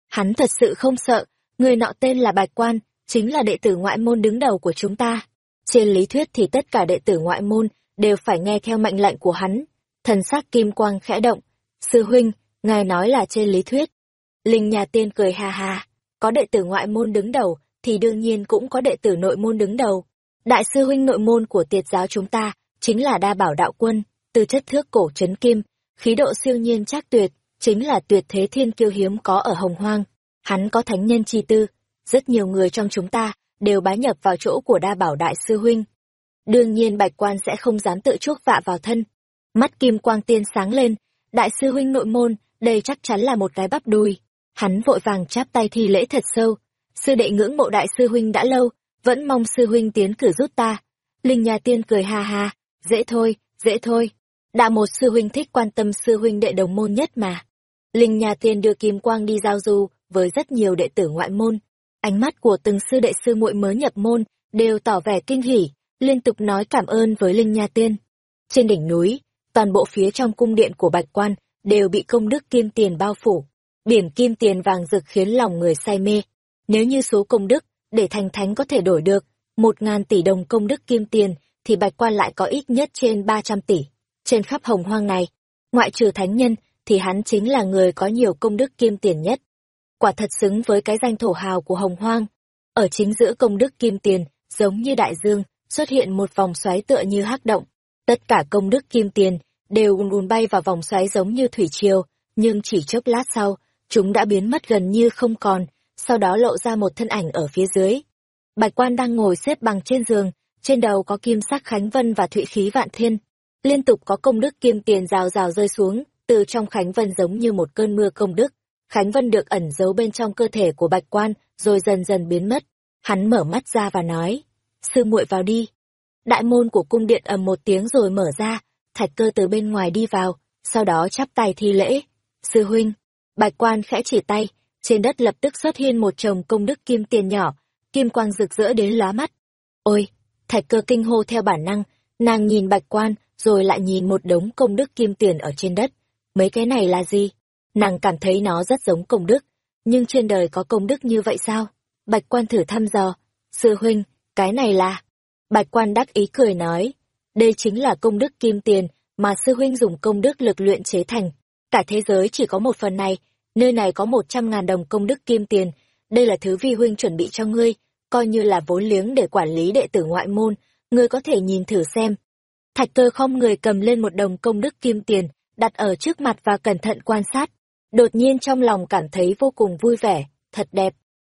Hắn thật sự không sợ, người nọ tên là Bạch Quan, chính là đệ tử ngoại môn đứng đầu của chúng ta. Trên lý thuyết thì tất cả đệ tử ngoại môn đều phải nghe theo mệnh lệnh của hắn. Thần sắc kim quang khẽ động. Sư huynh, ngài nói là trên lý thuyết. Linh nhà tiên cười ha ha. Có đệ tử ngoại môn đứng đầu, thì đương nhiên cũng có đệ tử nội môn đứng đầu. Đại sư huynh nội môn của tiệt giáo chúng ta, chính là đa bảo đạo quân, từ chất thước cổ trấn kim, khí độ siêu nhiên chắc tuyệt, chính là tuyệt thế thiên kiêu hiếm có ở hồng hoang. Hắn có thánh nhân chi tư, rất nhiều người trong chúng ta đều bái nhập vào chỗ của đa bảo đại sư huynh. Đương nhiên bạch quan sẽ không dám tự chuốc vạ vào thân. Mắt kim quang tiên sáng lên, đại sư huynh nội môn, đây chắc chắn là một cái bắp đùi. Hắn vội vàng chắp tay thi lễ thật sâu. Sư đệ ngưỡng mộ đại sư huynh đã lâu, vẫn mong sư huynh tiến cử giúp ta. Linh nhà tiên cười ha ha, dễ thôi, dễ thôi. Đạo một sư huynh thích quan tâm sư huynh đệ đồng môn nhất mà. Linh nhà tiên đưa kim quang đi giao du với rất nhiều đệ tử ngoại môn. Ánh mắt của từng sư đệ sư muội mới nhập môn đều tỏ vẻ kinh hỉ, liên tục nói cảm ơn với Linh Nha Tiên. Trên đỉnh núi, toàn bộ phía trong cung điện của Bạch Quan đều bị công đức kim tiền bao phủ. Biển kim tiền vàng rực khiến lòng người say mê. Nếu như số công đức để thành thánh có thể đổi được một ngàn tỷ đồng công đức kim tiền thì Bạch Quan lại có ít nhất trên ba trăm tỷ. Trên khắp hồng hoang này, ngoại trừ thánh nhân thì hắn chính là người có nhiều công đức kim tiền nhất. Quả thật xứng với cái danh thổ hào của hồng hoang. Ở chính giữa công đức kim tiền, giống như đại dương, xuất hiện một vòng xoáy tựa như hắc động. Tất cả công đức kim tiền đều ùn ùn bay vào vòng xoáy giống như thủy triều, nhưng chỉ chốc lát sau, chúng đã biến mất gần như không còn, sau đó lộ ra một thân ảnh ở phía dưới. Bạch quan đang ngồi xếp bằng trên giường, trên đầu có kim sắc khánh vân và thụy khí vạn thiên. Liên tục có công đức kim tiền rào rào rơi xuống, từ trong khánh vân giống như một cơn mưa công đức. Khánh vân được ẩn giấu bên trong cơ thể của bạch quan, rồi dần dần biến mất. Hắn mở mắt ra và nói, sư muội vào đi. Đại môn của cung điện ầm một tiếng rồi mở ra, thạch cơ từ bên ngoài đi vào, sau đó chắp tay thi lễ. Sư huynh, bạch quan khẽ chỉ tay, trên đất lập tức xuất hiện một chồng công đức kim tiền nhỏ, kim quang rực rỡ đến lóa mắt. Ôi, thạch cơ kinh hô theo bản năng, nàng nhìn bạch quan, rồi lại nhìn một đống công đức kim tiền ở trên đất. Mấy cái này là gì? Nàng cảm thấy nó rất giống công đức, nhưng trên đời có công đức như vậy sao? Bạch quan thử thăm dò, sư huynh, cái này là... Bạch quan đắc ý cười nói, đây chính là công đức kim tiền mà sư huynh dùng công đức lực luyện chế thành. Cả thế giới chỉ có một phần này, nơi này có một trăm ngàn đồng công đức kim tiền, đây là thứ vi huynh chuẩn bị cho ngươi, coi như là vốn liếng để quản lý đệ tử ngoại môn, ngươi có thể nhìn thử xem. Thạch cơ không người cầm lên một đồng công đức kim tiền, đặt ở trước mặt và cẩn thận quan sát. Đột nhiên trong lòng cảm thấy vô cùng vui vẻ, thật đẹp.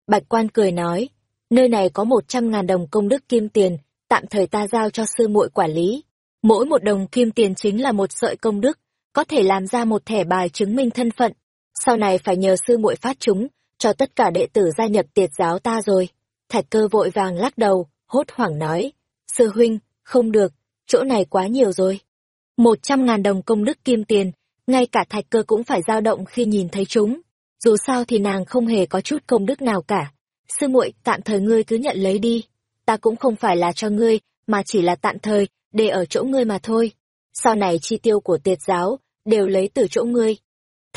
Bạch quan cười nói, nơi này có một trăm ngàn đồng công đức kim tiền, tạm thời ta giao cho sư muội quản lý. Mỗi một đồng kim tiền chính là một sợi công đức, có thể làm ra một thẻ bài chứng minh thân phận. Sau này phải nhờ sư muội phát chúng, cho tất cả đệ tử gia nhập tiệt giáo ta rồi. Thạch cơ vội vàng lắc đầu, hốt hoảng nói, sư huynh, không được, chỗ này quá nhiều rồi. Một trăm ngàn đồng công đức kim tiền, ngay cả thạch cơ cũng phải dao động khi nhìn thấy chúng. Dù sao thì nàng không hề có chút công đức nào cả. Sư muội, tạm thời ngươi cứ nhận lấy đi. Ta cũng không phải là cho ngươi, mà chỉ là tạm thời, để ở chỗ ngươi mà thôi. Sau này chi tiêu của tiệt giáo, đều lấy từ chỗ ngươi.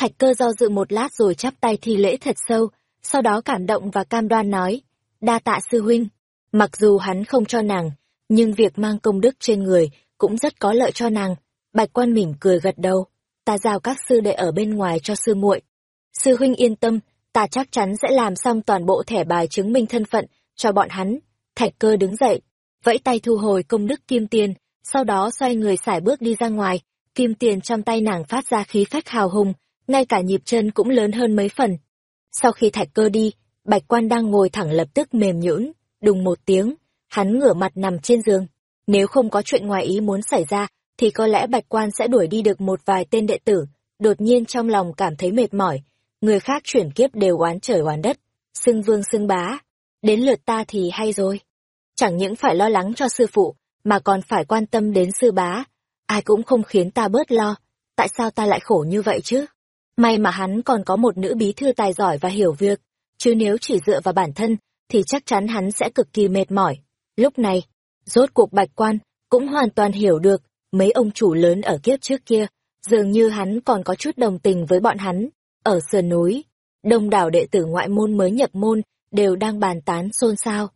Thạch cơ do dự một lát rồi chắp tay thi lễ thật sâu, sau đó cảm động và cam đoan nói, đa tạ sư huynh. Mặc dù hắn không cho nàng, nhưng việc mang công đức trên người cũng rất có lợi cho nàng. Bạch quan mỉm cười gật đầu, ta giao các sư đệ ở bên ngoài cho sư muội. Sư huynh yên tâm, ta chắc chắn sẽ làm xong toàn bộ thẻ bài chứng minh thân phận cho bọn hắn. Thạch cơ đứng dậy, vẫy tay thu hồi công đức kim tiền, sau đó xoay người xải bước đi ra ngoài, kim tiền trong tay nàng phát ra khí phách hào hùng, ngay cả nhịp chân cũng lớn hơn mấy phần. Sau khi thạch cơ đi, bạch quan đang ngồi thẳng lập tức mềm nhũn, đùng một tiếng, hắn ngửa mặt nằm trên giường. Nếu không có chuyện ngoài ý muốn xảy ra, thì có lẽ bạch quan sẽ đuổi đi được một vài tên đệ tử, đột nhiên trong lòng cảm thấy mệt mỏi, người khác chuyển kiếp đều oán trời oán đất, xưng vương xưng bá, đến lượt ta thì hay rồi. Chẳng những phải lo lắng cho sư phụ, mà còn phải quan tâm đến sư bá, ai cũng không khiến ta bớt lo, tại sao ta lại khổ như vậy chứ? May mà hắn còn có một nữ bí thư tài giỏi và hiểu việc, chứ nếu chỉ dựa vào bản thân, thì chắc chắn hắn sẽ cực kỳ mệt mỏi. Lúc này, rốt cuộc bạch quan cũng hoàn toàn hiểu được mấy ông chủ lớn ở kiếp trước kia dường như hắn còn có chút đồng tình với bọn hắn. Ở sườn núi, đông đảo đệ tử ngoại môn mới nhập môn đều đang bàn tán xôn xao.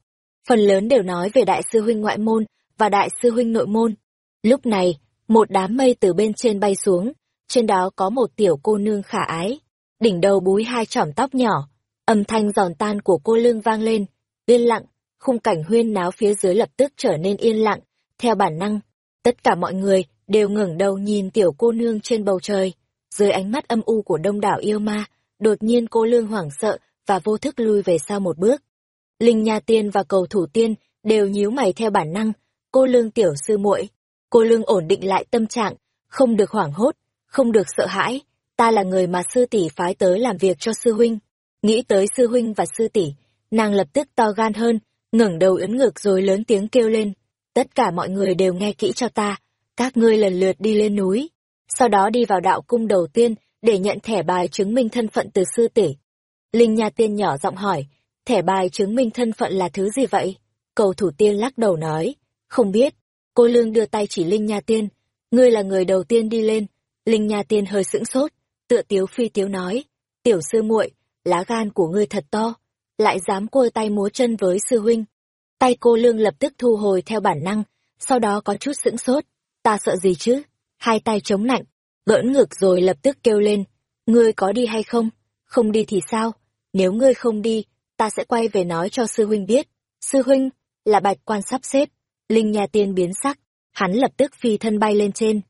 Phần lớn đều nói về đại sư huynh ngoại môn và đại sư huynh nội môn. Lúc này, một đám mây từ bên trên bay xuống, trên đó có một tiểu cô nương khả ái, đỉnh đầu búi hai chỏm tóc nhỏ, âm thanh giòn tan của cô lương vang lên, yên lặng, khung cảnh huyên náo phía dưới lập tức trở nên yên lặng, theo bản năng, tất cả mọi người đều ngẩng đầu nhìn tiểu cô nương trên bầu trời, dưới ánh mắt âm u của đông đảo yêu ma, đột nhiên cô lương hoảng sợ và vô thức lui về sau một bước. Linh Nha Tiên và cầu thủ tiên đều nhíu mày theo bản năng, cô lương tiểu sư muội, cô lương ổn định lại tâm trạng, không được hoảng hốt, không được sợ hãi, ta là người mà sư tỷ phái tới làm việc cho sư huynh. Nghĩ tới sư huynh và sư tỷ, nàng lập tức to gan hơn, ngẩng đầu ấn ngực rồi lớn tiếng kêu lên. Tất cả mọi người đều nghe kỹ cho ta, các ngươi lần lượt đi lên núi. Sau đó đi vào đạo cung đầu tiên để nhận thẻ bài chứng minh thân phận từ sư tỷ. Linh Nha Tiên nhỏ giọng hỏi, thẻ bài chứng minh thân phận là thứ gì vậy? Cầu thủ tiên lắc đầu nói, không biết. Cô Lương đưa tay chỉ Linh Nha Tiên, ngươi là người đầu tiên đi lên. Linh Nha Tiên hơi sững sốt, tựa tiếu phi tiếu nói, tiểu sư muội, lá gan của ngươi thật to, lại dám côi tay múa chân với sư huynh. Tay cô Lương lập tức thu hồi theo bản năng, sau đó có chút sững sốt, ta sợ gì chứ? Hai tay chống lạnh, gỡn ngược rồi lập tức kêu lên, ngươi có đi hay không? Không đi thì sao? Nếu ngươi không đi, ta sẽ quay về nói cho sư huynh biết. Sư huynh, là bạch quan sắp xếp. Linh nhà tiên biến sắc, hắn lập tức phi thân bay lên trên.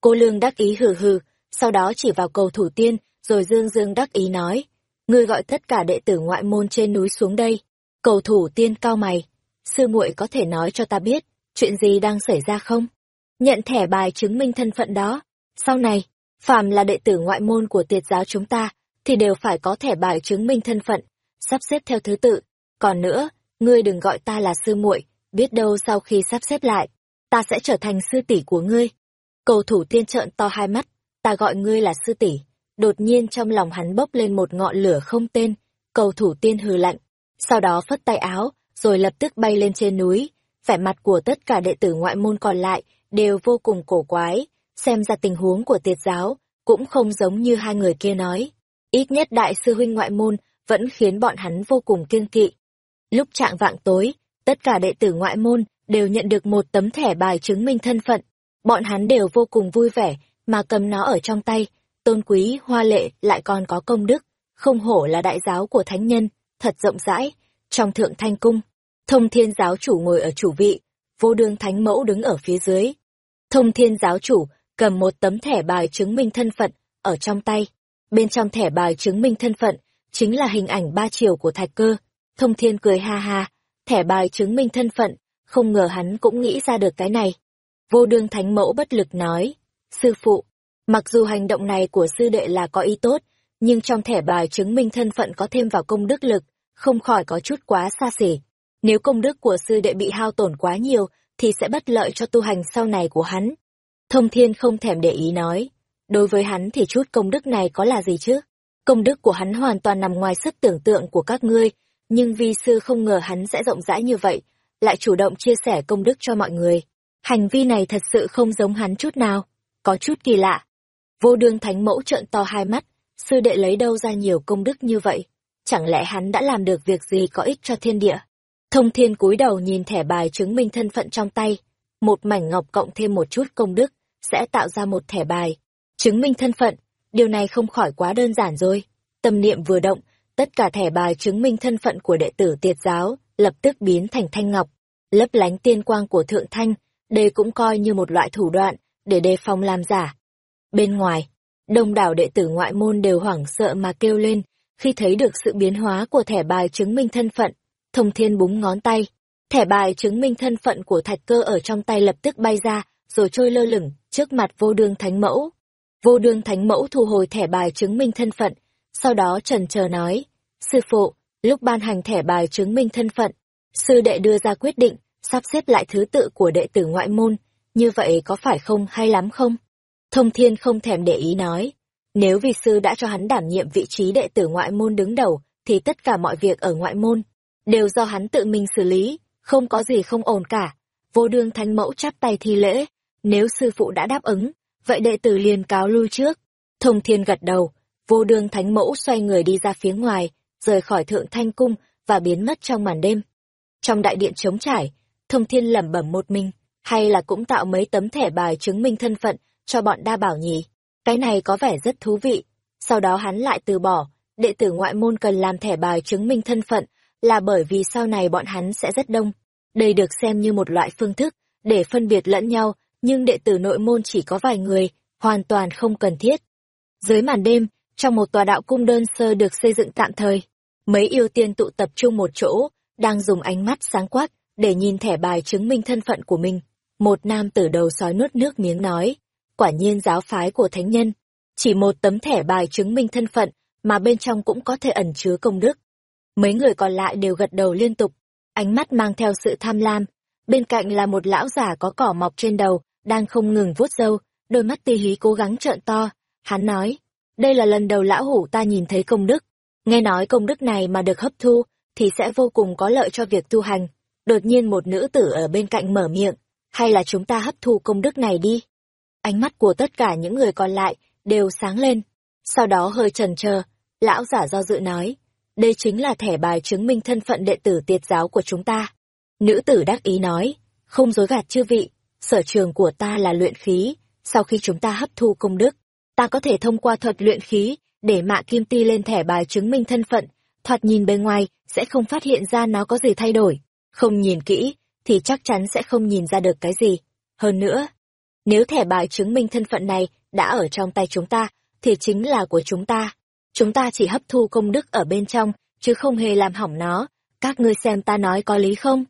Cô Lương đắc ý hừ hừ, sau đó chỉ vào cầu thủ tiên, rồi dương dương đắc ý nói. Ngươi gọi tất cả đệ tử ngoại môn trên núi xuống đây. Cầu thủ tiên cao mày. Sư muội có thể nói cho ta biết, chuyện gì đang xảy ra không? Nhận thẻ bài chứng minh thân phận đó. Sau này, phàm là đệ tử ngoại môn của tiệt giáo chúng ta, thì đều phải có thẻ bài chứng minh thân phận, sắp xếp theo thứ tự. Còn nữa, ngươi đừng gọi ta là sư muội, biết đâu sau khi sắp xếp lại, ta sẽ trở thành sư tỷ của ngươi. Cầu thủ tiên trợn to hai mắt, ta gọi ngươi là sư tỷ. Đột nhiên trong lòng hắn bốc lên một ngọn lửa không tên, cầu thủ tiên hừ lạnh, sau đó phất tay áo, rồi lập tức bay lên trên núi. Vẻ mặt của tất cả đệ tử ngoại môn còn lại đều vô cùng cổ quái, xem ra tình huống của tiệt giáo cũng không giống như hai người kia nói. Ít nhất đại sư huynh ngoại môn vẫn khiến bọn hắn vô cùng kiêng kỵ. Lúc trạng vạng tối, tất cả đệ tử ngoại môn đều nhận được một tấm thẻ bài chứng minh thân phận. Bọn hắn đều vô cùng vui vẻ mà cầm nó ở trong tay, tôn quý, hoa lệ lại còn có công đức, không hổ là đại giáo của thánh nhân, thật rộng rãi. Trong thượng thanh cung, thông thiên giáo chủ ngồi ở chủ vị, vô đương thánh mẫu đứng ở phía dưới. Thông thiên giáo chủ cầm một tấm thẻ bài chứng minh thân phận ở trong tay. Bên trong thẻ bài chứng minh thân phận chính là hình ảnh ba chiều của thạch cơ. Thông thiên cười ha ha, thẻ bài chứng minh thân phận, không ngờ hắn cũng nghĩ ra được cái này. Vô đương thánh mẫu bất lực nói, sư phụ, mặc dù hành động này của sư đệ là có ý tốt, nhưng trong thẻ bài chứng minh thân phận có thêm vào công đức lực, không khỏi có chút quá xa xỉ. Nếu công đức của sư đệ bị hao tổn quá nhiều, thì sẽ bất lợi cho tu hành sau này của hắn. Thông thiên không thèm để ý nói, đối với hắn thì chút công đức này có là gì chứ? Công đức của hắn hoàn toàn nằm ngoài sức tưởng tượng của các ngươi, nhưng vi sư không ngờ hắn sẽ rộng rãi như vậy, lại chủ động chia sẻ công đức cho mọi người. Hành vi này thật sự không giống hắn chút nào, có chút kỳ lạ. Vô đương thánh mẫu trợn to hai mắt, sư đệ lấy đâu ra nhiều công đức như vậy? Chẳng lẽ hắn đã làm được việc gì có ích cho thiên địa? Thông thiên cúi đầu nhìn thẻ bài chứng minh thân phận trong tay, một mảnh ngọc cộng thêm một chút công đức, sẽ tạo ra một thẻ bài. Chứng minh thân phận, điều này không khỏi quá đơn giản rồi. Tâm niệm vừa động, tất cả thẻ bài chứng minh thân phận của đệ tử tiệt giáo, lập tức biến thành thanh ngọc. Lấp lánh tiên quang của thượng thanh, đây cũng coi như một loại thủ đoạn, để đề phòng làm giả. Bên ngoài, đông đảo đệ tử ngoại môn đều hoảng sợ mà kêu lên, khi thấy được sự biến hóa của thẻ bài chứng minh thân phận. Thông thiên búng ngón tay, thẻ bài chứng minh thân phận của thạch cơ ở trong tay lập tức bay ra, rồi trôi lơ lửng, trước mặt vô đương thánh mẫu. Vô đương thánh mẫu thu hồi thẻ bài chứng minh thân phận, sau đó trần chờ nói, sư phụ, lúc ban hành thẻ bài chứng minh thân phận, sư đệ đưa ra quyết định, sắp xếp lại thứ tự của đệ tử ngoại môn, như vậy có phải không hay lắm không? Thông thiên không thèm để ý nói, nếu vi sư đã cho hắn đảm nhiệm vị trí đệ tử ngoại môn đứng đầu, thì tất cả mọi việc ở ngoại môn, đều do hắn tự mình xử lý, không có gì không ổn cả. Vô đương thánh mẫu chắp tay thi lễ, nếu sư phụ đã đáp ứng, vậy đệ tử liền cáo lui trước. Thông thiên gật đầu, vô đương thánh mẫu xoay người đi ra phía ngoài, rời khỏi thượng thanh cung và biến mất trong màn đêm. Trong đại điện trống trải, thông thiên lẩm bẩm một mình, hay là cũng tạo mấy tấm thẻ bài chứng minh thân phận cho bọn đa bảo nhỉ. Cái này có vẻ rất thú vị. Sau đó hắn lại từ bỏ, đệ tử ngoại môn cần làm thẻ bài chứng minh thân phận là bởi vì sau này bọn hắn sẽ rất đông. Đây được xem như một loại phương thức để phân biệt lẫn nhau, nhưng đệ tử nội môn chỉ có vài người, hoàn toàn không cần thiết. Dưới màn đêm, trong một tòa đạo cung đơn sơ được xây dựng tạm thời, mấy yêu tiên tụ tập trung một chỗ, đang dùng ánh mắt sáng quát để nhìn thẻ bài chứng minh thân phận của mình. Một nam tử đầu sói nuốt nước miếng nói, quả nhiên giáo phái của thánh nhân, chỉ một tấm thẻ bài chứng minh thân phận mà bên trong cũng có thể ẩn chứa công đức. Mấy người còn lại đều gật đầu liên tục, ánh mắt mang theo sự tham lam. Bên cạnh là một lão giả có cỏ mọc trên đầu, đang không ngừng vuốt râu, đôi mắt ti hí cố gắng trợn to. Hắn nói, đây là lần đầu lão hủ ta nhìn thấy công đức. Nghe nói công đức này mà được hấp thu, thì sẽ vô cùng có lợi cho việc tu hành. Đột nhiên một nữ tử ở bên cạnh mở miệng, hay là chúng ta hấp thu công đức này đi. Ánh mắt của tất cả những người còn lại đều sáng lên. Sau đó hơi trần chờ lão giả do dự nói, đây chính là thẻ bài chứng minh thân phận đệ tử tiệt giáo của chúng ta. Nữ tử đắc ý nói, không dối gạt chư vị, sở trường của ta là luyện khí, sau khi chúng ta hấp thu công đức, ta có thể thông qua thuật luyện khí để mạ kim ti lên thẻ bài chứng minh thân phận, thoạt nhìn bên ngoài sẽ không phát hiện ra nó có gì thay đổi, không nhìn kỹ thì chắc chắn sẽ không nhìn ra được cái gì. Hơn nữa, nếu thẻ bài chứng minh thân phận này đã ở trong tay chúng ta, thì chính là của chúng ta. Chúng ta chỉ hấp thu công đức ở bên trong, chứ không hề làm hỏng nó. Các ngươi xem ta nói có lý không?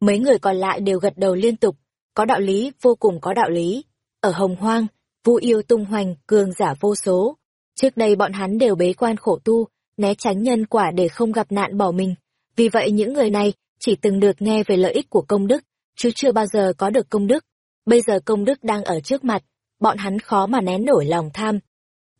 Mấy người còn lại đều gật đầu liên tục. Có đạo lý, vô cùng có đạo lý. Ở Hồng Hoang, vu yêu tung hoành, cường giả vô số. Trước đây bọn hắn đều bế quan khổ tu, né tránh nhân quả để không gặp nạn bỏ mình. Vì vậy những người này chỉ từng được nghe về lợi ích của công đức, chứ chưa bao giờ có được công đức. Bây giờ công đức đang ở trước mặt, bọn hắn khó mà nén nổi lòng tham.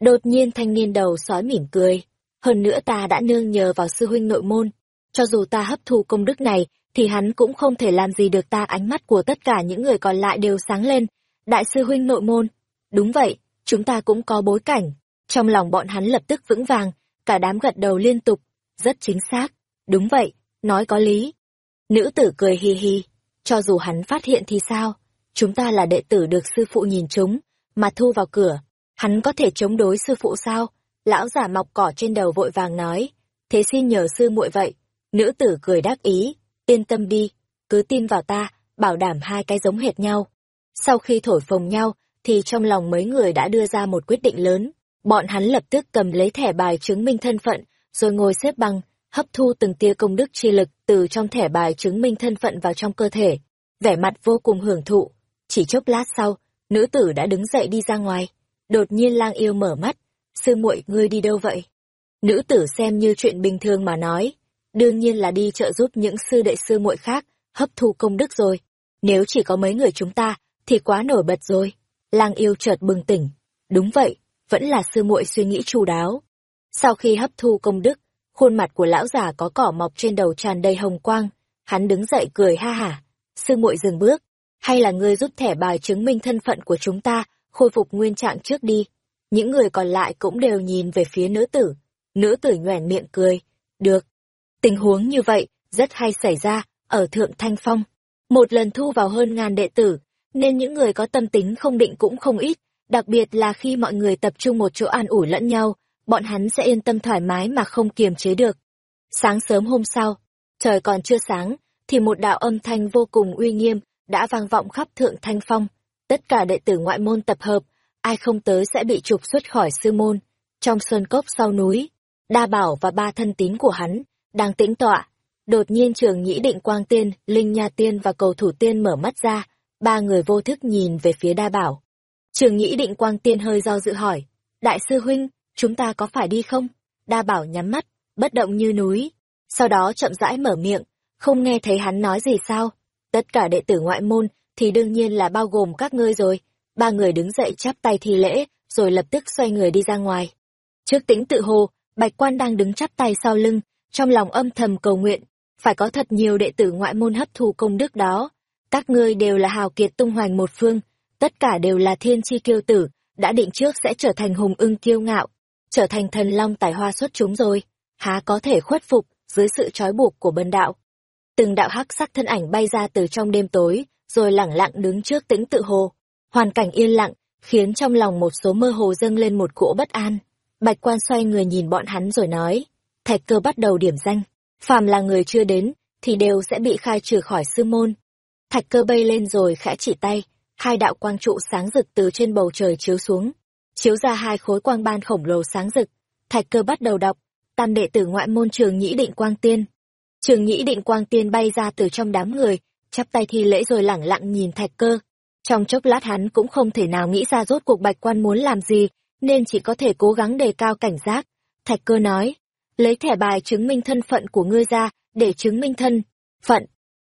Đột nhiên thanh niên đầu sói mỉm cười. Hơn nữa ta đã nương nhờ vào sư huynh nội môn. Cho dù ta hấp thu công đức này, thì hắn cũng không thể làm gì được ta ánh mắt của tất cả những người còn lại đều sáng lên. Đại sư huynh nội môn. Đúng vậy, chúng ta cũng có bối cảnh. Trong lòng bọn hắn lập tức vững vàng, cả đám gật đầu liên tục. Rất chính xác. Đúng vậy, nói có lý. Nữ tử cười hi hi. Cho dù hắn phát hiện thì sao? Chúng ta là đệ tử được sư phụ nhìn chúng, mà thu vào cửa. Hắn có thể chống đối sư phụ sao? Lão giả mọc cỏ trên đầu vội vàng nói. Thế xin nhờ sư muội vậy. Nữ tử cười đắc ý. Yên tâm đi, cứ tin vào ta, bảo đảm hai cái giống hệt nhau. Sau khi thổi phồng nhau, thì trong lòng mấy người đã đưa ra một quyết định lớn. Bọn hắn lập tức cầm lấy thẻ bài chứng minh thân phận, rồi ngồi xếp bằng, hấp thu từng tia công đức chi lực từ trong thẻ bài chứng minh thân phận vào trong cơ thể. Vẻ mặt vô cùng hưởng thụ. Chỉ chốc lát sau, nữ tử đã đứng dậy đi ra ngoài. Đột nhiên lang yêu mở mắt. Sư muội ngươi đi đâu vậy? Nữ tử xem như chuyện bình thường mà nói. Đương nhiên là đi trợ giúp những sư đệ sư muội khác, hấp thu công đức rồi. Nếu chỉ có mấy người chúng ta, thì quá nổi bật rồi. Lang yêu chợt bừng tỉnh. Đúng vậy, vẫn là sư muội suy nghĩ chu đáo. Sau khi hấp thu công đức, khuôn mặt của lão già có cỏ mọc trên đầu tràn đầy hồng quang. Hắn đứng dậy cười ha hả. Sư muội dừng bước, hay là ngươi rút thẻ bài chứng minh thân phận của chúng ta, khôi phục nguyên trạng trước đi. Những người còn lại cũng đều nhìn về phía nữ tử. Nữ tử nhoẻn miệng cười. Được. Tình huống như vậy, rất hay xảy ra, ở Thượng Thanh Phong. Một lần thu vào hơn ngàn đệ tử, nên những người có tâm tính không định cũng không ít, đặc biệt là khi mọi người tập trung một chỗ an ủi lẫn nhau, bọn hắn sẽ yên tâm thoải mái mà không kiềm chế được. Sáng sớm hôm sau, trời còn chưa sáng, thì một đạo âm thanh vô cùng uy nghiêm đã vang vọng khắp thượng thanh phong. Tất cả đệ tử ngoại môn tập hợp, ai không tới sẽ bị trục xuất khỏi sư môn. Trong sơn cốc sau núi, đa bảo và ba thân tín của hắn, đang tĩnh tọa. Đột nhiên trường nhĩ định quang tiên, linh nha tiên và cầu thủ tiên mở mắt ra, ba người vô thức nhìn về phía đa bảo. Trường nhĩ định quang tiên hơi do dự hỏi, đại sư huynh, chúng ta có phải đi không? Đa bảo nhắm mắt, bất động như núi. Sau đó chậm rãi mở miệng, không nghe thấy hắn nói gì sao? Tất cả đệ tử ngoại môn thì đương nhiên là bao gồm các ngươi rồi. Ba người đứng dậy chắp tay thi lễ, rồi lập tức xoay người đi ra ngoài. Trước tĩnh tự hồ, Bạch Quan đang đứng chắp tay sau lưng, trong lòng âm thầm cầu nguyện, phải có thật nhiều đệ tử ngoại môn hấp thụ công đức đó. Các ngươi đều là hào kiệt tung hoành một phương, tất cả đều là thiên chi kiêu tử, đã định trước sẽ trở thành hùng ưng kiêu ngạo, trở thành thần long tài hoa xuất chúng rồi, há có thể khuất phục dưới sự trói buộc của bần đạo. Từng đạo hắc sắc thân ảnh bay ra từ trong đêm tối, rồi lẳng lặng đứng trước tĩnh tự hồ. Hoàn cảnh yên lặng, khiến trong lòng một số mơ hồ dâng lên một cỗ bất an. Bạch quan xoay người nhìn bọn hắn rồi nói, thạch cơ bắt đầu điểm danh, phàm là người chưa đến, thì đều sẽ bị khai trừ khỏi sư môn. Thạch cơ bay lên rồi khẽ chỉ tay, hai đạo quang trụ sáng rực từ trên bầu trời chiếu xuống, chiếu ra hai khối quang ban khổng lồ sáng rực. Thạch cơ bắt đầu đọc, tam đệ tử ngoại môn trường nhĩ định quang tiên. Trường nhĩ định quang tiên bay ra từ trong đám người, chắp tay thi lễ rồi lẳng lặng nhìn thạch cơ. Trong chốc lát hắn cũng không thể nào nghĩ ra rốt cuộc bạch quan muốn làm gì, nên chỉ có thể cố gắng đề cao cảnh giác. Thạch cơ nói, lấy thẻ bài chứng minh thân phận của ngươi ra, để chứng minh thân, phận.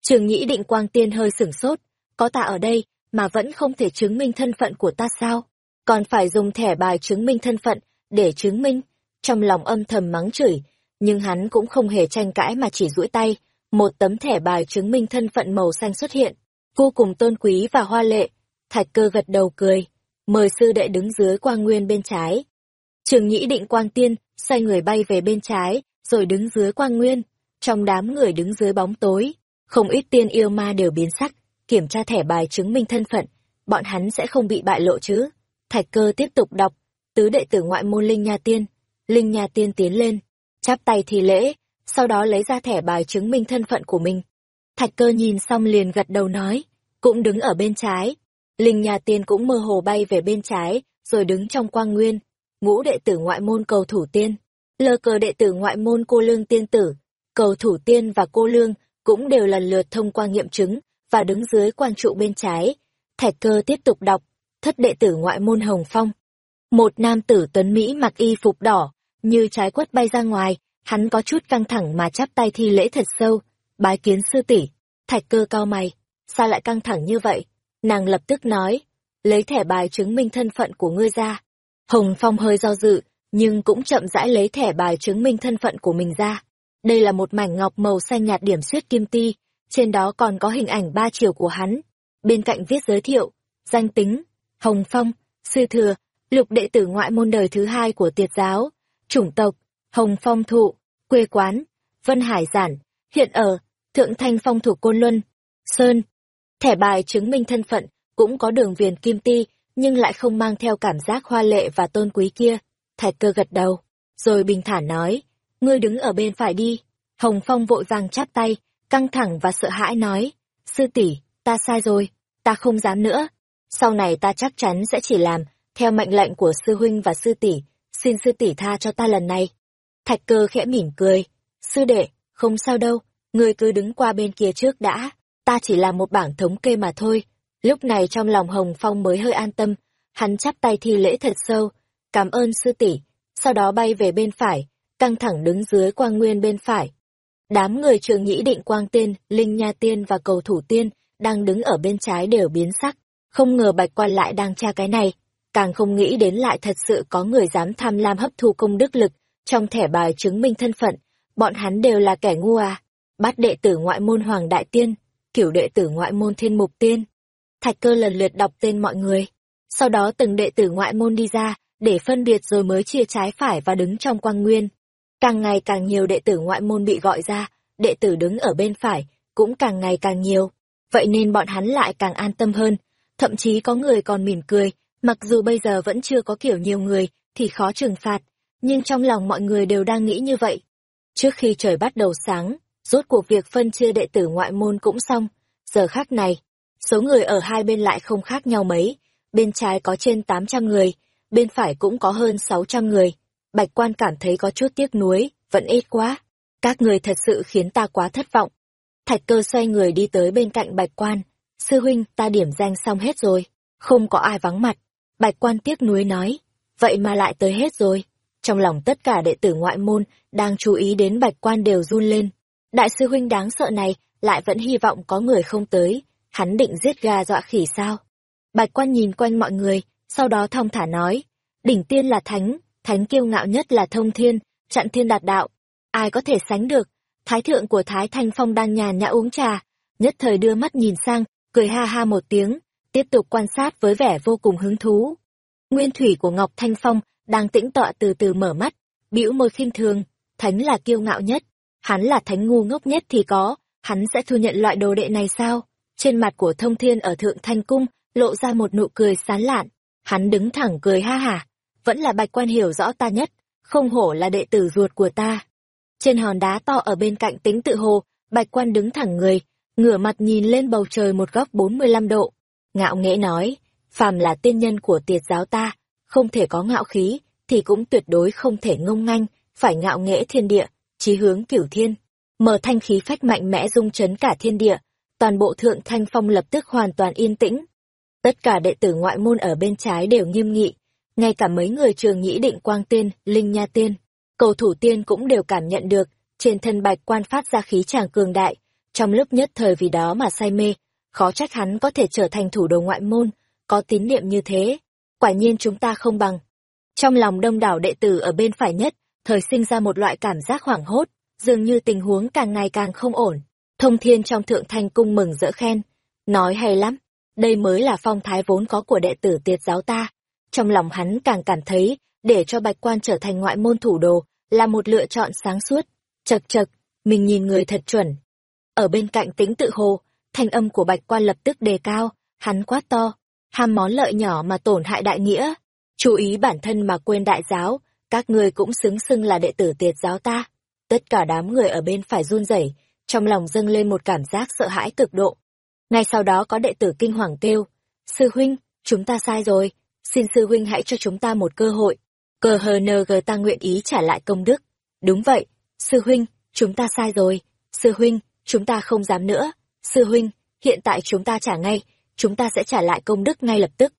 Trường nhĩ định quang tiên hơi sửng sốt, có ta ở đây, mà vẫn không thể chứng minh thân phận của ta sao? Còn phải dùng thẻ bài chứng minh thân phận, để chứng minh. Trong lòng âm thầm mắng chửi, nhưng hắn cũng không hề tranh cãi mà chỉ duỗi tay, một tấm thẻ bài chứng minh thân phận màu xanh xuất hiện, vô cùng tôn quý và hoa lệ. Thạch cơ gật đầu cười, mời sư đệ đứng dưới quang nguyên bên trái. Trường nhĩ định quang tiên, xoay người bay về bên trái, rồi đứng dưới quang nguyên. Trong đám người đứng dưới bóng tối, không ít tiên yêu ma đều biến sắc, kiểm tra thẻ bài chứng minh thân phận, bọn hắn sẽ không bị bại lộ chứ. Thạch cơ tiếp tục đọc, tứ đệ tử ngoại môn Linh Nha Tiên. Linh Nha Tiên tiến lên, chắp tay thì lễ, sau đó lấy ra thẻ bài chứng minh thân phận của mình. Thạch cơ nhìn xong liền gật đầu nói, cũng đứng ở bên trái. Linh Nha Tiên cũng mơ hồ bay về bên trái, rồi đứng trong quang nguyên. Ngũ đệ tử ngoại môn cầu thủ tiên, lơ cờ đệ tử ngoại môn cô lương tiên tử, cầu thủ tiên và cô lương cũng đều lần lượt thông qua nghiệm chứng và đứng dưới quang trụ bên trái. Thạch cơ tiếp tục đọc, thất đệ tử ngoại môn Hồng Phong. Một nam tử tuấn Mỹ mặc y phục đỏ, như trái quất bay ra ngoài, hắn có chút căng thẳng mà chắp tay thi lễ thật sâu, bái kiến sư tỷ thạch cơ cao mày, sao lại căng thẳng như vậy? Nàng lập tức nói, lấy thẻ bài chứng minh thân phận của ngươi ra. Hồng Phong hơi do dự, nhưng cũng chậm rãi lấy thẻ bài chứng minh thân phận của mình ra. Đây là một mảnh ngọc màu xanh nhạt điểm xuyết kim ti, trên đó còn có hình ảnh ba chiều của hắn. Bên cạnh viết giới thiệu, danh tính, Hồng Phong, sư thừa, lục đệ tử ngoại môn đời thứ hai của tiệt giáo, chủng tộc, Hồng Phong thụ, quê quán, Vân Hải Giản, hiện ở, Thượng Thanh Phong thuộc Côn Luân, Sơn. Thẻ bài chứng minh thân phận cũng có đường viền kim ti, nhưng lại không mang theo cảm giác hoa lệ và tôn quý kia. Thạch cơ gật đầu, rồi bình thản nói, ngươi đứng ở bên phải đi. Hồng Phong vội vàng chắp tay, căng thẳng và sợ hãi nói, sư tỷ, ta sai rồi, ta không dám nữa. Sau này ta chắc chắn sẽ chỉ làm theo mệnh lệnh của sư huynh và sư tỷ, xin sư tỷ tha cho ta lần này. Thạch cơ khẽ mỉm cười, sư đệ, không sao đâu, ngươi cứ đứng qua bên kia trước đã, ta chỉ là một bảng thống kê mà thôi. Lúc này trong lòng Hồng Phong mới hơi an tâm, hắn chắp tay thi lễ thật sâu, cảm ơn sư tỷ, sau đó bay về bên phải, căng thẳng đứng dưới quang nguyên bên phải. Đám người trường nhĩ định quang tiên, linh nha tiên và cầu thủ tiên đang đứng ở bên trái đều biến sắc, không ngờ bạch quan lại đang tra cái này, càng không nghĩ đến lại thật sự có người dám tham lam hấp thu công đức lực trong thẻ bài chứng minh thân phận, bọn hắn đều là kẻ ngu à. Bát đệ tử ngoại môn Hoàng Đại Tiên, kiểu đệ tử ngoại môn Thiên Mục Tiên. Thạch cơ lần lượt đọc tên mọi người. Sau đó từng đệ tử ngoại môn đi ra, để phân biệt rồi mới chia trái phải và đứng trong quang nguyên. Càng ngày càng nhiều đệ tử ngoại môn bị gọi ra, đệ tử đứng ở bên phải, cũng càng ngày càng nhiều. Vậy nên bọn hắn lại càng an tâm hơn. Thậm chí có người còn mỉm cười, mặc dù bây giờ vẫn chưa có kiểu nhiều người, thì khó trừng phạt. Nhưng trong lòng mọi người đều đang nghĩ như vậy. Trước khi trời bắt đầu sáng, rốt cuộc việc phân chia đệ tử ngoại môn cũng xong. Giờ khác này, số người ở hai bên lại không khác nhau mấy. Bên trái có trên 800 người, bên phải cũng có hơn 600 người. Bạch quan cảm thấy có chút tiếc nuối, vẫn ít quá. Các người thật sự khiến ta quá thất vọng. Thạch cơ xoay người đi tới bên cạnh bạch quan. Sư huynh, ta điểm danh xong hết rồi. Không có ai vắng mặt. Bạch quan tiếc nuối nói. Vậy mà lại tới hết rồi. Trong lòng tất cả đệ tử ngoại môn đang chú ý đến bạch quan đều run lên. Đại sư huynh đáng sợ này lại vẫn hy vọng có người không tới. Hắn định giết gà dọa khỉ sao? Bạch quan nhìn quanh mọi người, sau đó thong thả nói. Đỉnh tiên là thánh, thánh kiêu ngạo nhất là thông thiên, chặn thiên đạt đạo. Ai có thể sánh được? Thái thượng của Thái Thanh Phong đang nhàn nhã uống trà, nhất thời đưa mắt nhìn sang, cười ha ha một tiếng, tiếp tục quan sát với vẻ vô cùng hứng thú. Nguyên thủy của Ngọc Thanh Phong đang tĩnh tọa từ từ mở mắt, bĩu môi khinh thường, thánh là kiêu ngạo nhất, hắn là thánh ngu ngốc nhất thì có, hắn sẽ thu nhận loại đồ đệ này sao? Trên mặt của thông thiên ở thượng thanh cung, lộ ra một nụ cười sán lạn, hắn đứng thẳng cười ha hả, vẫn là bạch quan hiểu rõ ta nhất, không hổ là đệ tử ruột của ta. Trên hòn đá to ở bên cạnh tính tự hồ, bạch quan đứng thẳng người, ngửa mặt nhìn lên bầu trời một góc 45 độ. Ngạo nghễ nói, phàm là tiên nhân của tiệt giáo ta, không thể có ngạo khí, thì cũng tuyệt đối không thể ngông nganh, phải ngạo nghễ thiên địa, chí hướng cửu thiên. Mở thanh khí phách mạnh mẽ rung chấn cả thiên địa, toàn bộ thượng thanh phong lập tức hoàn toàn yên tĩnh. Tất cả đệ tử ngoại môn ở bên trái đều nghiêm nghị, ngay cả mấy người trường nhĩ định quang tiên, linh nha tiên, cầu thủ tiên cũng đều cảm nhận được, trên thân bạch quan phát ra khí tràng cường đại, trong lúc nhất thời vì đó mà say mê, khó trách hắn có thể trở thành thủ đồ ngoại môn, có tín niệm như thế. Quả nhiên chúng ta không bằng. Trong lòng đông đảo đệ tử ở bên phải nhất, thời sinh ra một loại cảm giác hoảng hốt, dường như tình huống càng ngày càng không ổn. Thông thiên trong thượng thanh cung mừng rỡ khen. Nói hay lắm, đây mới là phong thái vốn có của đệ tử tiệt giáo ta. Trong lòng hắn càng cảm thấy, để cho bạch quan trở thành ngoại môn thủ đồ, là một lựa chọn sáng suốt. Chật chật, mình nhìn người thật chuẩn. Ở bên cạnh tính tự hồ, thanh âm của bạch quan lập tức đề cao, hắn quát to, ham món lợi nhỏ mà tổn hại đại nghĩa. Chú ý bản thân mà quên đại giáo, các ngươi cũng xứng xưng là đệ tử tiệt giáo ta. Tất cả đám người ở bên phải run rẩy, trong lòng dâng lên một cảm giác sợ hãi cực độ. Ngay sau đó có đệ tử kinh hoàng kêu, Sư huynh, chúng ta sai rồi, xin sư huynh hãy cho chúng ta một cơ hội. Cờ hờ nờ gờ ta nguyện ý trả lại công đức. Đúng vậy, sư huynh, chúng ta sai rồi. Sư huynh, chúng ta không dám nữa. Sư huynh, hiện tại chúng ta trả ngay, chúng ta sẽ trả lại công đức ngay lập tức.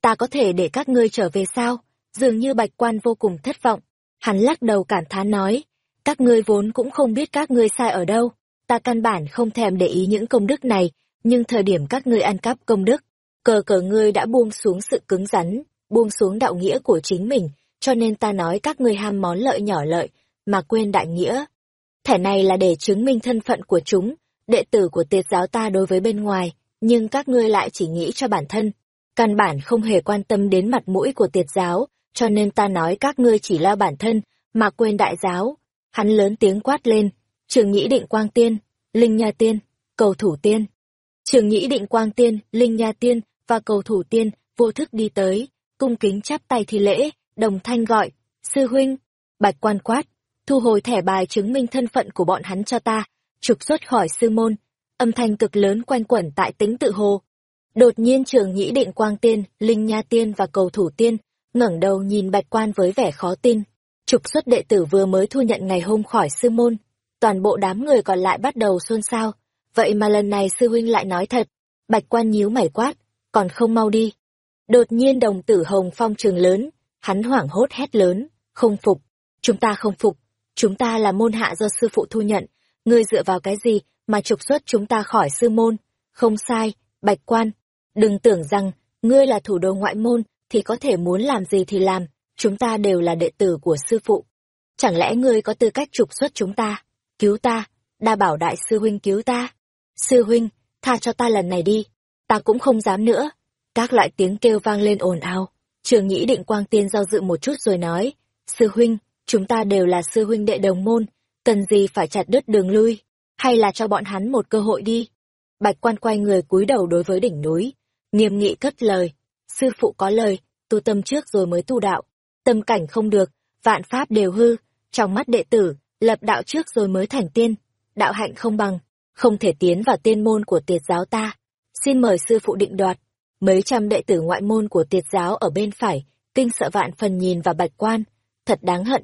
Ta có thể để các ngươi trở về sao? Dường như bạch quan vô cùng thất vọng. Hắn lắc đầu cảm thán nói, các ngươi vốn cũng không biết các ngươi sai ở đâu. Ta căn bản không thèm để ý những công đức này, nhưng thời điểm các ngươi ăn cắp công đức, cờ cờ ngươi đã buông xuống sự cứng rắn, buông xuống đạo nghĩa của chính mình, cho nên ta nói các ngươi ham món lợi nhỏ lợi, mà quên đại nghĩa. Thẻ này là để chứng minh thân phận của chúng, đệ tử của tiệt giáo ta đối với bên ngoài, nhưng các ngươi lại chỉ nghĩ cho bản thân. Căn bản không hề quan tâm đến mặt mũi của tiệt giáo, cho nên ta nói các ngươi chỉ lo bản thân, mà quên đại giáo. Hắn lớn tiếng quát lên, trường nhĩ định quang tiên, linh nha tiên, cầu thủ tiên. Trường nhĩ định quang tiên, linh nha tiên và cầu thủ tiên vô thức đi tới, cung kính chắp tay thi lễ, đồng thanh gọi, sư huynh, bạch quan quát, thu hồi thẻ bài chứng minh thân phận của bọn hắn cho ta, trục xuất khỏi sư môn, âm thanh cực lớn quanh quẩn tại tính tự hồ. Đột nhiên trường nhĩ định quang tiên, linh nha tiên và cầu thủ tiên, ngẩng đầu nhìn bạch quan với vẻ khó tin. Trục xuất đệ tử vừa mới thu nhận ngày hôm khỏi sư môn, toàn bộ đám người còn lại bắt đầu xôn xao. Vậy mà lần này sư huynh lại nói thật, bạch quan nhíu mày quát, còn không mau đi. Đột nhiên đồng tử hồng phong trường lớn, hắn hoảng hốt hét lớn, không phục, chúng ta không phục, chúng ta là môn hạ do sư phụ thu nhận, ngươi dựa vào cái gì mà trục xuất chúng ta khỏi sư môn, không sai, bạch quan, đừng tưởng rằng, ngươi là thủ đô ngoại môn, thì có thể muốn làm gì thì làm, chúng ta đều là đệ tử của sư phụ. Chẳng lẽ ngươi có tư cách trục xuất chúng ta, cứu ta, đa bảo đại sư huynh cứu ta. Sư huynh, tha cho ta lần này đi, ta cũng không dám nữa. Các loại tiếng kêu vang lên ồn ào. Trường nhĩ định quang tiên do dự một chút rồi nói, sư huynh, chúng ta đều là sư huynh đệ đồng môn, cần gì phải chặt đứt đường lui, hay là cho bọn hắn một cơ hội đi. Bạch quan quay người cúi đầu đối với đỉnh núi, nghiêm nghị cất lời, sư phụ có lời, tu tâm trước rồi mới tu đạo, tâm cảnh không được, vạn pháp đều hư, trong mắt đệ tử, lập đạo trước rồi mới thành tiên, đạo hạnh không bằng, không thể tiến vào tiên môn của tiệt giáo ta. Xin mời sư phụ định đoạt. Mấy trăm đệ tử ngoại môn của tiệt giáo ở bên phải, kinh sợ vạn phần nhìn vào bạch quan, thật đáng hận.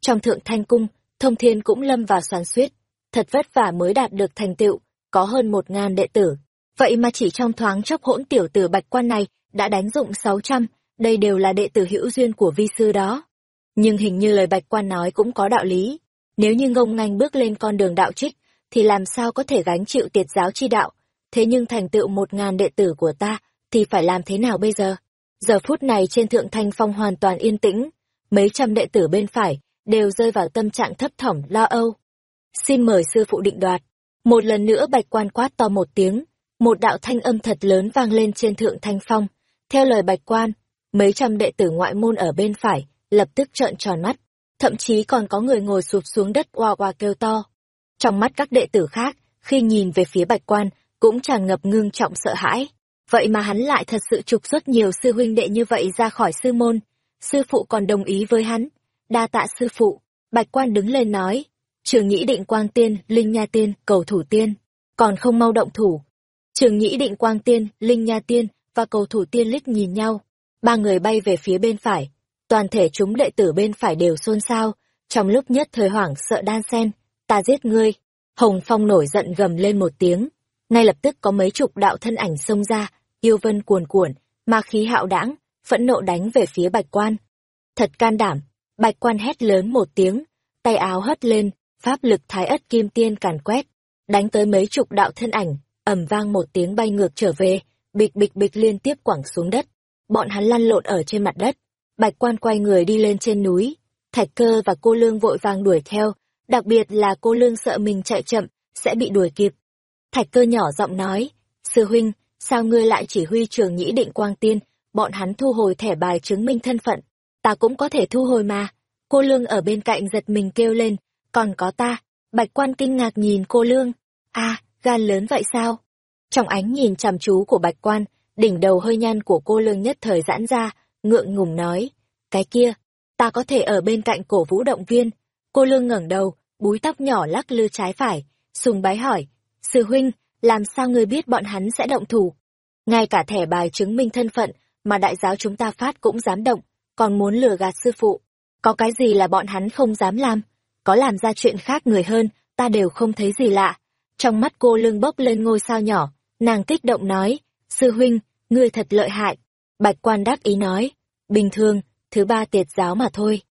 Trong thượng thanh cung, thông thiên cũng lâm vào xoắn suýt, thật vất vả mới đạt được thành tựu, có hơn một ngàn đệ tử. Vậy mà chỉ trong thoáng chốc hỗn tiểu tử bạch quan này đã đánh dụng sáu trăm, đây đều là đệ tử hữu duyên của vi sư đó. Nhưng hình như lời bạch quan nói cũng có đạo lý. Nếu như ngông nganh bước lên con đường đạo trích, thì làm sao có thể gánh chịu tiệt giáo chi đạo. Thế nhưng thành tựu một ngàn đệ tử của ta, thì phải làm thế nào bây giờ? Giờ phút này trên thượng thanh phong hoàn toàn yên tĩnh, mấy trăm đệ tử bên phải, đều rơi vào tâm trạng thấp thỏm lo âu. Xin mời sư phụ định đoạt. Một lần nữa bạch quan quát to một tiếng, một đạo thanh âm thật lớn vang lên trên thượng thanh phong. Theo lời bạch quan, mấy trăm đệ tử ngoại môn ở bên phải, lập tức trợn tròn mắt, thậm chí còn có người ngồi sụp xuống đất oa oa kêu to. Trong mắt các đệ tử khác, khi nhìn về phía bạch quan, cũng tràn ngập ngưng trọng sợ hãi. Vậy mà hắn lại thật sự trục xuất nhiều sư huynh đệ như vậy ra khỏi sư môn. Sư phụ còn đồng ý với hắn. Đa tạ sư phụ. Bạch quan đứng lên nói. Trường nhĩ định quang tiên, linh nha tiên, cầu thủ tiên. Còn không mau động thủ. Trường nhĩ định quang tiên, linh nha tiên và cầu thủ tiên lít nhìn nhau. Ba người bay về phía bên phải. Toàn thể chúng đệ tử bên phải đều xôn xao. Trong lúc nhất thời hoảng sợ đan sen. Ta giết ngươi. Hồng Phong nổi giận gầm lên một tiếng. Ngay lập tức có mấy chục đạo thân ảnh xông ra, yêu vân cuồn cuộn, ma khí hạo đãng, phẫn nộ đánh về phía bạch quan. Thật can đảm, bạch quan hét lớn một tiếng, tay áo hất lên, pháp lực thái ất kim tiên càn quét, đánh tới mấy chục đạo thân ảnh, ầm vang một tiếng bay ngược trở về, bịch bịch bịch liên tiếp quẳng xuống đất. Bọn hắn lăn lộn ở trên mặt đất, bạch quan quay người đi lên trên núi, thạch cơ và cô lương vội vàng đuổi theo, đặc biệt là cô lương sợ mình chạy chậm, sẽ bị đuổi kịp. Thạch cơ nhỏ giọng nói, sư huynh, sao ngươi lại chỉ huy trường nhĩ định quang tiên, bọn hắn thu hồi thẻ bài chứng minh thân phận, ta cũng có thể thu hồi mà. Cô lương ở bên cạnh giật mình kêu lên, còn có ta, bạch quan kinh ngạc nhìn cô lương, a gan lớn vậy sao? Trong ánh nhìn chăm chú của bạch quan, đỉnh đầu hơi nhăn của cô lương nhất thời giãn ra, ngượng ngùng nói, cái kia, ta có thể ở bên cạnh cổ vũ động viên. Cô lương ngẩng đầu, búi tóc nhỏ lắc lư trái phải, sùng bái hỏi, sư huynh, làm sao ngươi biết bọn hắn sẽ động thủ? Ngay cả thẻ bài chứng minh thân phận mà đại giáo chúng ta phát cũng dám động, còn muốn lừa gạt sư phụ. Có cái gì là bọn hắn không dám làm? Có làm ra chuyện khác người hơn, ta đều không thấy gì lạ. Trong mắt cô lưng bốc lên ngôi sao nhỏ, nàng kích động nói, sư huynh, ngươi thật lợi hại. Bạch quan đắc ý nói, bình thường, thứ ba tiệt giáo mà thôi.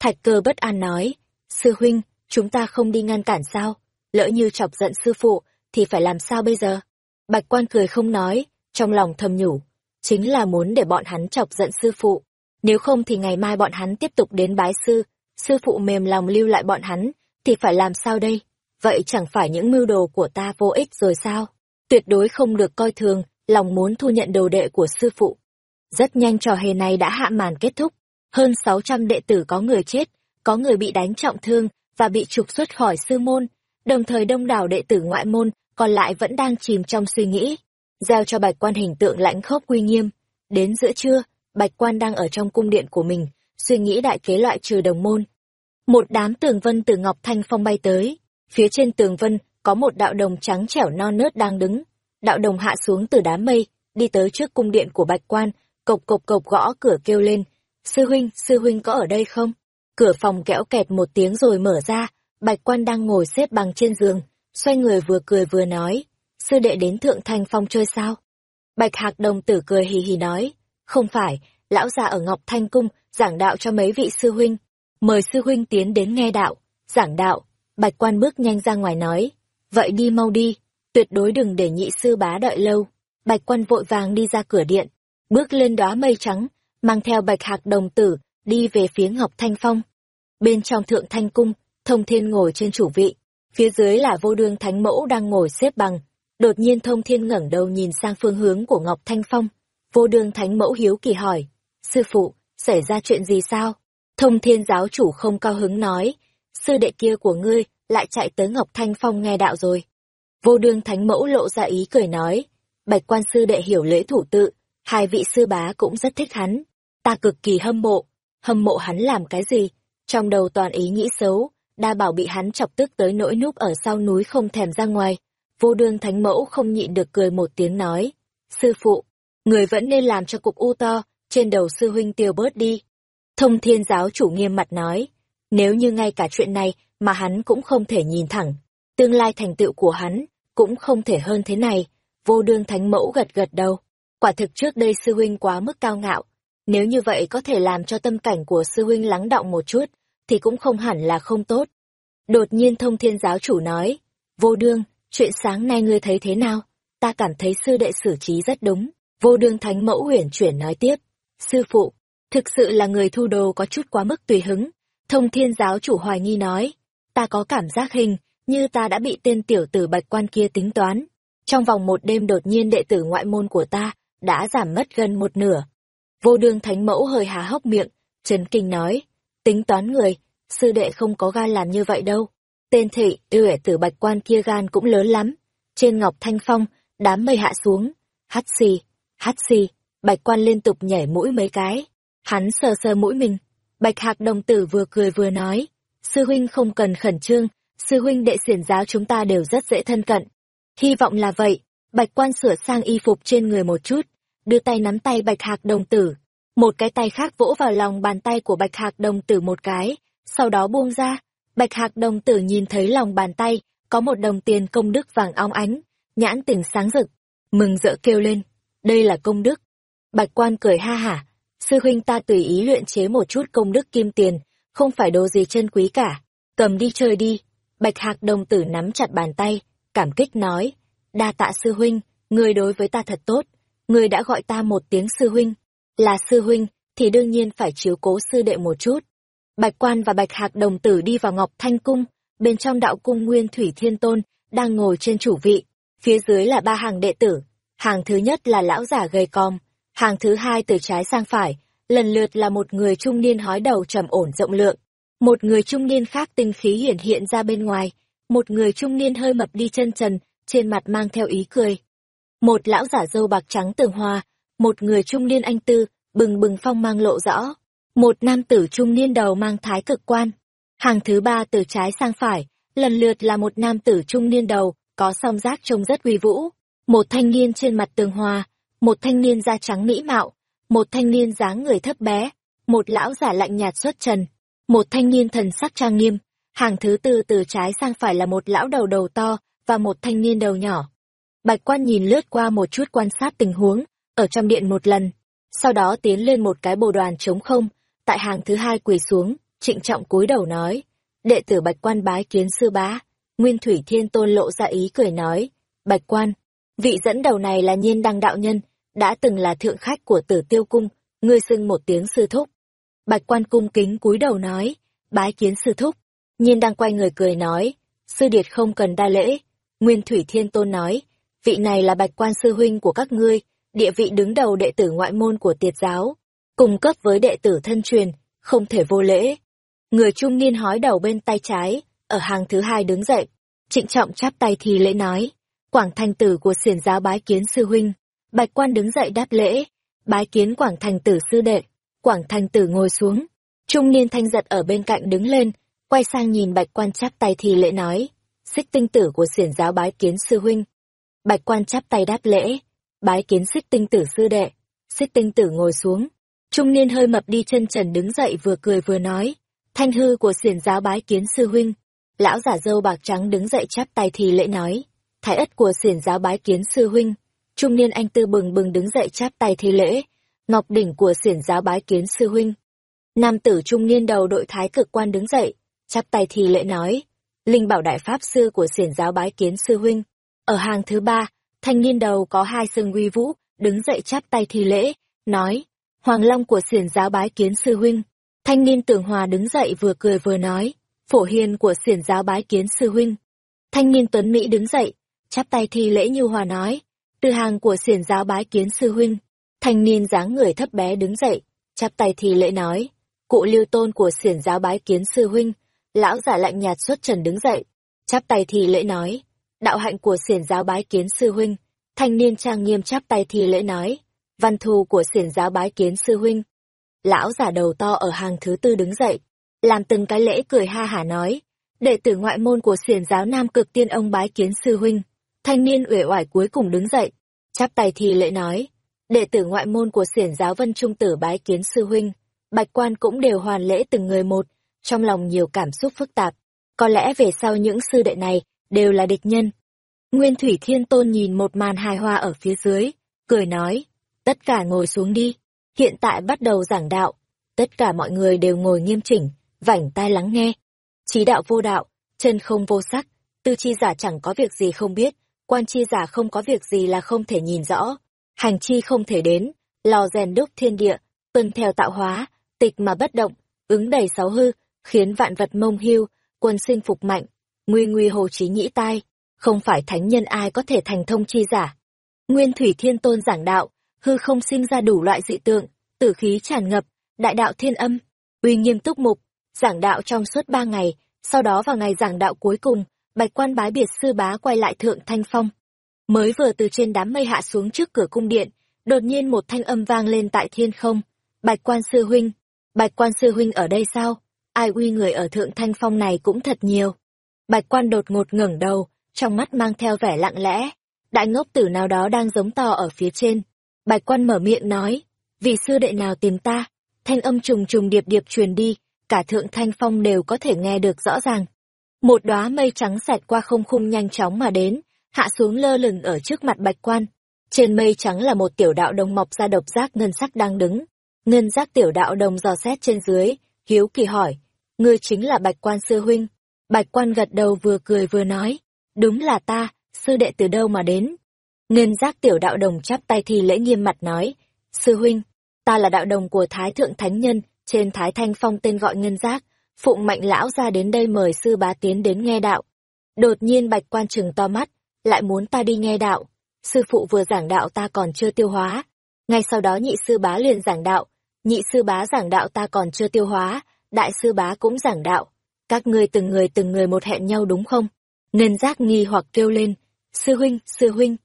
Thạch cơ bất an nói, sư huynh, chúng ta không đi ngăn cản sao? Lỡ như chọc giận sư phụ, thì phải làm sao bây giờ? Bạch quan cười không nói, trong lòng thầm nhủ, chính là muốn để bọn hắn chọc giận sư phụ. Nếu không thì ngày mai bọn hắn tiếp tục đến bái sư, sư phụ mềm lòng lưu lại bọn hắn, thì phải làm sao đây? Vậy chẳng phải những mưu đồ của ta vô ích rồi sao? Tuyệt đối không được coi thường, lòng muốn thu nhận đồ đệ của sư phụ. Rất nhanh trò hề này đã hạ màn kết thúc. Hơn 600 đệ tử có người chết, có người bị đánh trọng thương và bị trục xuất khỏi sư môn, đồng thời đông đảo đệ tử ngoại môn còn lại vẫn đang chìm trong suy nghĩ giao cho bạch quan hình tượng lãnh khốc uy nghiêm đến giữa trưa bạch quan đang ở trong cung điện của mình suy nghĩ đại kế loại trừ đồng môn. Một đám tường vân từ ngọc thanh phong bay tới phía trên tường vân có một đạo đồng trắng trẻo non nớt đang đứng. Đạo đồng hạ xuống từ đám mây đi tới trước cung điện của bạch quan cộc cộc cộc gõ cửa kêu lên sư huynh sư huynh có ở đây không? Cửa phòng kẽo kẹt một tiếng rồi mở ra Bạch quan đang ngồi xếp bằng trên giường, xoay người vừa cười vừa nói, sư đệ đến thượng thanh phong chơi sao? Bạch hạc đồng tử cười hì hì nói, không phải, lão già ở Ngọc Thanh Cung, giảng đạo cho mấy vị sư huynh. Mời sư huynh tiến đến nghe đạo, giảng đạo. Bạch quan bước nhanh ra ngoài nói, vậy đi mau đi, tuyệt đối đừng để nhị sư bá đợi lâu. Bạch quan vội vàng đi ra cửa điện, bước lên đóa mây trắng, mang theo bạch hạc đồng tử, đi về phía Ngọc Thanh Phong. Bên trong thượng thanh cung, Thông Thiên ngồi trên chủ vị, phía dưới là vô đương thánh mẫu đang ngồi xếp bằng. Đột nhiên Thông Thiên ngẩng đầu nhìn sang phương hướng của Ngọc Thanh Phong. Vô đương thánh mẫu hiếu kỳ hỏi, sư phụ, xảy ra chuyện gì sao? Thông Thiên giáo chủ không cao hứng nói, sư đệ kia của ngươi lại chạy tới Ngọc Thanh Phong nghe đạo rồi. Vô đương thánh mẫu lộ ra ý cười nói, bạch quan sư đệ hiểu lễ thủ tự, hai vị sư bá cũng rất thích hắn. Ta cực kỳ hâm mộ, hâm mộ hắn làm cái gì? Trong đầu toàn ý nghĩ xấu, đa bảo bị hắn chọc tức tới nỗi núp ở sau núi không thèm ra ngoài. Vô đương thánh mẫu không nhịn được cười một tiếng nói. Sư phụ, người vẫn nên làm cho cục u to, trên đầu sư huynh tiêu bớt đi. Thông thiên giáo chủ nghiêm mặt nói. Nếu như ngay cả chuyện này mà hắn cũng không thể nhìn thẳng, tương lai thành tựu của hắn cũng không thể hơn thế này. Vô đương thánh mẫu gật gật đầu. Quả thực trước đây sư huynh quá mức cao ngạo. Nếu như vậy có thể làm cho tâm cảnh của sư huynh lắng động một chút, thì cũng không hẳn là không tốt. Đột nhiên thông thiên giáo chủ nói, vô đương, chuyện sáng nay ngươi thấy thế nào? Ta cảm thấy sư đệ xử trí rất đúng. Vô đương thánh mẫu huyền chuyển nói tiếp, sư phụ, thực sự là người thu đồ có chút quá mức tùy hứng. Thông thiên giáo chủ hoài nghi nói, ta có cảm giác hình, như ta đã bị tên tiểu tử bạch quan kia tính toán. Trong vòng một đêm đột nhiên đệ tử ngoại môn của ta, đã giảm mất gần một nửa. Vô đương thánh mẫu hơi há hốc miệng, trấn kinh nói, tính toán người, sư đệ không có gan làm như vậy đâu. Tên thị, uể tử bạch quan kia gan cũng lớn lắm. Trên ngọc thanh phong, đám mây hạ xuống, hắt xì, hắt xì, bạch quan liên tục nhảy mũi mấy cái. Hắn sờ sờ mũi mình, bạch hạc đồng tử vừa cười vừa nói, sư huynh không cần khẩn trương, sư huynh đệ xiển giáo chúng ta đều rất dễ thân cận. Hy vọng là vậy, bạch quan sửa sang y phục trên người một chút, đưa tay nắm tay bạch hạc đồng tử, một cái tay khác vỗ vào lòng bàn tay của bạch hạc đồng tử một cái, sau đó buông ra, bạch hạc đồng tử nhìn thấy lòng bàn tay, có một đồng tiền công đức vàng óng ánh, nhãn tỉnh sáng rực, mừng rỡ kêu lên, đây là công đức. Bạch quan cười ha hả, sư huynh ta tùy ý luyện chế một chút công đức kim tiền, không phải đồ gì chân quý cả, cầm đi chơi đi. Bạch hạc đồng tử nắm chặt bàn tay, cảm kích nói, đa tạ sư huynh, người đối với ta thật tốt, người đã gọi ta một tiếng sư huynh, là sư huynh, thì đương nhiên phải chiếu cố sư đệ một chút. Bạch quan và bạch hạc đồng tử đi vào ngọc thanh cung, bên trong đạo cung nguyên thủy thiên tôn, đang ngồi trên chủ vị, phía dưới là ba hàng đệ tử, hàng thứ nhất là lão giả gầy còm, hàng thứ hai từ trái sang phải, lần lượt là một người trung niên hói đầu trầm ổn rộng lượng, một người trung niên khác tinh khí hiển hiện ra bên ngoài, một người trung niên hơi mập đi chân trần, trên mặt mang theo ý cười. Một lão giả dâu bạc trắng tường hoa, một người trung niên anh tư, bừng bừng phong mang lộ rõ, một nam tử trung niên đầu mang thái cực quan. Hàng thứ ba từ trái sang phải, lần lượt là một nam tử trung niên đầu, có song giác trông rất uy vũ, một thanh niên trên mặt tường hòa, một thanh niên da trắng mỹ mạo, một thanh niên dáng người thấp bé, một lão giả lạnh nhạt xuất trần, một thanh niên thần sắc trang nghiêm, hàng thứ tư từ trái sang phải là một lão đầu đầu to và một thanh niên đầu nhỏ. Bạch quan nhìn lướt qua một chút quan sát tình huống, ở trong điện một lần, sau đó tiến lên một cái bồ đoàn trống không, tại hàng thứ hai quỳ xuống, trịnh trọng cúi đầu nói, đệ tử bạch quan bái kiến sư bá, nguyên thủy thiên tôn lộ ra ý cười nói, bạch quan, vị dẫn đầu này là nhiên đăng đạo nhân, đã từng là thượng khách của tử tiêu cung, ngươi xưng một tiếng sư thúc. Bạch quan cung kính cúi đầu nói, bái kiến sư thúc, nhiên đăng quay người cười nói, sư điệt không cần đa lễ, nguyên thủy thiên tôn nói, vị này là bạch quan sư huynh của các ngươi, địa vị đứng đầu đệ tử ngoại môn của tiệt giáo, cùng cấp với đệ tử thân truyền, không thể vô lễ. Người trung niên hói đầu bên tay trái, ở hàng thứ hai đứng dậy, trịnh trọng chắp tay thì lễ nói, quảng thành tử của xiển giáo bái kiến sư huynh, bạch quan đứng dậy đáp lễ, bái kiến quảng thành tử sư đệ, quảng thành tử ngồi xuống, trung niên thanh giật ở bên cạnh đứng lên, quay sang nhìn bạch quan chắp tay thì lễ nói, xích tinh tử của xiển giáo bái kiến sư huynh. Bạch quan chắp tay đáp lễ, bái kiến xích tinh tử sư đệ, xích tinh tử ngồi xuống. Trung niên hơi mập đi chân trần đứng dậy vừa cười vừa nói, thanh hư của xiển giáo bái kiến sư huynh. Lão giả dâu bạc trắng đứng dậy chắp tay thì lễ nói, thái ất của xiển giáo bái kiến sư huynh. Trung niên anh tư bừng bừng đứng dậy chắp tay thi lễ, ngọc đỉnh của xiển giáo bái kiến sư huynh. Nam tử trung niên đầu đội thái cực quan đứng dậy, chắp tay thi lễ nói, linh bảo đại pháp sư của xiển giáo bái kiến sư huynh. Ở hàng thứ ba, thanh niên đầu có hai sừng uy vũ, đứng dậy chắp tay thi lễ, nói, Hoàng Long của xiển giáo bái kiến sư huynh. Thanh niên tường hòa đứng dậy vừa cười vừa nói, phổ hiền của xiển giáo bái kiến sư huynh. Thanh niên tuấn Mỹ đứng dậy, chắp tay thi lễ như hòa nói, từ hàng của xiển giáo bái kiến sư huynh. Thanh niên dáng người thấp bé đứng dậy, chắp tay thi lễ nói, cụ lưu tôn của xiển giáo bái kiến sư huynh. Lão giả lạnh nhạt xuất trần đứng dậy, chắp tay thi lễ nói, đạo hạnh của xiển giáo bái kiến sư huynh. Thanh niên trang nghiêm chắp tay thi lễ nói, văn thù của xiển giáo bái kiến sư huynh. Lão giả đầu to ở hàng thứ tư đứng dậy, làm từng cái lễ cười ha hả nói, đệ tử ngoại môn của xiển giáo nam cực tiên ông bái kiến sư huynh. Thanh niên uể oải cuối cùng đứng dậy, chắp tay thì lễ nói, đệ tử ngoại môn của xiển giáo vân trung tử bái kiến sư huynh. Bạch quan cũng đều hoàn lễ từng người một, trong lòng nhiều cảm xúc phức tạp. Có lẽ về sau những sư đệ này đều là địch nhân. Nguyên Thủy Thiên Tôn nhìn một màn hài hòa ở phía dưới, cười nói, tất cả ngồi xuống đi, hiện tại bắt đầu giảng đạo, tất cả mọi người đều ngồi nghiêm chỉnh, vảnh tai lắng nghe. Trí đạo vô đạo, chân không vô sắc, tư chi giả chẳng có việc gì không biết, quan chi giả không có việc gì là không thể nhìn rõ, hành chi không thể đến, lò rèn đúc thiên địa, tuân theo tạo hóa, tịch mà bất động, ứng đầy sáu hư, khiến vạn vật mông hưu, quân sinh phục mạnh, nguy nguy hồ trí nhĩ tai, không phải thánh nhân ai có thể thành thông chi giả. Nguyên Thủy Thiên Tôn giảng đạo, hư không sinh ra đủ loại dị tượng, tử khí tràn ngập, đại đạo thiên âm, uy nghiêm túc mục, giảng đạo trong suốt ba ngày, sau đó vào ngày giảng đạo cuối cùng, bạch quan bái biệt sư bá quay lại thượng thanh phong. Mới vừa từ trên đám mây hạ xuống trước cửa cung điện, đột nhiên một thanh âm vang lên tại thiên không. Bạch quan sư huynh, bạch quan sư huynh ở đây sao? Ai uy người ở thượng thanh phong này cũng thật nhiều. Bạch quan đột ngột ngẩng đầu, trong mắt mang theo vẻ lặng lẽ. Đại ngốc tử nào đó đang giống to ở phía trên. Bạch quan mở miệng nói, vì sư đệ nào tìm ta? Thanh âm trùng trùng điệp điệp truyền đi, cả thượng thanh phong đều có thể nghe được rõ ràng. Một đóa mây trắng xẹt qua không khung nhanh chóng mà đến, hạ xuống lơ lửng ở trước mặt bạch quan. Trên mây trắng là một tiểu đạo đồng mọc ra độc giác ngân sắc đang đứng. Ngân giác tiểu đạo đồng dò xét trên dưới, hiếu kỳ hỏi, ngươi chính là bạch quan sư huynh. Bạch quan gật đầu vừa cười vừa nói, đúng là ta, sư đệ từ đâu mà đến. Ngân giác tiểu đạo đồng chắp tay thì lễ nghiêm mặt nói, sư huynh, ta là đạo đồng của Thái Thượng Thánh Nhân, trên Thái Thanh Phong tên gọi Ngân Giác, phụng mạnh lão ra đến đây mời sư bá tiến đến nghe đạo. Đột nhiên bạch quan trừng to mắt, lại muốn ta đi nghe đạo. Sư phụ vừa giảng đạo ta còn chưa tiêu hóa. Ngay sau đó nhị sư bá liền giảng đạo, nhị sư bá giảng đạo ta còn chưa tiêu hóa, đại sư bá cũng giảng đạo. Các ngươi từng người từng người một hẹn nhau đúng không? Ngân giác nghi hoặc kêu lên, sư huynh, sư huynh.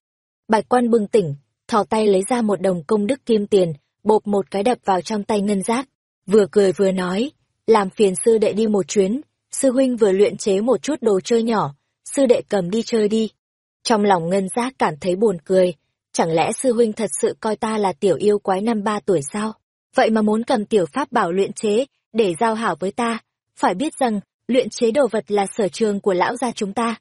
Bạch quan bừng tỉnh, thò tay lấy ra một đồng công đức kim tiền, bộp một cái đập vào trong tay ngân giác, vừa cười vừa nói, làm phiền sư đệ đi một chuyến, sư huynh vừa luyện chế một chút đồ chơi nhỏ, sư đệ cầm đi chơi đi. Trong lòng ngân giác cảm thấy buồn cười, chẳng lẽ sư huynh thật sự coi ta là tiểu yêu quái năm ba tuổi sao? Vậy mà muốn cầm tiểu pháp bảo luyện chế, để giao hảo với ta, phải biết rằng, luyện chế đồ vật là sở trường của lão gia chúng ta.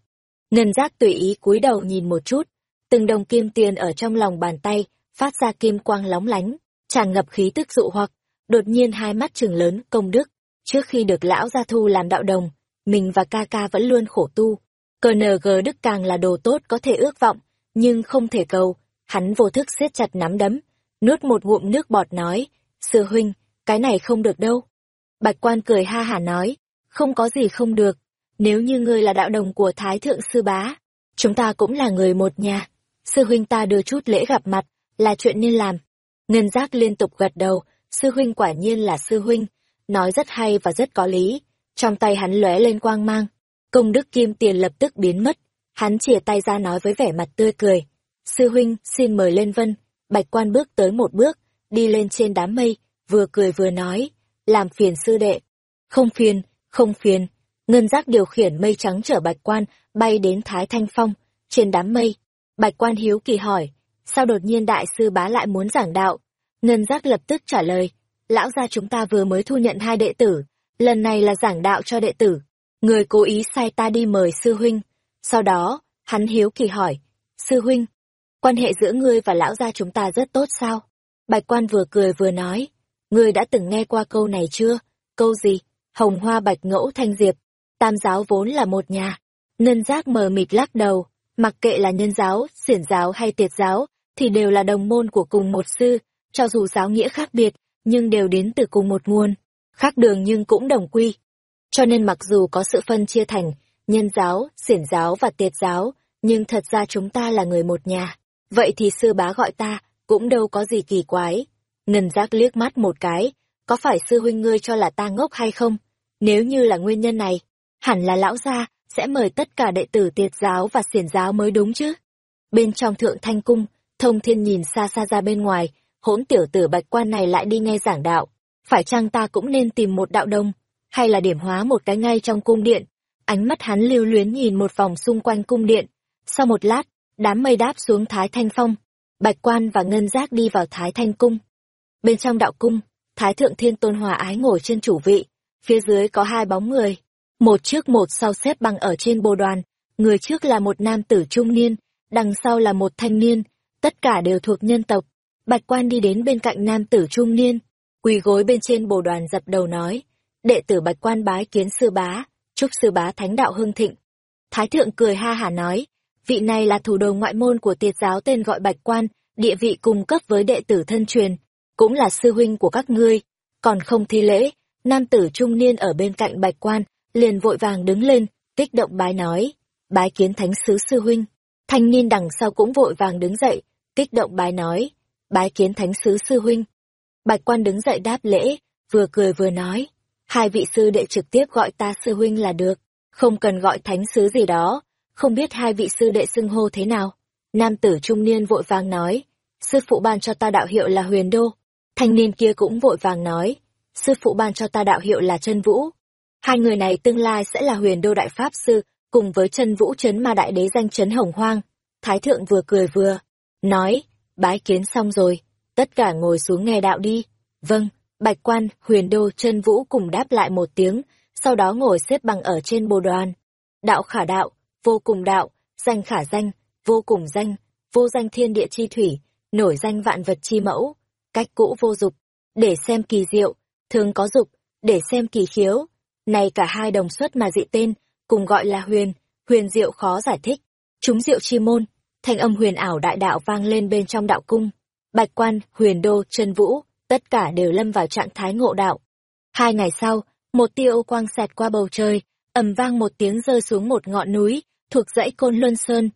Ngân giác tùy ý cúi đầu nhìn một chút, từng đồng kim tiền ở trong lòng bàn tay, phát ra kim quang lóng lánh, tràn ngập khí tức dụ hoặc, đột nhiên hai mắt trừng lớn công đức. Trước khi được lão gia thu làm đạo đồng, mình và ca ca vẫn luôn khổ tu. Cờ nờ gờ đức càng là đồ tốt có thể ước vọng, nhưng không thể cầu. Hắn vô thức siết chặt nắm đấm, nuốt một ngụm nước bọt nói, sư huynh, cái này không được đâu. Bạch quan cười ha hả nói, không có gì không được, nếu như ngươi là đạo đồng của Thái Thượng Sư Bá, chúng ta cũng là người một nhà. Sư huynh ta đưa chút lễ gặp mặt, là chuyện nên làm. Ngân giác liên tục gật đầu, sư huynh quả nhiên là sư huynh, nói rất hay và rất có lý. Trong tay hắn lóe lên quang mang, công đức kim tiền lập tức biến mất, hắn chìa tay ra nói với vẻ mặt tươi cười. Sư huynh, xin mời lên vân, bạch quan bước tới một bước, đi lên trên đám mây, vừa cười vừa nói, làm phiền sư đệ. Không phiền, không phiền, ngân giác điều khiển mây trắng chở bạch quan, bay đến Thái Thanh Phong, trên đám mây. Bạch quan hiếu kỳ hỏi, sao đột nhiên đại sư bá lại muốn giảng đạo? Ngân giác lập tức trả lời, lão gia chúng ta vừa mới thu nhận hai đệ tử, lần này là giảng đạo cho đệ tử. Người cố ý sai ta đi mời sư huynh. Sau đó, hắn hiếu kỳ hỏi, sư huynh, quan hệ giữa ngươi và lão gia chúng ta rất tốt sao? Bạch quan vừa cười vừa nói, ngươi đã từng nghe qua câu này chưa? Câu gì? Hồng hoa bạch ngẫu thanh diệp, tam giáo vốn là một nhà. Ngân giác mờ mịt lắc đầu, mặc kệ là nhân giáo, xiển giáo hay tiệt giáo, thì đều là đồng môn của cùng một sư, cho dù giáo nghĩa khác biệt, nhưng đều đến từ cùng một nguồn, khác đường nhưng cũng đồng quy. Cho nên mặc dù có sự phân chia thành nhân giáo, xiển giáo và tiệt giáo, nhưng thật ra chúng ta là người một nhà. Vậy thì sư bá gọi ta, cũng đâu có gì kỳ quái. Ngân giác liếc mắt một cái, có phải sư huynh ngươi cho là ta ngốc hay không? Nếu như là nguyên nhân này, hẳn là lão gia sẽ mời tất cả đệ tử tiệt giáo và xiển giáo mới đúng chứ. Bên trong thượng thanh cung, thông thiên nhìn xa xa ra bên ngoài, hỗn tiểu tử bạch quan này lại đi nghe giảng đạo. Phải chăng ta cũng nên tìm một đạo đông, hay là điểm hóa một cái ngay trong cung điện? Ánh mắt hắn lưu luyến nhìn một vòng xung quanh cung điện. Sau một lát, đám mây đáp xuống Thái Thanh Phong. Bạch quan và ngân giác đi vào Thái Thanh Cung. Bên trong đạo cung, Thái Thượng Thiên Tôn Hòa Ái ngồi trên chủ vị. Phía dưới có hai bóng người. Một trước một sau xếp bằng ở trên bồ đoàn. Người trước là một nam tử trung niên, đằng sau là một thanh niên. Tất cả đều thuộc nhân tộc Bạch quan đi đến bên cạnh nam tử trung niên, quỳ gối bên trên bồ đoàn dập đầu nói, đệ tử bạch quan bái kiến sư bá, chúc sư bá thánh đạo hưng thịnh. Thái thượng cười ha hả nói, vị này là thủ đồ ngoại môn của tiệt giáo tên gọi bạch quan, địa vị cùng cấp với đệ tử thân truyền, cũng là sư huynh của các ngươi, còn không thi lễ, nam tử trung niên ở bên cạnh bạch quan, liền vội vàng đứng lên, kích động bái nói, bái kiến thánh sứ sư huynh. Thanh niên đằng sau cũng vội vàng đứng dậy, kích động bái nói, bái kiến thánh sứ sư huynh. Bạch quan đứng dậy đáp lễ, vừa cười vừa nói. Hai vị sư đệ trực tiếp gọi ta sư huynh là được, không cần gọi thánh sứ gì đó, không biết hai vị sư đệ xưng hô thế nào. Nam tử trung niên vội vàng nói, sư phụ ban cho ta đạo hiệu là huyền đô. Thanh niên kia cũng vội vàng nói, sư phụ ban cho ta đạo hiệu là chân vũ. Hai người này tương lai sẽ là huyền đô đại pháp sư, cùng với chân vũ chấn ma đại đế danh chấn hồng hoang. Thái thượng vừa cười vừa, nói, bái kiến xong rồi, tất cả ngồi xuống nghe đạo đi. Vâng, bạch quan, huyền đô, chân vũ cùng đáp lại một tiếng, sau đó ngồi xếp bằng ở trên bồ đoàn. Đạo khả đạo, vô cùng đạo, danh khả danh, vô cùng danh, vô danh thiên địa chi thủy, nổi danh vạn vật chi mẫu, cách cũ vô dục, để xem kỳ diệu, thường có dục, để xem kỳ khiếu. Này cả hai đồng xuất mà dị tên, cùng gọi là huyền, huyền diệu khó giải thích. Chúng diệu chi môn, thanh âm huyền ảo đại đạo vang lên bên trong đạo cung. Bạch quan, huyền đô, chân vũ, tất cả đều lâm vào trạng thái ngộ đạo. Hai ngày sau, một tia ô quang xẹt qua bầu trời, ầm vang một tiếng rơi xuống một ngọn núi, thuộc dãy Côn Luân Sơn.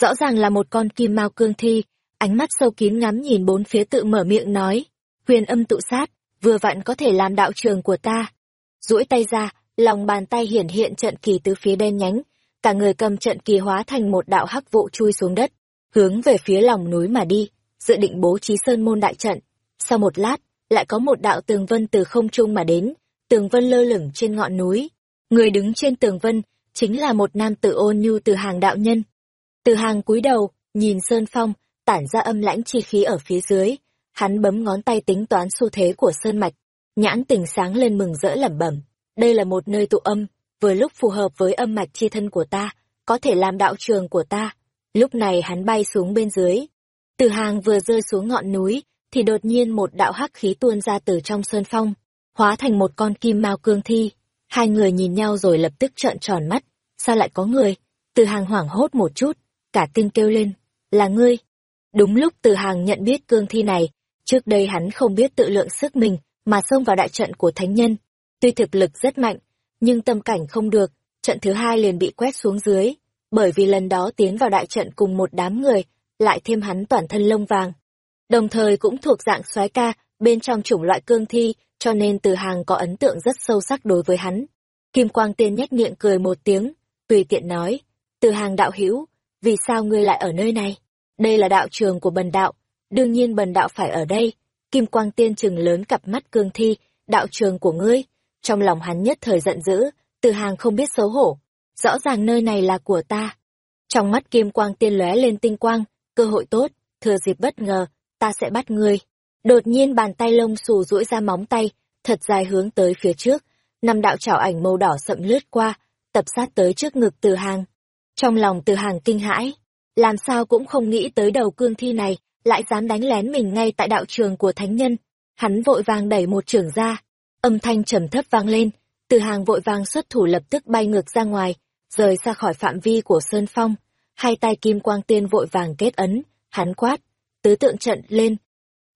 Rõ ràng là một con kim mao cương thi, ánh mắt sâu kín ngắm nhìn bốn phía tự mở miệng nói, huyền âm tụ sát, vừa vặn có thể làm đạo trường của ta. duỗi tay ra, lòng bàn tay hiển hiện trận kỳ từ phía đen nhánh, cả người cầm trận kỳ hóa thành một đạo hắc vụ chui xuống đất, hướng về phía lòng núi mà đi, dự định bố trí sơn môn đại trận. Sau một lát, lại có một đạo tường vân từ không trung mà đến, tường vân lơ lửng trên ngọn núi. Người đứng trên tường vân, chính là một nam tử ôn nhu từ hàng đạo nhân. Từ hàng cúi đầu, nhìn Sơn Phong, tản ra âm lãnh chi khí ở phía dưới. Hắn bấm ngón tay tính toán xu thế của Sơn Mạch. Nhãn tình sáng lên mừng rỡ lẩm bẩm. Đây là một nơi tụ âm, vừa lúc phù hợp với âm mạch chi thân của ta, có thể làm đạo trường của ta. Lúc này hắn bay xuống bên dưới. Từ hàng vừa rơi xuống ngọn núi, thì đột nhiên một đạo hắc khí tuôn ra từ trong sơn phong, hóa thành một con kim mao cương thi. Hai người nhìn nhau rồi lập tức trợn tròn mắt. Sao lại có người? Từ hàng hoảng hốt một chút, cả kinh kêu lên. Là ngươi. Đúng lúc từ hàng nhận biết cương thi này, trước đây hắn không biết tự lượng sức mình mà xông vào đại trận của thánh nhân. Tuy thực lực rất mạnh, nhưng tâm cảnh không được, trận thứ hai liền bị quét xuống dưới, bởi vì lần đó tiến vào đại trận cùng một đám người, lại thêm hắn toàn thân lông vàng. Đồng thời cũng thuộc dạng soái ca, bên trong chủng loại cương thi, cho nên từ hàng có ấn tượng rất sâu sắc đối với hắn. Kim Quang Tiên nhếch miệng cười một tiếng, tùy tiện nói, từ hàng đạo hữu vì sao ngươi lại ở nơi này? Đây là đạo trường của bần đạo, đương nhiên bần đạo phải ở đây. Kim Quang Tiên trừng lớn cặp mắt cương thi, đạo trường của ngươi. Trong lòng hắn nhất thời giận dữ, từ hàng không biết xấu hổ. Rõ ràng nơi này là của ta. Trong mắt Kim Quang Tiên lóe lên tinh quang, cơ hội tốt, thừa dịp bất ngờ, ta sẽ bắt ngươi. Đột nhiên bàn tay lông xù duỗi ra móng tay, thật dài hướng tới phía trước, năm đạo chảo ảnh màu đỏ sậm lướt qua, tập sát tới trước ngực từ hàng. Trong lòng từ hàng kinh hãi, làm sao cũng không nghĩ tới đầu cương thi này, lại dám đánh lén mình ngay tại đạo trường của thánh nhân. Hắn vội vàng đẩy một trưởng ra, âm thanh trầm thấp vang lên, từ hàng vội vàng xuất thủ lập tức bay ngược ra ngoài, rời xa khỏi phạm vi của Sơn Phong. Hai tay kim quang tiên vội vàng kết ấn, hắn quát, tứ tượng trận lên.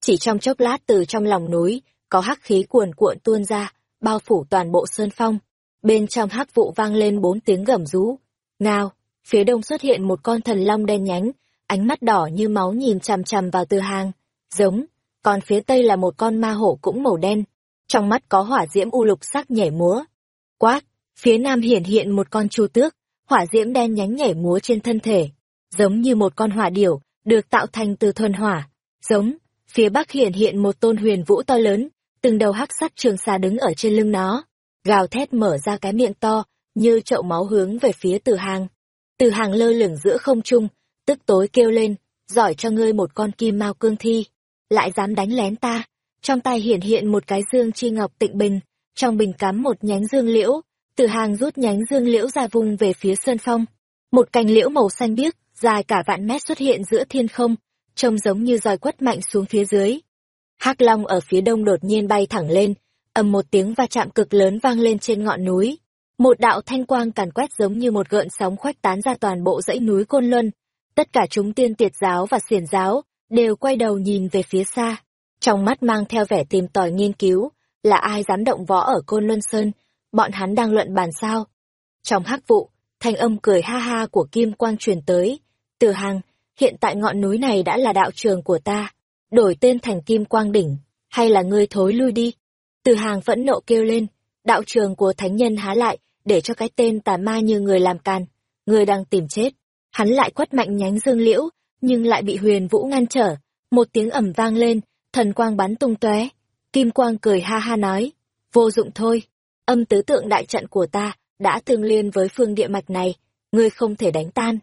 Chỉ trong chốc lát từ trong lòng núi, có hắc khí cuồn cuộn tuôn ra, bao phủ toàn bộ Sơn Phong. Bên trong hắc vụ vang lên bốn tiếng gầm rú. Ngao, phía đông xuất hiện một con thần long đen nhánh, ánh mắt đỏ như máu nhìn chằm chằm vào từ hàng, giống, còn phía tây là một con ma hổ cũng màu đen, trong mắt có hỏa diễm u lục sắc nhảy múa. Quát, phía nam hiển hiện một con chu tước, hỏa diễm đen nhánh nhảy múa trên thân thể, giống như một con hỏa điểu, được tạo thành từ thuần hỏa. Giống, phía bắc hiển hiện một tôn huyền vũ to lớn, từng đầu hắc sắc trường xa đứng ở trên lưng nó, gào thét mở ra cái miệng to, như chậu máu hướng về phía từ hàng. Từ hàng lơ lửng giữa không trung, tức tối kêu lên, giỏi cho ngươi một con kim mao cương thi, lại dám đánh lén ta. Trong tay hiển hiện một cái dương chi ngọc tịnh bình, trong bình cắm một nhánh dương liễu, từ hàng rút nhánh dương liễu ra vùng về phía sơn phong. Một cành liễu màu xanh biếc, dài cả vạn mét xuất hiện giữa thiên không, trông giống như roi quất mạnh xuống phía dưới. hắc long ở phía đông đột nhiên bay thẳng lên, ầm một tiếng va chạm cực lớn vang lên trên ngọn núi. Một đạo thanh quang càn quét giống như một gợn sóng khoách tán ra toàn bộ dãy núi Côn Luân. Tất cả chúng tiên tiệt giáo và xiển giáo đều quay đầu nhìn về phía xa, trong mắt mang theo vẻ tìm tòi nghiên cứu, là ai dám động võ ở Côn Luân Sơn, bọn hắn đang luận bàn sao. Trong hắc vụ, thanh âm cười ha ha của Kim Quang truyền tới, từ hàng, hiện tại ngọn núi này đã là đạo trường của ta, đổi tên thành Kim Quang Đỉnh, hay là ngươi thối lui đi. Từ hàng phẫn nộ kêu lên, đạo trường của thánh nhân há lại, để cho cái tên tà ma như người làm càn. Người đang tìm chết. Hắn lại quất mạnh nhánh dương liễu, nhưng lại bị huyền vũ ngăn trở. Một tiếng ẩm vang lên, thần quang bắn tung tóe. Kim quang cười ha ha nói, vô dụng thôi. Âm tứ tượng đại trận của ta đã tương liên với phương địa mạch này, ngươi không thể đánh tan.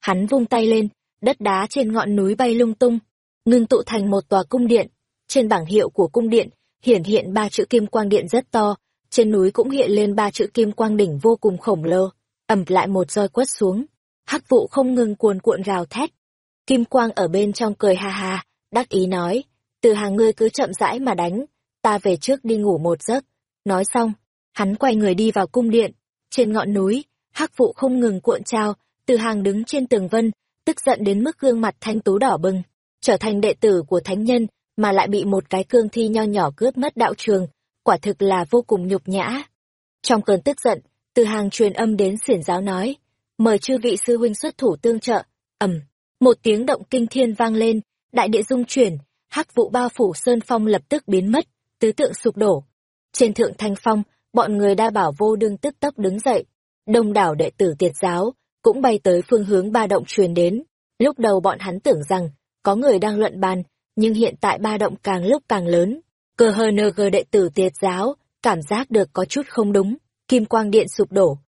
Hắn vung tay lên, đất đá trên ngọn núi bay lung tung, ngưng tụ thành một tòa cung điện. Trên bảng hiệu của cung điện, hiển hiện ba chữ kim quang điện rất to, trên núi cũng hiện lên ba chữ kim quang đỉnh vô cùng khổng lồ, ẩm lại một roi quất xuống. Hắc vụ không ngừng cuồn cuộn gào thét. Kim quang ở bên trong cười ha ha, đắc ý nói, từ hàng ngươi cứ chậm rãi mà đánh, ta về trước đi ngủ một giấc. Nói xong, hắn quay người đi vào cung điện. Trên ngọn núi, hắc vụ không ngừng cuộn trao, từ hàng đứng trên tường vân, tức giận đến mức gương mặt thanh tú đỏ bừng, trở thành đệ tử của thánh nhân, mà lại bị một cái cương thi nho nhỏ cướp mất đạo trường, quả thực là vô cùng nhục nhã. Trong cơn tức giận, từ hàng truyền âm đến xiển giáo nói, mời chư vị sư huynh xuất thủ tương trợ, ầm, một tiếng động kinh thiên vang lên, đại địa dung chuyển, hắc vụ bao phủ sơn phong lập tức biến mất, tứ tượng sụp đổ. Trên thượng thanh phong, bọn người đa bảo vô đương tức tốc đứng dậy, đông đảo đệ tử tiệt giáo, cũng bay tới phương hướng ba động truyền đến. Lúc đầu bọn hắn tưởng rằng, có người đang luận bàn, nhưng hiện tại ba động càng lúc càng lớn. Cơ hờ nơ gờ đệ tử tiệt giáo, cảm giác được có chút không đúng, kim quang điện sụp đổ.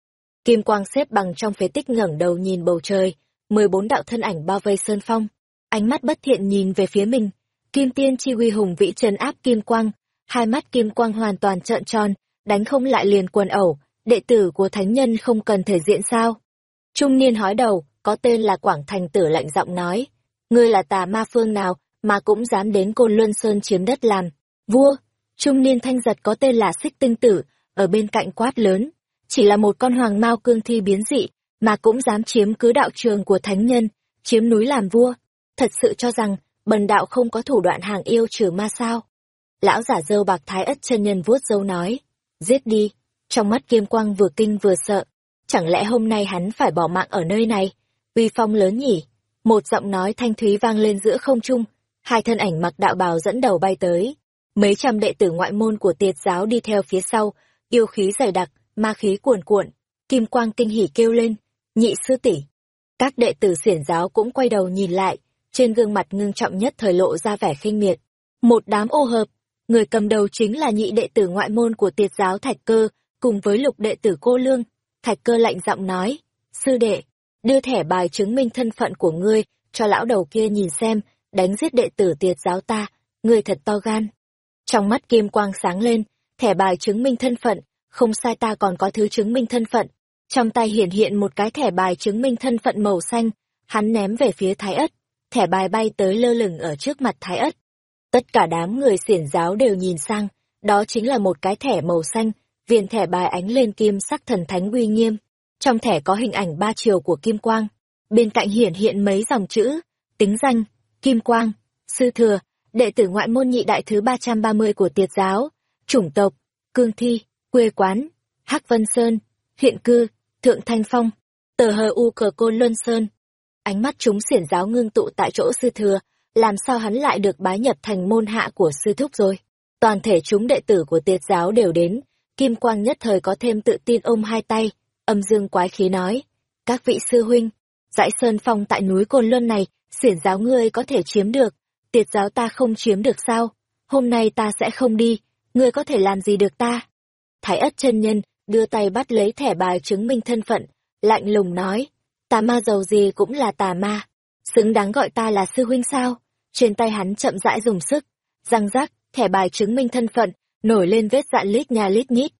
Kim quang xếp bằng trong phế tích ngẩng đầu nhìn bầu trời, mười bốn đạo thân ảnh bao vây sơn phong. Ánh mắt bất thiện nhìn về phía mình, kim tiên chi uy hùng vĩ trấn áp kim quang, hai mắt kim quang hoàn toàn trợn tròn, đánh không lại liền quần ẩu, đệ tử của thánh nhân không cần thể diện sao. Trung niên hói đầu, có tên là Quảng Thành Tử lạnh giọng nói, ngươi là tà ma phương nào mà cũng dám đến Côn Luân Sơn chiếm đất làm. Vua, trung niên thanh giật có tên là Xích Tinh Tử, ở bên cạnh quát lớn, chỉ là một con hoàng mao cương thi biến dị, mà cũng dám chiếm cứ đạo trường của thánh nhân, chiếm núi làm vua. Thật sự cho rằng, bần đạo không có thủ đoạn hàng yêu trừ ma sao. Lão giả dâu bạc thái ất chân nhân vuốt dâu nói, giết đi, trong mắt kiêm quang vừa kinh vừa sợ, chẳng lẽ hôm nay hắn phải bỏ mạng ở nơi này, uy phong lớn nhỉ? Một giọng nói thanh thúy vang lên giữa không trung, hai thân ảnh mặc đạo bào dẫn đầu bay tới. Mấy trăm đệ tử ngoại môn của tiệt giáo đi theo phía sau, yêu khí dày đặc, ma khí cuồn cuộn, kim quang kinh hỉ kêu lên, nhị sư tỷ. Các đệ tử xiển giáo cũng quay đầu nhìn lại, trên gương mặt ngưng trọng nhất thời lộ ra vẻ khinh miệt. Một đám ô hợp, người cầm đầu chính là nhị đệ tử ngoại môn của tiệt giáo Thạch Cơ, cùng với lục đệ tử cô Lương. Thạch Cơ lạnh giọng nói, sư đệ, đưa thẻ bài chứng minh thân phận của ngươi cho lão đầu kia nhìn xem, đánh giết đệ tử tiệt giáo ta, ngươi thật to gan. Trong mắt kim quang sáng lên, thẻ bài chứng minh thân phận, không sai ta còn có thứ chứng minh thân phận. Trong tay hiển hiện một cái thẻ bài chứng minh thân phận màu xanh, hắn ném về phía Thái Ất, thẻ bài bay tới lơ lửng ở trước mặt Thái Ất. Tất cả đám người xiển giáo đều nhìn sang, đó chính là một cái thẻ màu xanh, viên thẻ bài ánh lên kim sắc thần thánh uy nghiêm. Trong thẻ có hình ảnh ba chiều của kim quang, bên cạnh hiển hiện mấy dòng chữ, tính danh, kim quang, sư thừa, đệ tử ngoại môn nhị đại thứ 330 của tiệt giáo, chủng tộc, cương thi, quê quán, Hắc Vân Sơn, huyện cư, Thượng Thanh Phong, tờ hờ u cờ côn Luân Sơn. Ánh mắt chúng xiển giáo ngưng tụ tại chỗ sư thừa, làm sao hắn lại được bái nhập thành môn hạ của sư thúc rồi. Toàn thể chúng đệ tử của tiệt giáo đều đến, kim quang nhất thời có thêm tự tin ôm hai tay, âm dương quái khí nói, các vị sư huynh, dãy sơn phong tại núi Côn Luân này, xiển giáo ngươi có thể chiếm được, tiệt giáo ta không chiếm được sao, hôm nay ta sẽ không đi, ngươi có thể làm gì được ta? Thái ất chân nhân, đưa tay bắt lấy thẻ bài chứng minh thân phận, lạnh lùng nói, tà ma giàu gì cũng là tà ma, xứng đáng gọi ta là sư huynh sao? Trên tay hắn chậm rãi dùng sức, răng rắc, thẻ bài chứng minh thân phận, nổi lên vết dạn lít nhà lít nhít.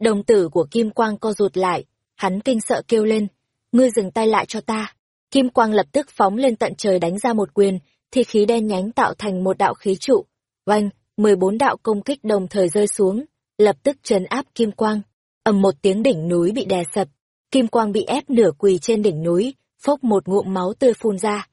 Đồng tử của Kim Quang co rụt lại, hắn kinh sợ kêu lên, ngươi dừng tay lại cho ta. Kim Quang lập tức phóng lên tận trời đánh ra một quyền, thì khí đen nhánh tạo thành một đạo khí trụ. Oanh, mười bốn đạo công kích đồng thời rơi xuống, lập tức trấn áp Kim Quang. ầm một tiếng đỉnh núi bị đè sập, Kim Quang bị ép nửa quỳ trên đỉnh núi, phốc một ngụm máu tươi phun ra.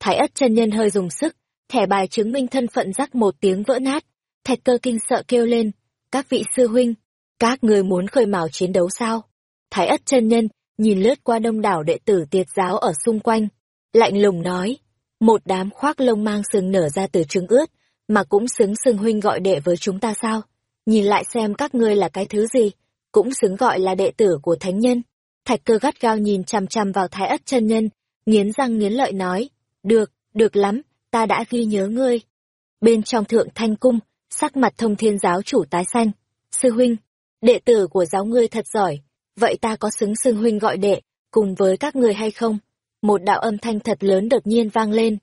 Thái ất chân nhân hơi dùng sức, thẻ bài chứng minh thân phận rắc một tiếng vỡ nát. Thạch cơ kinh sợ kêu lên, các vị sư huynh, các người muốn khơi mào chiến đấu sao? Thái ất chân nhân, nhìn lướt qua đông đảo đệ tử tiệt giáo ở xung quanh, lạnh lùng nói, một đám khoác lông mang sừng nở ra từ trứng ướt, mà cũng xứng xưng huynh gọi đệ với chúng ta sao? Nhìn lại xem các ngươi là cái thứ gì, cũng xứng gọi là đệ tử của thánh nhân. Thạch cơ gắt gao nhìn chằm chằm vào thái ất chân nhân, nghiến răng nghiến lợi nói, được, được lắm, ta đã ghi nhớ ngươi. Bên trong thượng thanh cung, sắc mặt thông thiên giáo chủ tái xanh. Sư huynh, đệ tử của giáo ngươi thật giỏi, vậy ta có xứng xưng huynh gọi đệ, cùng với các người hay không? Một đạo âm thanh thật lớn đột nhiên vang lên.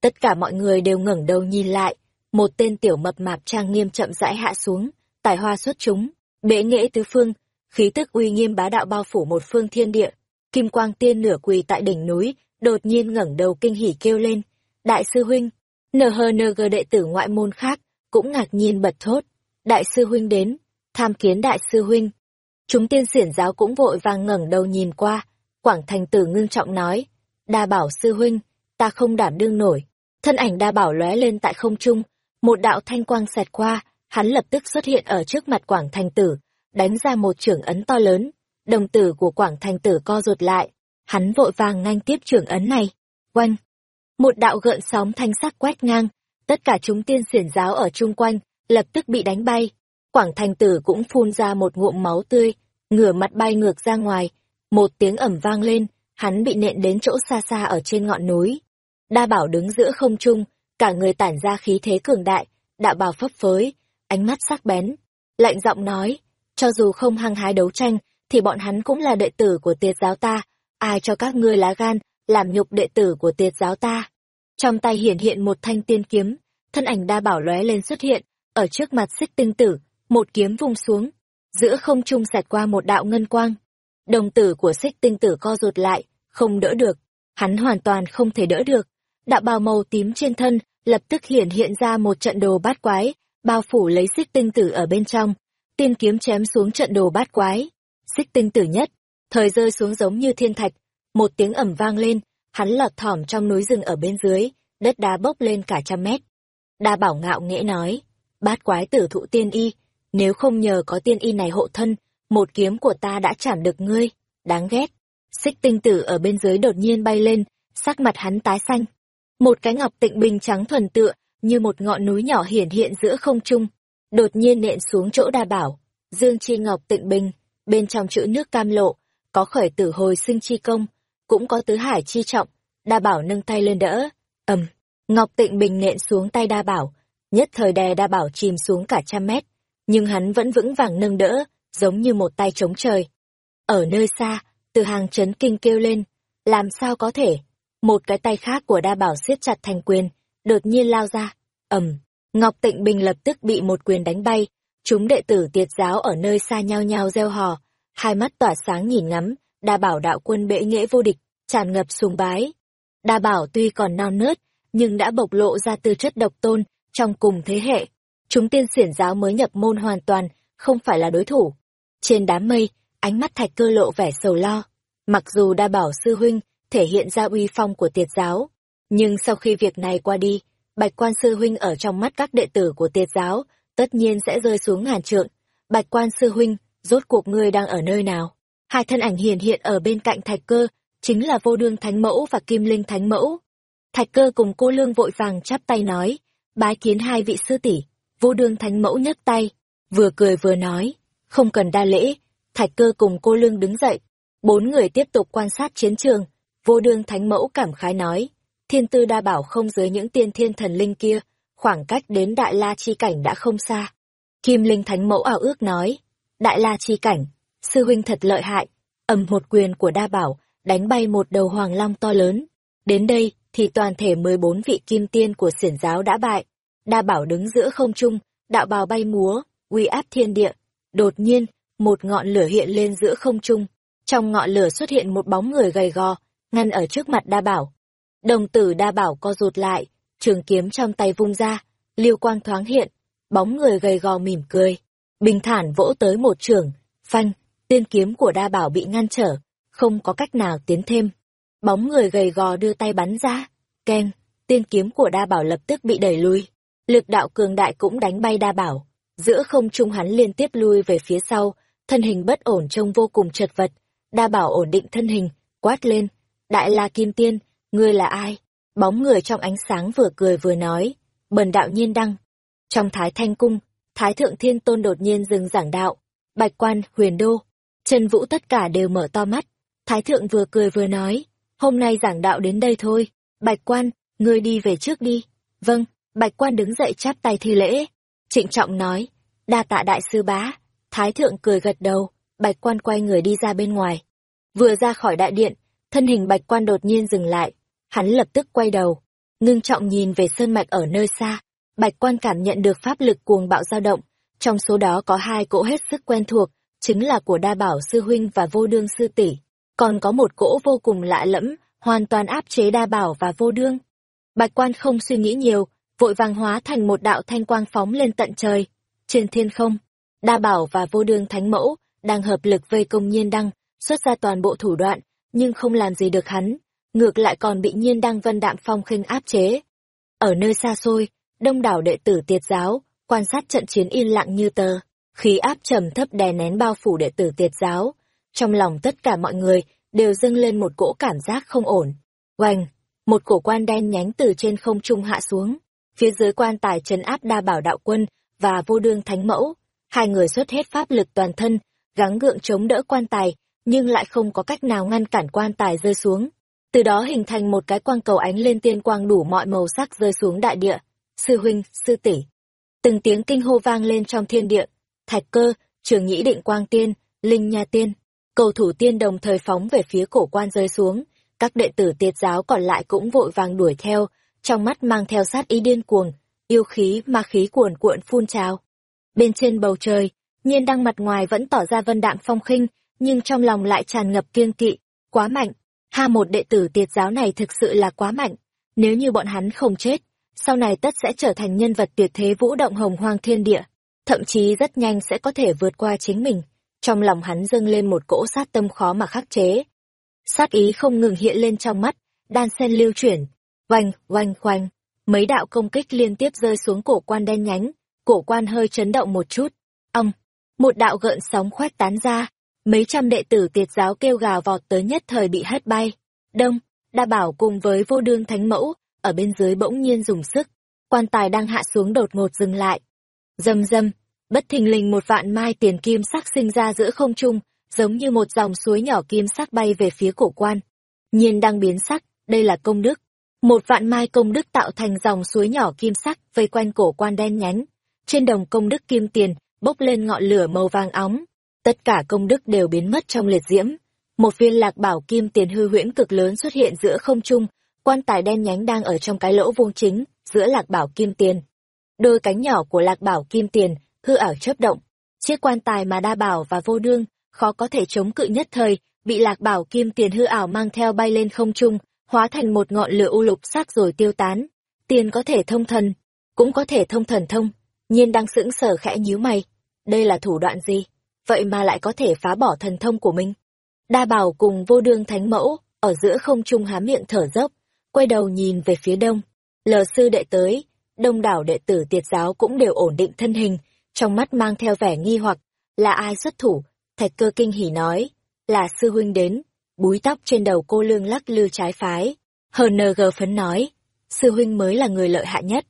Tất cả mọi người đều ngẩng đầu nhìn lại, một tên tiểu mập mạp trang nghiêm chậm rãi hạ xuống, tài hoa xuất chúng, bệ nghệ tứ phương, khí tức uy nghiêm bá đạo bao phủ một phương thiên địa. Kim quang tiên nửa quỳ tại đỉnh núi, đột nhiên ngẩng đầu kinh hỉ kêu lên. Đại sư huynh, NHNG đệ tử ngoại môn khác, cũng ngạc nhiên bật thốt. Đại sư huynh đến, tham kiến đại sư huynh. Chúng tiên xiển giáo cũng vội vàng ngẩng đầu nhìn qua, Quảng Thành Tử ngưng trọng nói, đa bảo sư huynh, ta không đảm đương nổi. Thân ảnh đa bảo lóe lên tại không trung, một đạo thanh quang xẹt qua, hắn lập tức xuất hiện ở trước mặt Quảng Thành Tử, đánh ra một trưởng ấn to lớn. Đồng tử của Quảng Thành Tử co rụt lại, hắn vội vàng nhanh tiếp trưởng ấn này. Quanh! Một đạo gợn sóng thanh sắc quét ngang, tất cả chúng tiên xiển giáo ở chung quanh, lập tức bị đánh bay. Quảng Thành Tử cũng phun ra một ngụm máu tươi, ngửa mặt bay ngược ra ngoài, một tiếng ẩm vang lên, hắn bị nện đến chỗ xa xa ở trên ngọn núi. Đa bảo đứng giữa không trung, cả người tản ra khí thế cường đại, đạo bào phấp phới, ánh mắt sắc bén. Lạnh giọng nói, cho dù không hăng hái đấu tranh, thì bọn hắn cũng là đệ tử của tiệt giáo ta, ai cho các ngươi lá gan, làm nhục đệ tử của tiệt giáo ta. Trong tay hiển hiện một thanh tiên kiếm, thân ảnh đa bảo lóe lên xuất hiện, ở trước mặt xích tinh tử, một kiếm vung xuống, giữa không trung sạt qua một đạo ngân quang. Đồng tử của xích tinh tử co rụt lại, không đỡ được. Hắn hoàn toàn không thể đỡ được. Đạo bào màu tím trên thân, lập tức hiển hiện ra một trận đồ bát quái, bao phủ lấy xích tinh tử ở bên trong. Tiên kiếm chém xuống trận đồ bát quái. Xích tinh tử nhất, thời rơi xuống giống như thiên thạch. Một tiếng ẩm vang lên, hắn lọt thỏm trong núi rừng ở bên dưới, đất đá bốc lên cả trăm mét. Đa bảo ngạo nghễ nói, bát quái tử thụ tiên y, nếu không nhờ có tiên y này hộ thân, một kiếm của ta đã chạm được ngươi, đáng ghét. Xích tinh tử ở bên dưới đột nhiên bay lên, sắc mặt hắn tái xanh. Một cái ngọc tịnh bình trắng thuần tựa, như một ngọn núi nhỏ hiển hiện giữa không trung, đột nhiên nện xuống chỗ đa bảo. Dương chi ngọc tịnh bình, bên trong chữ nước cam lộ, có khởi tử hồi sinh chi công, cũng có tứ hải chi trọng. Đa bảo nâng tay lên đỡ, ầm, ngọc tịnh bình nện xuống tay đa bảo, nhất thời đè đa bảo chìm xuống cả trăm mét, nhưng hắn vẫn vững vàng nâng đỡ, giống như một tay chống trời. Ở nơi xa, từ hàng chấn kinh kêu lên, làm sao có thể? Một cái tay khác của đa bảo siết chặt thành quyền, đột nhiên lao ra, ầm. Ngọc Tịnh Bình lập tức bị một quyền đánh bay, chúng đệ tử tiệt giáo ở nơi xa nhau nhau reo hò, hai mắt tỏa sáng nhìn ngắm, đa bảo đạo quân bệ nghệ vô địch, tràn ngập sùng bái. Đa bảo tuy còn non nớt, nhưng đã bộc lộ ra tư chất độc tôn, trong cùng thế hệ. Chúng tiên xiển giáo mới nhập môn hoàn toàn, không phải là đối thủ. Trên đám mây, ánh mắt thạch cơ lộ vẻ sầu lo. Mặc dù đa bảo sư huynh thể hiện ra uy phong của tiệt giáo, nhưng sau khi việc này qua đi, bạch quan sư huynh ở trong mắt các đệ tử của tiệt giáo, tất nhiên sẽ rơi xuống ngàn trượng. Bạch quan sư huynh, rốt cuộc ngươi đang ở nơi nào? Hai thân ảnh hiền hiện ở bên cạnh thạch cơ, chính là vô đương thánh mẫu và kim linh thánh mẫu. Thạch cơ cùng cô lương vội vàng chắp tay nói, bái kiến hai vị sư tỷ vô đương thánh mẫu nhấc tay, vừa cười vừa nói, không cần đa lễ, thạch cơ cùng cô lương đứng dậy. Bốn người tiếp tục quan sát chiến trường, vô đương thánh mẫu cảm khái nói, thiên tư đa bảo không dưới những tiên thiên thần linh kia, khoảng cách đến đại la chi cảnh đã không xa. Kim linh thánh mẫu ảo ước nói, đại la chi cảnh, sư huynh thật lợi hại, ầm một quyền của đa bảo, đánh bay một đầu hoàng long to lớn. Đến đây, thì toàn thể 14 vị kim tiên của siển giáo đã bại. Đa bảo đứng giữa không trung, đạo bào bay múa, uy áp thiên địa. Đột nhiên, một ngọn lửa hiện lên giữa không trung. Trong ngọn lửa xuất hiện một bóng người gầy gò, ngăn ở trước mặt đa bảo. Đồng tử đa bảo co rụt lại, trường kiếm trong tay vung ra, liêu quang thoáng hiện, bóng người gầy gò mỉm cười. Bình thản vỗ tới một trường, phanh, tiên kiếm của đa bảo bị ngăn trở, không có cách nào tiến thêm. Bóng người gầy gò đưa tay bắn ra, keng, tiên kiếm của đa bảo lập tức bị đẩy lui. Lực đạo cường đại cũng đánh bay đa bảo. Giữa không trung hắn liên tiếp lui về phía sau, thân hình bất ổn trông vô cùng chật vật. Đa bảo ổn định thân hình, quát lên. Đại la kim tiên, ngươi là ai? Bóng người trong ánh sáng vừa cười vừa nói. Bần đạo nhiên đăng, Trong Thái Thanh Cung, Thái Thượng Thiên Tôn đột nhiên dừng giảng đạo. Bạch quan, huyền đô, Trần Vũ tất cả đều mở to mắt. Thái Thượng vừa cười vừa nói, hôm nay giảng đạo đến đây thôi. Bạch quan, ngươi đi về trước đi. Vâng, Bạch quan đứng dậy chắp tay thi lễ. Trịnh trọng nói, đa tạ đại sư bá. Thái Thượng cười gật đầu, Bạch quan quay người đi ra bên ngoài. Vừa ra khỏi đại điện, thân hình Bạch quan đột nhiên dừng lại. Hắn lập tức quay đầu, ngưng trọng nhìn về sơn mạch ở nơi xa. Bạch quan cảm nhận được pháp lực cuồng bạo dao động, trong số đó có hai cỗ hết sức quen thuộc, chính là của đa bảo sư huynh và vô đương sư tỷ. Còn có một cỗ vô cùng lạ lẫm hoàn toàn áp chế đa bảo và vô đương. Bạch quan không suy nghĩ nhiều vội vàng hóa thành một đạo thanh quang phóng lên tận trời. Trên thiên không đa bảo và vô đương thánh mẫu đang hợp lực vây công nhiên đăng xuất ra toàn bộ thủ đoạn nhưng không làm gì được hắn ngược lại còn bị nhiên đăng vân đạm phong khinh áp chế ở nơi xa xôi đông đảo đệ tử tiệt giáo quan sát trận chiến yên lặng như tờ khí áp trầm thấp đè nén bao phủ đệ tử tiệt giáo. Trong lòng tất cả mọi người đều dâng lên một cỗ cảm giác không ổn. Oanh, một cổ quan đen nhánh từ trên không trung hạ xuống. Phía dưới quan tài trấn áp đa bảo đạo quân và vô đương thánh mẫu. Hai người xuất hết pháp lực toàn thân, gắng gượng chống đỡ quan tài, nhưng lại không có cách nào ngăn cản quan tài rơi xuống. Từ đó hình thành một cái quang cầu ánh lên tiên quang đủ mọi màu sắc rơi xuống đại địa. Sư huynh, sư tỷ Từng tiếng kinh hô vang lên trong thiên địa, thạch cơ, trường nhĩ định quang tiên, linh nha tiên. Cầu thủ tiên đồng thời phóng về phía cổ quan rơi xuống, các đệ tử tiệt giáo còn lại cũng vội vàng đuổi theo, trong mắt mang theo sát ý điên cuồng, yêu khí ma khí cuồn cuộn phun trào. Bên trên bầu trời, nhiên đăng mặt ngoài vẫn tỏ ra vân đạm phong khinh, nhưng trong lòng lại tràn ngập kiêng kỵ, quá mạnh. Ha một đệ tử tiệt giáo này thực sự là quá mạnh, nếu như bọn hắn không chết, sau này tất sẽ trở thành nhân vật tuyệt thế vũ động hồng hoang thiên địa thậm chí rất nhanh sẽ có thể vượt qua chính mình. Trong lòng hắn dâng lên một cỗ sát tâm khó mà khắc chế. Sát ý không ngừng hiện lên trong mắt, đan sen lưu chuyển, oanh, oanh, oanh. Mấy đạo công kích liên tiếp rơi xuống cổ quan đen nhánh, cổ quan hơi chấn động một chút. Ông, một đạo gợn sóng khoét tán ra, mấy trăm đệ tử tiệt giáo kêu gào vọt tới nhất thời bị hất bay. Đông, đa bảo cùng với vô đương thánh mẫu, ở bên dưới bỗng nhiên dùng sức. Quan tài đang hạ xuống đột ngột dừng lại, Dầm dầm, bất thình lình một vạn mai tiền kim sắc sinh ra giữa không trung, giống như một dòng suối nhỏ kim sắc bay về phía cổ quan. Nhiên đang biến sắc, đây là công đức. Một vạn mai công đức tạo thành dòng suối nhỏ kim sắc vây quanh cổ quan đen nhánh. Trên đồng công đức kim tiền, bốc lên ngọn lửa màu vàng óng. Tất cả công đức đều biến mất trong liệt diễm. Một viên lạc bảo kim tiền hư huyễn cực lớn xuất hiện giữa không trung, quan tài đen nhánh đang ở trong cái lỗ vuông chính, giữa lạc bảo kim tiền. Đôi cánh nhỏ của lạc bảo kim tiền hư ảo chớp động. Chiếc quan tài mà đa bảo và vô đương khó có thể chống cự nhất thời bị lạc bảo kim tiền hư ảo mang theo bay lên không trung hóa thành một ngọn lửa u lục sắc rồi tiêu tán. Tiền có thể thông thần cũng có thể thông thần thông nhiên đang sững sờ khẽ nhíu mày. Đây là thủ đoạn gì? Vậy mà lại có thể phá bỏ thần thông của mình. Đa bảo cùng vô đương thánh mẫu ở giữa không trung há miệng thở dốc quay đầu nhìn về phía đông. Lờ sư đệ tới đông đảo đệ tử tiệt giáo cũng đều ổn định thân hình, trong mắt mang theo vẻ nghi hoặc, là ai xuất thủ, thạch cơ kinh hỉ nói, là sư huynh đến, búi tóc trên đầu cô lương lắc lư trái phái, HNG phấn nói, sư huynh mới là người lợi hại nhất.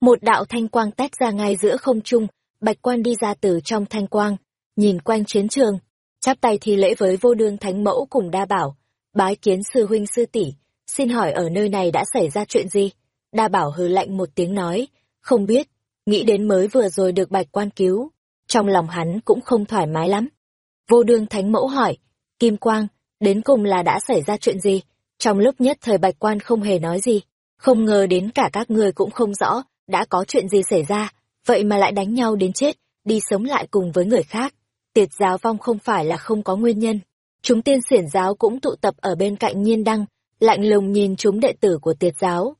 Một đạo thanh quang tách ra ngay giữa không trung, bạch quan đi ra từ trong thanh quang, nhìn quanh chiến trường, chắp tay thi lễ với vô đương thánh mẫu cùng đa bảo, bái kiến sư huynh sư tỷ xin hỏi ở nơi này đã xảy ra chuyện gì? Đa bảo hừ lạnh một tiếng nói, không biết, nghĩ đến mới vừa rồi được bạch quan cứu. Trong lòng hắn cũng không thoải mái lắm. Vô đương thánh mẫu hỏi, Kim Quang, đến cùng là đã xảy ra chuyện gì? Trong lúc nhất thời bạch quan không hề nói gì, không ngờ đến cả các người cũng không rõ đã có chuyện gì xảy ra, vậy mà lại đánh nhau đến chết, đi sống lại cùng với người khác. Tiệt giáo vong không phải là không có nguyên nhân. Chúng tiên xiển giáo cũng tụ tập ở bên cạnh nhiên đăng, lạnh lùng nhìn chúng đệ tử của tiệt giáo,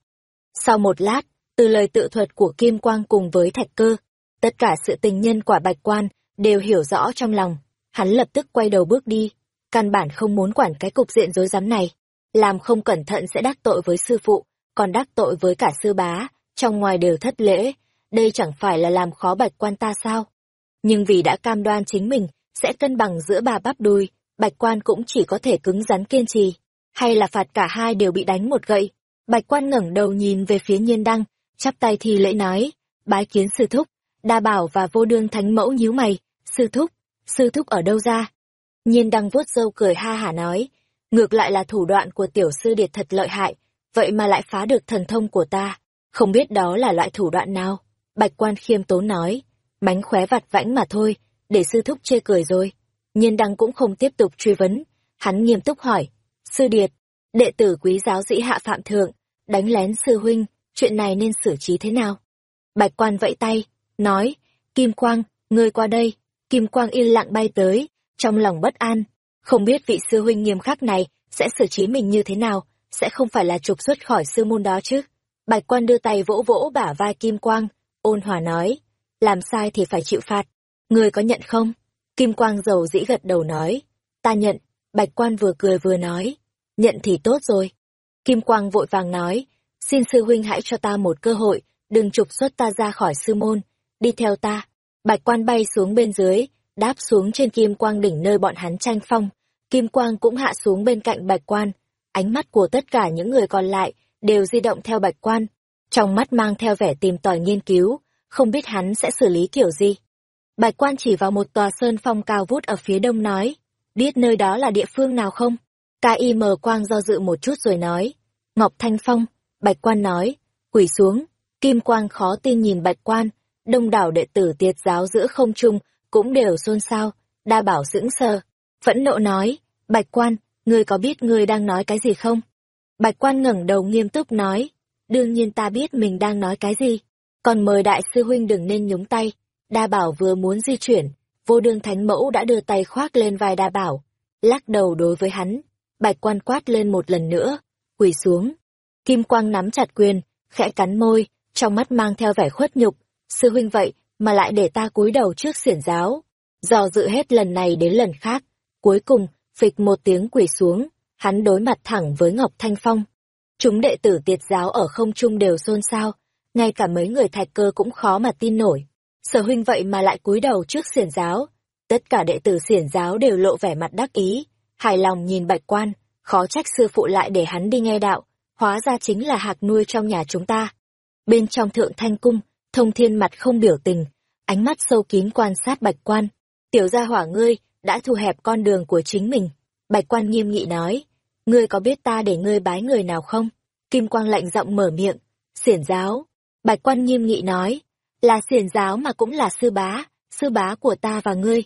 sau một lát, từ lời tự thuật của Kim Quang cùng với Thạch Cơ, tất cả sự tình nhân quả bạch quan đều hiểu rõ trong lòng. Hắn lập tức quay đầu bước đi, căn bản không muốn quản cái cục diện rối rắm này. Làm không cẩn thận sẽ đắc tội với sư phụ, còn đắc tội với cả sư bá, trong ngoài đều thất lễ, đây chẳng phải là làm khó bạch quan ta sao. Nhưng vì đã cam đoan chính mình sẽ cân bằng giữa bà bắp đùi, bạch quan cũng chỉ có thể cứng rắn kiên trì, hay là phạt cả hai đều bị đánh một gậy. Bạch quan ngẩng đầu nhìn về phía nhiên đăng, chắp tay thì lễ nói, bái kiến sư thúc. Đa bảo và vô đương thánh mẫu nhíu mày, sư thúc, sư thúc ở đâu ra? Nhiên đăng vuốt râu cười ha hả nói, ngược lại là thủ đoạn của tiểu sư điệt thật lợi hại, vậy mà lại phá được thần thông của ta, không biết đó là loại thủ đoạn nào. Bạch quan khiêm tốn nói, bánh khóe vặt vãnh mà thôi, để sư thúc chê cười rồi. Nhiên đăng cũng không tiếp tục truy vấn, hắn nghiêm túc hỏi, sư điệt, đệ tử quý giáo dĩ hạ phạm thượng, đánh lén sư huynh, chuyện này nên xử trí thế nào? Bạch quan vẫy tay, nói, Kim Quang, ngươi qua đây, Kim Quang yên lặng bay tới, trong lòng bất an, không biết vị sư huynh nghiêm khắc này sẽ xử trí mình như thế nào, sẽ không phải là trục xuất khỏi sư môn đó chứ. Bạch quan đưa tay vỗ vỗ bả vai Kim Quang, ôn hòa nói, làm sai thì phải chịu phạt, người có nhận không? Kim Quang dầu dĩ gật đầu nói, ta nhận, Bạch quan vừa cười vừa nói, nhận thì tốt rồi. Kim Quang vội vàng nói, xin sư huynh hãy cho ta một cơ hội, đừng trục xuất ta ra khỏi sư môn, đi theo ta. Bạch quan bay xuống bên dưới, đáp xuống trên kim quang đỉnh nơi bọn hắn tranh phong. Kim quang cũng hạ xuống bên cạnh bạch quan. Ánh mắt của tất cả những người còn lại đều di động theo bạch quan. Trong mắt mang theo vẻ tìm tòi nghiên cứu, không biết hắn sẽ xử lý kiểu gì. Bạch quan chỉ vào một tòa sơn phong cao vút ở phía đông nói, biết nơi đó là địa phương nào không? K.I.M. Quang do dự một chút rồi nói, Ngọc Thanh Phong, Bạch quan nói, quỳ xuống, Kim Quang khó tin nhìn Bạch quan, đông đảo đệ tử tiệt giáo giữa không trung cũng đều xôn xao, đa bảo sững sờ, phẫn nộ nói, Bạch quan, ngươi có biết ngươi đang nói cái gì không? Bạch quan ngẩng đầu nghiêm túc nói, đương nhiên ta biết mình đang nói cái gì, còn mời đại sư huynh đừng nên nhúng tay, đa bảo vừa muốn di chuyển, vô đương thánh mẫu đã đưa tay khoác lên vai đa bảo, lắc đầu đối với hắn, bạch quan quát lên một lần nữa, quỳ xuống. Kim quang nắm chặt quyền, khẽ cắn môi, trong mắt mang theo vẻ khuất nhục, sư huynh vậy mà lại để ta cúi đầu trước xiển giáo. dò dự hết lần này đến lần khác, cuối cùng, phịch một tiếng quỳ xuống, hắn đối mặt thẳng với Ngọc Thanh Phong. Chúng đệ tử tiệt giáo ở không trung đều xôn xao, ngay cả mấy người thạch cơ cũng khó mà tin nổi. Sở huynh vậy mà lại cúi đầu trước xiển giáo. Tất cả đệ tử xiển giáo đều lộ vẻ mặt đắc ý, hài lòng nhìn bạch quan, khó trách sư phụ lại để hắn đi nghe đạo, hóa ra chính là hạc nuôi trong nhà chúng ta. Bên trong thượng thanh cung, thông thiên mặt không biểu tình, ánh mắt sâu kín quan sát bạch quan. Tiểu gia hỏa ngươi, đã thu hẹp con đường của chính mình. Bạch quan nghiêm nghị nói, ngươi có biết ta để ngươi bái người nào không? Kim quang lạnh giọng mở miệng, xiển giáo. Bạch quan nghiêm nghị nói, là xiển giáo mà cũng là sư bá, sư bá của ta và ngươi.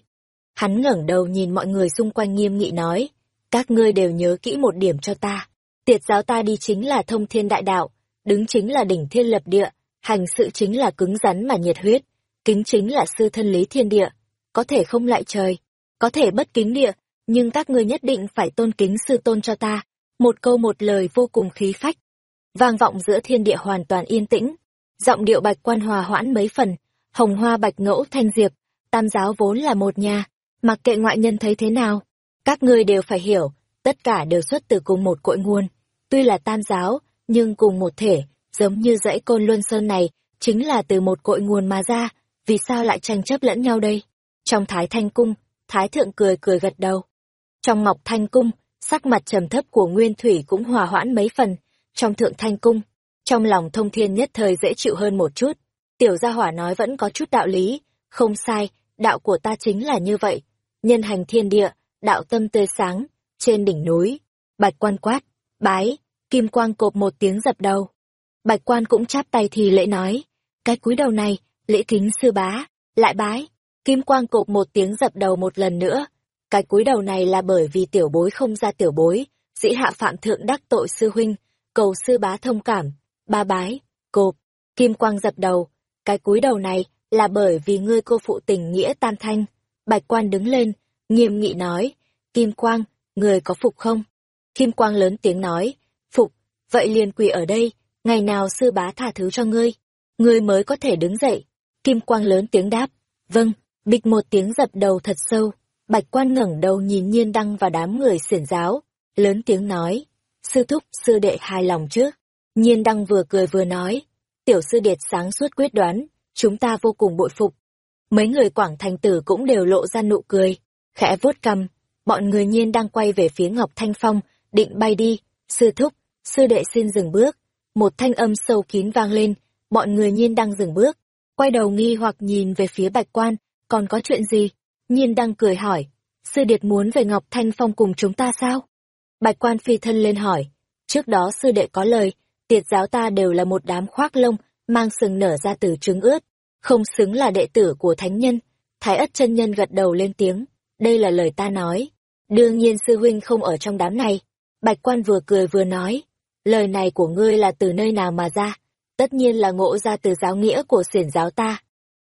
Hắn ngẩng đầu nhìn mọi người xung quanh nghiêm nghị nói, các ngươi đều nhớ kỹ một điểm cho ta. Tiệt giáo ta đi chính là thông thiên đại đạo, đứng chính là đỉnh thiên lập địa, hành sự chính là cứng rắn mà nhiệt huyết, kính chính là sư thân lý thiên địa, có thể không lại trời, có thể bất kính địa, nhưng các ngươi nhất định phải tôn kính sư tôn cho ta, một câu một lời vô cùng khí phách. Vang vọng giữa thiên địa hoàn toàn yên tĩnh, giọng điệu bạch quan hòa hoãn mấy phần, hồng hoa bạch ngẫu thanh diệp, tam giáo vốn là một nhà, mặc kệ ngoại nhân thấy thế nào, các ngươi đều phải hiểu, tất cả đều xuất từ cùng một cội nguồn, tuy là tam giáo, nhưng cùng một thể, giống như dãy côn luân sơn này, chính là từ một cội nguồn mà ra, vì sao lại tranh chấp lẫn nhau đây? Trong thái thanh cung, thái thượng cười cười gật đầu. Trong ngọc thanh cung, sắc mặt trầm thấp của nguyên thủy cũng hòa hoãn mấy phần, trong thượng thanh cung, trong lòng thông thiên nhất thời dễ chịu hơn một chút. Tiểu gia hỏa nói vẫn có chút đạo lý, không sai, đạo của ta chính là như vậy. Nhân hành thiên địa, đạo tâm tươi sáng, trên đỉnh núi, bạch quan quát, bái, kim quang cộp một tiếng dập đầu. Bạch quan cũng chắp tay thì lễ nói, cái cúi đầu này, lễ kính sư bá, lại bái, kim quang cộp một tiếng dập đầu một lần nữa. Cái cúi đầu này là bởi vì tiểu bối không ra tiểu bối, dĩ hạ phạm thượng đắc tội sư huynh, cầu sư bá thông cảm, ba bái, cộp, kim quang dập đầu, cái cúi đầu này là bởi vì ngươi cô phụ tình nghĩa tam thanh. Bạch quan đứng lên, nghiêm nghị nói, kim quang, người có phục không? Kim quang lớn tiếng nói, phục, vậy liền quỳ ở đây, ngày nào sư bá tha thứ cho ngươi, ngươi mới có thể đứng dậy. Kim quang lớn tiếng đáp, vâng, bịch một tiếng dập đầu thật sâu, bạch quan ngẩng đầu nhìn nhiên đăng và đám người xiển giáo, lớn tiếng nói, sư thúc, sư đệ hài lòng trước Nhiên đăng vừa cười vừa nói, tiểu sư điệt sáng suốt quyết đoán, chúng ta vô cùng bội phục. Mấy người quảng thành tử cũng đều lộ ra nụ cười, khẽ vuốt cầm bọn người nhiên đang quay về phía Ngọc Thanh Phong, định bay đi, sư thúc, sư đệ xin dừng bước. Một thanh âm sâu kín vang lên, bọn người nhiên đang dừng bước. quay đầu nghi hoặc nhìn về phía bạch quan, còn có chuyện gì? Nhiên đang cười hỏi, sư điệt muốn về Ngọc Thanh Phong cùng chúng ta sao? Bạch quan phi thân lên hỏi, trước đó sư đệ có lời, tiệt giáo ta đều là một đám khoác lông, mang sừng nở ra từ trứng ướt, không xứng là đệ tử của thánh nhân. Thái ất chân nhân gật đầu lên tiếng, đây là lời ta nói. Đương nhiên sư huynh không ở trong đám này. Bạch quan vừa cười vừa nói, lời này của ngươi là từ nơi nào mà ra? Tất nhiên là ngộ ra từ giáo nghĩa của xiển giáo ta.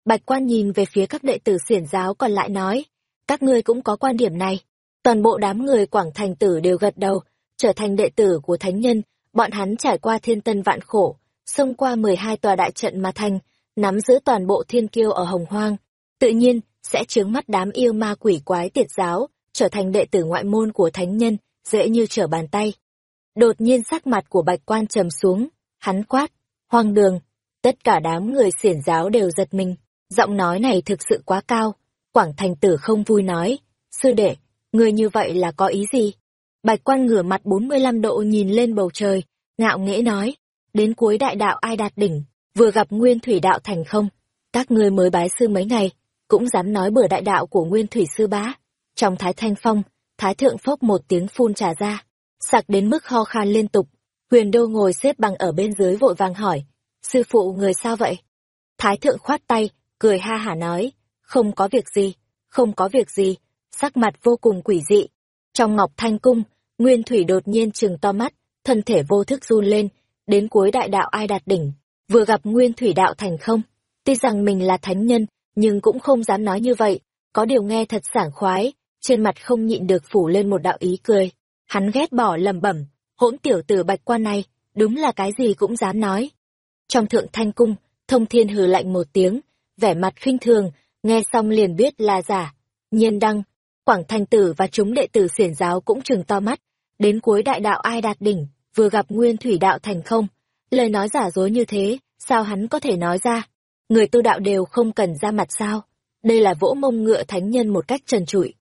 Bạch quan nhìn về phía các đệ tử xiển giáo còn lại nói, các ngươi cũng có quan điểm này. Toàn bộ đám người Quảng Thành tử đều gật đầu, trở thành đệ tử của thánh nhân, bọn hắn trải qua thiên tân vạn khổ, xông qua 12 tòa đại trận mà thành, nắm giữ toàn bộ thiên kiêu ở hồng hoang. Tự nhiên, sẽ chướng mắt đám yêu ma quỷ quái tiệt giáo, trở thành đệ tử ngoại môn của thánh nhân, dễ như trở bàn tay. Đột nhiên sắc mặt của bạch quan trầm xuống, hắn quát, hoang đường, tất cả đám người xiển giáo đều giật mình, giọng nói này thực sự quá cao, quảng thành tử không vui nói, sư đệ, người như vậy là có ý gì? Bạch quan ngửa mặt 45 độ nhìn lên bầu trời, ngạo nghễ nói, đến cuối đại đạo ai đạt đỉnh, vừa gặp nguyên thủy đạo thành không, các ngươi mới bái sư mấy ngày, cũng dám nói bừa đại đạo của nguyên thủy sư bá. Trong thái thanh phong, thái thượng phốc một tiếng phun trà ra, sặc đến mức ho khan liên tục. Huyền đô ngồi xếp bằng ở bên dưới vội vàng hỏi, sư phụ người sao vậy? Thái thượng khoát tay, cười ha hả nói, không có việc gì, không có việc gì, sắc mặt vô cùng quỷ dị. Trong ngọc thanh cung, nguyên thủy đột nhiên trừng to mắt, thân thể vô thức run lên, đến cuối đại đạo ai đạt đỉnh, vừa gặp nguyên thủy đạo thành không. Tuy rằng mình là thánh nhân, nhưng cũng không dám nói như vậy, có điều nghe thật sảng khoái, trên mặt không nhịn được phủ lên một đạo ý cười. Hắn ghét bỏ lầm bẩm, hỗn tiểu tử bạch quan này, đúng là cái gì cũng dám nói. Trong thượng thanh cung, thông thiên hừ lạnh một tiếng, vẻ mặt khinh thường, nghe xong liền biết là giả. Nhiên đăng, quảng thành tử và chúng đệ tử xiển giáo cũng trừng to mắt, đến cuối đại đạo ai đạt đỉnh, vừa gặp nguyên thủy đạo thành không. Lời nói giả dối như thế, sao hắn có thể nói ra? Người tu đạo đều không cần ra mặt sao? Đây là vỗ mông ngựa thánh nhân một cách trần trụi.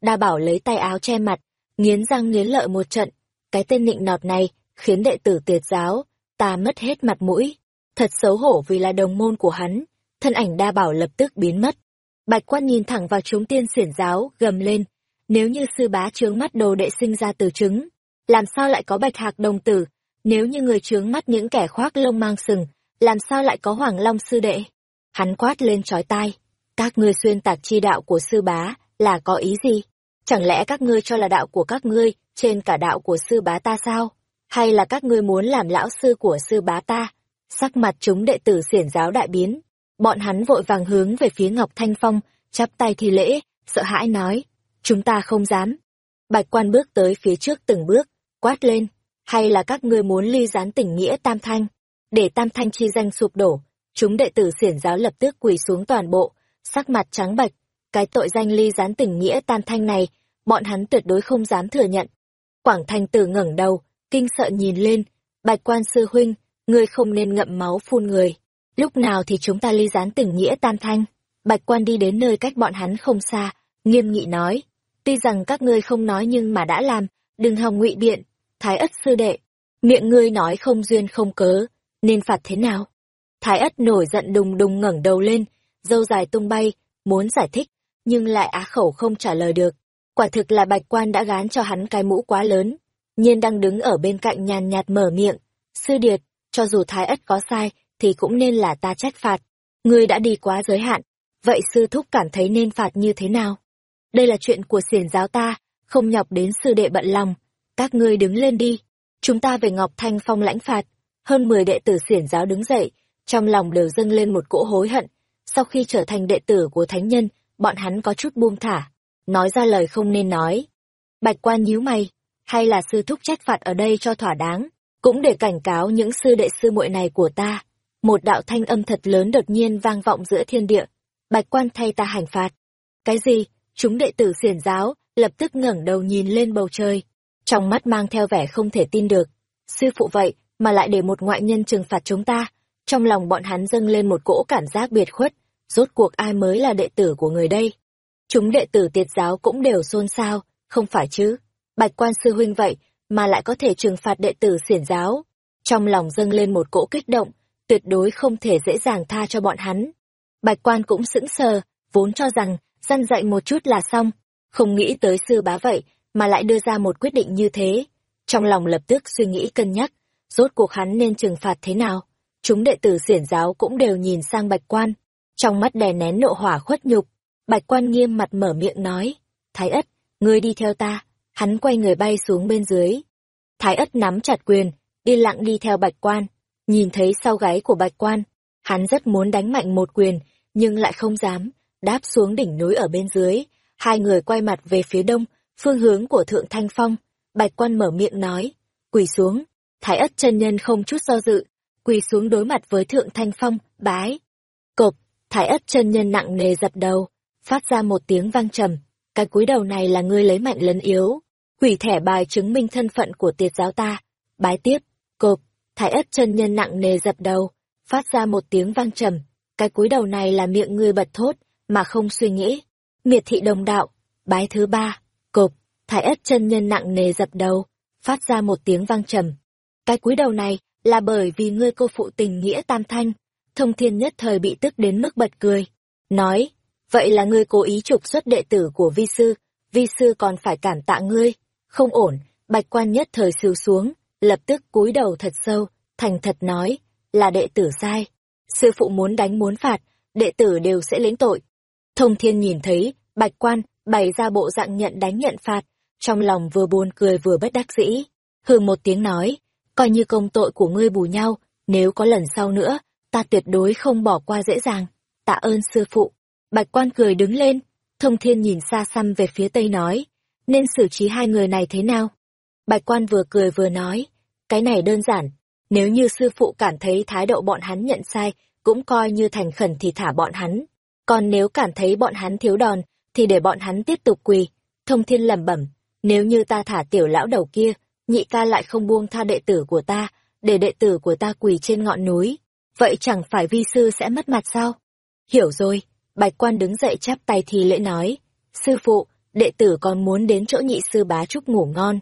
Đa bảo lấy tay áo che mặt, nghiến răng nghiến lợi một trận. Cái tên nịnh nọt này, khiến đệ tử tiệt giáo, ta mất hết mặt mũi. Thật xấu hổ vì là đồng môn của hắn. Thân ảnh đa bảo lập tức biến mất. Bạch quan nhìn thẳng vào chúng tiên xiển giáo, gầm lên. Nếu như sư bá trướng mắt đồ đệ sinh ra từ trứng, làm sao lại có bạch hạc đồng tử? Nếu như người trướng mắt những kẻ khoác lông mang sừng, làm sao lại có Hoàng Long sư đệ? Hắn quát lên trói tai. Các ngươi xuyên tạc chi đạo của sư bá, là có ý gì? Chẳng lẽ các ngươi cho là đạo của các ngươi, trên cả đạo của sư bá ta sao? Hay là các ngươi muốn làm lão sư của sư bá ta? Sắc mặt chúng đệ tử xiển giáo đại biến. Bọn hắn vội vàng hướng về phía Ngọc Thanh Phong, chắp tay thi lễ, sợ hãi nói. Chúng ta không dám. Bạch quan bước tới phía trước từng bước, quát lên. Hay là các ngươi muốn ly gián tình nghĩa tam thanh? để tam thanh chi danh sụp đổ, chúng đệ tử xiển giáo lập tức quỳ xuống toàn bộ, sắc mặt trắng bệch, cái tội danh ly gián tình nghĩa tam thanh này, bọn hắn tuyệt đối không dám thừa nhận. Quảng Thanh Tử ngẩng đầu, kinh sợ nhìn lên, Bạch Quan sư huynh, ngươi không nên ngậm máu phun người. Lúc nào thì chúng ta ly gián tình nghĩa tam thanh? Bạch Quan đi đến nơi cách bọn hắn không xa, nghiêm nghị nói, tuy rằng các ngươi không nói nhưng mà đã làm, đừng hòng ngụy biện, Thái ất sư đệ, miệng ngươi nói không duyên không cớ, nên phạt thế nào? Thái ất nổi giận đùng đùng ngẩng đầu lên, dâu dài tung bay, muốn giải thích, nhưng lại á khẩu không trả lời được. Quả thực là bạch quan đã gán cho hắn cái mũ quá lớn. Nhiên đang đứng ở bên cạnh nhàn nhạt mở miệng. Sư Điệt, cho dù Thái ất có sai, thì cũng nên là ta trách phạt. Ngươi đã đi quá giới hạn. Vậy sư thúc cảm thấy nên phạt như thế nào? Đây là chuyện của xiển giáo ta, không nhọc đến sư đệ bận lòng. Các ngươi đứng lên đi. Chúng ta về Ngọc Thanh Phong lãnh phạt hơn 10 đệ tử xiển giáo đứng dậy, trong lòng đều dâng lên một cỗ hối hận. Sau khi trở thành đệ tử của thánh nhân, bọn hắn có chút buông thả, nói ra lời không nên nói. Bạch quan nhíu mày, hay là sư thúc trách phạt ở đây cho thỏa đáng, cũng để cảnh cáo những sư đệ sư muội này của ta. Một đạo thanh âm thật lớn đột nhiên vang vọng giữa thiên địa. Bạch quan thay ta hành phạt. Cái gì? Chúng đệ tử xiển giáo, lập tức ngẩng đầu nhìn lên bầu trời. Trong mắt mang theo vẻ không thể tin được. Sư phụ vậy, mà lại để một ngoại nhân trừng phạt chúng ta. Trong lòng bọn hắn dâng lên một cỗ cảm giác biệt khuất, rốt cuộc ai mới là đệ tử của người đây. Chúng đệ tử tiệt giáo cũng đều xôn xao, không phải chứ. Bạch quan sư huynh vậy, mà lại có thể trừng phạt đệ tử xiển giáo. Trong lòng dâng lên một cỗ kích động, tuyệt đối không thể dễ dàng tha cho bọn hắn. Bạch quan cũng sững sờ, vốn cho rằng, răn dạy một chút là xong, không nghĩ tới sư bá vậy, mà lại đưa ra một quyết định như thế. Trong lòng lập tức suy nghĩ cân nhắc, rốt cuộc hắn nên trừng phạt thế nào. Chúng đệ tử xiển giáo cũng đều nhìn sang bạch quan, trong mắt đè nén nộ hỏa khuất nhục. Bạch quan nghiêm mặt mở miệng nói, Thái ất, ngươi đi theo ta, hắn quay người bay xuống bên dưới. Thái ất nắm chặt quyền, yên lặng đi theo bạch quan, nhìn thấy sau gáy của bạch quan, hắn rất muốn đánh mạnh một quyền, nhưng lại không dám, đáp xuống đỉnh núi ở bên dưới, hai người quay mặt về phía đông, phương hướng của Thượng Thanh Phong, Bạch Quan mở miệng nói, quỳ xuống, Thái ất chân nhân không chút do dự, quỳ xuống đối mặt với Thượng Thanh Phong, bái. Cộp, Thái ất chân nhân nặng nề dập đầu, phát ra một tiếng vang trầm, cái cúi đầu này là ngươi lấy mạnh lấn yếu, hủy thẻ bài chứng minh thân phận của tiệt giáo ta, bái tiếp, cộp, Thái ất chân nhân nặng nề dập đầu, phát ra một tiếng vang trầm, cái cúi đầu này là miệng ngươi bật thốt, mà không suy nghĩ. Miệt thị đồng đạo, bái thứ ba, cộp, thái ất chân nhân nặng nề dập đầu, phát ra một tiếng vang trầm. Cái cúi đầu này là bởi vì ngươi cô phụ tình nghĩa tam thanh. Thông thiên nhất thời bị tức đến mức bật cười. Nói, vậy là ngươi cố ý trục xuất đệ tử của vi sư, vi sư còn phải cảm tạ ngươi. Không ổn, bạch quan nhất thời sưu xuống, lập tức cúi đầu thật sâu, thành thật nói, là đệ tử sai. Sư phụ muốn đánh muốn phạt, đệ tử đều sẽ lĩnh tội. Thông thiên nhìn thấy, bạch quan, bày ra bộ dạng nhận đánh nhận phạt, trong lòng vừa buồn cười vừa bất đắc dĩ. Hừ một tiếng nói, coi như công tội của ngươi bù nhau, nếu có lần sau nữa, ta tuyệt đối không bỏ qua dễ dàng. Tạ ơn sư phụ. Bạch quan cười đứng lên, thông thiên nhìn xa xăm về phía tây nói, nên xử trí hai người này thế nào? Bạch quan vừa cười vừa nói, cái này đơn giản, nếu như sư phụ cảm thấy thái độ bọn hắn nhận sai, cũng coi như thành khẩn thì thả bọn hắn. Còn nếu cảm thấy bọn hắn thiếu đòn, thì để bọn hắn tiếp tục quỳ. Thông thiên lẩm bẩm, nếu như ta thả tiểu lão đầu kia, nhị ca lại không buông tha đệ tử của ta, để đệ tử của ta quỳ trên ngọn núi. Vậy chẳng phải vi sư sẽ mất mặt sao? Hiểu rồi, bạch quan đứng dậy chắp tay thì lễ nói. Sư phụ, đệ tử còn muốn đến chỗ nhị sư bá chúc ngủ ngon.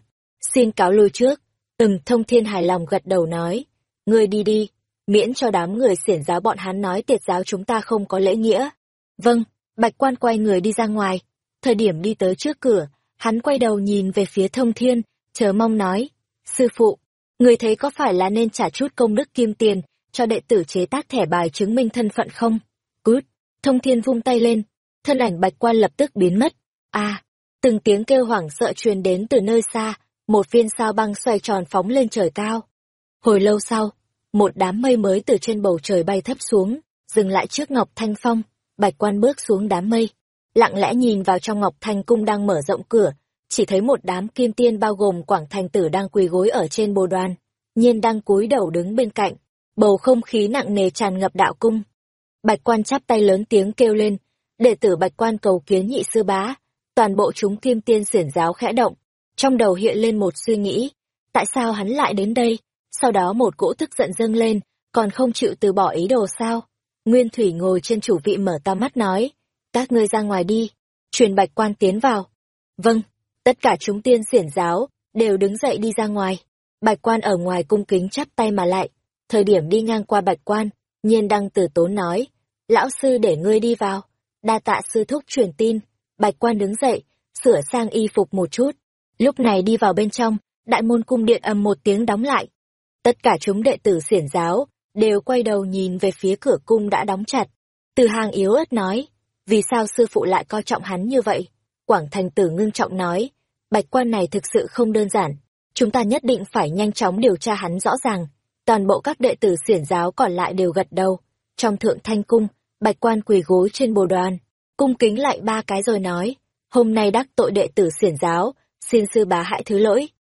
Xin cáo lui trước. Từng thông thiên hài lòng gật đầu nói. Ngươi đi đi, miễn cho đám người xiển giáo bọn hắn nói tiệt giáo chúng ta không có lễ nghĩa. Vâng, bạch quan quay người đi ra ngoài. Thời điểm đi tới trước cửa, hắn quay đầu nhìn về phía thông thiên, chờ mong nói. Sư phụ, người thấy có phải là nên trả chút công đức kim tiền cho đệ tử chế tác thẻ bài chứng minh thân phận không? Cút, thông thiên vung tay lên, thân ảnh bạch quan lập tức biến mất. a từng tiếng kêu hoảng sợ truyền đến từ nơi xa, một viên sao băng xoay tròn phóng lên trời cao. Hồi lâu sau, một đám mây mới từ trên bầu trời bay thấp xuống, dừng lại trước Ngọc Thanh Phong, bạch quan bước xuống đám mây, lặng lẽ nhìn vào trong Ngọc Thanh Cung đang mở rộng cửa, chỉ thấy một đám kim tiên bao gồm Quảng Thành Tử đang quỳ gối ở trên bồ đoàn, nhiên đang cúi đầu đứng bên cạnh, bầu không khí nặng nề tràn ngập đạo cung. Bạch quan chắp tay lớn tiếng kêu lên, đệ tử bạch quan cầu kiến nhị sư bá, toàn bộ chúng kim tiên xiển giáo khẽ động, trong đầu hiện lên một suy nghĩ, tại sao hắn lại đến đây? Sau đó một cỗ tức giận dâng lên, còn không chịu từ bỏ ý đồ sao? Nguyên Thủy ngồi trên chủ vị mở to mắt nói, các ngươi ra ngoài đi, truyền bạch quan tiến vào. Vâng, tất cả chúng tiên xiển giáo, đều đứng dậy đi ra ngoài. Bạch quan ở ngoài cung kính chắp tay mà lại, thời điểm đi ngang qua bạch quan, nhiên đăng tử tốn nói, lão sư để ngươi đi vào, đa tạ sư thúc truyền tin, bạch quan đứng dậy, sửa sang y phục một chút, lúc này đi vào bên trong, đại môn cung điện ầm một tiếng đóng lại. Tất cả chúng đệ tử xiển giáo, đều quay đầu nhìn về phía cửa cung đã đóng chặt. Từ hàng yếu ớt nói, vì sao sư phụ lại coi trọng hắn như vậy? Quảng thành tử ngưng trọng nói, bạch quan này thực sự không đơn giản, chúng ta nhất định phải nhanh chóng điều tra hắn rõ ràng. Toàn bộ các đệ tử xiển giáo còn lại đều gật đầu. Trong thượng thanh cung, bạch quan quỳ gối trên bồ đoàn, cung kính lại ba cái rồi nói, hôm nay đắc tội đệ tử xiển giáo, xin sư bá hãy thứ lỗi.